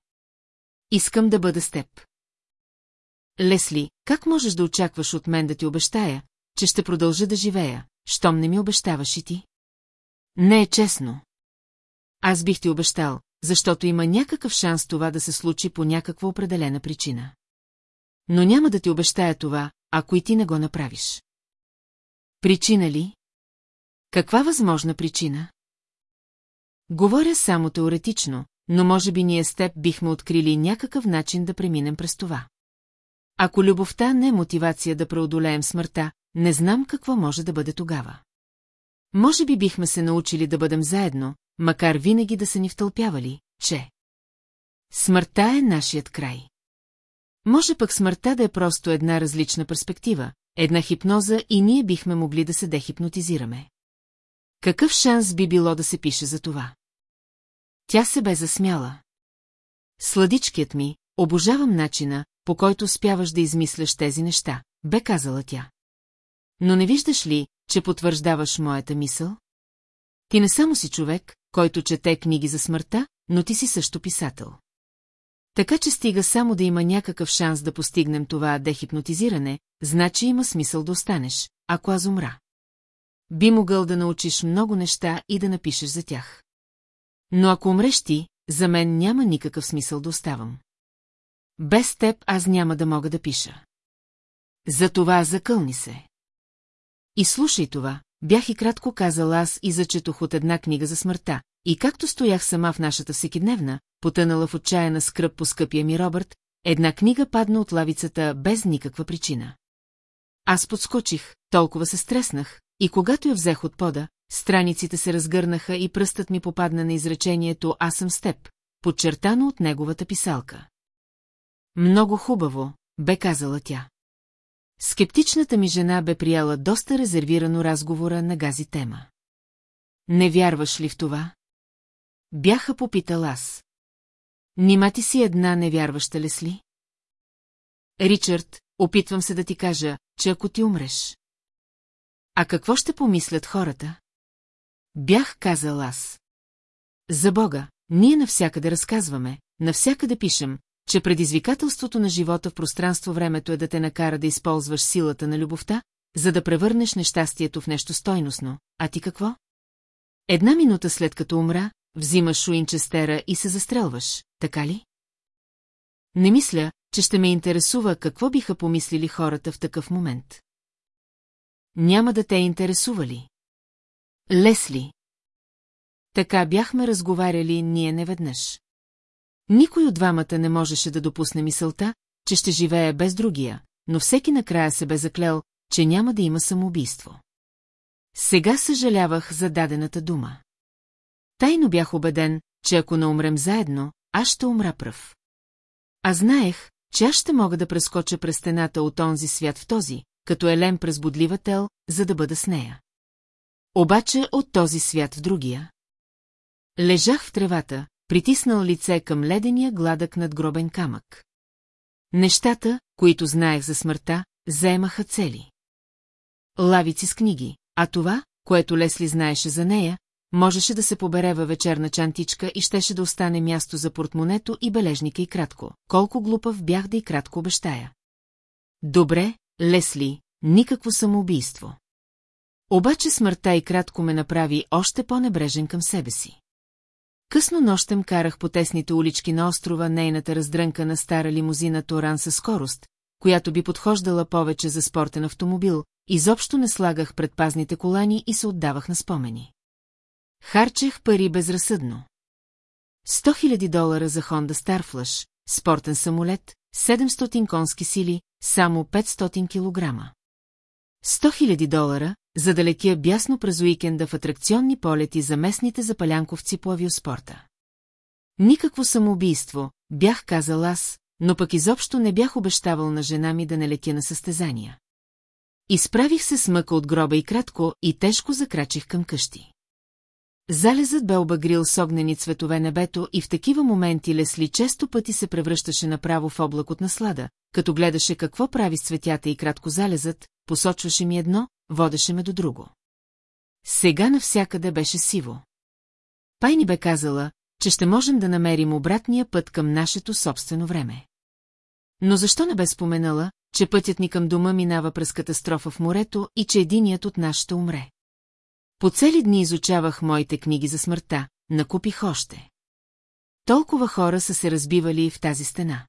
Искам да бъда с теб. Лесли, как можеш да очакваш от мен да ти обещая, че ще продължа да живея, щом не ми обещаваш и ти? Не е честно. Аз бих ти обещал, защото има някакъв шанс това да се случи по някаква определена причина. Но няма да ти обещая това, ако и ти не го направиш. Причина ли? Каква възможна причина? Говоря само теоретично, но може би ние с теб бихме открили някакъв начин да преминем през това. Ако любовта не е мотивация да преодолеем смъртта, не знам какво може да бъде тогава. Може би бихме се научили да бъдем заедно, макар винаги да са ни втълпявали, че смъртта е нашият край. Може пък смъртта да е просто една различна перспектива, една хипноза и ние бихме могли да се дехипнотизираме. Какъв шанс би било да се пише за това? Тя се бе засмяла. Сладичкият ми, обожавам начина, по който успяваш да измисляш тези неща, бе казала тя. Но не виждаш ли, че потвърждаваш моята мисъл? Ти не само си човек, който чете книги за смъртта, но ти си също писател. Така че стига само да има някакъв шанс да постигнем това дехипнотизиране, значи има смисъл да останеш, ако аз умра. Би могъл да научиш много неща и да напишеш за тях. Но ако умреш ти, за мен няма никакъв смисъл да оставам. Без теб аз няма да мога да пиша. Затова закълни се. И слушай това, бях и кратко казал аз и зачетох от една книга за смъртта, и както стоях сама в нашата всекидневна, потънала в отчаяна скръп по скъпия ми Робърт, една книга падна от лавицата без никаква причина. Аз подскочих, толкова се стреснах, и когато я взех от пода, страниците се разгърнаха и пръстът ми попадна на изречението «Аз съм с теб», подчертано от неговата писалка. Много хубаво, бе казала тя. Скептичната ми жена бе прияла доста резервирано разговора на гази тема. Не вярваш ли в това? Бяха попитал аз. Нима ти си една невярваща ли? Ричард, опитвам се да ти кажа, че ако ти умреш. А какво ще помислят хората? Бях казал аз. За Бога, ние навсякъде разказваме, навсякъде пишем, че предизвикателството на живота в пространство-времето е да те накара да използваш силата на любовта, за да превърнеш нещастието в нещо стойностно. А ти какво? Една минута след като умра, взимаш Уинчестера и се застрелваш, така ли? Не мисля, че ще ме интересува какво биха помислили хората в такъв момент. Няма да те интересували. Лесли. Така бяхме разговаряли ние неведнъж. Никой от двамата не можеше да допусне мисълта, че ще живее без другия, но всеки накрая се бе заклел, че няма да има самоубийство. Сега съжалявах за дадената дума. Тайно бях убеден, че ако не умрем заедно, аз ще умра пръв. А знаех, че аз ще мога да прескоча през стената от онзи свят в този, като елем през бодлива тел, за да бъда с нея. Обаче от този свят в другия. Лежах в тревата, притиснал лице към ледения гладък над гробен камък. Нещата, които знаех за смъртта, заемаха цели. Лавици с книги, а това, което Лесли знаеше за нея, можеше да се побере във вечерна чантичка и щеше да остане място за портмонето и бележника и кратко. Колко глупав бях да и кратко обещая. Добре, Лесли, никакво самоубийство. Обаче смъртта и кратко ме направи още по-небрежен към себе си. Късно нощем карах по тесните улички на острова нейната раздрънка на стара лимузина Торан със скорост, която би подхождала повече за спортен автомобил, изобщо не слагах предпазните колани и се отдавах на спомени. Харчех пари безразсъдно. 100 000 долара за Honda Starflash, спортен самолет, 700 конски сили, само 500 килограма. 100 000 долара, за да летя бясно през уикенда в атракционни полети за местните запалянковци по авиоспорта. Никакво самоубийство, бях казал аз, но пък изобщо не бях обещавал на жена ми да не летя на състезания. Изправих се с мъка от гроба и кратко и тежко закрачих към къщи. Залезът бе обагрил с огнени цветове небето и в такива моменти Лесли често пъти се превръщаше направо в облак от наслада, като гледаше какво прави с цветята и кратко залезът, посочваше ми едно, водеше ме до друго. Сега навсякъде беше сиво. Пайни бе казала, че ще можем да намерим обратния път към нашето собствено време. Но защо не бе споменала, че пътят ни към дома минава през катастрофа в морето и че единият от нас ще умре? По цели дни изучавах моите книги за смъртта, накупих още. Толкова хора са се разбивали в тази стена.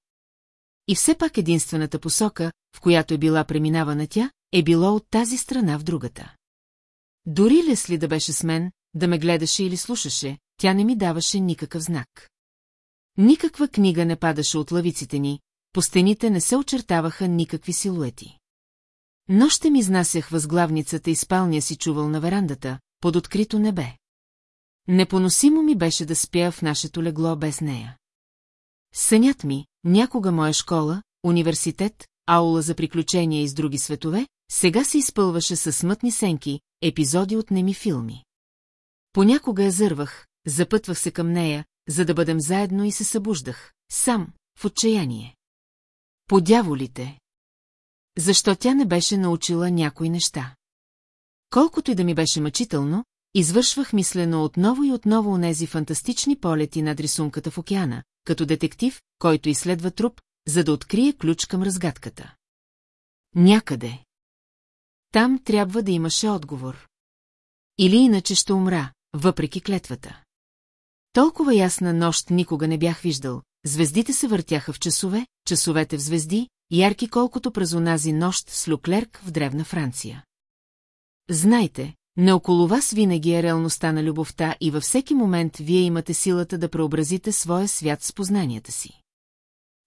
И все пак единствената посока, в която е била преминавана тя, е било от тази страна в другата. Дори Лесли да беше с мен, да ме гледаше или слушаше, тя не ми даваше никакъв знак. Никаква книга не падаше от лавиците ни, по стените не се очертаваха никакви силуети. Нощем изнасях възглавницата и спалния си чувал на верандата, под открито небе. Непоносимо ми беше да спя в нашето легло без нея. Сънят ми, някога моя школа, университет, аула за приключения из други светове, сега се изпълваше със смътни сенки, епизоди от неми филми. Понякога я зървах, запътвах се към нея, за да бъдем заедно и се събуждах, сам, в отчаяние. По дяволите! Защо тя не беше научила някои неща? Колкото и да ми беше мъчително, извършвах мислено отново и отново онези фантастични полети над рисунката в океана, като детектив, който изследва труп, за да открие ключ към разгадката. Някъде. Там трябва да имаше отговор. Или иначе ще умра, въпреки клетвата. Толкова ясна нощ никога не бях виждал, звездите се въртяха в часове, часовете в звезди, ярки колкото през онази нощ с Люклерк в древна Франция. Знайте, не около вас винаги е реалността на любовта и във всеки момент вие имате силата да преобразите своя свят с познанията си.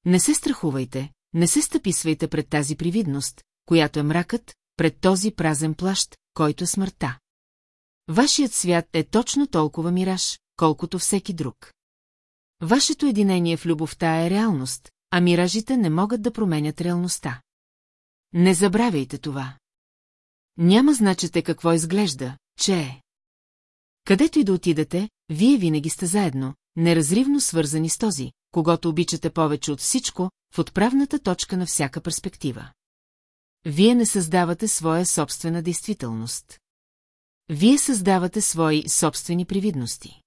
Не се страхувайте, не се стъписвайте пред тази привидност, която е мракът, пред този празен плащ, който е смъртта. Вашият свят е точно толкова мираж, колкото всеки друг. Вашето единение в любовта е реалност, а миражите не могат да променят реалността. Не забравяйте това. Няма значите какво изглежда, че е. Където и да отидете, вие винаги сте заедно, неразривно свързани с този, когато обичате повече от всичко, в отправната точка на всяка перспектива. Вие не създавате своя собствена действителност. Вие създавате свои собствени привидности.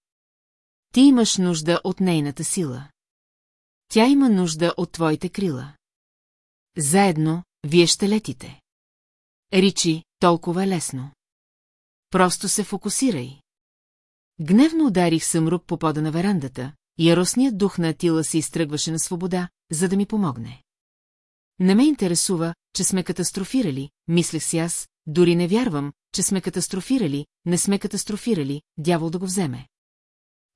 Ти имаш нужда от нейната сила. Тя има нужда от твоите крила. Заедно, вие ще летите. Ричи, толкова лесно. Просто се фокусирай. Гневно ударих съмрук по пода на верандата, яростният дух на Атила се изтръгваше на свобода, за да ми помогне. Не ме интересува, че сме катастрофирали, мислех си аз, дори не вярвам, че сме катастрофирали, не сме катастрофирали, дявол да го вземе.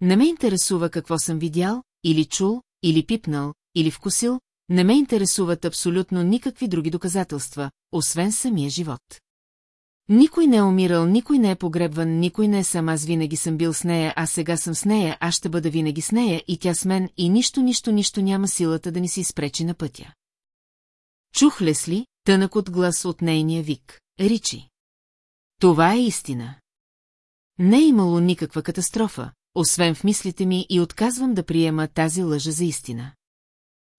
Не ме интересува какво съм видял, или чул, или пипнал, или вкусил, не ме интересуват абсолютно никакви други доказателства, освен самия живот. Никой не е умирал, никой не е погребван, никой не е сам, аз винаги съм бил с нея, аз сега съм с нея, аз ще бъда винаги с нея и тя с мен и нищо, нищо, нищо няма силата да ни се изпречи на пътя. Чух Лесли, тънък от глас от нейния вик. Ричи. Това е истина. Не е имало никаква катастрофа, освен в мислите ми и отказвам да приема тази лъжа за истина.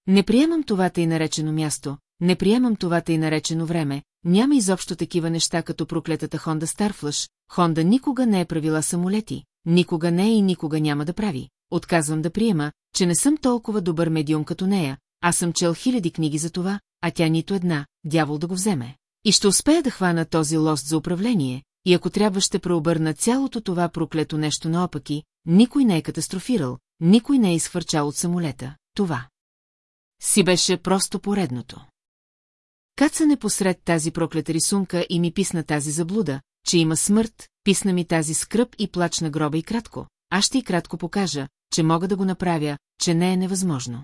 Не приемам това и наречено място, не приемам това и наречено време, няма изобщо такива неща като проклетата Хонда Старфлъш, Хонда никога не е правила самолети, никога не е и никога няма да прави. Отказвам да приема, че не съм толкова добър медиум като нея, аз съм чел хиляди книги за това, а тя нито една, дявол да го вземе. И ще успея да хвана този лост за управление, и ако трябва ще преобърна цялото това проклето нещо наопаки, никой не е катастрофирал, никой не е изхвърчал от самолета, това. Си беше просто поредното. Кацане посред тази проклета рисунка и ми писна тази заблуда, че има смърт, писна ми тази скръп и плач на гроба и кратко. Аз ще и кратко покажа, че мога да го направя, че не е невъзможно.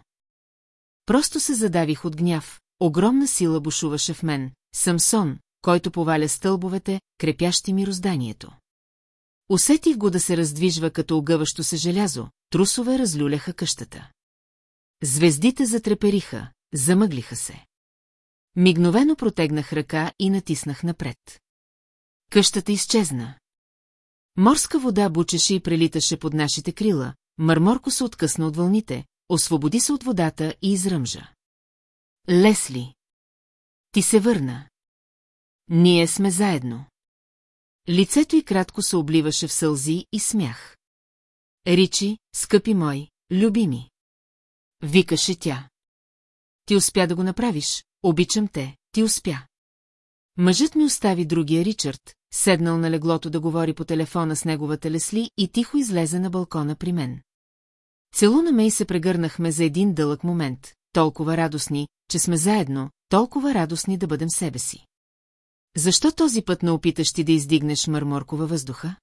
Просто се задавих от гняв, огромна сила бушуваше в мен, Самсон, който поваля стълбовете, крепящи мирозданието. Усетих го да се раздвижва като огъващо се желязо, трусове разлюляха къщата. Звездите затрепериха, замъглиха се. Мигновено протегнах ръка и натиснах напред. Къщата изчезна. Морска вода бучеше и прелиташе под нашите крила, Мърморко се откъсна от вълните, освободи се от водата и изръмжа. Лесли. Ти се върна. Ние сме заедно. Лицето й кратко се обливаше в сълзи и смях. Ричи, скъпи мой, любими. Викаше тя. Ти успя да го направиш, обичам те, ти успя. Мъжът ми остави другия Ричард, седнал на леглото да говори по телефона с неговата Лесли и тихо излезе на балкона при мен. Целуна ме и се прегърнахме за един дълъг момент, толкова радостни, че сме заедно, толкова радостни да бъдем себе си. Защо този път не опиташ ти да издигнеш мърморко във въздуха?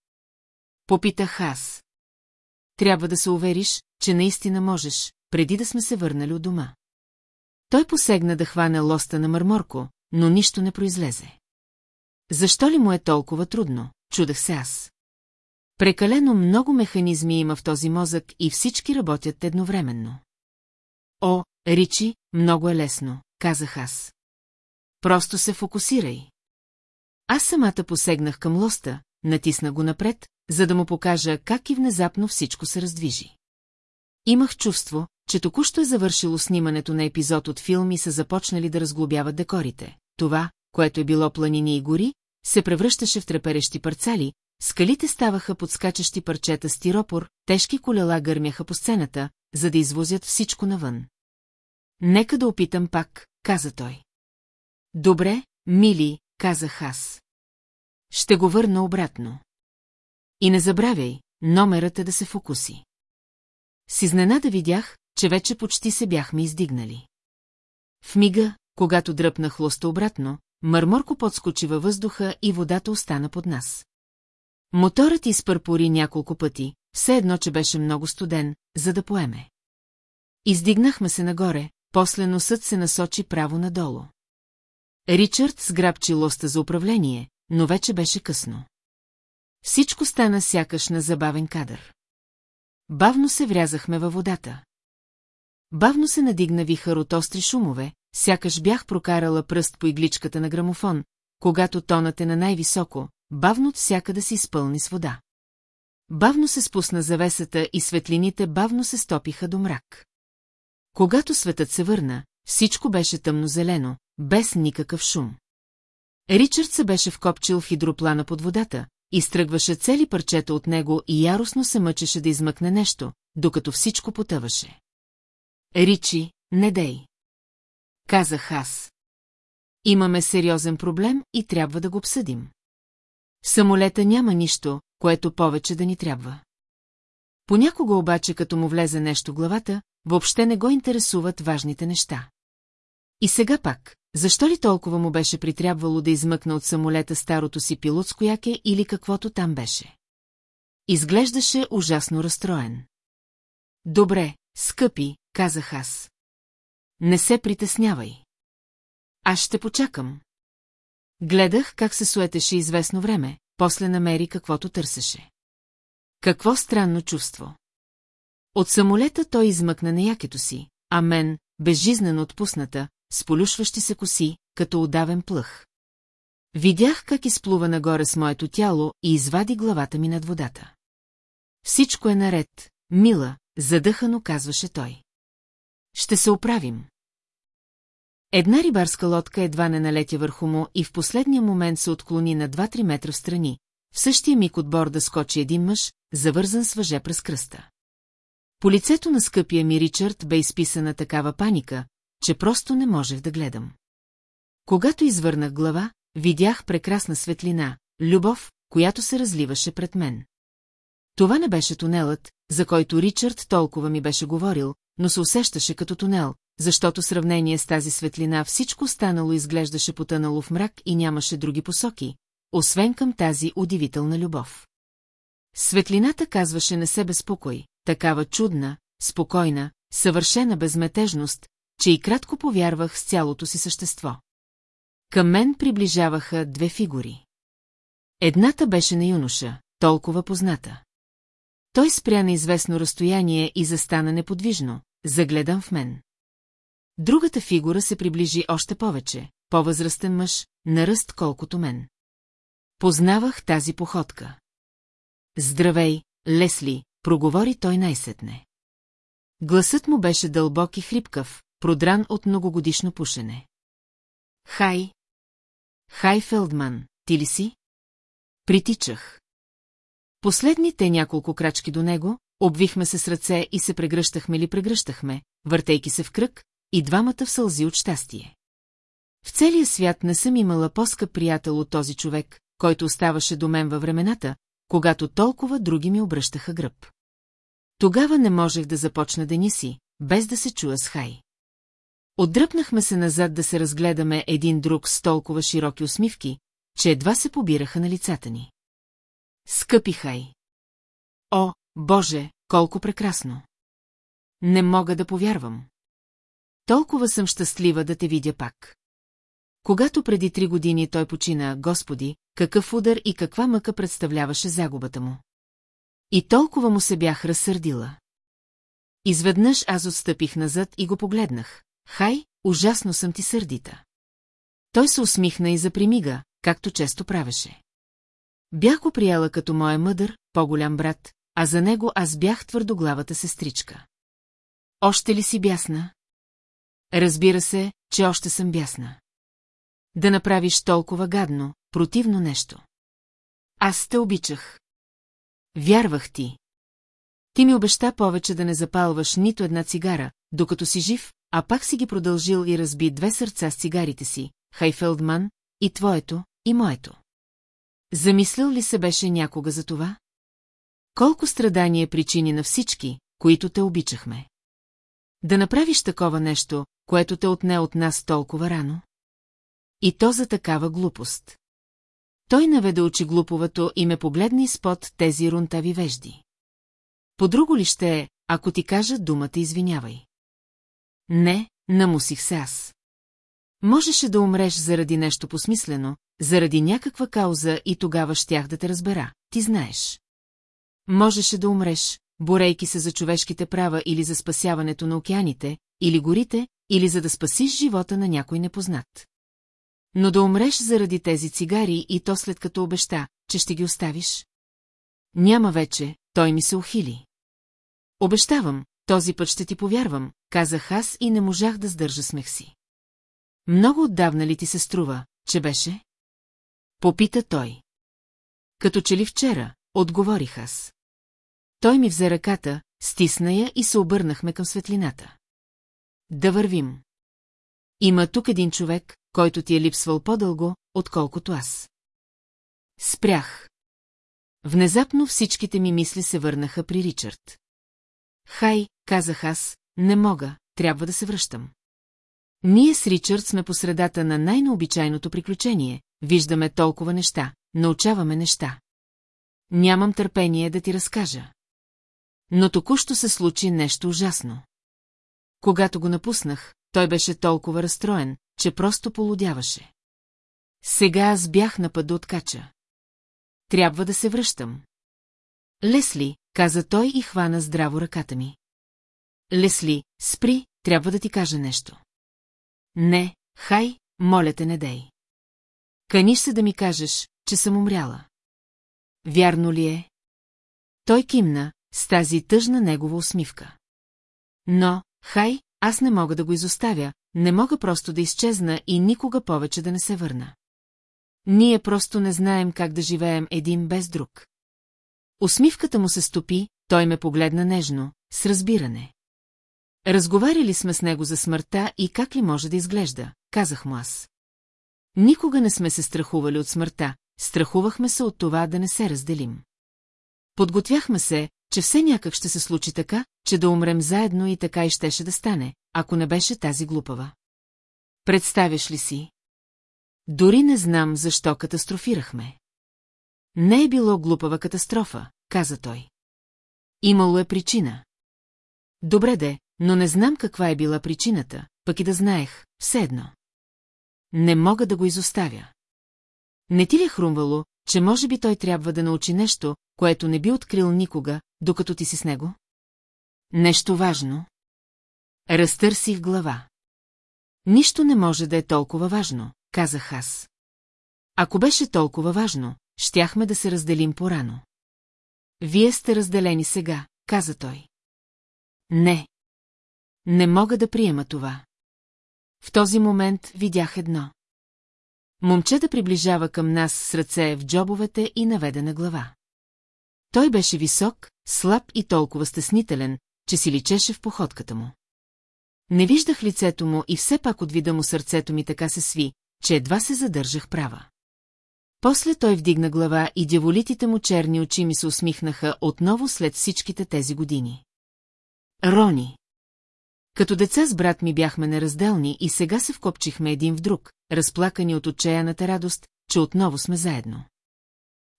Попитах аз. Трябва да се увериш, че наистина можеш, преди да сме се върнали от дома. Той посегна да хване лоста на мърморко, но нищо не произлезе. Защо ли му е толкова трудно, чудах се аз. Прекалено много механизми има в този мозък и всички работят едновременно. О, Ричи, много е лесно, казах аз. Просто се фокусирай. Аз самата посегнах към лоста, натисна го напред, за да му покажа как и внезапно всичко се раздвижи. Имах чувство, че току-що е завършило снимането на епизод от филм и са започнали да разглобяват декорите. Това, което е било планини и гори, се превръщаше в треперещи парцали, скалите ставаха подскачащи парчета стиропор, тежки колела гърмяха по сцената, за да извозят всичко навън. Нека да опитам пак, каза той. Добре, мили, казах аз. Ще го върна обратно. И не забравяй, номерът е да се фокуси. С изненада видях, че вече почти се бяхме издигнали. В мига, когато дръпнах лоста обратно, мърморко подскочи във въздуха и водата остана под нас. Моторът изпърпори няколко пъти, все едно, че беше много студен, за да поеме. Издигнахме се нагоре, после носът се насочи право надолу. Ричард сграбчи лоста за управление, но вече беше късно. Всичко стана сякаш на забавен кадър. Бавно се врязахме във водата. Бавно се надигна вихър от остри шумове, сякаш бях прокарала пръст по игличката на грамофон, когато тонът е на най-високо, бавно от всяка да се изпълни с вода. Бавно се спусна завесата и светлините бавно се стопиха до мрак. Когато светът се върна, всичко беше тъмно-зелено, без никакъв шум. Ричард се беше вкопчил в хидроплана под водата, изтръгваше цели парчета от него и яростно се мъчеше да измъкне нещо, докато всичко потъваше. Ричи, не дей. Казах аз. Имаме сериозен проблем и трябва да го обсъдим. Самолета няма нищо, което повече да ни трябва. Понякога обаче, като му влезе нещо в главата, въобще не го интересуват важните неща. И сега пак, защо ли толкова му беше притрябвало да измъкна от самолета старото си пилотско яке или каквото там беше? Изглеждаше ужасно разстроен. Добре, скъпи, казах аз. Не се притеснявай. Аз ще почакам. Гледах как се суетеше известно време, после намери каквото търсеше. Какво странно чувство. От самолета той измъкна на якето си, а мен, безжизнено отпусната, с полюшващи се коси, като удавен плъх. Видях как изплува нагоре с моето тяло и извади главата ми над водата. Всичко е наред, мила, задъхано казваше той. Ще се оправим. Една рибарска лодка едва не налетя върху му и в последния момент се отклони на 2-3 метра в страни. В същия миг от борда скочи един мъж, завързан с въже през кръста. По лицето на скъпия ми Ричард бе изписана такава паника, че просто не можех да гледам. Когато извърнах глава, видях прекрасна светлина, любов, която се разливаше пред мен. Това не беше тунелът, за който Ричард толкова ми беше говорил, но се усещаше като тунел, защото сравнение с тази светлина всичко станало изглеждаше потънало в мрак и нямаше други посоки, освен към тази удивителна любов. Светлината казваше на себе спокой, такава чудна, спокойна, съвършена безметежност, че и кратко повярвах с цялото си същество. Към мен приближаваха две фигури. Едната беше на юноша, толкова позната. Той спря на известно разстояние и застана неподвижно, загледан в мен. Другата фигура се приближи още повече, по-възрастен мъж, на ръст колкото мен. Познавах тази походка. Здравей, Лесли, проговори той най-сетне. Гласът му беше дълбок и хрипкав, продран от многогодишно пушене. Хай! Хай, Фелдман, ти ли си? Притичах. Последните няколко крачки до него, обвихме се с ръце и се прегръщахме ли прегръщахме, въртейки се в кръг, и двамата в сълзи от щастие. В целия свят не съм имала по-скъп приятел от този човек, който оставаше до мен във времената, когато толкова други ми обръщаха гръб. Тогава не можех да започна деня си, без да се чуя с хай. Отдръпнахме се назад да се разгледаме един друг с толкова широки усмивки, че едва се побираха на лицата ни. Скъпи хай! О, Боже, колко прекрасно! Не мога да повярвам. Толкова съм щастлива да те видя пак. Когато преди три години той почина, Господи, какъв удар и каква мъка представляваше загубата му. И толкова му се бях разсърдила. Изведнъж аз отстъпих назад и го погледнах. Хай, ужасно съм ти сърдита. Той се усмихна и запримига, както често правеше. Бях го прияла като моя мъдър, по-голям брат, а за него аз бях твърдоглавата сестричка. Още ли си бясна? Разбира се, че още съм бясна. Да направиш толкова гадно, противно нещо. Аз те обичах. Вярвах ти. Ти ми обеща повече да не запалваш нито една цигара, докато си жив, а пак си ги продължил и разби две сърца с цигарите си, Хайфелдман, и твоето, и моето. Замислил ли се беше някога за това? Колко страдание причини на всички, които те обичахме? Да направиш такова нещо, което те отне от нас толкова рано? И то за такава глупост. Той наведе очи глуповато и ме погледна изпод тези рунтави вежди. По друго ли ще е, ако ти кажа думата извинявай? Не, намусих се аз. Можеше да умреш заради нещо посмислено, заради някаква кауза и тогава щях да те разбера, ти знаеш. Можеше да умреш, борейки се за човешките права или за спасяването на океаните, или горите, или за да спасиш живота на някой непознат. Но да умреш заради тези цигари и то след като обеща, че ще ги оставиш? Няма вече, той ми се ухили. Обещавам, този път ще ти повярвам, казах аз и не можах да сдържа смех си. Много отдавна ли ти се струва, че беше? Попита той. Като че ли вчера, отговорих аз. Той ми взе ръката, стисна я и се обърнахме към светлината. Да вървим. Има тук един човек, който ти е липсвал по-дълго, отколкото аз. Спрях. Внезапно всичките ми мисли се върнаха при Ричард. Хай, казах аз, не мога, трябва да се връщам. Ние с Ричард сме по средата на най-необичайното приключение, виждаме толкова неща, научаваме неща. Нямам търпение да ти разкажа. Но току-що се случи нещо ужасно. Когато го напуснах, той беше толкова разстроен, че просто полудяваше. Сега аз бях на път да откача. Трябва да се връщам. Лесли, каза той и хвана здраво ръката ми. Лесли, спри, трябва да ти кажа нещо. Не, хай, моля те, не дей. Каниш се да ми кажеш, че съм умряла. Вярно ли е? Той кимна, с тази тъжна негова усмивка. Но, хай, аз не мога да го изоставя, не мога просто да изчезна и никога повече да не се върна. Ние просто не знаем как да живеем един без друг. Усмивката му се стопи, той ме погледна нежно, с разбиране. Разговаряли сме с него за смъртта и как ли може да изглежда, казах му аз. Никога не сме се страхували от смъртта, страхувахме се от това да не се разделим. Подготвяхме се, че все някак ще се случи така, че да умрем заедно и така и щеше да стане, ако не беше тази глупава. Представяш ли си? Дори не знам защо катастрофирахме. Не е било глупава катастрофа, каза той. Имало е причина. Добре де, но не знам каква е била причината, пък и да знаех, все едно. Не мога да го изоставя. Не ти ли е хрумвало, че може би той трябва да научи нещо, което не би открил никога, докато ти си с него? Нещо важно. Разтърсих глава. Нищо не може да е толкова важно, казах аз. Ако беше толкова важно, щяхме да се разделим порано. Вие сте разделени сега, каза той. Не. Не мога да приема това. В този момент видях едно. Момче да приближава към нас с ръце в джобовете и наведена глава. Той беше висок, слаб и толкова стеснителен, че си личеше в походката му. Не виждах лицето му и все пак от вида му сърцето ми така се сви, че едва се задържах права. После той вдигна глава и дяволитите му черни очи ми се усмихнаха отново след всичките тези години. Рони. Като деца с брат ми бяхме неразделни и сега се вкопчихме един в друг, разплакани от отчаяната радост, че отново сме заедно.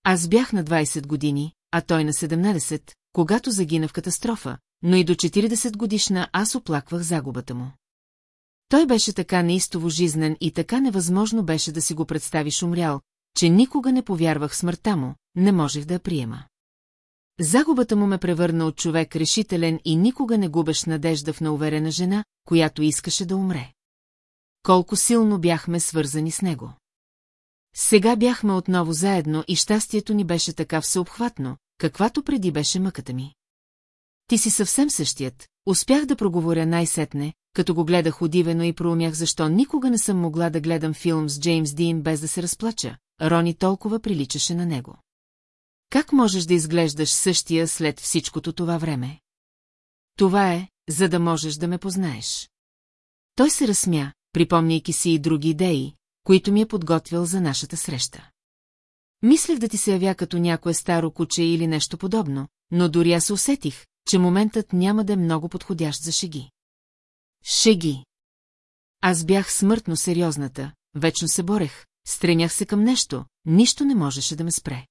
Аз бях на 20 години, а той на 17, когато загина в катастрофа, но и до 40 годишна аз оплаквах загубата му. Той беше така неистово жизнен и така невъзможно беше да си го представиш умрял, че никога не повярвах смъртта му, не можех да я приема. Загубата му ме превърна от човек решителен и никога не губеш надежда в науверена жена, която искаше да умре. Колко силно бяхме свързани с него. Сега бяхме отново заедно и щастието ни беше така всеобхватно, каквато преди беше мъката ми. Ти си съвсем същият, успях да проговоря най-сетне, като го гледах удивено и проумях защо никога не съм могла да гледам филм с Джеймс Дин без да се разплача. Рони толкова приличаше на него. Как можеш да изглеждаш същия след всичкото това време? Това е, за да можеш да ме познаеш. Той се разсмя, припомняйки си и други идеи, които ми е подготвил за нашата среща. Мислех да ти се явя като някое старо куче или нещо подобно, но дори аз усетих, че моментът няма да е много подходящ за шеги. Шеги. Аз бях смъртно сериозната, вечно се борех, стремях се към нещо, нищо не можеше да ме спре.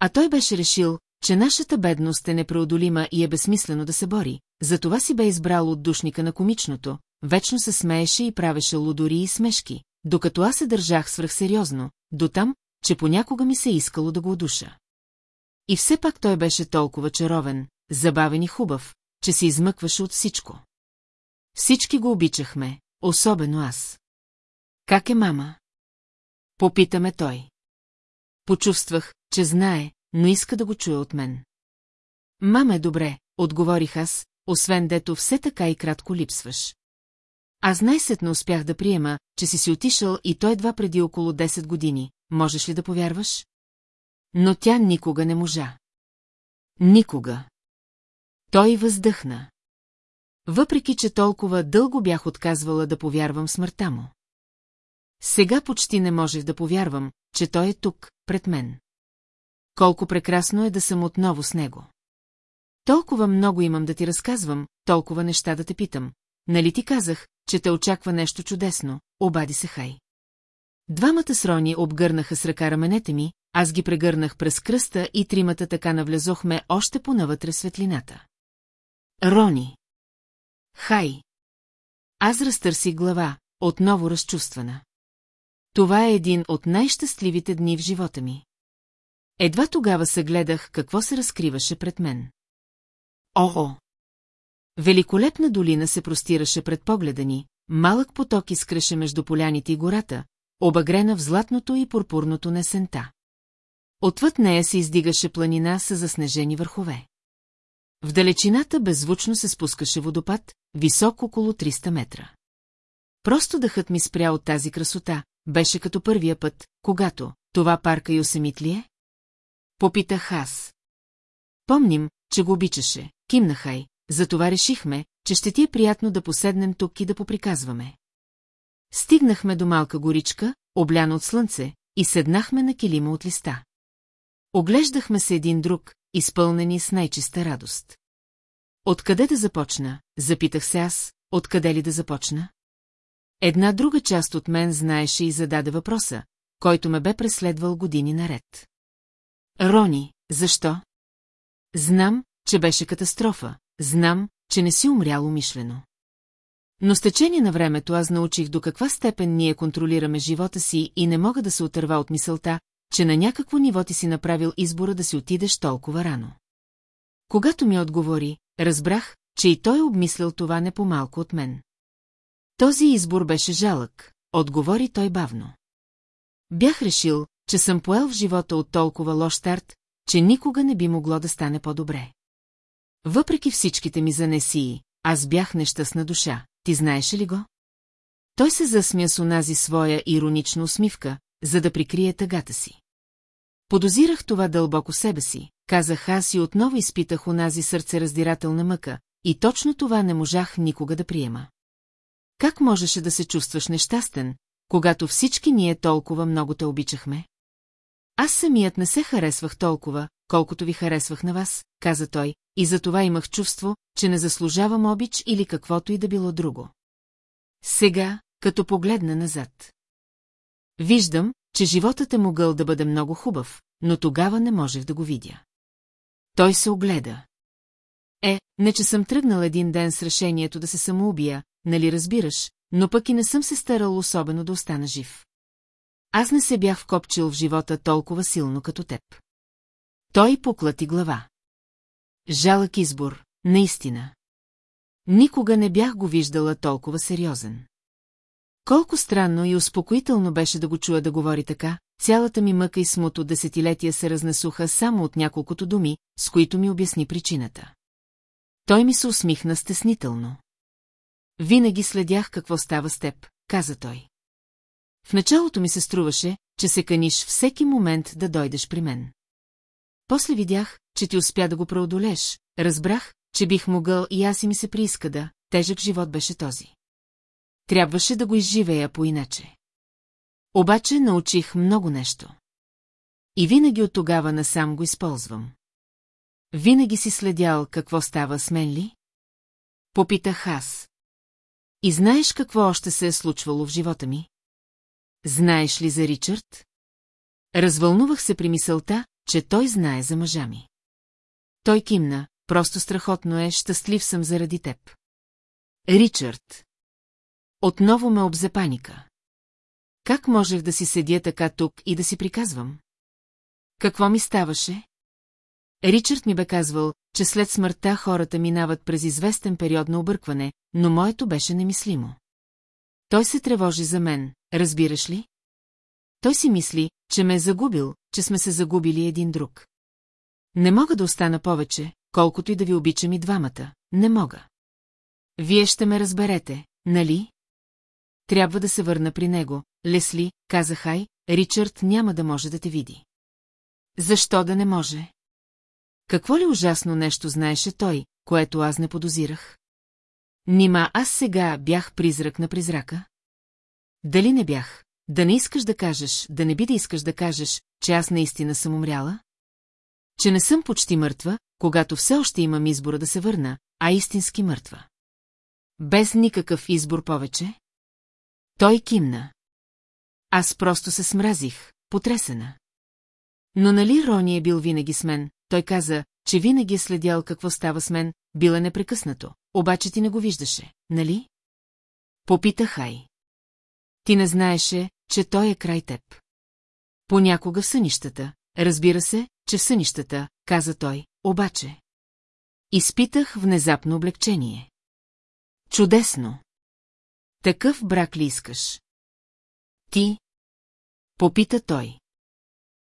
А той беше решил, че нашата бедност е непреодолима и е безсмислено да се бори, затова си бе избрал от душника на комичното, вечно се смееше и правеше лудори и смешки, докато аз се държах свръхсериозно, до там, че понякога ми се искало да го удуша. И все пак той беше толкова чаровен, забавен и хубав, че се измъкваше от всичко. Всички го обичахме, особено аз. Как е мама? Попитаме той. Почувствах, че знае, но иска да го чуе от мен. Мама е добре, отговорих аз, освен дето все така и кратко липсваш. Аз най-сетно успях да приема, че си си отишъл и той едва преди около 10 години. Можеш ли да повярваш? Но тя никога не можа. Никога. Той въздъхна. Въпреки, че толкова дълго бях отказвала да повярвам смъртта му. Сега почти не можех да повярвам, че той е тук, пред мен. Колко прекрасно е да съм отново с него. Толкова много имам да ти разказвам, толкова неща да те питам. Нали ти казах, че те очаква нещо чудесно, обади се Хай. Двамата с Рони обгърнаха с ръка раменете ми, аз ги прегърнах през кръста и тримата така навлезохме още понавътре светлината. Рони. Хай. Аз разтърсих глава, отново разчувствана. Това е един от най-щастливите дни в живота ми. Едва тогава се гледах какво се разкриваше пред мен. Ого! Великолепна долина се простираше пред погледа ни, малък поток изкреше между поляните и гората, обагрена в златното и пурпурното несента. Отвъд нея се издигаше планина с заснежени върхове. В далечината беззвучно се спускаше водопад, висок около 300 метра. Просто дъхът ми спря от тази красота, беше като първия път, когато това парка Йосемит ли е? Попитах аз. Помним, че го обичаше, кимнахай, затова решихме, че ще ти е приятно да поседнем тук и да поприказваме. Стигнахме до малка горичка, обляна от слънце, и седнахме на килима от листа. Оглеждахме се един друг, изпълнени с най-чиста радост. Откъде да започна, запитах се аз, откъде ли да започна? Една друга част от мен знаеше и зададе въпроса, който ме бе преследвал години наред. Рони, защо? Знам, че беше катастрофа, знам, че не си умрял умишлено. Но с течение на времето аз научих до каква степен ние контролираме живота си и не мога да се отърва от мисълта, че на някакво ниво ти си направил избора да си отидеш толкова рано. Когато ми отговори, разбрах, че и той е обмислял това не по-малко от мен. Този избор беше жалък, отговори той бавно. Бях решил, че съм поел в живота от толкова лош старт, че никога не би могло да стане по-добре. Въпреки всичките ми занесии, аз бях нещастна душа, ти знаеш ли го? Той се засмя с онази своя иронична усмивка, за да прикрие тъгата си. Подозирах това дълбоко себе си, казах аз и отново изпитах онази сърцераздирателна мъка, и точно това не можах никога да приема. Как можеше да се чувстваш нещастен, когато всички ние толкова много те обичахме? Аз самият не се харесвах толкова, колкото ви харесвах на вас, каза той, и затова имах чувство, че не заслужавам обич или каквото и да било друго. Сега, като погледна назад. Виждам, че животът е могъл да бъде много хубав, но тогава не можех да го видя. Той се огледа. Е, не че съм тръгнал един ден с решението да се самоубия, нали разбираш, но пък и не съм се старал особено да остана жив. Аз не се бях вкопчил в живота толкова силно като теб. Той поклати глава. жалък избор, наистина. Никога не бях го виждала толкова сериозен. Колко странно и успокоително беше да го чуя да говори така, цялата ми мъка и смут от десетилетия се разнесуха само от няколкото думи, с които ми обясни причината. Той ми се усмихна стеснително. Винаги следях какво става с теб, каза той. В началото ми се струваше, че се каниш всеки момент да дойдеш при мен. После видях, че ти успя да го преодолеш, разбрах, че бих могъл и аз и ми се прииска да, тежък живот беше този. Трябваше да го изживея по-иначе. Обаче научих много нещо. И винаги от тогава насам го използвам. Винаги си следял какво става с мен ли? Попитах аз. И знаеш какво още се е случвало в живота ми? Знаеш ли за Ричард? Развълнувах се при мисълта, че той знае за мъжа ми. Той кимна, просто страхотно е, щастлив съм заради теб. Ричард. Отново ме обзе паника. Как можех да си седя така тук и да си приказвам? Какво ми ставаше? Ричард ми бе казвал, че след смъртта хората минават през известен период на объркване, но моето беше немислимо. Той се тревожи за мен, разбираш ли? Той си мисли, че ме е загубил, че сме се загубили един друг. Не мога да остана повече, колкото и да ви обичам и двамата. Не мога. Вие ще ме разберете, нали? Трябва да се върна при него. Лесли, каза Хай, Ричард няма да може да те види. Защо да не може? Какво ли ужасно нещо знаеше той, което аз не подозирах? Нима аз сега бях призрак на призрака? Дали не бях? Да не искаш да кажеш, да не би да искаш да кажеш, че аз наистина съм умряла? Че не съм почти мъртва, когато все още имам избора да се върна, а истински мъртва. Без никакъв избор повече? Той кимна. Аз просто се смразих, потресена. Но нали Рони е бил винаги с мен, той каза, че винаги е следял какво става с мен, бил е непрекъснато, обаче ти не го виждаше, нали? Попита Хай. Ти не знаеше, че той е край теб. Понякога в сънищата, разбира се, че в сънищата, каза той, обаче. Изпитах внезапно облегчение. Чудесно! Такъв брак ли искаш? Ти? Попита той.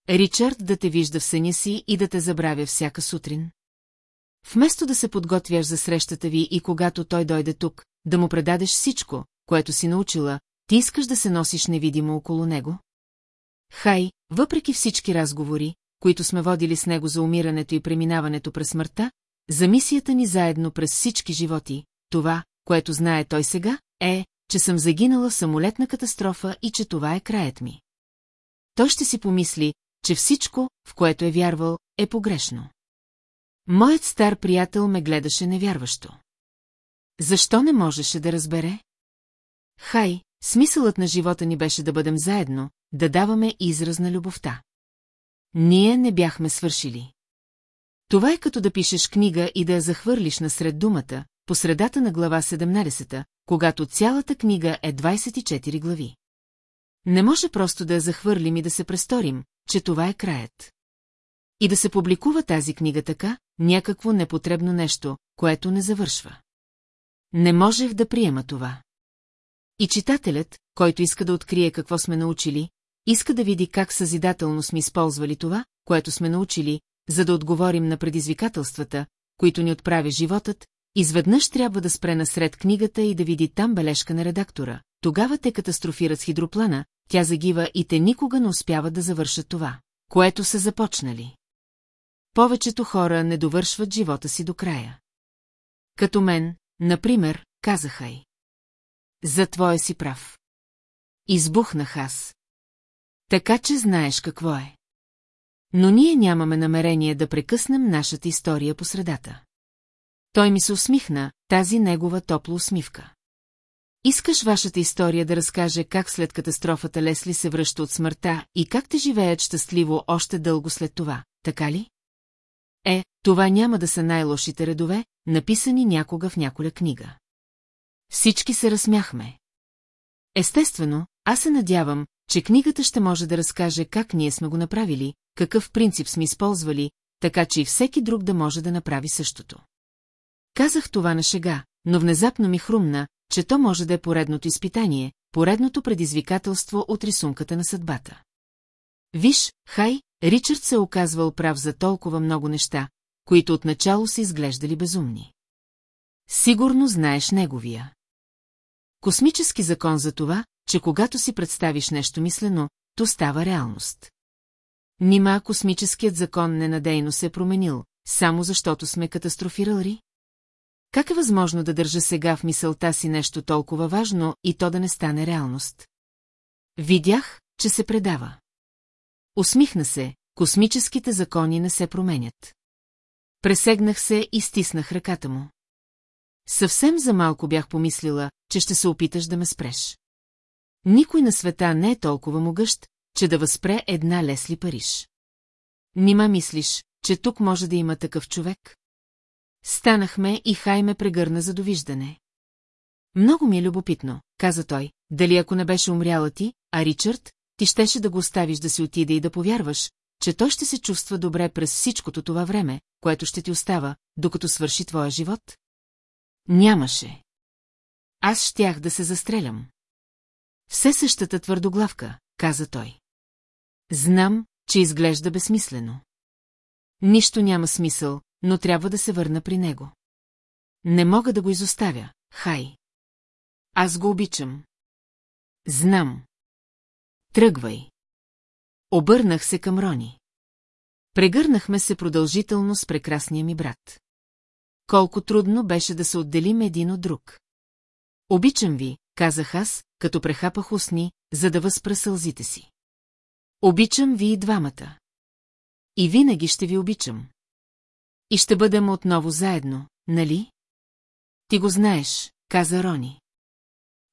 Ричард да те вижда в съня си и да те забравя всяка сутрин. Вместо да се подготвяш за срещата ви и когато той дойде тук, да му предадеш всичко, което си научила, ти искаш да се носиш невидимо около него? Хай, въпреки всички разговори, които сме водили с него за умирането и преминаването през смъртта, за мисията ни заедно през всички животи, това, което знае той сега, е, че съм загинала в самолетна катастрофа и че това е краят ми. Той ще си помисли, че всичко, в което е вярвал, е погрешно. Моят стар приятел ме гледаше невярващо. Защо не можеше да разбере? Хай, смисълът на живота ни беше да бъдем заедно, да даваме израз на любовта. Ние не бяхме свършили. Това е като да пишеш книга и да я захвърлиш насред думата, по средата на глава 17, когато цялата книга е 24 глави. Не може просто да я захвърлим и да се престорим, че това е краят. И да се публикува тази книга така, някакво непотребно нещо, което не завършва. Не можех да приема това. И читателят, който иска да открие какво сме научили, иска да види как съзидателно сме използвали това, което сме научили, за да отговорим на предизвикателствата, които ни отправя животът, изведнъж трябва да спре насред книгата и да види там бележка на редактора. Тогава те катастрофират с хидроплана, тя загива и те никога не успяват да завършат това, което са започнали. Повечето хора не довършват живота си до края. Като мен, например, казаха й. За твоя си прав. Избухнах аз. Така че знаеш какво е. Но ние нямаме намерение да прекъснем нашата история по средата. Той ми се усмихна, тази негова топла усмивка. Искаш вашата история да разкаже как след катастрофата Лесли се връща от смъртта и как те живеят щастливо още дълго след това, така ли? Е, това няма да са най-лошите редове, написани някога в няколя книга. Всички се разсмяхме. Естествено, аз се надявам, че книгата ще може да разкаже как ние сме го направили, какъв принцип сме използвали, така че и всеки друг да може да направи същото. Казах това на шега, но внезапно ми хрумна, че то може да е поредното изпитание, поредното предизвикателство от рисунката на съдбата. Виж, хай, Ричард се е оказвал прав за толкова много неща, които отначало са изглеждали безумни. Сигурно знаеш неговия. Космически закон за това, че когато си представиш нещо мислено, то става реалност. Нима космическият закон ненадейно се е променил, само защото сме катастрофирали? Как е възможно да държа сега в мисълта си нещо толкова важно и то да не стане реалност? Видях, че се предава. Усмихна се, космическите закони не се променят. Пресегнах се и стиснах ръката му. Съвсем за малко бях помислила, че ще се опиташ да ме спреш. Никой на света не е толкова могъщ, че да възпре една Лесли Париж. Нима мислиш, че тук може да има такъв човек? Станахме и Хай ме прегърна за довиждане. Много ми е любопитно, каза той, дали ако не беше умряла ти, а Ричард, ти щеше да го оставиш да си отиде и да повярваш, че той ще се чувства добре през всичкото това време, което ще ти остава, докато свърши твоя живот? Нямаше. Аз щях да се застрелям. Все същата твърдоглавка, каза той. Знам, че изглежда безсмислено. Нищо няма смисъл, но трябва да се върна при него. Не мога да го изоставя, хай. Аз го обичам. Знам. Тръгвай. Обърнах се към Рони. Прегърнахме се продължително с прекрасния ми брат. Колко трудно беше да се отделим един от друг. Обичам ви, казах аз, като прехапах устни, за да възпра сълзите си. Обичам ви и двамата. И винаги ще ви обичам. И ще бъдем отново заедно, нали? Ти го знаеш, каза Рони.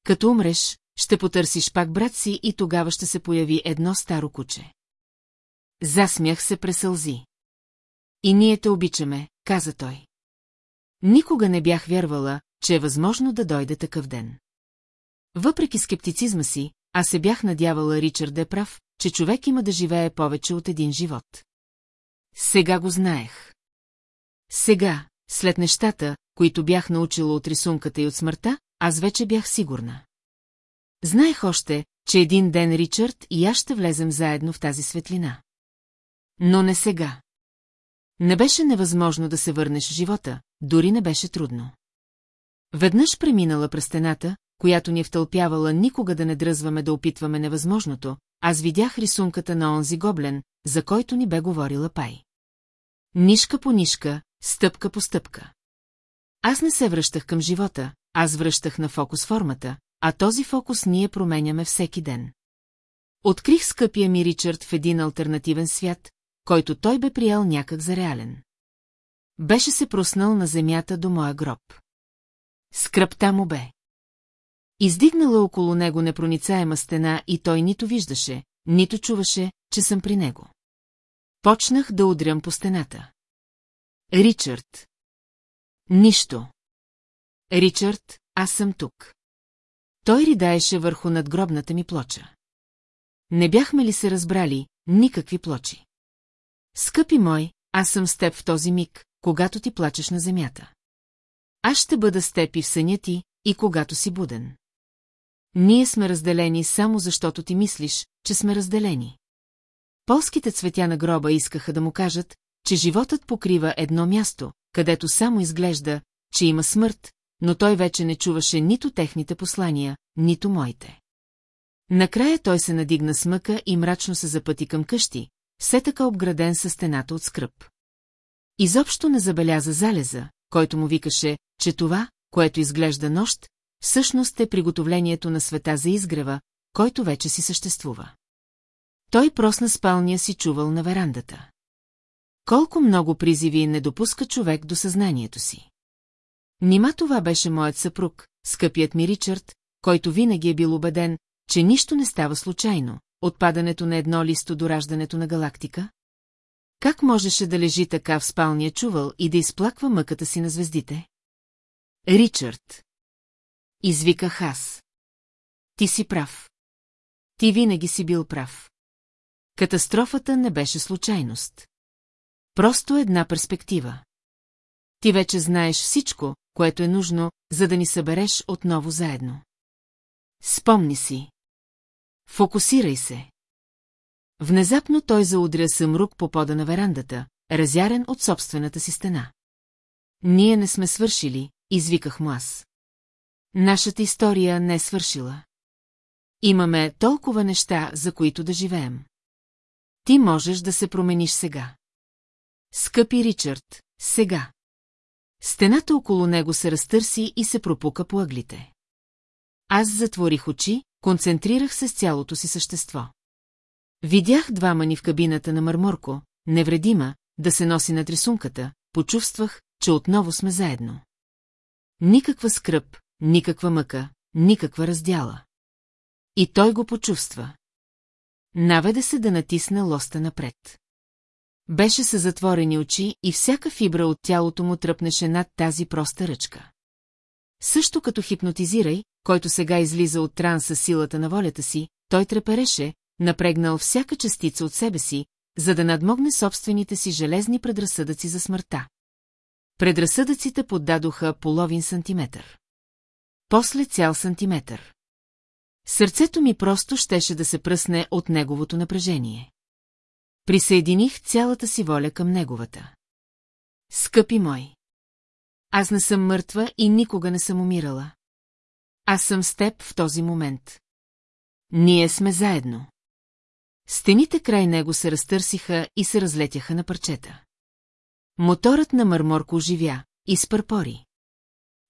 Като умреш, ще потърсиш пак брат си и тогава ще се появи едно старо куче. Засмях се пресълзи. И ние те обичаме, каза той. Никога не бях вярвала, че е възможно да дойде такъв ден. Въпреки скептицизма си, аз се бях надявала Ричард да е прав, че човек има да живее повече от един живот. Сега го знаех. Сега, след нещата, които бях научила от рисунката и от смъртта, аз вече бях сигурна. Знаех още, че един ден Ричард и аз ще влезем заедно в тази светлина. Но не сега. Не беше невъзможно да се върнеш в живота, дори не беше трудно. Веднъж преминала през стената, която ни е втълпявала никога да не дръзваме да опитваме невъзможното, аз видях рисунката на онзи гоблен, за който ни бе говорила Пай. Нишка по нишка, стъпка по стъпка. Аз не се връщах към живота, аз връщах на фокус формата, а този фокус ние променяме всеки ден. Открих скъпия ми Ричард в един альтернативен свят, който той бе приял някак за реален. Беше се проснал на земята до моя гроб. Скръпта му бе. Издигнала около него непроницаема стена и той нито виждаше, нито чуваше, че съм при него. Почнах да удрям по стената. Ричард. Нищо. Ричард, аз съм тук. Той ридаеше върху надгробната ми плоча. Не бяхме ли се разбрали, никакви плочи. Скъпи мой, аз съм с теб в този миг, когато ти плачеш на земята. Аз ще бъда с теб и в съня ти, и когато си буден. Ние сме разделени само защото ти мислиш, че сме разделени. Полските цветя на гроба искаха да му кажат, че животът покрива едно място, където само изглежда, че има смърт, но той вече не чуваше нито техните послания, нито моите. Накрая той се надигна с мъка и мрачно се запъти към къщи, все така обграден със стената от скръп. Изобщо не забеляза залеза, който му викаше, че това, което изглежда нощ, всъщност е приготовлението на света за изгрева, който вече си съществува. Той просна спалния си чувал на верандата. Колко много призиви не допуска човек до съзнанието си. Нима това беше моят съпруг, скъпият ми Ричард, който винаги е бил убеден, че нищо не става случайно, отпадането на едно листо до раждането на галактика? Как можеше да лежи така в спалния чувал и да изплаква мъката си на звездите? Ричард. Извиках аз. Ти си прав. Ти винаги си бил прав. Катастрофата не беше случайност. Просто една перспектива. Ти вече знаеш всичко, което е нужно, за да ни събереш отново заедно. Спомни си. Фокусирай се. Внезапно той заудря съмрук по пода на верандата, разярен от собствената си стена. Ние не сме свършили, извиках му аз. Нашата история не е свършила. Имаме толкова неща, за които да живеем. Ти можеш да се промениш сега. Скъпи Ричард, сега. Стената около него се разтърси и се пропука по ъглите. Аз затворих очи, концентрирах се с цялото си същество. Видях двама ни в кабината на Марморко, невредима, да се носи на рисунката, почувствах, че отново сме заедно. Никаква скръп, никаква мъка, никаква раздяла. И той го почувства. Наведе се да натисне лоста напред. Беше с затворени очи и всяка фибра от тялото му тръпнеше над тази проста ръчка. Също като хипнотизирай, който сега излиза от транса силата на волята си, той трепереше, напрегнал всяка частица от себе си, за да надмогне собствените си железни предразсъдъци за смъртта. Предразсъдъците поддадоха половин сантиметър. После цял сантиметър. Сърцето ми просто щеше да се пръсне от неговото напрежение. Присъединих цялата си воля към неговата. Скъпи мой! Аз не съм мъртва и никога не съм умирала. Аз съм с теб в този момент. Ние сме заедно. Стените край него се разтърсиха и се разлетяха на парчета. Моторът на мърморко оживя, изпърпори.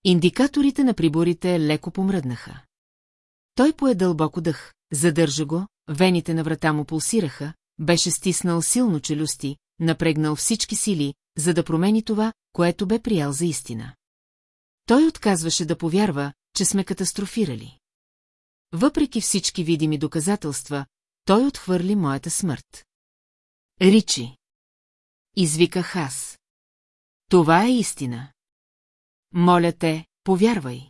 Индикаторите на приборите леко помръднаха. Той пое дълбоко дъх, задържа го, вените на врата му пулсираха, беше стиснал силно челюсти, напрегнал всички сили, за да промени това, което бе приял за истина. Той отказваше да повярва, че сме катастрофирали. Въпреки всички видими доказателства, той отхвърли моята смърт. Ричи. Извиках аз. Това е истина. Моля те, повярвай.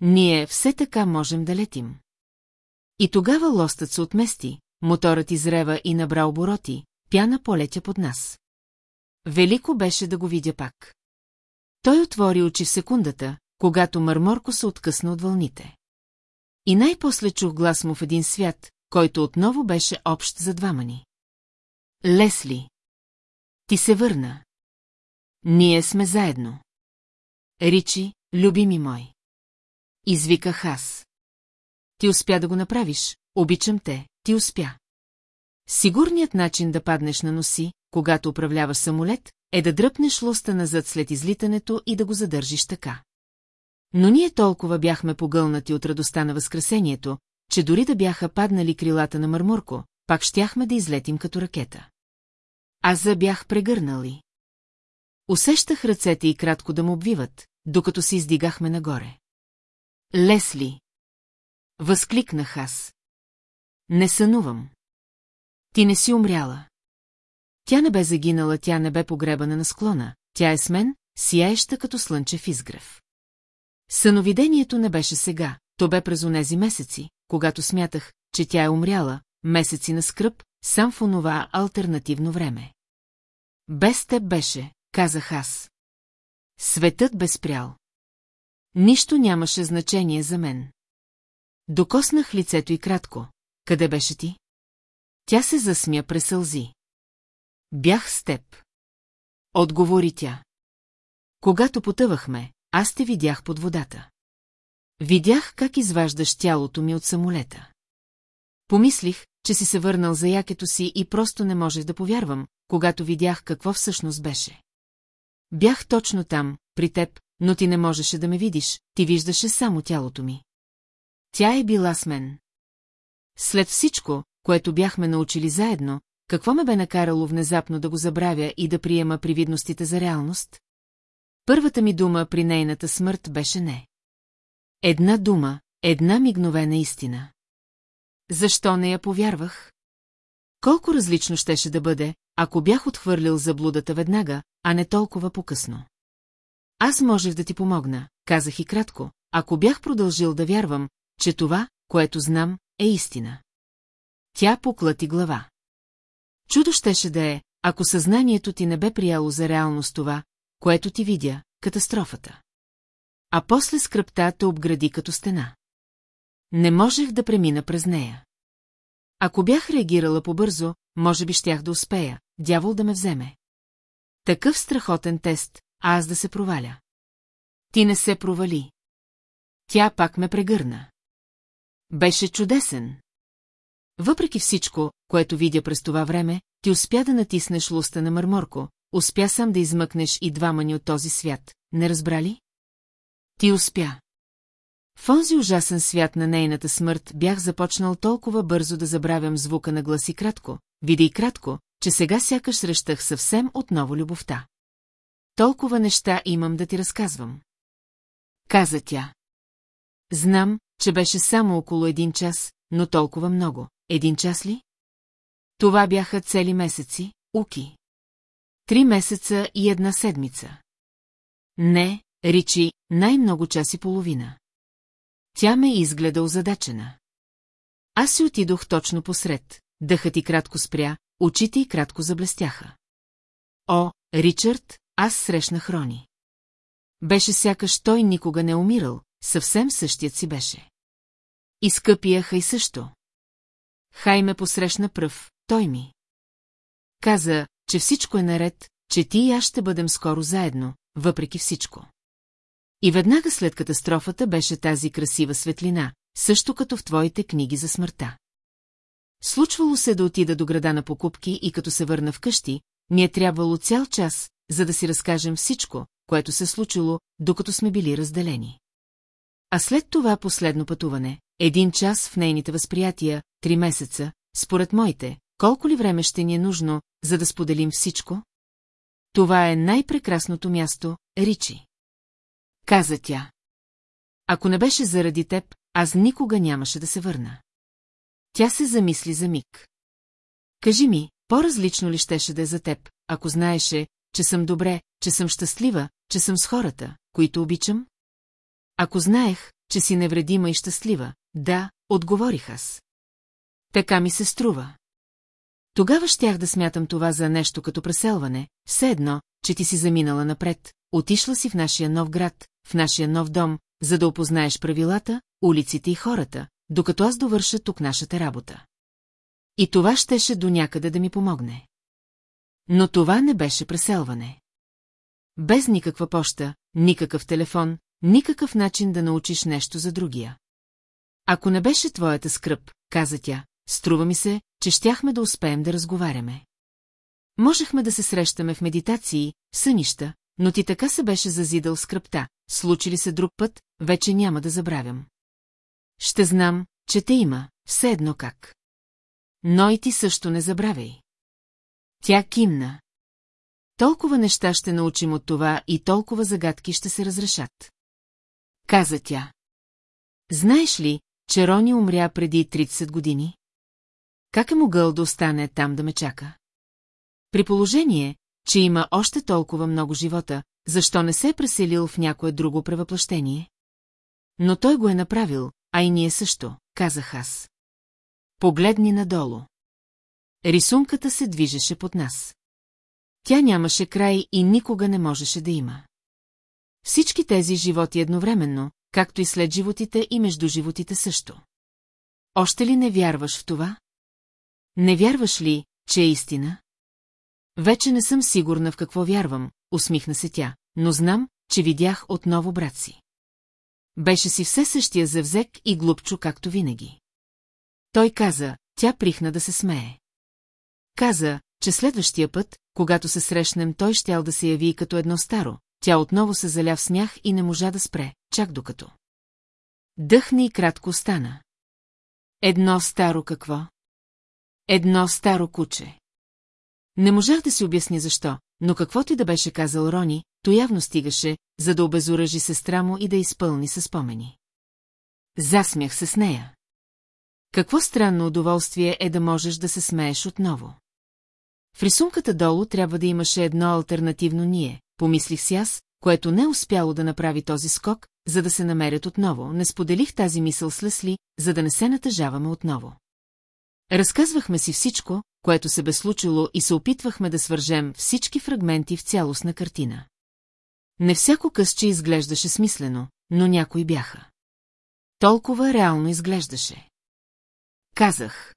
Ние все така можем да летим. И тогава лостът се отмести, моторът изрева и набра обороти, пяна полетя под нас. Велико беше да го видя пак. Той отвори очи в секундата, когато мърморко се откъсна от вълните. И най-после чух глас му в един свят, който отново беше общ за двама ни. Лесли. Ти се върна. Ние сме заедно. Ричи, любими мой. Извиках аз. Ти успя да го направиш, обичам те, ти успя. Сигурният начин да паднеш на носи, когато управляваш самолет, е да дръпнеш лоста назад след излитането и да го задържиш така. Но ние толкова бяхме погълнати от радостта на възкресението, че дори да бяха паднали крилата на Мърмурко, пак щяхме да излетим като ракета. Аз за бях прегърнали. Усещах ръцете и кратко да му обвиват, докато се издигахме нагоре. Лесли! Възкликнах аз. Не сънувам. Ти не си умряла. Тя не бе загинала, тя не бе погребана на склона, тя е с мен, сияеща като слънчев изгрев. Съновидението не беше сега, то бе през онези месеци, когато смятах, че тя е умряла, месеци на скръп, сам в онова альтернативно време. Без теб беше, казах аз. Светът бе спрял. Нищо нямаше значение за мен. Докоснах лицето и кратко. Къде беше ти? Тя се засмя през сълзи. Бях с теб. Отговори тя. Когато потъвахме, аз те видях под водата. Видях как изваждаш тялото ми от самолета. Помислих, че си се върнал за якето си и просто не можех да повярвам, когато видях какво всъщност беше. Бях точно там, при теб, но ти не можеше да ме видиш, ти виждаше само тялото ми. Тя е била с мен. След всичко, което бяхме научили заедно, какво ме бе накарало внезапно да го забравя и да приема привидностите за реалност? Първата ми дума при нейната смърт беше не. Една дума, една мигновена истина. Защо не я повярвах? Колко различно щеше да бъде, ако бях отхвърлил заблудата веднага, а не толкова покъсно. Аз можех да ти помогна, казах и кратко, ако бях продължил да вярвам, че това, което знам, е истина. Тя поклати глава. Чудо щеше да е, ако съзнанието ти не бе прияло за реалност това, което ти видя, катастрофата. А после скръпта те обгради като стена. Не можех да премина през нея. Ако бях реагирала побързо, може би щях да успея, дявол да ме вземе. Такъв страхотен тест, а аз да се проваля. Ти не се провали. Тя пак ме прегърна. Беше чудесен. Въпреки всичко, което видя през това време, ти успя да натиснеш луста на мърморко, успя сам да измъкнеш и двама ни от този свят, не разбра ли? Ти успя. В онзи ужасен свят на нейната смърт бях започнал толкова бързо да забравям звука на гласи кратко, види и кратко, че сега сякаш срещах съвсем отново любовта. Толкова неща имам да ти разказвам. Каза тя. Знам, че беше само около един час, но толкова много. Един час ли? Това бяха цели месеци, уки. Три месеца и една седмица. Не, Ричи, най-много час и половина. Тя ме изгледа озадачена. Аз си отидох точно посред, дъхът и кратко спря, очите и кратко заблестяха. О, Ричард, аз срещнах Рони. Беше сякаш той никога не умирал, съвсем същият си беше. И скъпия Хай също. Хай ме посрещна пръв, той ми. Каза, че всичко е наред, че ти и аз ще бъдем скоро заедно, въпреки всичко. И веднага след катастрофата беше тази красива светлина, също като в твоите книги за смъртта. Случвало се да отида до града на покупки и като се върна вкъщи, ми е трябвало цял час, за да си разкажем всичко, което се случило, докато сме били разделени. А след това последно пътуване, един час в нейните възприятия, три месеца, според моите, колко ли време ще ни е нужно, за да споделим всичко? Това е най-прекрасното място, Ричи. Каза тя. Ако не беше заради теб, аз никога нямаше да се върна. Тя се замисли за миг. Кажи ми, по-различно ли щеше да е за теб, ако знаеше, че съм добре, че съм щастлива, че съм с хората, които обичам? Ако знаех, че си невредима и щастлива, да, отговорих аз. Така ми се струва. Тогава щях да смятам това за нещо като преселване, все едно, че ти си заминала напред, отишла си в нашия нов град, в нашия нов дом, за да опознаеш правилата, улиците и хората, докато аз довърша тук нашата работа. И това щеше до някъде да ми помогне. Но това не беше преселване. Без никаква поща, никакъв телефон, никакъв начин да научиш нещо за другия. Ако не беше твоята скръп, каза тя, струва ми се, че щяхме да успеем да разговаряме. Можехме да се срещаме в медитации, сънища, но ти така се беше зазидал скръпта, случи ли се друг път, вече няма да забравям. Ще знам, че те има, все едно как. Но и ти също не забравяй. Тя кимна. Толкова неща ще научим от това и толкова загадки ще се разрешат. Каза тя. Знаеш ли, че Рони умря преди 30 години? Как е могъл да остане там да ме чака? При положение, че има още толкова много живота, защо не се е преселил в някое друго превъплъщение? Но той го е направил, а и ние също, казах аз. Погледни надолу. Рисунката се движеше под нас. Тя нямаше край и никога не можеше да има. Всички тези животи едновременно, както и след животите и между животите също. Още ли не вярваш в това? Не вярваш ли, че е истина? Вече не съм сигурна в какво вярвам, усмихна се тя, но знам, че видях отново брат си. Беше си все същия завзек и глупчо, както винаги. Той каза, тя прихна да се смее. Каза, че следващия път, когато се срещнем, той щял да се яви като едно старо. Тя отново се заля в смях и не можа да спре, чак докато. Дъхне и кратко стана. Едно старо какво? Едно старо куче. Не можах да си обясня защо, но каквото и да беше казал Рони, то явно стигаше, за да обезоръжи сестра му и да изпълни със спомени. Засмях се с нея. Какво странно удоволствие е да можеш да се смееш отново. В рисунката долу трябва да имаше едно альтернативно ние, помислих си аз, което не успяло да направи този скок, за да се намерят отново. Не споделих тази мисъл с Лесли, за да не се натъжаваме отново. Разказвахме си всичко, което се бе случило и се опитвахме да свържем всички фрагменти в цялостна картина. Не всяко късче изглеждаше смислено, но някои бяха. Толкова реално изглеждаше. Казах.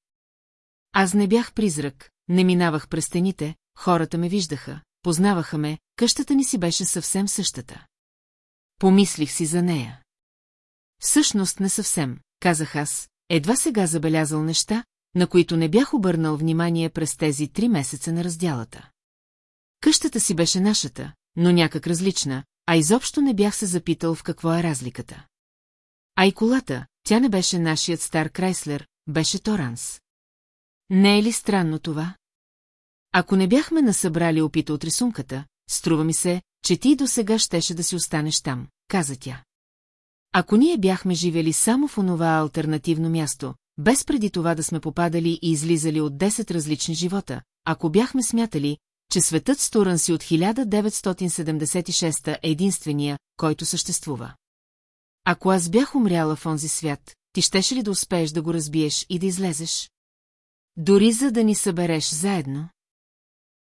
Аз не бях призрак, не минавах през стените, хората ме виждаха, познаваха ме, къщата ни си беше съвсем същата. Помислих си за нея. Всъщност не съвсем, казах аз, едва сега забелязал неща, на които не бях обърнал внимание през тези три месеца на разделата. Къщата си беше нашата, но някак различна, а изобщо не бях се запитал в какво е разликата. А и колата, тя не беше нашият стар Крайслер, беше Торанс. Не е ли странно това? Ако не бяхме насъбрали опита от рисунката, струва ми се, че ти до сега щеше да си останеш там, каза тя. Ако ние бяхме живели само в онова альтернативно място, без преди това да сме попадали и излизали от 10 различни живота, ако бяхме смятали, че светът с Туранси от 1976 е единствения, който съществува. Ако аз бях умряла в онзи свят, ти щеше ли да успееш да го разбиеш и да излезеш? Дори за да ни събереш заедно?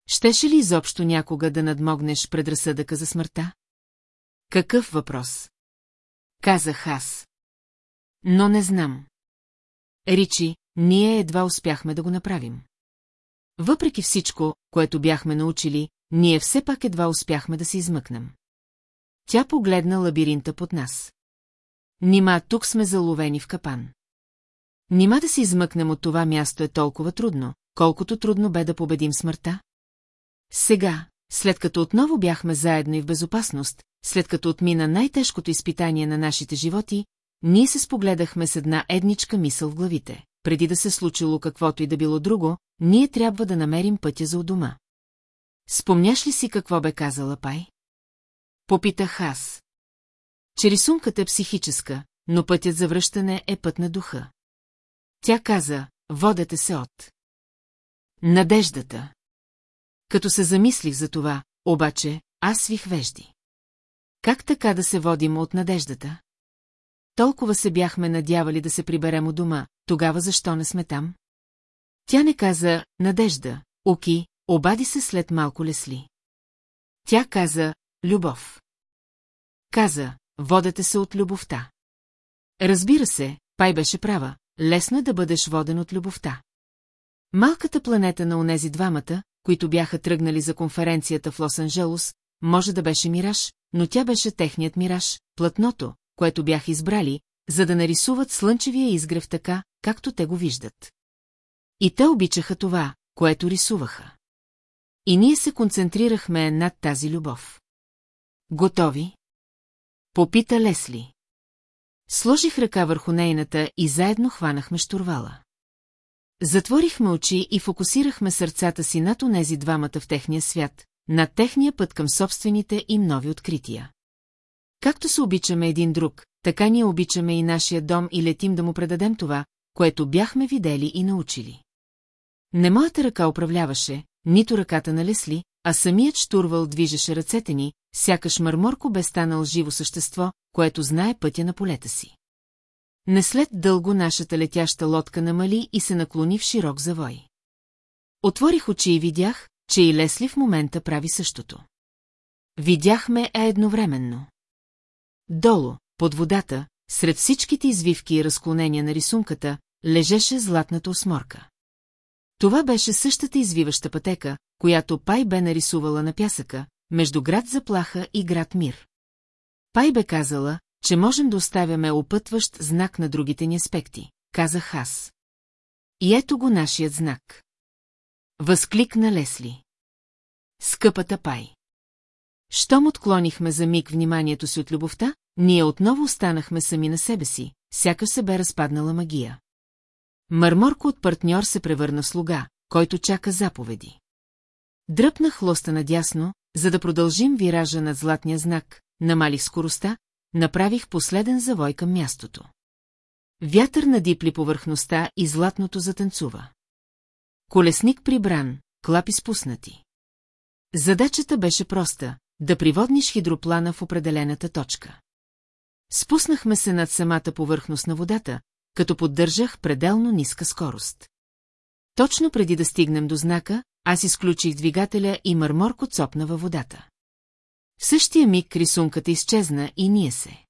Щеше ли изобщо някога да надмогнеш предразсъдъка за смъртта? Какъв въпрос? Казах аз. Но не знам. Ричи, ние едва успяхме да го направим. Въпреки всичко, което бяхме научили, ние все пак едва успяхме да се измъкнем. Тя погледна лабиринта под нас. Нима тук сме заловени в капан. Нима да се измъкнем от това място е толкова трудно, колкото трудно бе да победим смъртта? Сега, след като отново бяхме заедно и в безопасност, след като отмина най-тежкото изпитание на нашите животи, ние се спогледахме с една едничка мисъл в главите. Преди да се случило каквото и да било друго, ние трябва да намерим пътя за у дома. Спомняш ли си какво бе казала Пай? Попитах аз. Че рисунката е психическа, но пътят за връщане е път на духа. Тя каза, водете се от. Надеждата. Като се замислих за това, обаче, аз свих вежди. Как така да се водим от надеждата? Толкова се бяхме надявали да се приберем у дома, тогава защо не сме там? Тя не каза «надежда», «оки», обади се след малко лесли. Тя каза «любов». Каза «водете се от любовта». Разбира се, Пай беше права, лесно е да бъдеш воден от любовта. Малката планета на онези двамата, които бяха тръгнали за конференцията в Лос-Анджелос, може да беше мираж, но тя беше техният мираж, платното, което бяха избрали, за да нарисуват слънчевия изгрев така, както те го виждат. И те обичаха това, което рисуваха. И ние се концентрирахме над тази любов. Готови? Попита Лесли. Сложих ръка върху нейната и заедно хванахме штурвала. Затворихме очи и фокусирахме сърцата си над онези двамата в техния свят, над техния път към собствените им нови открития. Както се обичаме един друг, така ние обичаме и нашия дом и летим да му предадем това, което бяхме видели и научили. Не моята ръка управляваше, нито ръката на Лесли, а самият штурвал движеше ръцете ни, сякаш мърморко бе станал живо същество, което знае пътя на полета си. Не след дълго нашата летяща лодка намали и се наклони в широк завой. Отворих очи и видях, че и Лесли в момента прави същото. Видяхме е едновременно. Долу, под водата, сред всичките извивки и разклонения на рисунката, лежеше златната осморка. Това беше същата извиваща пътека, която Пай бе нарисувала на пясъка, между град Заплаха и град Мир. Пай бе казала, че можем да оставяме опътващ знак на другите ни аспекти, казах аз. И ето го нашият знак. Възкликна Лесли. Скъпата Пай. Щом отклонихме за миг вниманието си от любовта, ние отново останахме сами на себе си, сякаш се бе разпаднала магия. Мърморко от партньор се превърна в слуга, който чака заповеди. Дръпнах лоста надясно, за да продължим виража над златния знак, намалих скоростта, направих последен завой към мястото. Вятър надипли повърхността и златното затанцува. Колесник прибран, клапи спуснати. Задачата беше проста – да приводниш хидроплана в определената точка. Спуснахме се над самата повърхност на водата, като поддържах пределно ниска скорост. Точно преди да стигнем до знака, аз изключих двигателя и мърморко цопна във водата. В същия миг рисунката изчезна и ние се.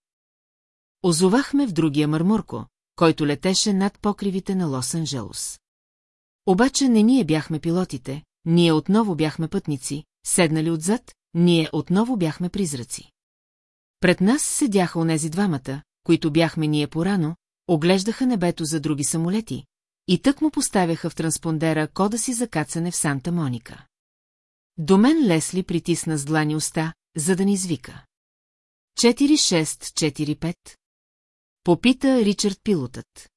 Озовахме в другия мърморко, който летеше над покривите на Лос-Анджелос. Обаче не ние бяхме пилотите, ние отново бяхме пътници, седнали отзад, ние отново бяхме призраци. Пред нас седяха онези двамата, които бяхме ние порано, оглеждаха небето за други самолети, и тък му поставяха в транспондера кода си за кацане в Санта Моника. До мен Лесли притисна с длани уста, за да ни извика. 4645 Попита Ричард пилотът.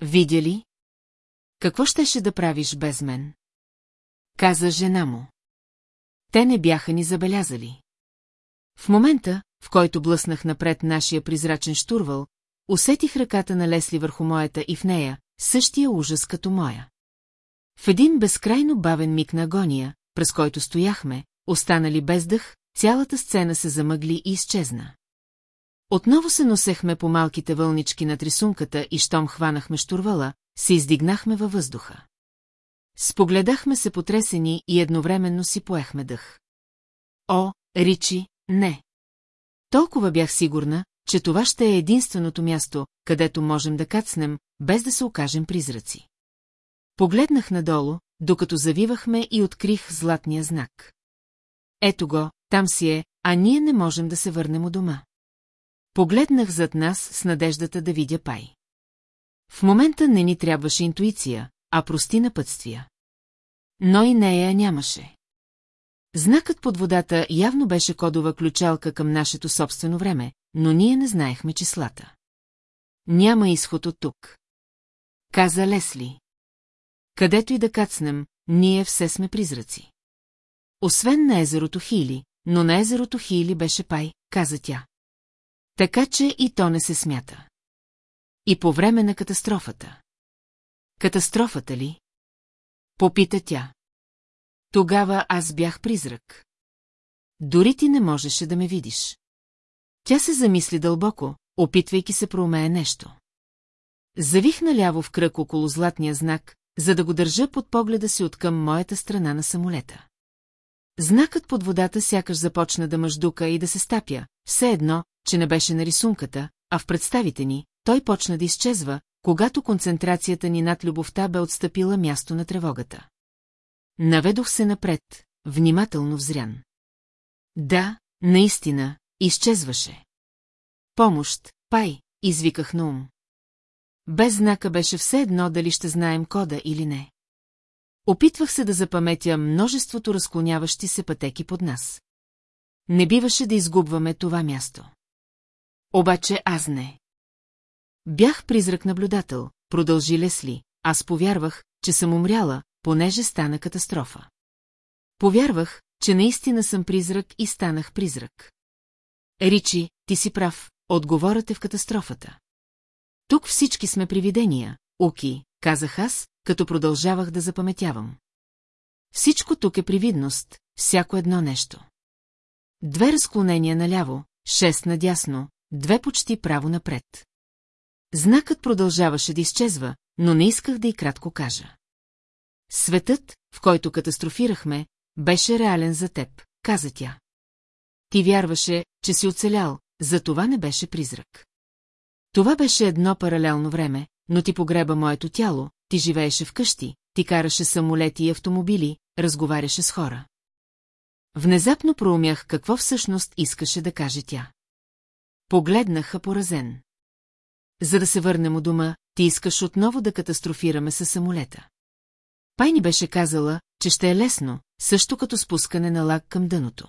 Видя ли? Какво щеше да правиш без мен? Каза жена му. Те не бяха ни забелязали. В момента, в който блъснах напред нашия призрачен штурвал, усетих ръката на Лесли върху моята и в нея, същия ужас като моя. В един безкрайно бавен миг на агония, през който стояхме, останали без дъх, цялата сцена се замъгли и изчезна. Отново се носехме по малките вълнички на рисунката и щом хванахме штурвала, се издигнахме във въздуха. Спогледахме се потресени и едновременно си поехме дъх. О, Ричи, не! Толкова бях сигурна, че това ще е единственото място, където можем да кацнем, без да се окажем призраци. Погледнах надолу, докато завивахме и открих златния знак. Ето го, там си е, а ние не можем да се върнем у дома. Погледнах зад нас с надеждата да видя пай. В момента не ни трябваше интуиция, а прости напътствия. Но и нея нямаше. Знакът под водата явно беше кодова ключалка към нашето собствено време, но ние не знаехме числата. Няма изход от тук. Каза Лесли. Където и да кацнем, ние все сме призраци. Освен на езерото Хили, но на езерото Хили беше пай, каза тя. Така че и то не се смята. И по време на катастрофата. Катастрофата ли? Попита тя. Тогава аз бях призрак. Дори ти не можеше да ме видиш. Тя се замисли дълбоко, опитвайки се проумее нещо. Завих наляво в кръг около златния знак, за да го държа под погледа си от към моята страна на самолета. Знакът под водата сякаш започна да мъждука и да се стапя, все едно, че не беше на рисунката, а в представите ни, той почна да изчезва, когато концентрацията ни над любовта бе отстъпила място на тревогата. Наведох се напред, внимателно взрян. Да, наистина, изчезваше. Помощ, пай, извиках на ум. Без знака беше все едно дали ще знаем кода или не. Опитвах се да запаметя множеството разклоняващи се пътеки под нас. Не биваше да изгубваме това място. Обаче аз не. Бях призрак-наблюдател, продължи Лесли. Аз повярвах, че съм умряла, понеже стана катастрофа. Повярвах, че наистина съм призрак и станах призрак. Ричи, ти си прав, отговорате в катастрофата. Тук всички сме привидения, Оки, казах аз, като продължавах да запаметявам. Всичко тук е привидност, всяко едно нещо. Две разклонения наляво, шест надясно, две почти право напред. Знакът продължаваше да изчезва, но не исках да и кратко кажа. Светът, в който катастрофирахме, беше реален за теб, каза тя. Ти вярваше, че си оцелял, за това не беше призрак. Това беше едно паралелно време, но ти погреба моето тяло, ти живееше вкъщи, ти караше самолети и автомобили, разговаряше с хора. Внезапно проумях какво всъщност искаше да каже тя. Погледнаха поразен. За да се върнем у дома, ти искаш отново да катастрофираме със самолета. Пай ни беше казала, че ще е лесно, също като спускане на лак към дъното.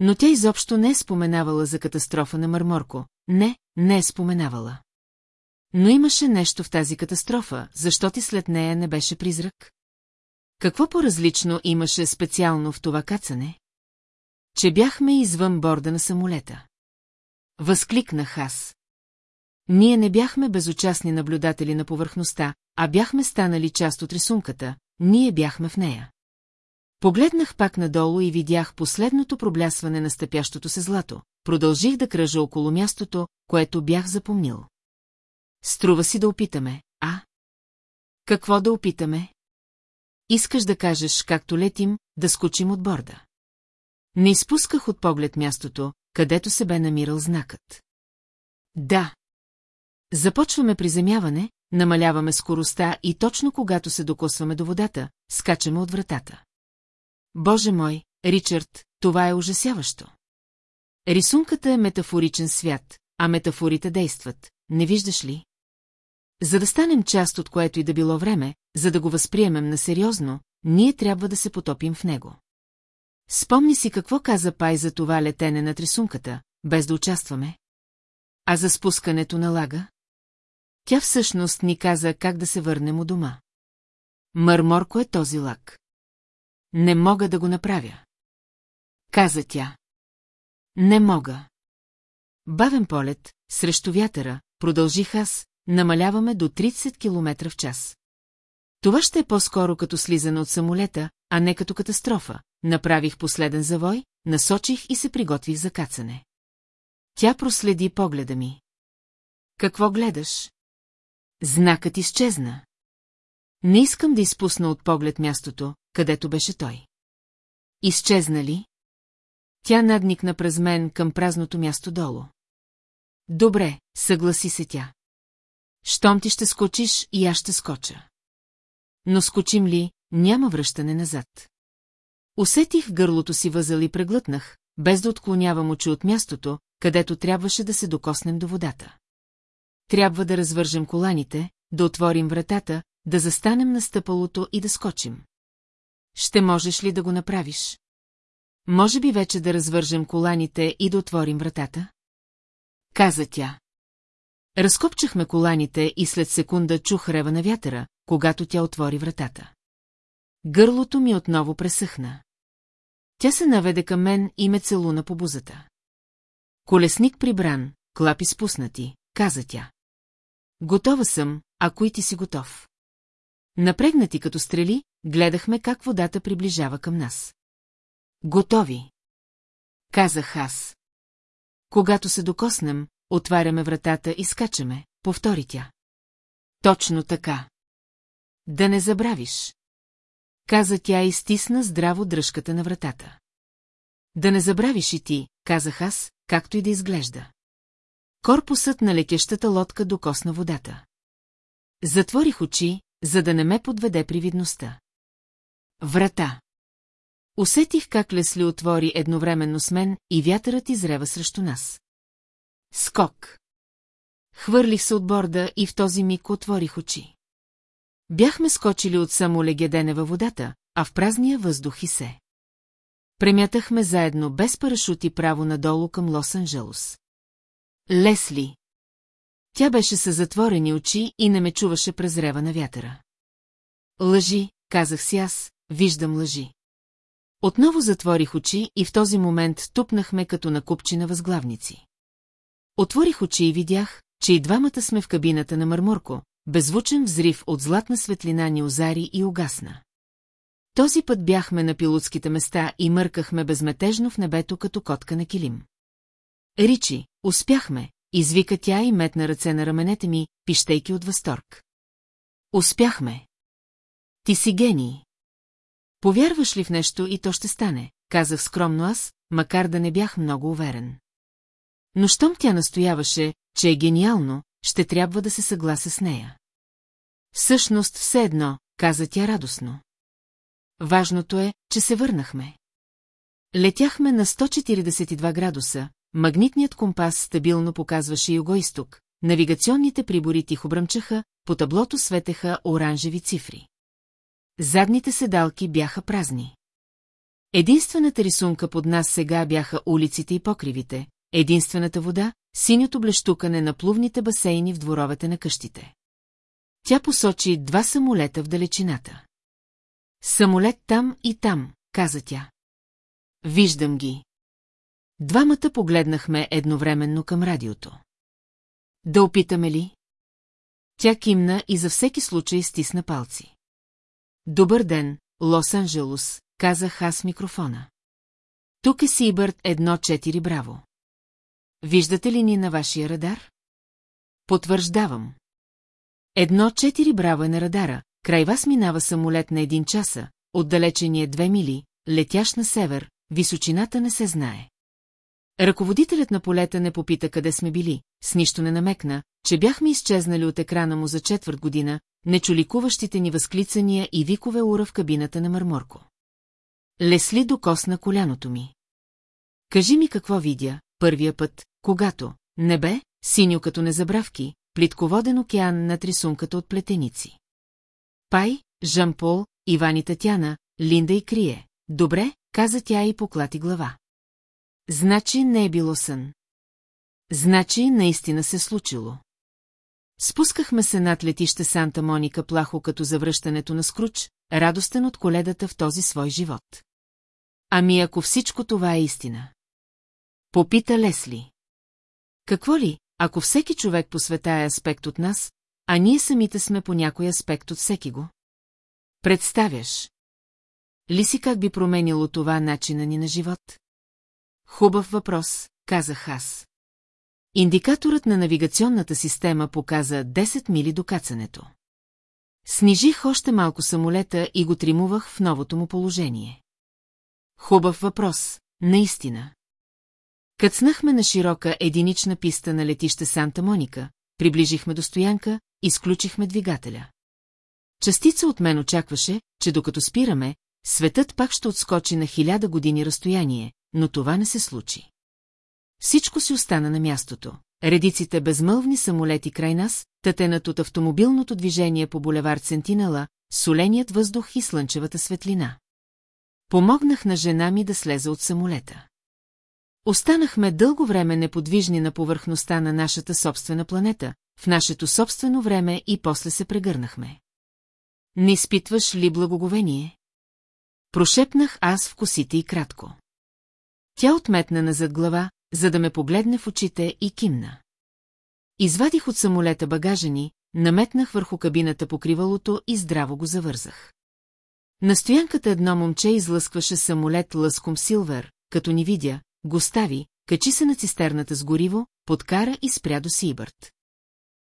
Но тя изобщо не е споменавала за катастрофа на Марморко. Не, не е споменавала. Но имаше нещо в тази катастрофа, защо ти след нея не беше призрак? Какво по-различно имаше специално в това кацане? Че бяхме извън борда на самолета. Възкликнах аз. Ние не бяхме безучастни наблюдатели на повърхността, а бяхме станали част от рисунката, ние бяхме в нея. Погледнах пак надолу и видях последното проблясване на стъпящото се злато. Продължих да кръжа около мястото, което бях запомнил. Струва си да опитаме, а? Какво да опитаме? Искаш да кажеш, както летим, да скочим от борда. Не изпусках от поглед мястото, където се бе намирал знакът. Да. Започваме приземяване, намаляваме скоростта и точно когато се докосваме до водата, скачаме от вратата. Боже мой, Ричард, това е ужасяващо. Рисунката е метафоричен свят, а метафорите действат, не виждаш ли? За да станем част от което и да било време, за да го възприемем на сериозно, ние трябва да се потопим в него. Спомни си какво каза Пай за това летене на рисунката, без да участваме. А за спускането на лага? Тя всъщност ни каза как да се върнем у дома. Мърморко е този лак. Не мога да го направя. Каза тя. Не мога. Бавен полет, срещу вятъра, продължих аз, намаляваме до 30 км в час. Това ще е по-скоро като слизане от самолета, а не като катастрофа. Направих последен завой, насочих и се приготвих за кацане. Тя проследи погледа ми. Какво гледаш? Знакът изчезна. Не искам да изпусна от поглед мястото, където беше той. Изчезна ли? Тя надникна през мен към празното място долу. Добре, съгласи се тя. Щом ти ще скочиш и аз ще скоча. Но скочим ли, няма връщане назад. Усетих гърлото си възъл и преглътнах, без да отклонявам очи от мястото, където трябваше да се докоснем до водата. Трябва да развържем коланите, да отворим вратата, да застанем на стъпалото и да скочим. Ще можеш ли да го направиш? Може би вече да развържем коланите и да отворим вратата? Каза тя. Разкопчахме коланите и след секунда чух рева на вятъра, когато тя отвори вратата. Гърлото ми отново пресъхна. Тя се наведе към мен и ме целуна по бузата. Колесник прибран, клапи спуснати, каза тя. Готова съм, ако и ти си готов. Напрегнати като стрели, гледахме как водата приближава към нас. Готови. Казах аз. Когато се докоснем, отваряме вратата и скачаме, повтори тя. Точно така. Да не забравиш. Каза тя и стисна здраво дръжката на вратата. Да не забравиш и ти, казах аз, както и да изглежда. Корпусът на летещата лодка докосна водата. Затворих очи, за да не ме подведе привидността. Врата. Усетих как Лесли отвори едновременно с мен и вятърът изрева срещу нас. Скок. Хвърлих се от борда и в този миг отворих очи. Бяхме скочили от само легедене във водата, а в празния въздух и се. Премятахме заедно без парашути право надолу към Лос-Анджелос. Лесли. Тя беше с затворени очи и не ме чуваше през рева на вятъра. Лъжи, казах си аз, виждам лъжи. Отново затворих очи и в този момент тупнахме като на купчина възглавници. Отворих очи и видях, че и двамата сме в кабината на Мармурко, беззвучен взрив от златна светлина ни озари и угасна. Този път бяхме на пилотските места и мъркахме безметежно в небето като котка на килим. Ричи, успяхме, извика тя и метна ръце на раменете ми, пищейки от възторг. Успяхме. Ти си гений. Повярваш ли в нещо и то ще стане, казах скромно аз, макар да не бях много уверен. Но щом тя настояваше, че е гениално, ще трябва да се съглася с нея. Всъщност все едно, каза тя радостно. Важното е, че се върнахме. Летяхме на 142 градуса, магнитният компас стабилно показваше юго-исток, навигационните прибори тихо бръмчаха, по таблото светеха оранжеви цифри. Задните седалки бяха празни. Единствената рисунка под нас сега бяха улиците и покривите, единствената вода, синьото блещукане на плувните басейни в дворовете на къщите. Тя посочи два самолета в далечината. Самолет там и там, каза тя. Виждам ги. Двамата погледнахме едновременно към радиото. Да опитаме ли? Тя кимна и за всеки случай стисна палци. Добър ден, Лос-Анджелус, казах аз микрофона. Тук е Сибърт 1-4 Браво. Виждате ли ни на вашия радар? Потвърждавам. Едно четири браво е на радара, край вас минава самолет на един часа, отдалечение две мили, летящ на север, височината не се знае. Ръководителят на полета не попита къде сме били, с нищо не намекна, че бяхме изчезнали от екрана му за четвърт година, нечоликуващите ни възклицания и викове ура в кабината на Мърморко. Лесли докосна коляното ми. Кажи ми какво видя, първия път, когато, небе, синьо като незабравки, плитководен океан над рисунката от плетеници. Пай, Жан-Пол, Иван и Татяна, Линда и Крие. Добре, каза тя и поклати глава. Значи не е било сън. Значи наистина се случило. Спускахме се над летище Санта Моника плахо като завръщането на Скруч, радостен от коледата в този свой живот. Ами ако всичко това е истина? Попита Лесли. Какво ли, ако всеки човек по света е аспект от нас, а ние самите сме по някой аспект от всеки го? Представяш. Ли си как би променило това начина ни на живот? Хубав въпрос, казах аз. Индикаторът на навигационната система показа 10 мили до кацането. Снижих още малко самолета и го тримувах в новото му положение. Хубав въпрос, наистина. Кацнахме на широка единична писта на летище Санта Моника, приближихме до стоянка, изключихме двигателя. Частица от мен очакваше, че докато спираме, светът пак ще отскочи на хиляда години разстояние, но това не се случи. Всичко си остана на мястото. Редиците безмълвни самолети край нас, тътенът от автомобилното движение по булевард Сентинела, соленият въздух и слънчевата светлина. Помогнах на жена ми да слезе от самолета. Останахме дълго време неподвижни на повърхността на нашата собствена планета, в нашето собствено време и после се прегърнахме. Не изпитваш ли благоговение? Прошепнах аз в косите и кратко. Тя отметна назад глава, за да ме погледне в очите и кимна. Извадих от самолета багажа ни, наметнах върху кабината покривалото и здраво го завързах. На стоянката едно момче излъскваше самолет Лъском Силвер, като ни видя, го стави, качи се на цистерната с гориво, подкара и спря до Сибърт.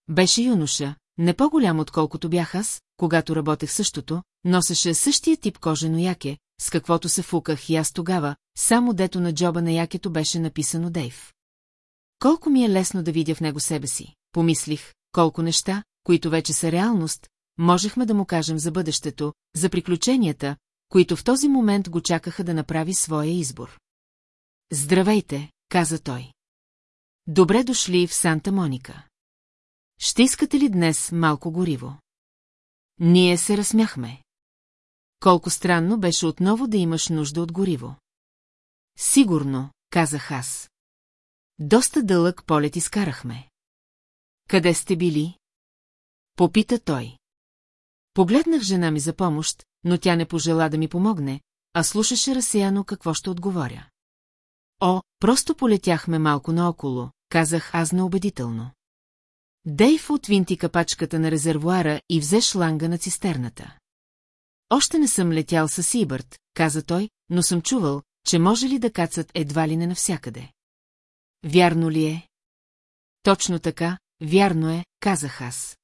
Беше юноша, не по-голям отколкото бях аз, когато работех същото, носеше същия тип кожено яке, с каквото се фуках и аз тогава, само дето на джоба на якето беше написано Дейв. Колко ми е лесно да видя в него себе си, помислих, колко неща, които вече са реалност, можехме да му кажем за бъдещето, за приключенията, които в този момент го чакаха да направи своя избор. Здравейте, каза той. Добре дошли в Санта Моника. Ще искате ли днес малко гориво? Ние се разсмяхме. Колко странно беше отново да имаш нужда от гориво. Сигурно, казах аз. Доста дълъг полет изкарахме. Къде сте били? Попита той. Погледнах жена ми за помощ, но тя не пожела да ми помогне, а слушаше разсеяно какво ще отговоря. О, просто полетяхме малко наоколо, казах аз неубедително. Дейв отвинти капачката на резервуара и взе шланга на цистерната. Още не съм летял с Сибърт, каза той, но съм чувал, че може ли да кацат едва ли не навсякъде. Вярно ли е? Точно така, вярно е, казах аз.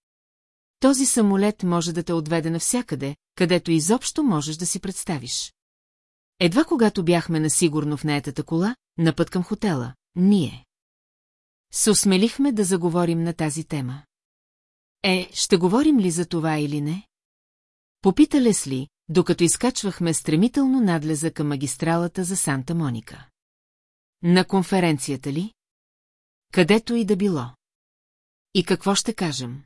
Този самолет може да те отведе навсякъде, където изобщо можеш да си представиш. Едва когато бяхме насигурно в наетата кола, на път към хотела, ние. Се осмелихме да заговорим на тази тема. Е, ще говорим ли за това или не? Попита Лесли, докато изкачвахме стремително надлеза към магистралата за Санта Моника. На конференцията ли? Където и да било. И какво ще кажем?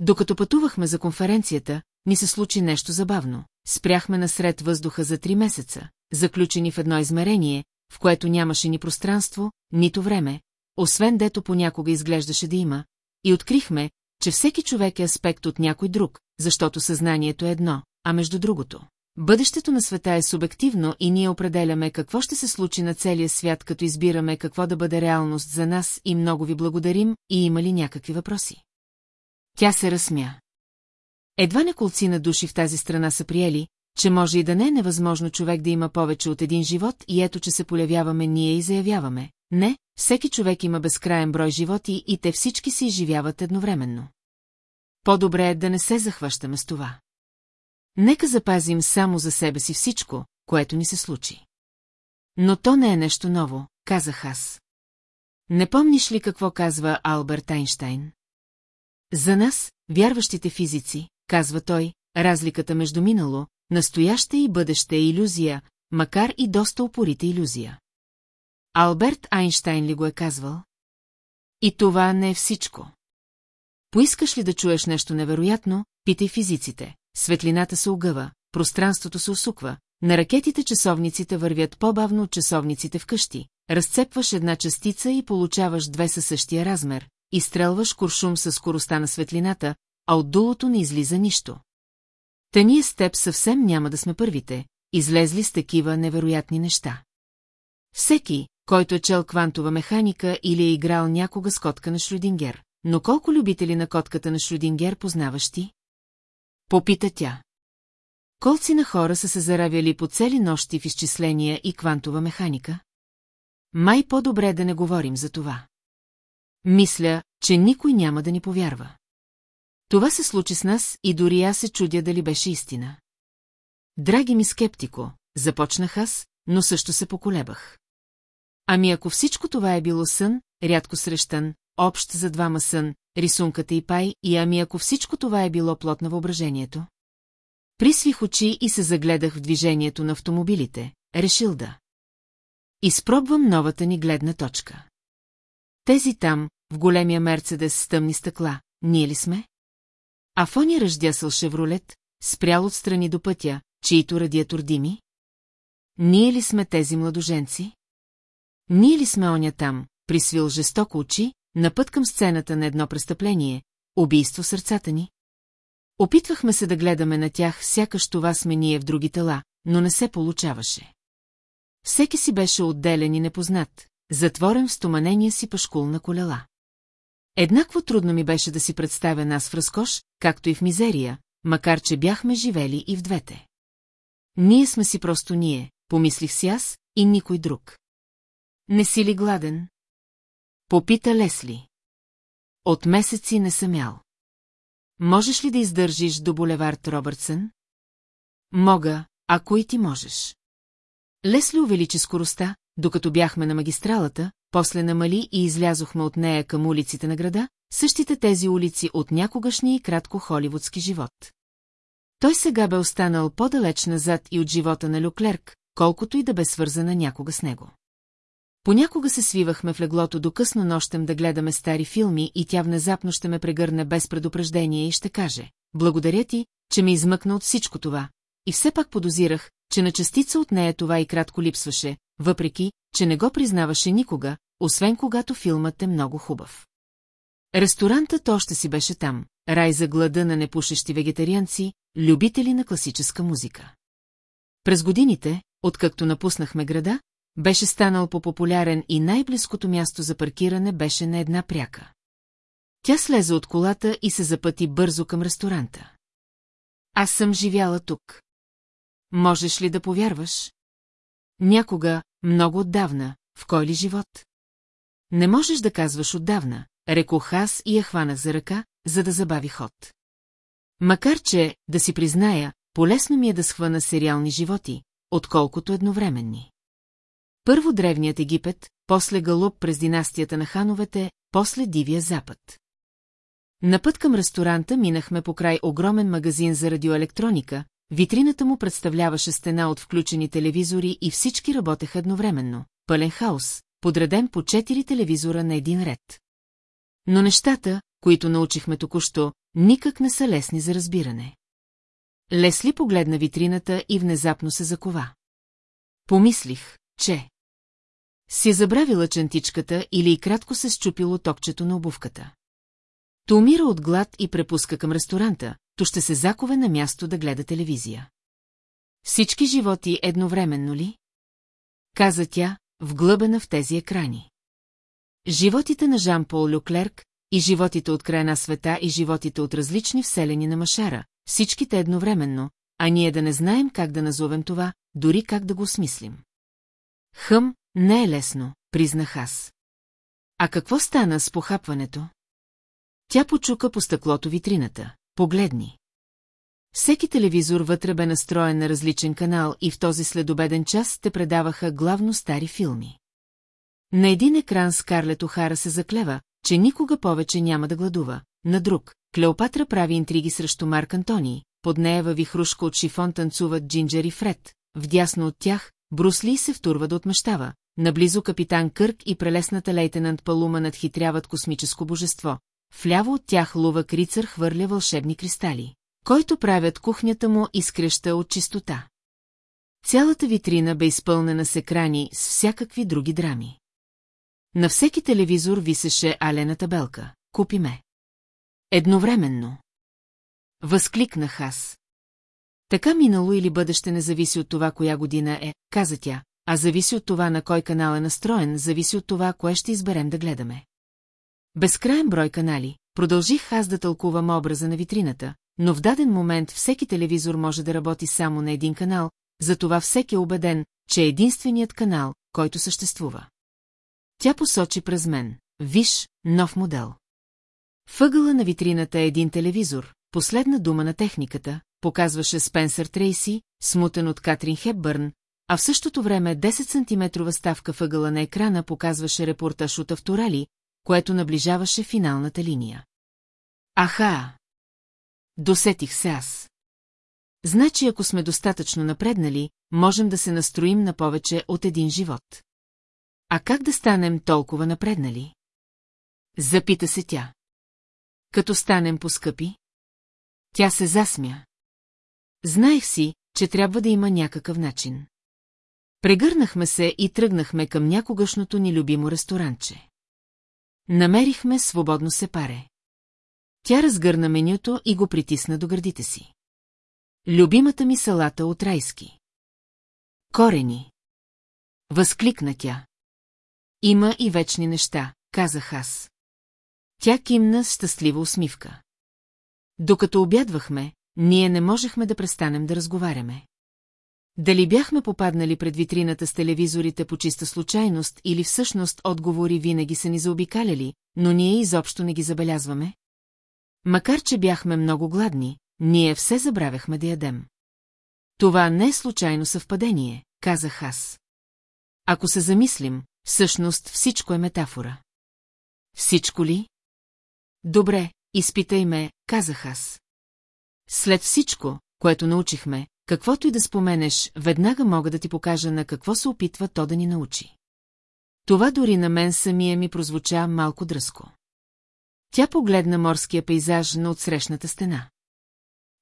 Докато пътувахме за конференцията, ни се случи нещо забавно. Спряхме насред въздуха за три месеца, заключени в едно измерение, в което нямаше ни пространство, нито време, освен дето понякога изглеждаше да има, и открихме, че всеки човек е аспект от някой друг, защото съзнанието е едно, а между другото. Бъдещето на света е субективно и ние определяме какво ще се случи на целия свят, като избираме какво да бъде реалност за нас и много ви благодарим и има ли някакви въпроси. Тя се разсмя. Едва неколци на души в тази страна са приели, че може и да не е невъзможно човек да има повече от един живот и ето, че се полявяваме ние и заявяваме. Не, всеки човек има безкраен брой животи и те всички се изживяват едновременно. по-добре е да не се захващаме с това. Нека запазим само за себе си всичко, което ни се случи. Но то не е нещо ново, казах аз. Не помниш ли какво казва Алберт Айнштайн? За нас, вярващите физици, казва той, разликата между минало, настояще и бъдеще е иллюзия, макар и доста упорита иллюзия. Алберт Айнштайн ли го е казвал? И това не е всичко. Поискаш ли да чуеш нещо невероятно, питай физиците. Светлината се огъва, пространството се усуква, на ракетите часовниците вървят по-бавно от часовниците вкъщи. Разцепваш една частица и получаваш две със същия размер, изстрелваш куршум със скоростта на светлината, а от дулото не излиза нищо. Та ние с теб съвсем няма да сме първите, излезли с такива невероятни неща. Всеки, който е чел квантова механика или е играл някога с котка на Шрюдингер, но колко любители на котката на Шрюдингер познаваш ти? Попита тя. Колци на хора са се заравяли по цели нощи в изчисления и квантова механика? Май по-добре да не говорим за това. Мисля, че никой няма да ни повярва. Това се случи с нас и дори аз се чудя дали беше истина. Драги ми скептико, започнах аз, но също се поколебах. Ами ако всичко това е било сън, рядко срещан, общ за двама сън, рисунката и пай, и ами ако всичко това е било плод на въображението? Присвих очи и се загледах в движението на автомобилите, решил да. Изпробвам новата ни гледна точка. Тези там, в големия Мерцедес с тъмни стъкла, ние ли сме? Афони ръждясъл Шевролет, спрял отстрани до пътя, чието радиатор дими? Ние ли сме тези младоженци? Ние ли сме оня там, присвил жестоко очи, на път към сцената на едно престъпление, убийство сърцата ни? Опитвахме се да гледаме на тях, сякаш това сме ние в други тела, но не се получаваше. Всеки си беше отделен и непознат, затворен в стоманения си пашкул на колела. Еднакво трудно ми беше да си представя нас в разкош, както и в мизерия, макар че бяхме живели и в двете. Ние сме си просто ние, помислих си аз, и никой друг. Не си ли гладен? Попита Лесли. От месеци не съм ял. Можеш ли да издържиш до булевард Робъртсън? Мога, ако и ти можеш. Лесли увеличи скоростта, докато бяхме на магистралата, после намали и излязохме от нея към улиците на града, същите тези улици от някогашния и кратко холивудски живот. Той сега бе останал по-далеч назад и от живота на Люклерк, колкото и да бе свързана някога с него. Понякога се свивахме в леглото до късно нощем да гледаме стари филми и тя внезапно ще ме прегърне без предупреждение и ще каже «Благодаря ти, че ме измъкна от всичко това». И все пак подозирах, че на частица от нея това и кратко липсваше, въпреки, че не го признаваше никога, освен когато филмът е много хубав. Ресторантът още си беше там, рай за глада на непушещи вегетарианци, любители на класическа музика. През годините, откакто напуснахме града, беше станал по-популярен и най-близкото място за паркиране беше на една пряка. Тя слезе от колата и се запъти бързо към ресторанта. Аз съм живяла тук. Можеш ли да повярваш? Някога, много отдавна, в кой ли живот? Не можеш да казваш отдавна, рекох аз и я хванах за ръка, за да забави ход. Макар че, да си призная, полесно ми е да схвана сериални животи, отколкото едновременни. Първо древният Египет, после Галуп през династията на хановете, после Дивия Запад. На път към ресторанта минахме по край огромен магазин за радиоелектроника, витрината му представляваше стена от включени телевизори и всички работеха едновременно. Пълен хаос, подреден по четири телевизора на един ред. Но нещата, които научихме току-що, никак не са лесни за разбиране. Лесли погледна витрината и внезапно се закова. Помислих, че... Си забравила чантичката или и кратко се счупило топчето на обувката. То умира от глад и препуска към ресторанта, то ще се закове на място да гледа телевизия. Всички животи едновременно ли? Каза тя, вглъбена в тези екрани. Животите на Жан-Пол Люклерк и животите от края на света и животите от различни вселени на Машара, всичките едновременно, а ние да не знаем как да назовем това, дори как да го осмислим. Хъм, не е лесно, признах аз. А какво стана с похапването? Тя почука по стъклото витрината. Погледни. Всеки телевизор вътре бе настроен на различен канал и в този следобеден час те предаваха главно стари филми. На един екран Скарлет Охара се заклева, че никога повече няма да гладува. На друг, Клеопатра прави интриги срещу Марк Антони, под нея във вихрушка от шифон танцуват Джинджер и Фред, вдясно от тях, Брусли се втурва да отмъщава, наблизо капитан Кърк и прелесната лейтенант Палума надхитряват космическо божество, вляво от тях лувък рицар хвърля вълшебни кристали, който правят кухнята му изкреща от чистота. Цялата витрина бе изпълнена с екрани с всякакви други драми. На всеки телевизор висеше алена табелка. Купи ме. Едновременно. Възкликнах аз. Така минало или бъдеще не зависи от това, коя година е, каза тя, а зависи от това на кой канал е настроен, зависи от това, кое ще изберем да гледаме. Безкраен брой канали, продължих аз да тълкувам образа на витрината, но в даден момент всеки телевизор може да работи само на един канал, затова всеки е убеден, че е единственият канал, който съществува. Тя посочи през мен. Виж, нов модел. Въгъла на витрината е един телевизор, последна дума на техниката, показваше Спенсър Трейси, смутен от Катрин Хепбърн, а в същото време 10 см ставка въгъла на екрана показваше репортаж от авторали, което наближаваше финалната линия. Аха! Досетих се аз. Значи, ако сме достатъчно напреднали, можем да се настроим на повече от един живот. А как да станем толкова напреднали? Запита се тя. Като станем поскъпи? Тя се засмя. Знаех си, че трябва да има някакъв начин. Прегърнахме се и тръгнахме към някогашното ни любимо ресторанче. Намерихме свободно се паре. Тя разгърна менюто и го притисна до гърдите си. Любимата ми салата от райски. Корени. Възкликна тя. Има и вечни неща, казах аз. Тя кимна с щастлива усмивка. Докато обядвахме, ние не можехме да престанем да разговаряме. Дали бяхме попаднали пред витрината с телевизорите по чиста случайност или всъщност отговори винаги са ни заобикаляли, но ние изобщо не ги забелязваме? Макар, че бяхме много гладни, ние все забравяхме да ядем. Това не е случайно съвпадение, казах аз. Ако се замислим, всъщност всичко е метафора. Всичко ли? Добре, изпитай ме, казах аз. След всичко, което научихме, каквото и да споменеш, веднага мога да ти покажа на какво се опитва то да ни научи. Това дори на мен самия ми прозвуча малко дръско. Тя погледна морския пейзаж на отсрещната стена.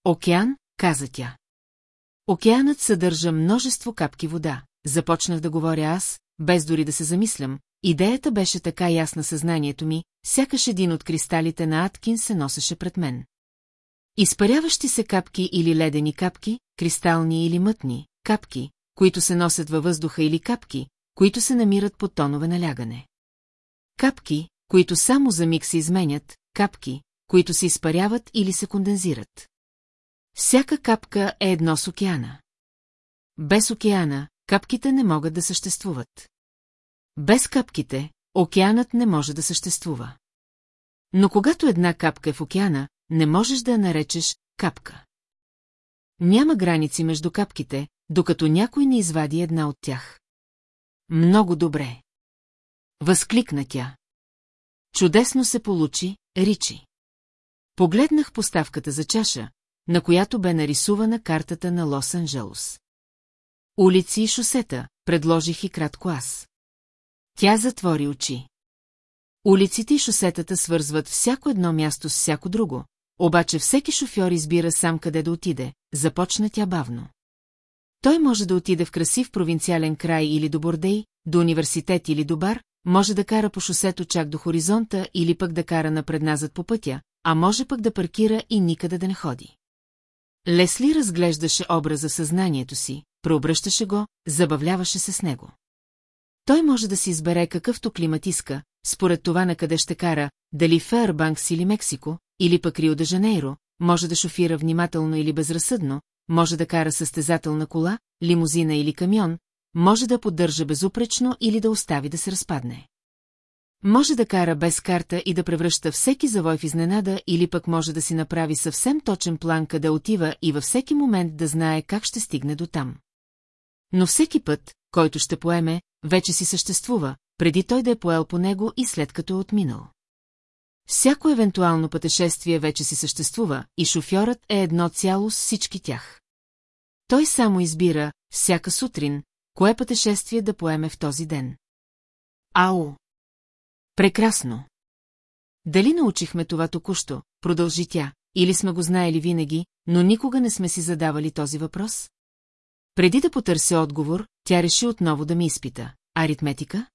Океан, каза тя. Океанът съдържа множество капки вода. Започнах да говоря аз, без дори да се замислям. Идеята беше така ясна съзнанието ми, сякаш един от кристалите на Аткин се носеше пред мен. Изпаряващи се капки или ледени капки, кристални или мътни, капки, които се носят във въздуха или капки, които се намират под тонове налягане. Капки, които само за миг се изменят, капки, които се изпаряват или се кондензират. Всяка капка е едно с океана. Без океана, капките не могат да съществуват. Без капките, океанът не може да съществува. Но когато една капка е в океана, не можеш да я наречеш капка. Няма граници между капките, докато някой не извади една от тях. Много добре. Възкликна тя. Чудесно се получи, Ричи. Погледнах поставката за чаша, на която бе нарисувана картата на Лос-Анджелос. Улици и шосета, предложих и кратко аз. Тя затвори очи. Улиците и шосетата свързват всяко едно място с всяко друго, обаче всеки шофьор избира сам къде да отиде, започна тя бавно. Той може да отиде в красив провинциален край или до Бордей, до университет или до бар, може да кара по шосето чак до хоризонта или пък да кара напредназад по пътя, а може пък да паркира и никъде да не ходи. Лесли разглеждаше образа съзнанието си, преобръщаше го, забавляваше се с него. Той може да си избере какъвто климат иска, според това на къде ще кара, дали Фейербанкс или Мексико, или пък Рио де Жанейро, може да шофира внимателно или безразсъдно, може да кара състезателна кола, лимузина или камион, може да поддържа безупречно или да остави да се разпадне. Може да кара без карта и да превръща всеки завой в изненада или пък може да си направи съвсем точен план къде отива и във всеки момент да знае как ще стигне до там. Но всеки път, който ще поеме, вече си съществува, преди той да е поел по него и след като е отминал. Всяко евентуално пътешествие вече си съществува и шофьорът е едно цяло с всички тях. Той само избира, всяка сутрин, кое пътешествие да поеме в този ден. Ау! Прекрасно! Дали научихме това току-що, продължи тя, или сме го знаели винаги, но никога не сме си задавали този въпрос? Преди да потърся отговор, тя реши отново да ми изпита. Аритметика?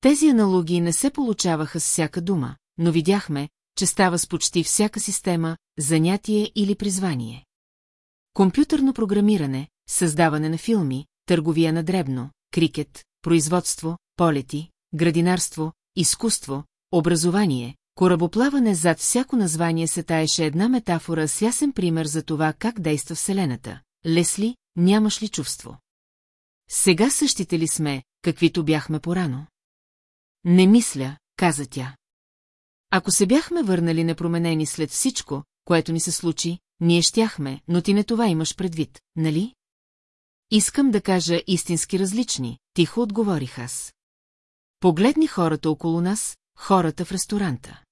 Тези аналогии не се получаваха с всяка дума, но видяхме, че става с почти всяка система, занятие или призвание. Компютърно програмиране, създаване на филми, търговия на дребно, крикет, производство, полети, градинарство, изкуство, образование, корабоплаване зад всяко название се таеше една метафора с ясен пример за това как действа Вселената. Лесли, нямаш ли чувство? Сега същите ли сме, каквито бяхме порано? Не мисля, каза тя. Ако се бяхме върнали непроменени след всичко, което ни се случи, ние щяхме, но ти не това имаш предвид, нали? Искам да кажа истински различни, тихо отговорих аз. Погледни хората около нас, хората в ресторанта.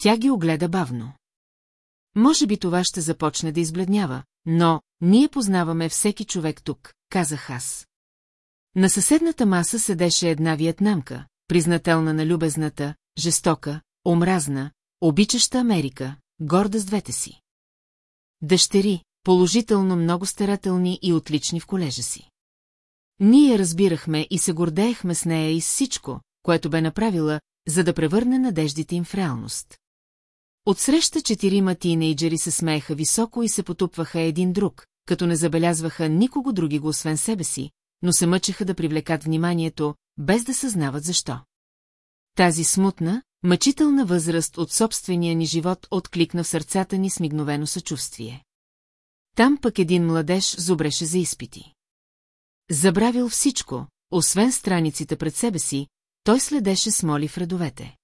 Тя ги огледа бавно. Може би това ще започне да избледнява, но ние познаваме всеки човек тук, казах аз. На съседната маса седеше една виетнамка, признателна на любезната, жестока, омразна, обичаща Америка, горда с двете си. Дъщери, положително много старателни и отлични в колежа си. Ние разбирахме и се гордеехме с нея и с всичко, което бе направила, за да превърне надеждите им в реалност. Отсреща четирима тинейджери се смееха високо и се потупваха един друг, като не забелязваха никого други го освен себе си, но се мъчеха да привлекат вниманието, без да съзнават защо. Тази смутна, мъчителна възраст от собствения ни живот откликна в сърцата ни с мигновено съчувствие. Там пък един младеж зубреше за изпити. Забравил всичко, освен страниците пред себе си, той следеше с моли в редовете.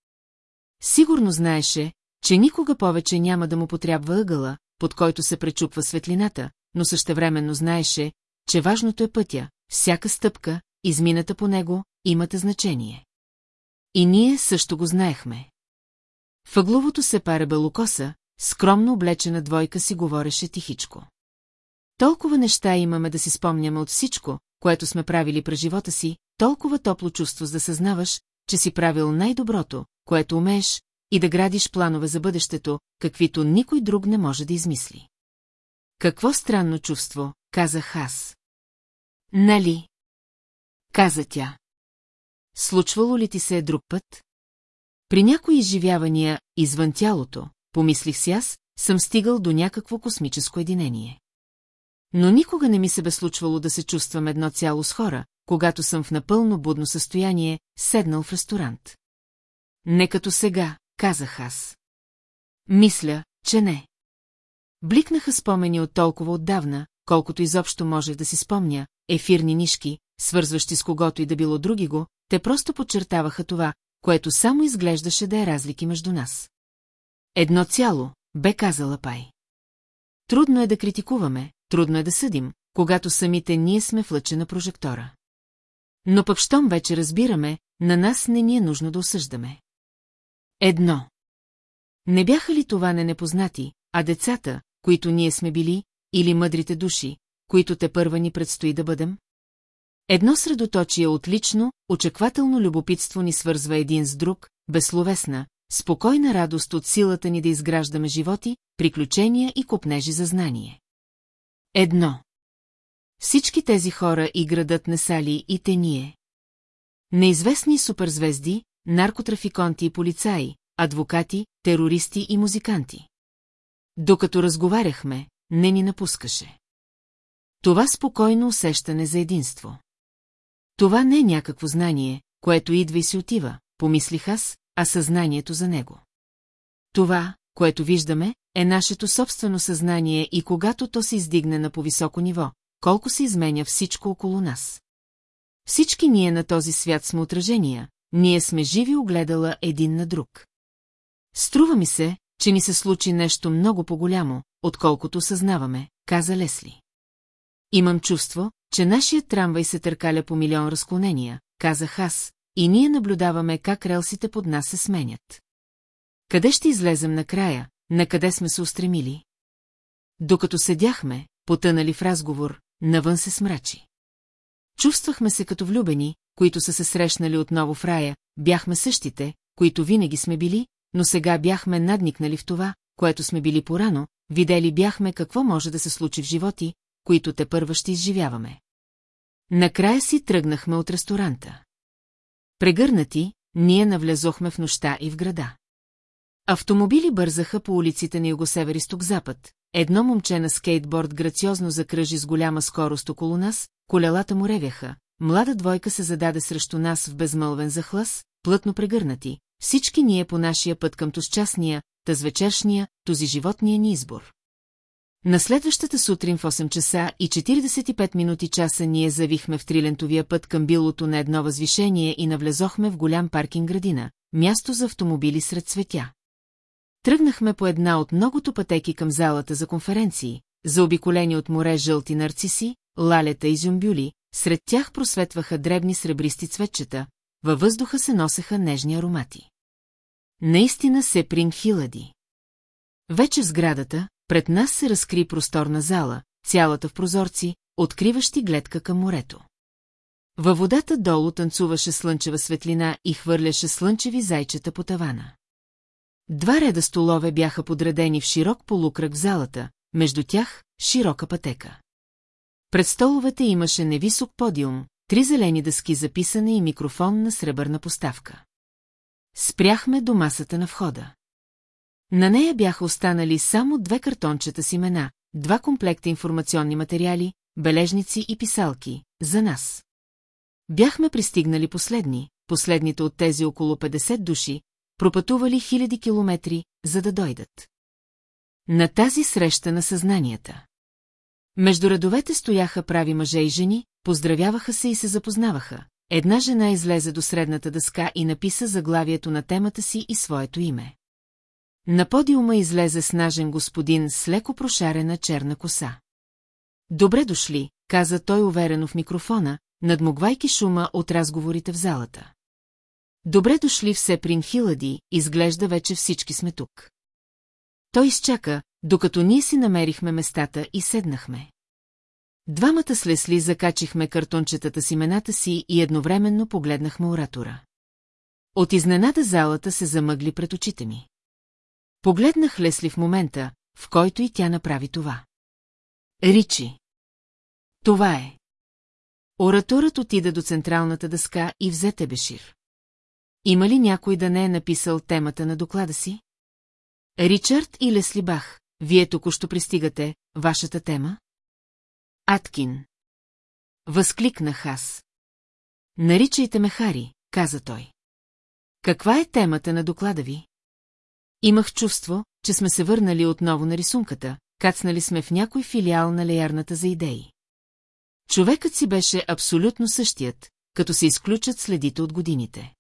Сигурно знаеше, че никога повече няма да му потрябва ъгъла, под който се пречупва светлината, но същевременно знаеше, че важното е пътя, всяка стъпка, измината по него, имате значение. И ние също го знаехме. Въгловото се паре белокоса, скромно облечена двойка си говореше тихичко. Толкова неща имаме да си спомняме от всичко, което сме правили през живота си, толкова топло чувство да съзнаваш, че си правил най-доброто, което умееш, и да градиш планове за бъдещето, каквито никой друг не може да измисли. Какво странно чувство, казах аз. Нали? Каза тя. Случвало ли ти се е друг път? При някои изживявания, извън тялото, помислих си аз, съм стигал до някакво космическо единение. Но никога не ми се бе случвало да се чувствам едно цяло с хора, когато съм в напълно будно състояние, седнал в ресторант. Не като сега, казах аз. Мисля, че не. Бликнаха спомени от толкова отдавна, колкото изобщо може да си спомня, ефирни нишки, свързващи с когото и да било други го, те просто подчертаваха това, което само изглеждаше да е разлики между нас. Едно цяло, бе казала Пай. Трудно е да критикуваме, трудно е да съдим, когато самите ние сме в лъче на прожектора. Но пък щом вече разбираме, на нас не ни е нужно да осъждаме. Едно. Не бяха ли това не непознати, а децата, които ние сме били, или мъдрите души, които те първа ни предстои да бъдем? Едно средоточие отлично, очаквателно любопитство ни свързва един с друг, безсловесна, спокойна радост от силата ни да изграждаме животи, приключения и копнежи за знание. Едно. Всички тези хора и градът не са ли и те ние? Неизвестни суперзвезди, наркотрафиконти и полицаи, адвокати, терористи и музиканти. Докато разговаряхме, не ни напускаше. Това спокойно усещане за единство. Това не е някакво знание, което идва и си отива, помислих аз, а съзнанието за него. Това, което виждаме, е нашето собствено съзнание и когато то се издигне на повисоко ниво, колко се изменя всичко около нас. Всички ние на този свят сме отражения, ние сме живи огледала един на друг. Струва ми се, че ни се случи нещо много по-голямо, отколкото съзнаваме, каза Лесли. Имам чувство, че нашият трамвай се търкаля по милион разклонения, казах аз, и ние наблюдаваме как релсите под нас се сменят. Къде ще излезем накрая, на къде сме се устремили? Докато седяхме, потънали в разговор, навън се смрачи. Чувствахме се като влюбени, които са се срещнали отново в рая, бяхме същите, които винаги сме били, но сега бяхме надникнали в това, което сме били порано, видели бяхме какво може да се случи в животи, които те първа ще изживяваме. Накрая си тръгнахме от ресторанта. Прегърнати, ние навлезохме в нощта и в града. Автомобили бързаха по улиците на югосевер запад Едно момче на скейтборд грациозно закръжи с голяма скорост около нас, колелата му ревяха, млада двойка се зададе срещу нас в безмълвен захлас, плътно прегърнати, всички ние по нашия път към тозчастния, тъз вечершния, този животния ни избор. На следващата сутрин в 8 часа и 45 минути часа ние завихме в трилентовия път към билото на едно възвишение и навлезохме в голям паркинг градина, място за автомобили сред цветя. Тръгнахме по една от многото пътеки към залата за конференции, заобиколени от море жълти нарциси, лалета и зюмбюли, сред тях просветваха дребни сребристи цветчета, във въздуха се носеха нежни аромати. Наистина се принг хилади. Вече в сградата, пред нас се разкри просторна зала, цялата в прозорци, откриващи гледка към морето. Във водата долу танцуваше слънчева светлина и хвърляше слънчеви зайчета по тавана. Два реда столове бяха подредени в широк полукръг в залата, между тях широка пътека. Пред столовете имаше невисок подиум, три зелени дъски за писане и микрофон на сребърна поставка. Спряхме до масата на входа. На нея бяха останали само две картончета с имена, два комплекта информационни материали, бележници и писалки, за нас. Бяхме пристигнали последни, последните от тези около 50 души, пропътували хиляди километри, за да дойдат. На тази среща на съзнанията. Между редовете стояха прави мъже и жени, поздравяваха се и се запознаваха. Една жена излезе до средната дъска и написа заглавието на темата си и своето име. На подиума излезе снажен господин с леко прошарена черна коса. Добре дошли, каза той уверено в микрофона, надмогвайки шума от разговорите в залата. Добре дошли все Сеприн Хилади, изглежда вече всички сме тук. Той изчака, докато ние си намерихме местата и седнахме. Двамата с Лесли закачихме картончетата с имената си и едновременно погледнахме оратора. От изненада залата се замъгли пред очите ми. Погледнах Лесли в момента, в който и тя направи това. Ричи. Това е. Ораторът отида до централната дъска и взе Тебешир. Има ли някой да не е написал темата на доклада си? Ричард и Лесли Бах, вие току-що пристигате, вашата тема? Аткин. Възкликнах аз. Наричайте ме Хари, каза той. Каква е темата на доклада ви? Имах чувство, че сме се върнали отново на рисунката, кацнали сме в някой филиал на леярната за идеи. Човекът си беше абсолютно същият, като се изключат следите от годините.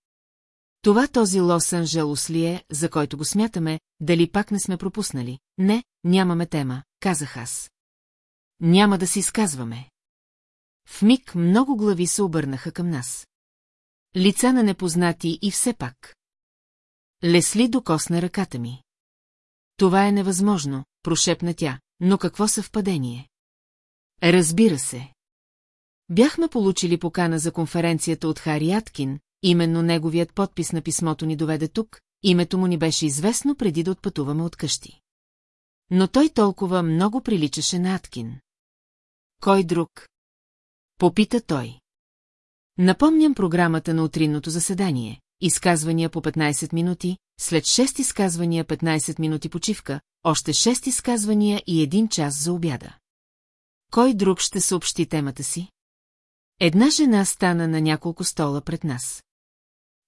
Това този Лос-Анджелос ли е, за който го смятаме, дали пак не сме пропуснали? Не, нямаме тема, казах аз. Няма да се изказваме. В миг много глави се обърнаха към нас. Лица на непознати и все пак. Лесли докосна ръката ми. Това е невъзможно, прошепна тя, но какво съвпадение? Разбира се. Бяхме получили покана за конференцията от Хари Аткин, именно неговият подпис на писмото ни доведе тук, името му ни беше известно преди да отпътуваме от къщи. Но той толкова много приличаше на Аткин. Кой друг? Попита той. Напомням програмата на утринното заседание. Изказвания по 15 минути, след 6 изказвания 15 минути почивка, още 6 изказвания и един час за обяда. Кой друг ще съобщи темата си? Една жена стана на няколко стола пред нас.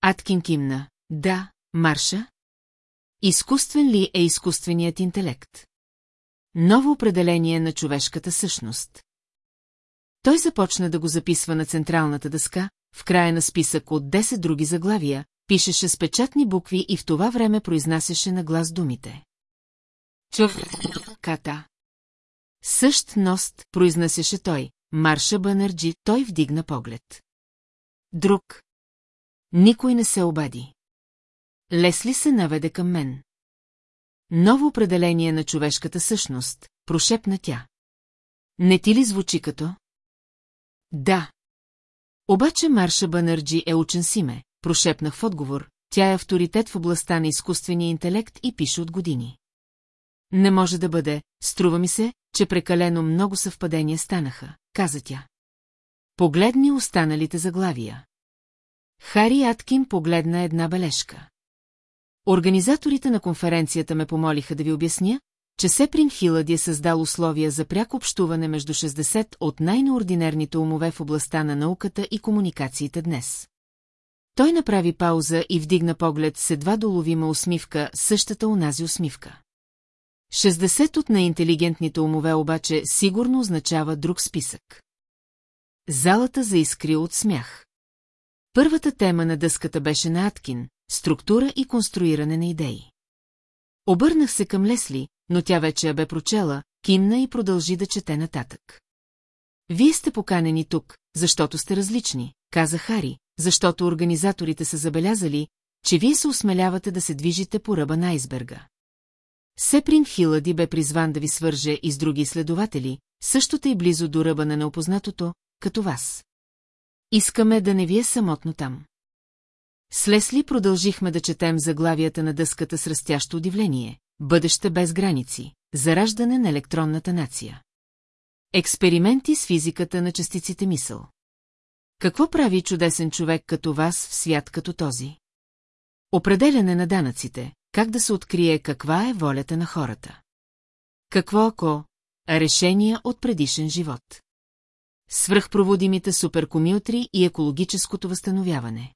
Аткин кимна. Да, Марша? Изкуствен ли е изкуственият интелект? Ново определение на човешката същност. Той започна да го записва на централната дъска, в края на списък от 10 други заглавия, пишеше с печатни букви и в това време произнасяше на глас думите. Чув, ката. Същ ност, произнасяше той, Марша Банърджи, той вдигна поглед. Друг. Никой не се обади. Лесли се наведе към мен. Ново определение на човешката същност, прошепна тя. Не ти ли звучи като? Да. Обаче Марша Банърджи е учен Симе, прошепнах в отговор, тя е авторитет в областта на изкуствения интелект и пише от години. Не може да бъде, струва ми се, че прекалено много съвпадения станаха, каза тя. Погледни останалите заглавия. Хари Аткин погледна една бележка. Организаторите на конференцията ме помолиха да ви обясня, че Сеприн Хилади е създал условия за пряко общуване между 60 от най-неординерните умове в областта на науката и комуникациите днес. Той направи пауза и вдигна поглед с едва доловима усмивка, същата унази усмивка. 60 от най-интелигентните умове обаче сигурно означава друг списък. Залата заискри от смях. Първата тема на дъската беше на Аткин – структура и конструиране на идеи. Обърнах се към Лесли, но тя вече я бе прочела, кимна и продължи да чете нататък. Вие сте поканени тук, защото сте различни, каза Хари, защото организаторите са забелязали, че вие се осмелявате да се движите по ръба на айсберга. Сеприн Хилади бе призван да ви свърже и с други изследователи, същото и близо до ръба на неопознатото, като вас. Искаме да не ви е самотно там. С Лесли продължихме да четем заглавията на дъската с растящо удивление. Бъдеще без граници. Зараждане на електронната нация. Експерименти с физиката на частиците мисъл. Какво прави чудесен човек като вас в свят като този? Определяне на данъците, как да се открие каква е волята на хората. Какво ако? Решения от предишен живот. Свръхпроводимите суперкомютри и екологическото възстановяване.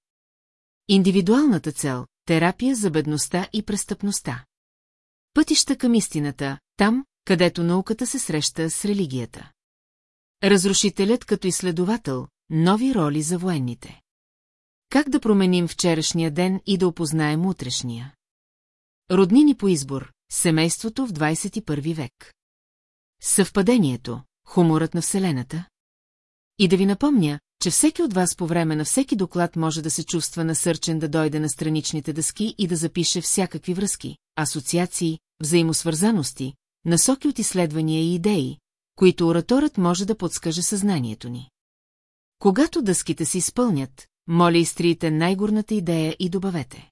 Индивидуалната цел – терапия за бедността и престъпността. Пътища към истината, там, където науката се среща с религията. Разрушителят като изследовател, нови роли за военните. Как да променим вчерашния ден и да опознаем утрешния? Роднини по избор, семейството в 21 век. Съвпадението, хуморът на Вселената. И да ви напомня, че всеки от вас по време на всеки доклад може да се чувства насърчен да дойде на страничните дъски и да запише всякакви връзки, асоциации, взаимосвързаности, насоки от изследвания и идеи, които ораторът може да подскаже съзнанието ни. Когато дъските се изпълнят, моля изтрите най-горната идея и добавете.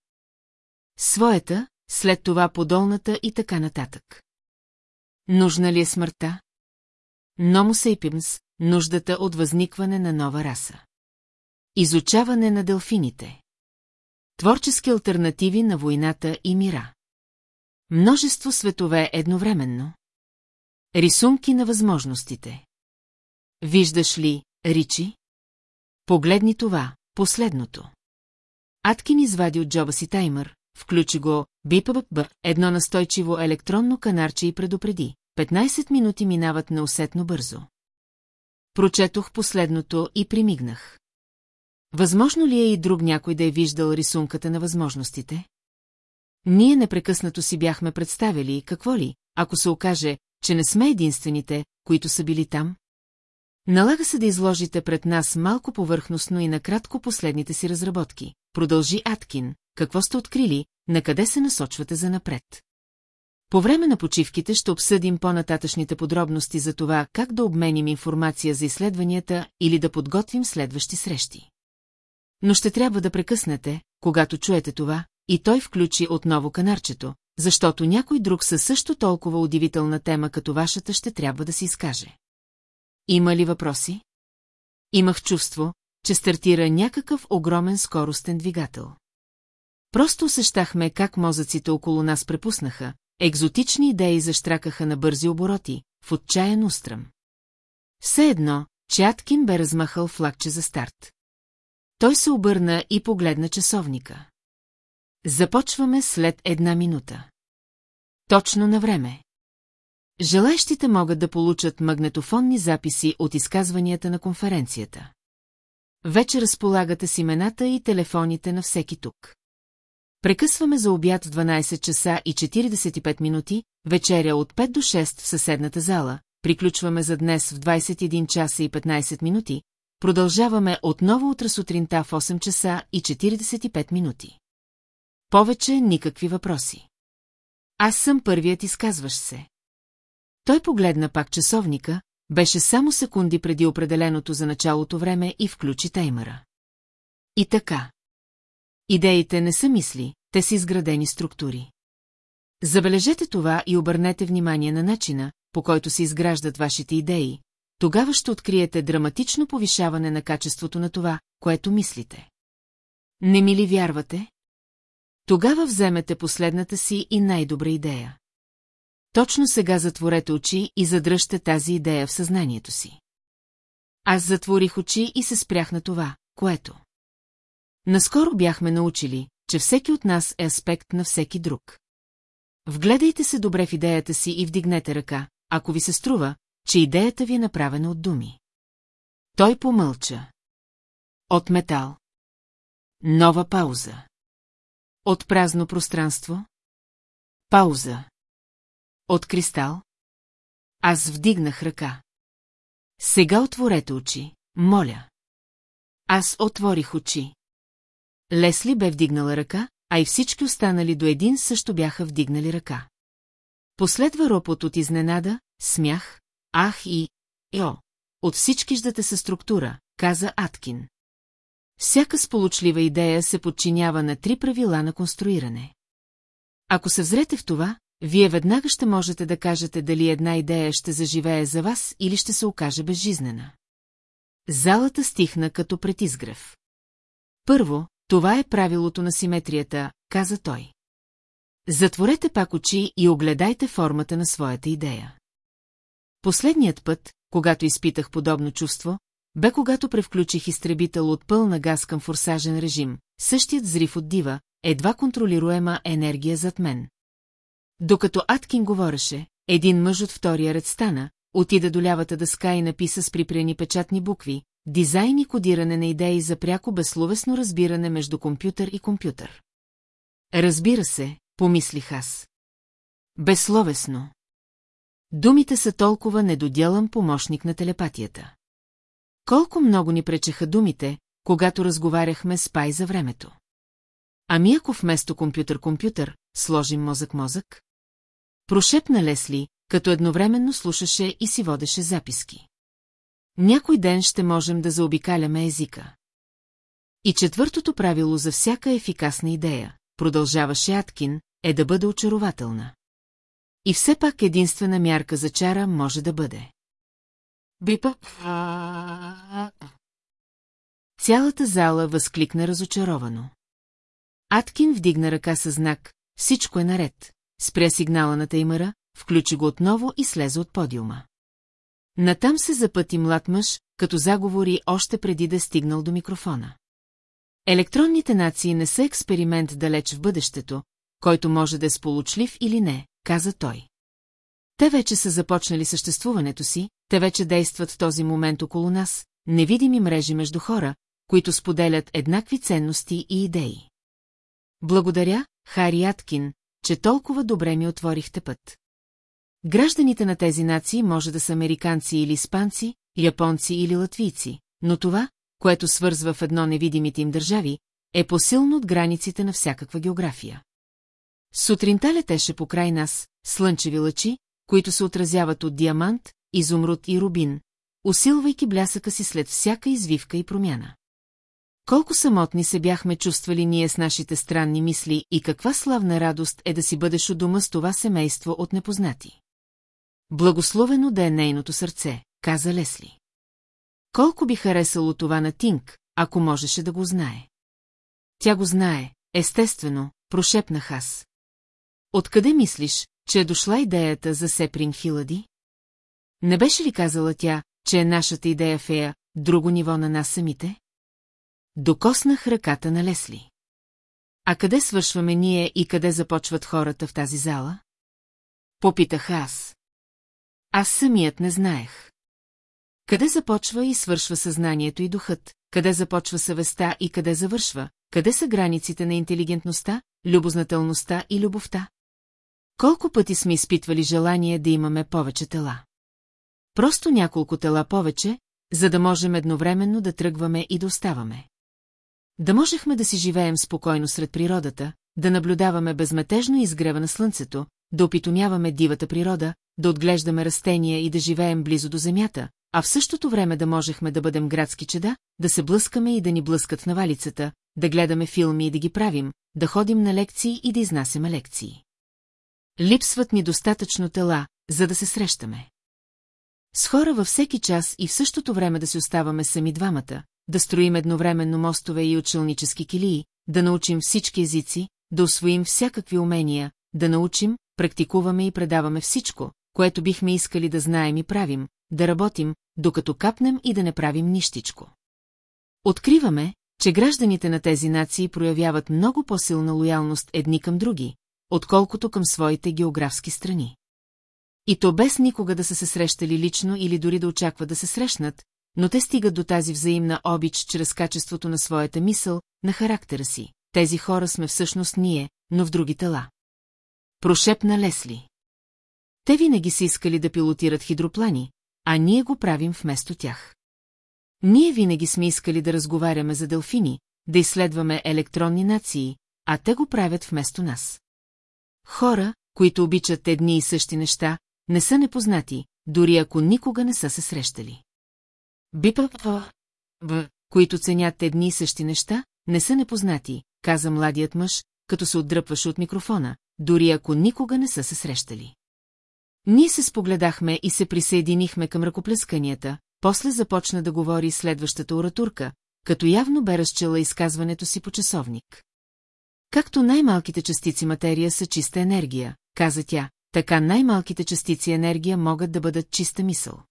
Своята, след това подолната и така нататък. Нужна ли е смъртта? Номо сейпимс, нуждата от възникване на нова раса. Изучаване на делфините. Творчески альтернативи на войната и мира. Множество светове едновременно. Рисунки на възможностите. Виждаш ли, Ричи? Погледни това, последното. Аткин извади от джоба си таймър, включи го, бипъбъб, едно настойчиво електронно канарче и предупреди. 15 минути минават неусетно бързо. Прочетох последното и примигнах. Възможно ли е и друг някой да е виждал рисунката на възможностите? Ние непрекъснато си бяхме представили, какво ли, ако се окаже, че не сме единствените, които са били там? Налага се да изложите пред нас малко повърхностно и накратко последните си разработки. Продължи Аткин, какво сте открили, на къде се насочвате за напред. По време на почивките ще обсъдим по-нататъчните подробности за това как да обменим информация за изследванията или да подготвим следващи срещи. Но ще трябва да прекъснете, когато чуете това, и той включи отново канарчето, защото някой друг със също толкова удивителна тема като вашата ще трябва да се изкаже. Има ли въпроси? Имах чувство, че стартира някакъв огромен скоростен двигател. Просто усещахме как мозъците около нас препуснаха, екзотични идеи заштракаха на бързи обороти, в отчаян устръм. Все едно, че Аткин бе размахал флагче за старт. Той се обърна и погледна часовника. Започваме след една минута. Точно на време. Желаящите могат да получат магнетофонни записи от изказванията на конференцията. вече разполагате с имената и телефоните на всеки тук. Прекъсваме за обяд в 12 часа и 45 минути, вечеря от 5 до 6 в съседната зала, приключваме за днес в 21 часа и 15 минути, продължаваме отново утре сутринта в 8 часа и 45 минути. Повече никакви въпроси. Аз съм първият изказващ се. Той погледна пак часовника, беше само секунди преди определеното за началото време и включи таймера. И така. Идеите не са мисли, те са изградени структури. Забележете това и обърнете внимание на начина, по който се изграждат вашите идеи, тогава ще откриете драматично повишаване на качеството на това, което мислите. Не ми ли вярвате? Тогава вземете последната си и най-добра идея. Точно сега затворете очи и задръжте тази идея в съзнанието си. Аз затворих очи и се спрях на това, което. Наскоро бяхме научили, че всеки от нас е аспект на всеки друг. Вгледайте се добре в идеята си и вдигнете ръка, ако ви се струва, че идеята ви е направена от думи. Той помълча. От метал. Нова пауза. От празно пространство? Пауза. От кристал? Аз вдигнах ръка. Сега отворете очи, моля. Аз отворих очи. Лесли бе вдигнала ръка, а и всички останали до един също бяха вдигнали ръка. Последва ропот от изненада, смях, ах и... Йо, от всички ждате със структура, каза Аткин. Всяка сполучлива идея се подчинява на три правила на конструиране. Ако се взрете в това, вие веднага ще можете да кажете дали една идея ще заживее за вас или ще се окаже безжизнена. Залата стихна като пред изгрев. Първо, това е правилото на симетрията, каза той. Затворете пак очи и огледайте формата на своята идея. Последният път, когато изпитах подобно чувство, бе когато превключих изтребител от пълна газ към форсажен режим, същият зрив от дива, едва контролируема енергия зад мен. Докато Аткин говореше, един мъж от втория ред стана, отида до лявата дъска и написа с припрени печатни букви, дизайн и кодиране на идеи за пряко безсловесно разбиране между компютър и компютър. Разбира се, помислих аз. Безсловесно. Думите са толкова недоделан помощник на телепатията. Колко много ни пречеха думите, когато разговаряхме с Пай за времето. Ами ако вместо компютър-компютър, сложим мозък-мозък? Прошепна Лесли, като едновременно слушаше и си водеше записки. Някой ден ще можем да заобикаляме езика. И четвъртото правило за всяка ефикасна идея, продължаваше Аткин, е да бъде очарователна. И все пак единствена мярка за чара може да бъде. Бипа. Цялата зала възкликна разочаровано. Аткин вдигна ръка със знак «Всичко е наред», спря сигнала на таймъра, включи го отново и слезе от подиума. Натам се запъти млад мъж, като заговори още преди да е стигнал до микрофона. Електронните нации не са експеримент далеч в бъдещето, който може да е сполучлив или не, каза той. Те вече са започнали съществуването си, те вече действат в този момент около нас, невидими мрежи между хора, които споделят еднакви ценности и идеи. Благодаря, Хари Аткин, че толкова добре ми отворихте път. Гражданите на тези нации може да са американци или испанци, японци или латвийци, но това, което свързва в едно невидимите им държави, е посилно от границите на всякаква география. Сутринта летеше покрай нас, слънчеви лъчи, които се отразяват от диамант, изумруд и рубин, усилвайки блясъка си след всяка извивка и промяна. Колко самотни се бяхме чувствали ние с нашите странни мисли и каква славна радост е да си бъдеш у дома с това семейство от непознати. Благословено да е нейното сърце, каза Лесли. Колко би харесало това на Тинк, ако можеше да го знае. Тя го знае, естествено, прошепнах аз. Откъде мислиш, че е дошла идеята за Сеприн Хилади? Не беше ли казала тя, че е нашата идея фея, друго ниво на нас самите? Докоснах ръката на Лесли. А къде свършваме ние и къде започват хората в тази зала? Попитах аз. Аз самият не знаех. Къде започва и свършва съзнанието и духът, къде започва съвестта и къде завършва, къде са границите на интелигентността, любознателността и любовта? Колко пъти сме изпитвали желание да имаме повече тела? Просто няколко тела повече, за да можем едновременно да тръгваме и да оставаме. Да можехме да си живеем спокойно сред природата, да наблюдаваме безметежно изгрева на слънцето, да опитомяваме дивата природа, да отглеждаме растения и да живеем близо до земята, а в същото време да можехме да бъдем градски чеда, да се блъскаме и да ни блъскат в навалицата, да гледаме филми и да ги правим, да ходим на лекции и да изнасяме лекции. Липсват ни достатъчно тела, за да се срещаме. С хора във всеки час и в същото време да си оставаме сами двамата, да строим едновременно мостове и училнически килии, да научим всички езици, да освоим всякакви умения, да научим, практикуваме и предаваме всичко, което бихме искали да знаем и правим, да работим, докато капнем и да не правим нищичко. Откриваме, че гражданите на тези нации проявяват много по-силна лоялност едни към други, отколкото към своите географски страни. И то без никога да са се срещали лично или дори да очакват да се срещнат, но те стигат до тази взаимна обич чрез качеството на своята мисъл, на характера си. Тези хора сме всъщност ние, но в други тела. Прошепна Лесли. Те винаги са искали да пилотират хидроплани, а ние го правим вместо тях. Ние винаги сме искали да разговаряме за делфини, да изследваме електронни нации, а те го правят вместо нас. Хора, които обичат едни и същи неща, не са непознати, дори ако никога не са се срещали. Бипа, в, които ценят едни и същи неща, не са непознати, каза младият мъж, като се отдръпваше от микрофона, дори ако никога не са се срещали. Ние се спогледахме и се присъединихме към ръкоплесканията, после започна да говори следващата оратурка, като явно бе разчела изказването си по часовник. Както най-малките частици материя са чиста енергия, каза тя, така най-малките частици енергия могат да бъдат чиста мисъл.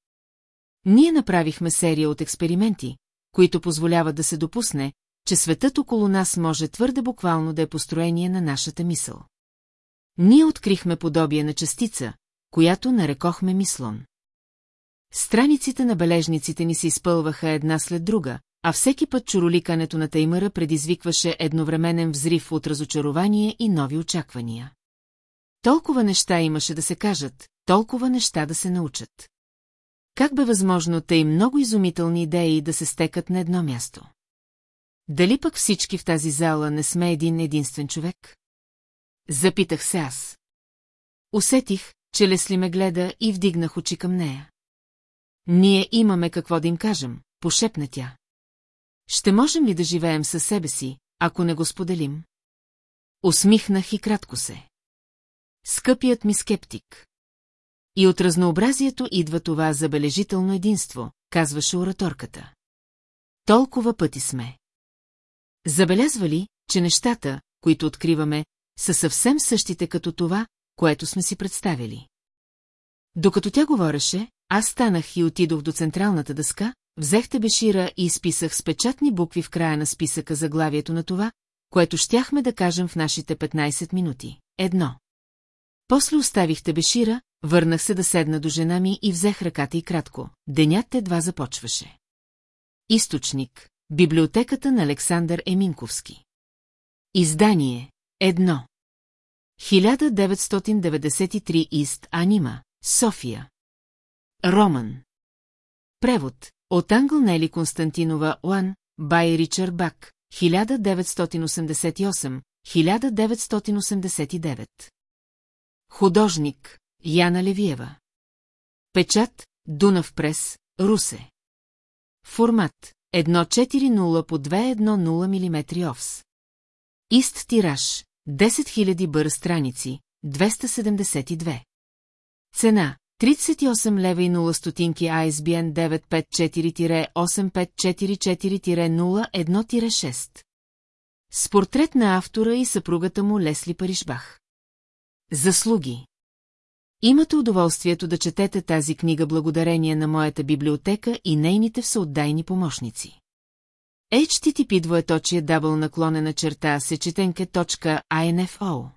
Ние направихме серия от експерименти, които позволяват да се допусне, че светът около нас може твърде буквално да е построение на нашата мисъл. Ние открихме подобие на частица, която нарекохме мислон. Страниците на бележниците ни се изпълваха една след друга, а всеки път чуроликането на таймъра предизвикваше едновременен взрив от разочарование и нови очаквания. Толкова неща имаше да се кажат, толкова неща да се научат. Как бе възможно тъй много изумителни идеи да се стекат на едно място? Дали пък всички в тази зала не сме един единствен човек? Запитах се аз. Усетих, че Лесли ме гледа и вдигнах очи към нея. Ние имаме какво да им кажем, пошепна тя. Ще можем ли да живеем със себе си, ако не го споделим? Усмихнах и кратко се. Скъпият ми скептик. И от разнообразието идва това забележително единство, казваше ораторката. Толкова пъти сме. Забелязва ли, че нещата, които откриваме, са съвсем същите като това, което сме си представили? Докато тя говореше, аз станах и отидох до централната дъска, взехте бешира и изписах с печатни букви в края на списъка заглавието на това, което щяхме да кажем в нашите 15 минути. Едно. После оставихте бешира, върнах се да седна до жена ми и взех ръката и кратко. Денят едва започваше. Източник. Библиотеката на Александър Еминковски. Издание. Едно. 1993 Ист Анима, София. Роман. Превод. От Англ Нели Константинова Уан, бай Ричард Бак, 1988-1989. Художник Яна Левиева. Печат Дунав Прес, Русе. Формат 1.4.0 по 2.1.0 мм овс. Ист тираж 10 000 бър страници 272. Цена 38 лева и 0 стотинки ISBN 954-8544-01-6. С портрет на автора и съпругата му Лесли Паришбах. Заслуги Имате удоволствието да четете тази книга благодарение на моята библиотека и нейните всеотдайни помощници. HTTP двоеточие дабл наклонена черта сечетенке.info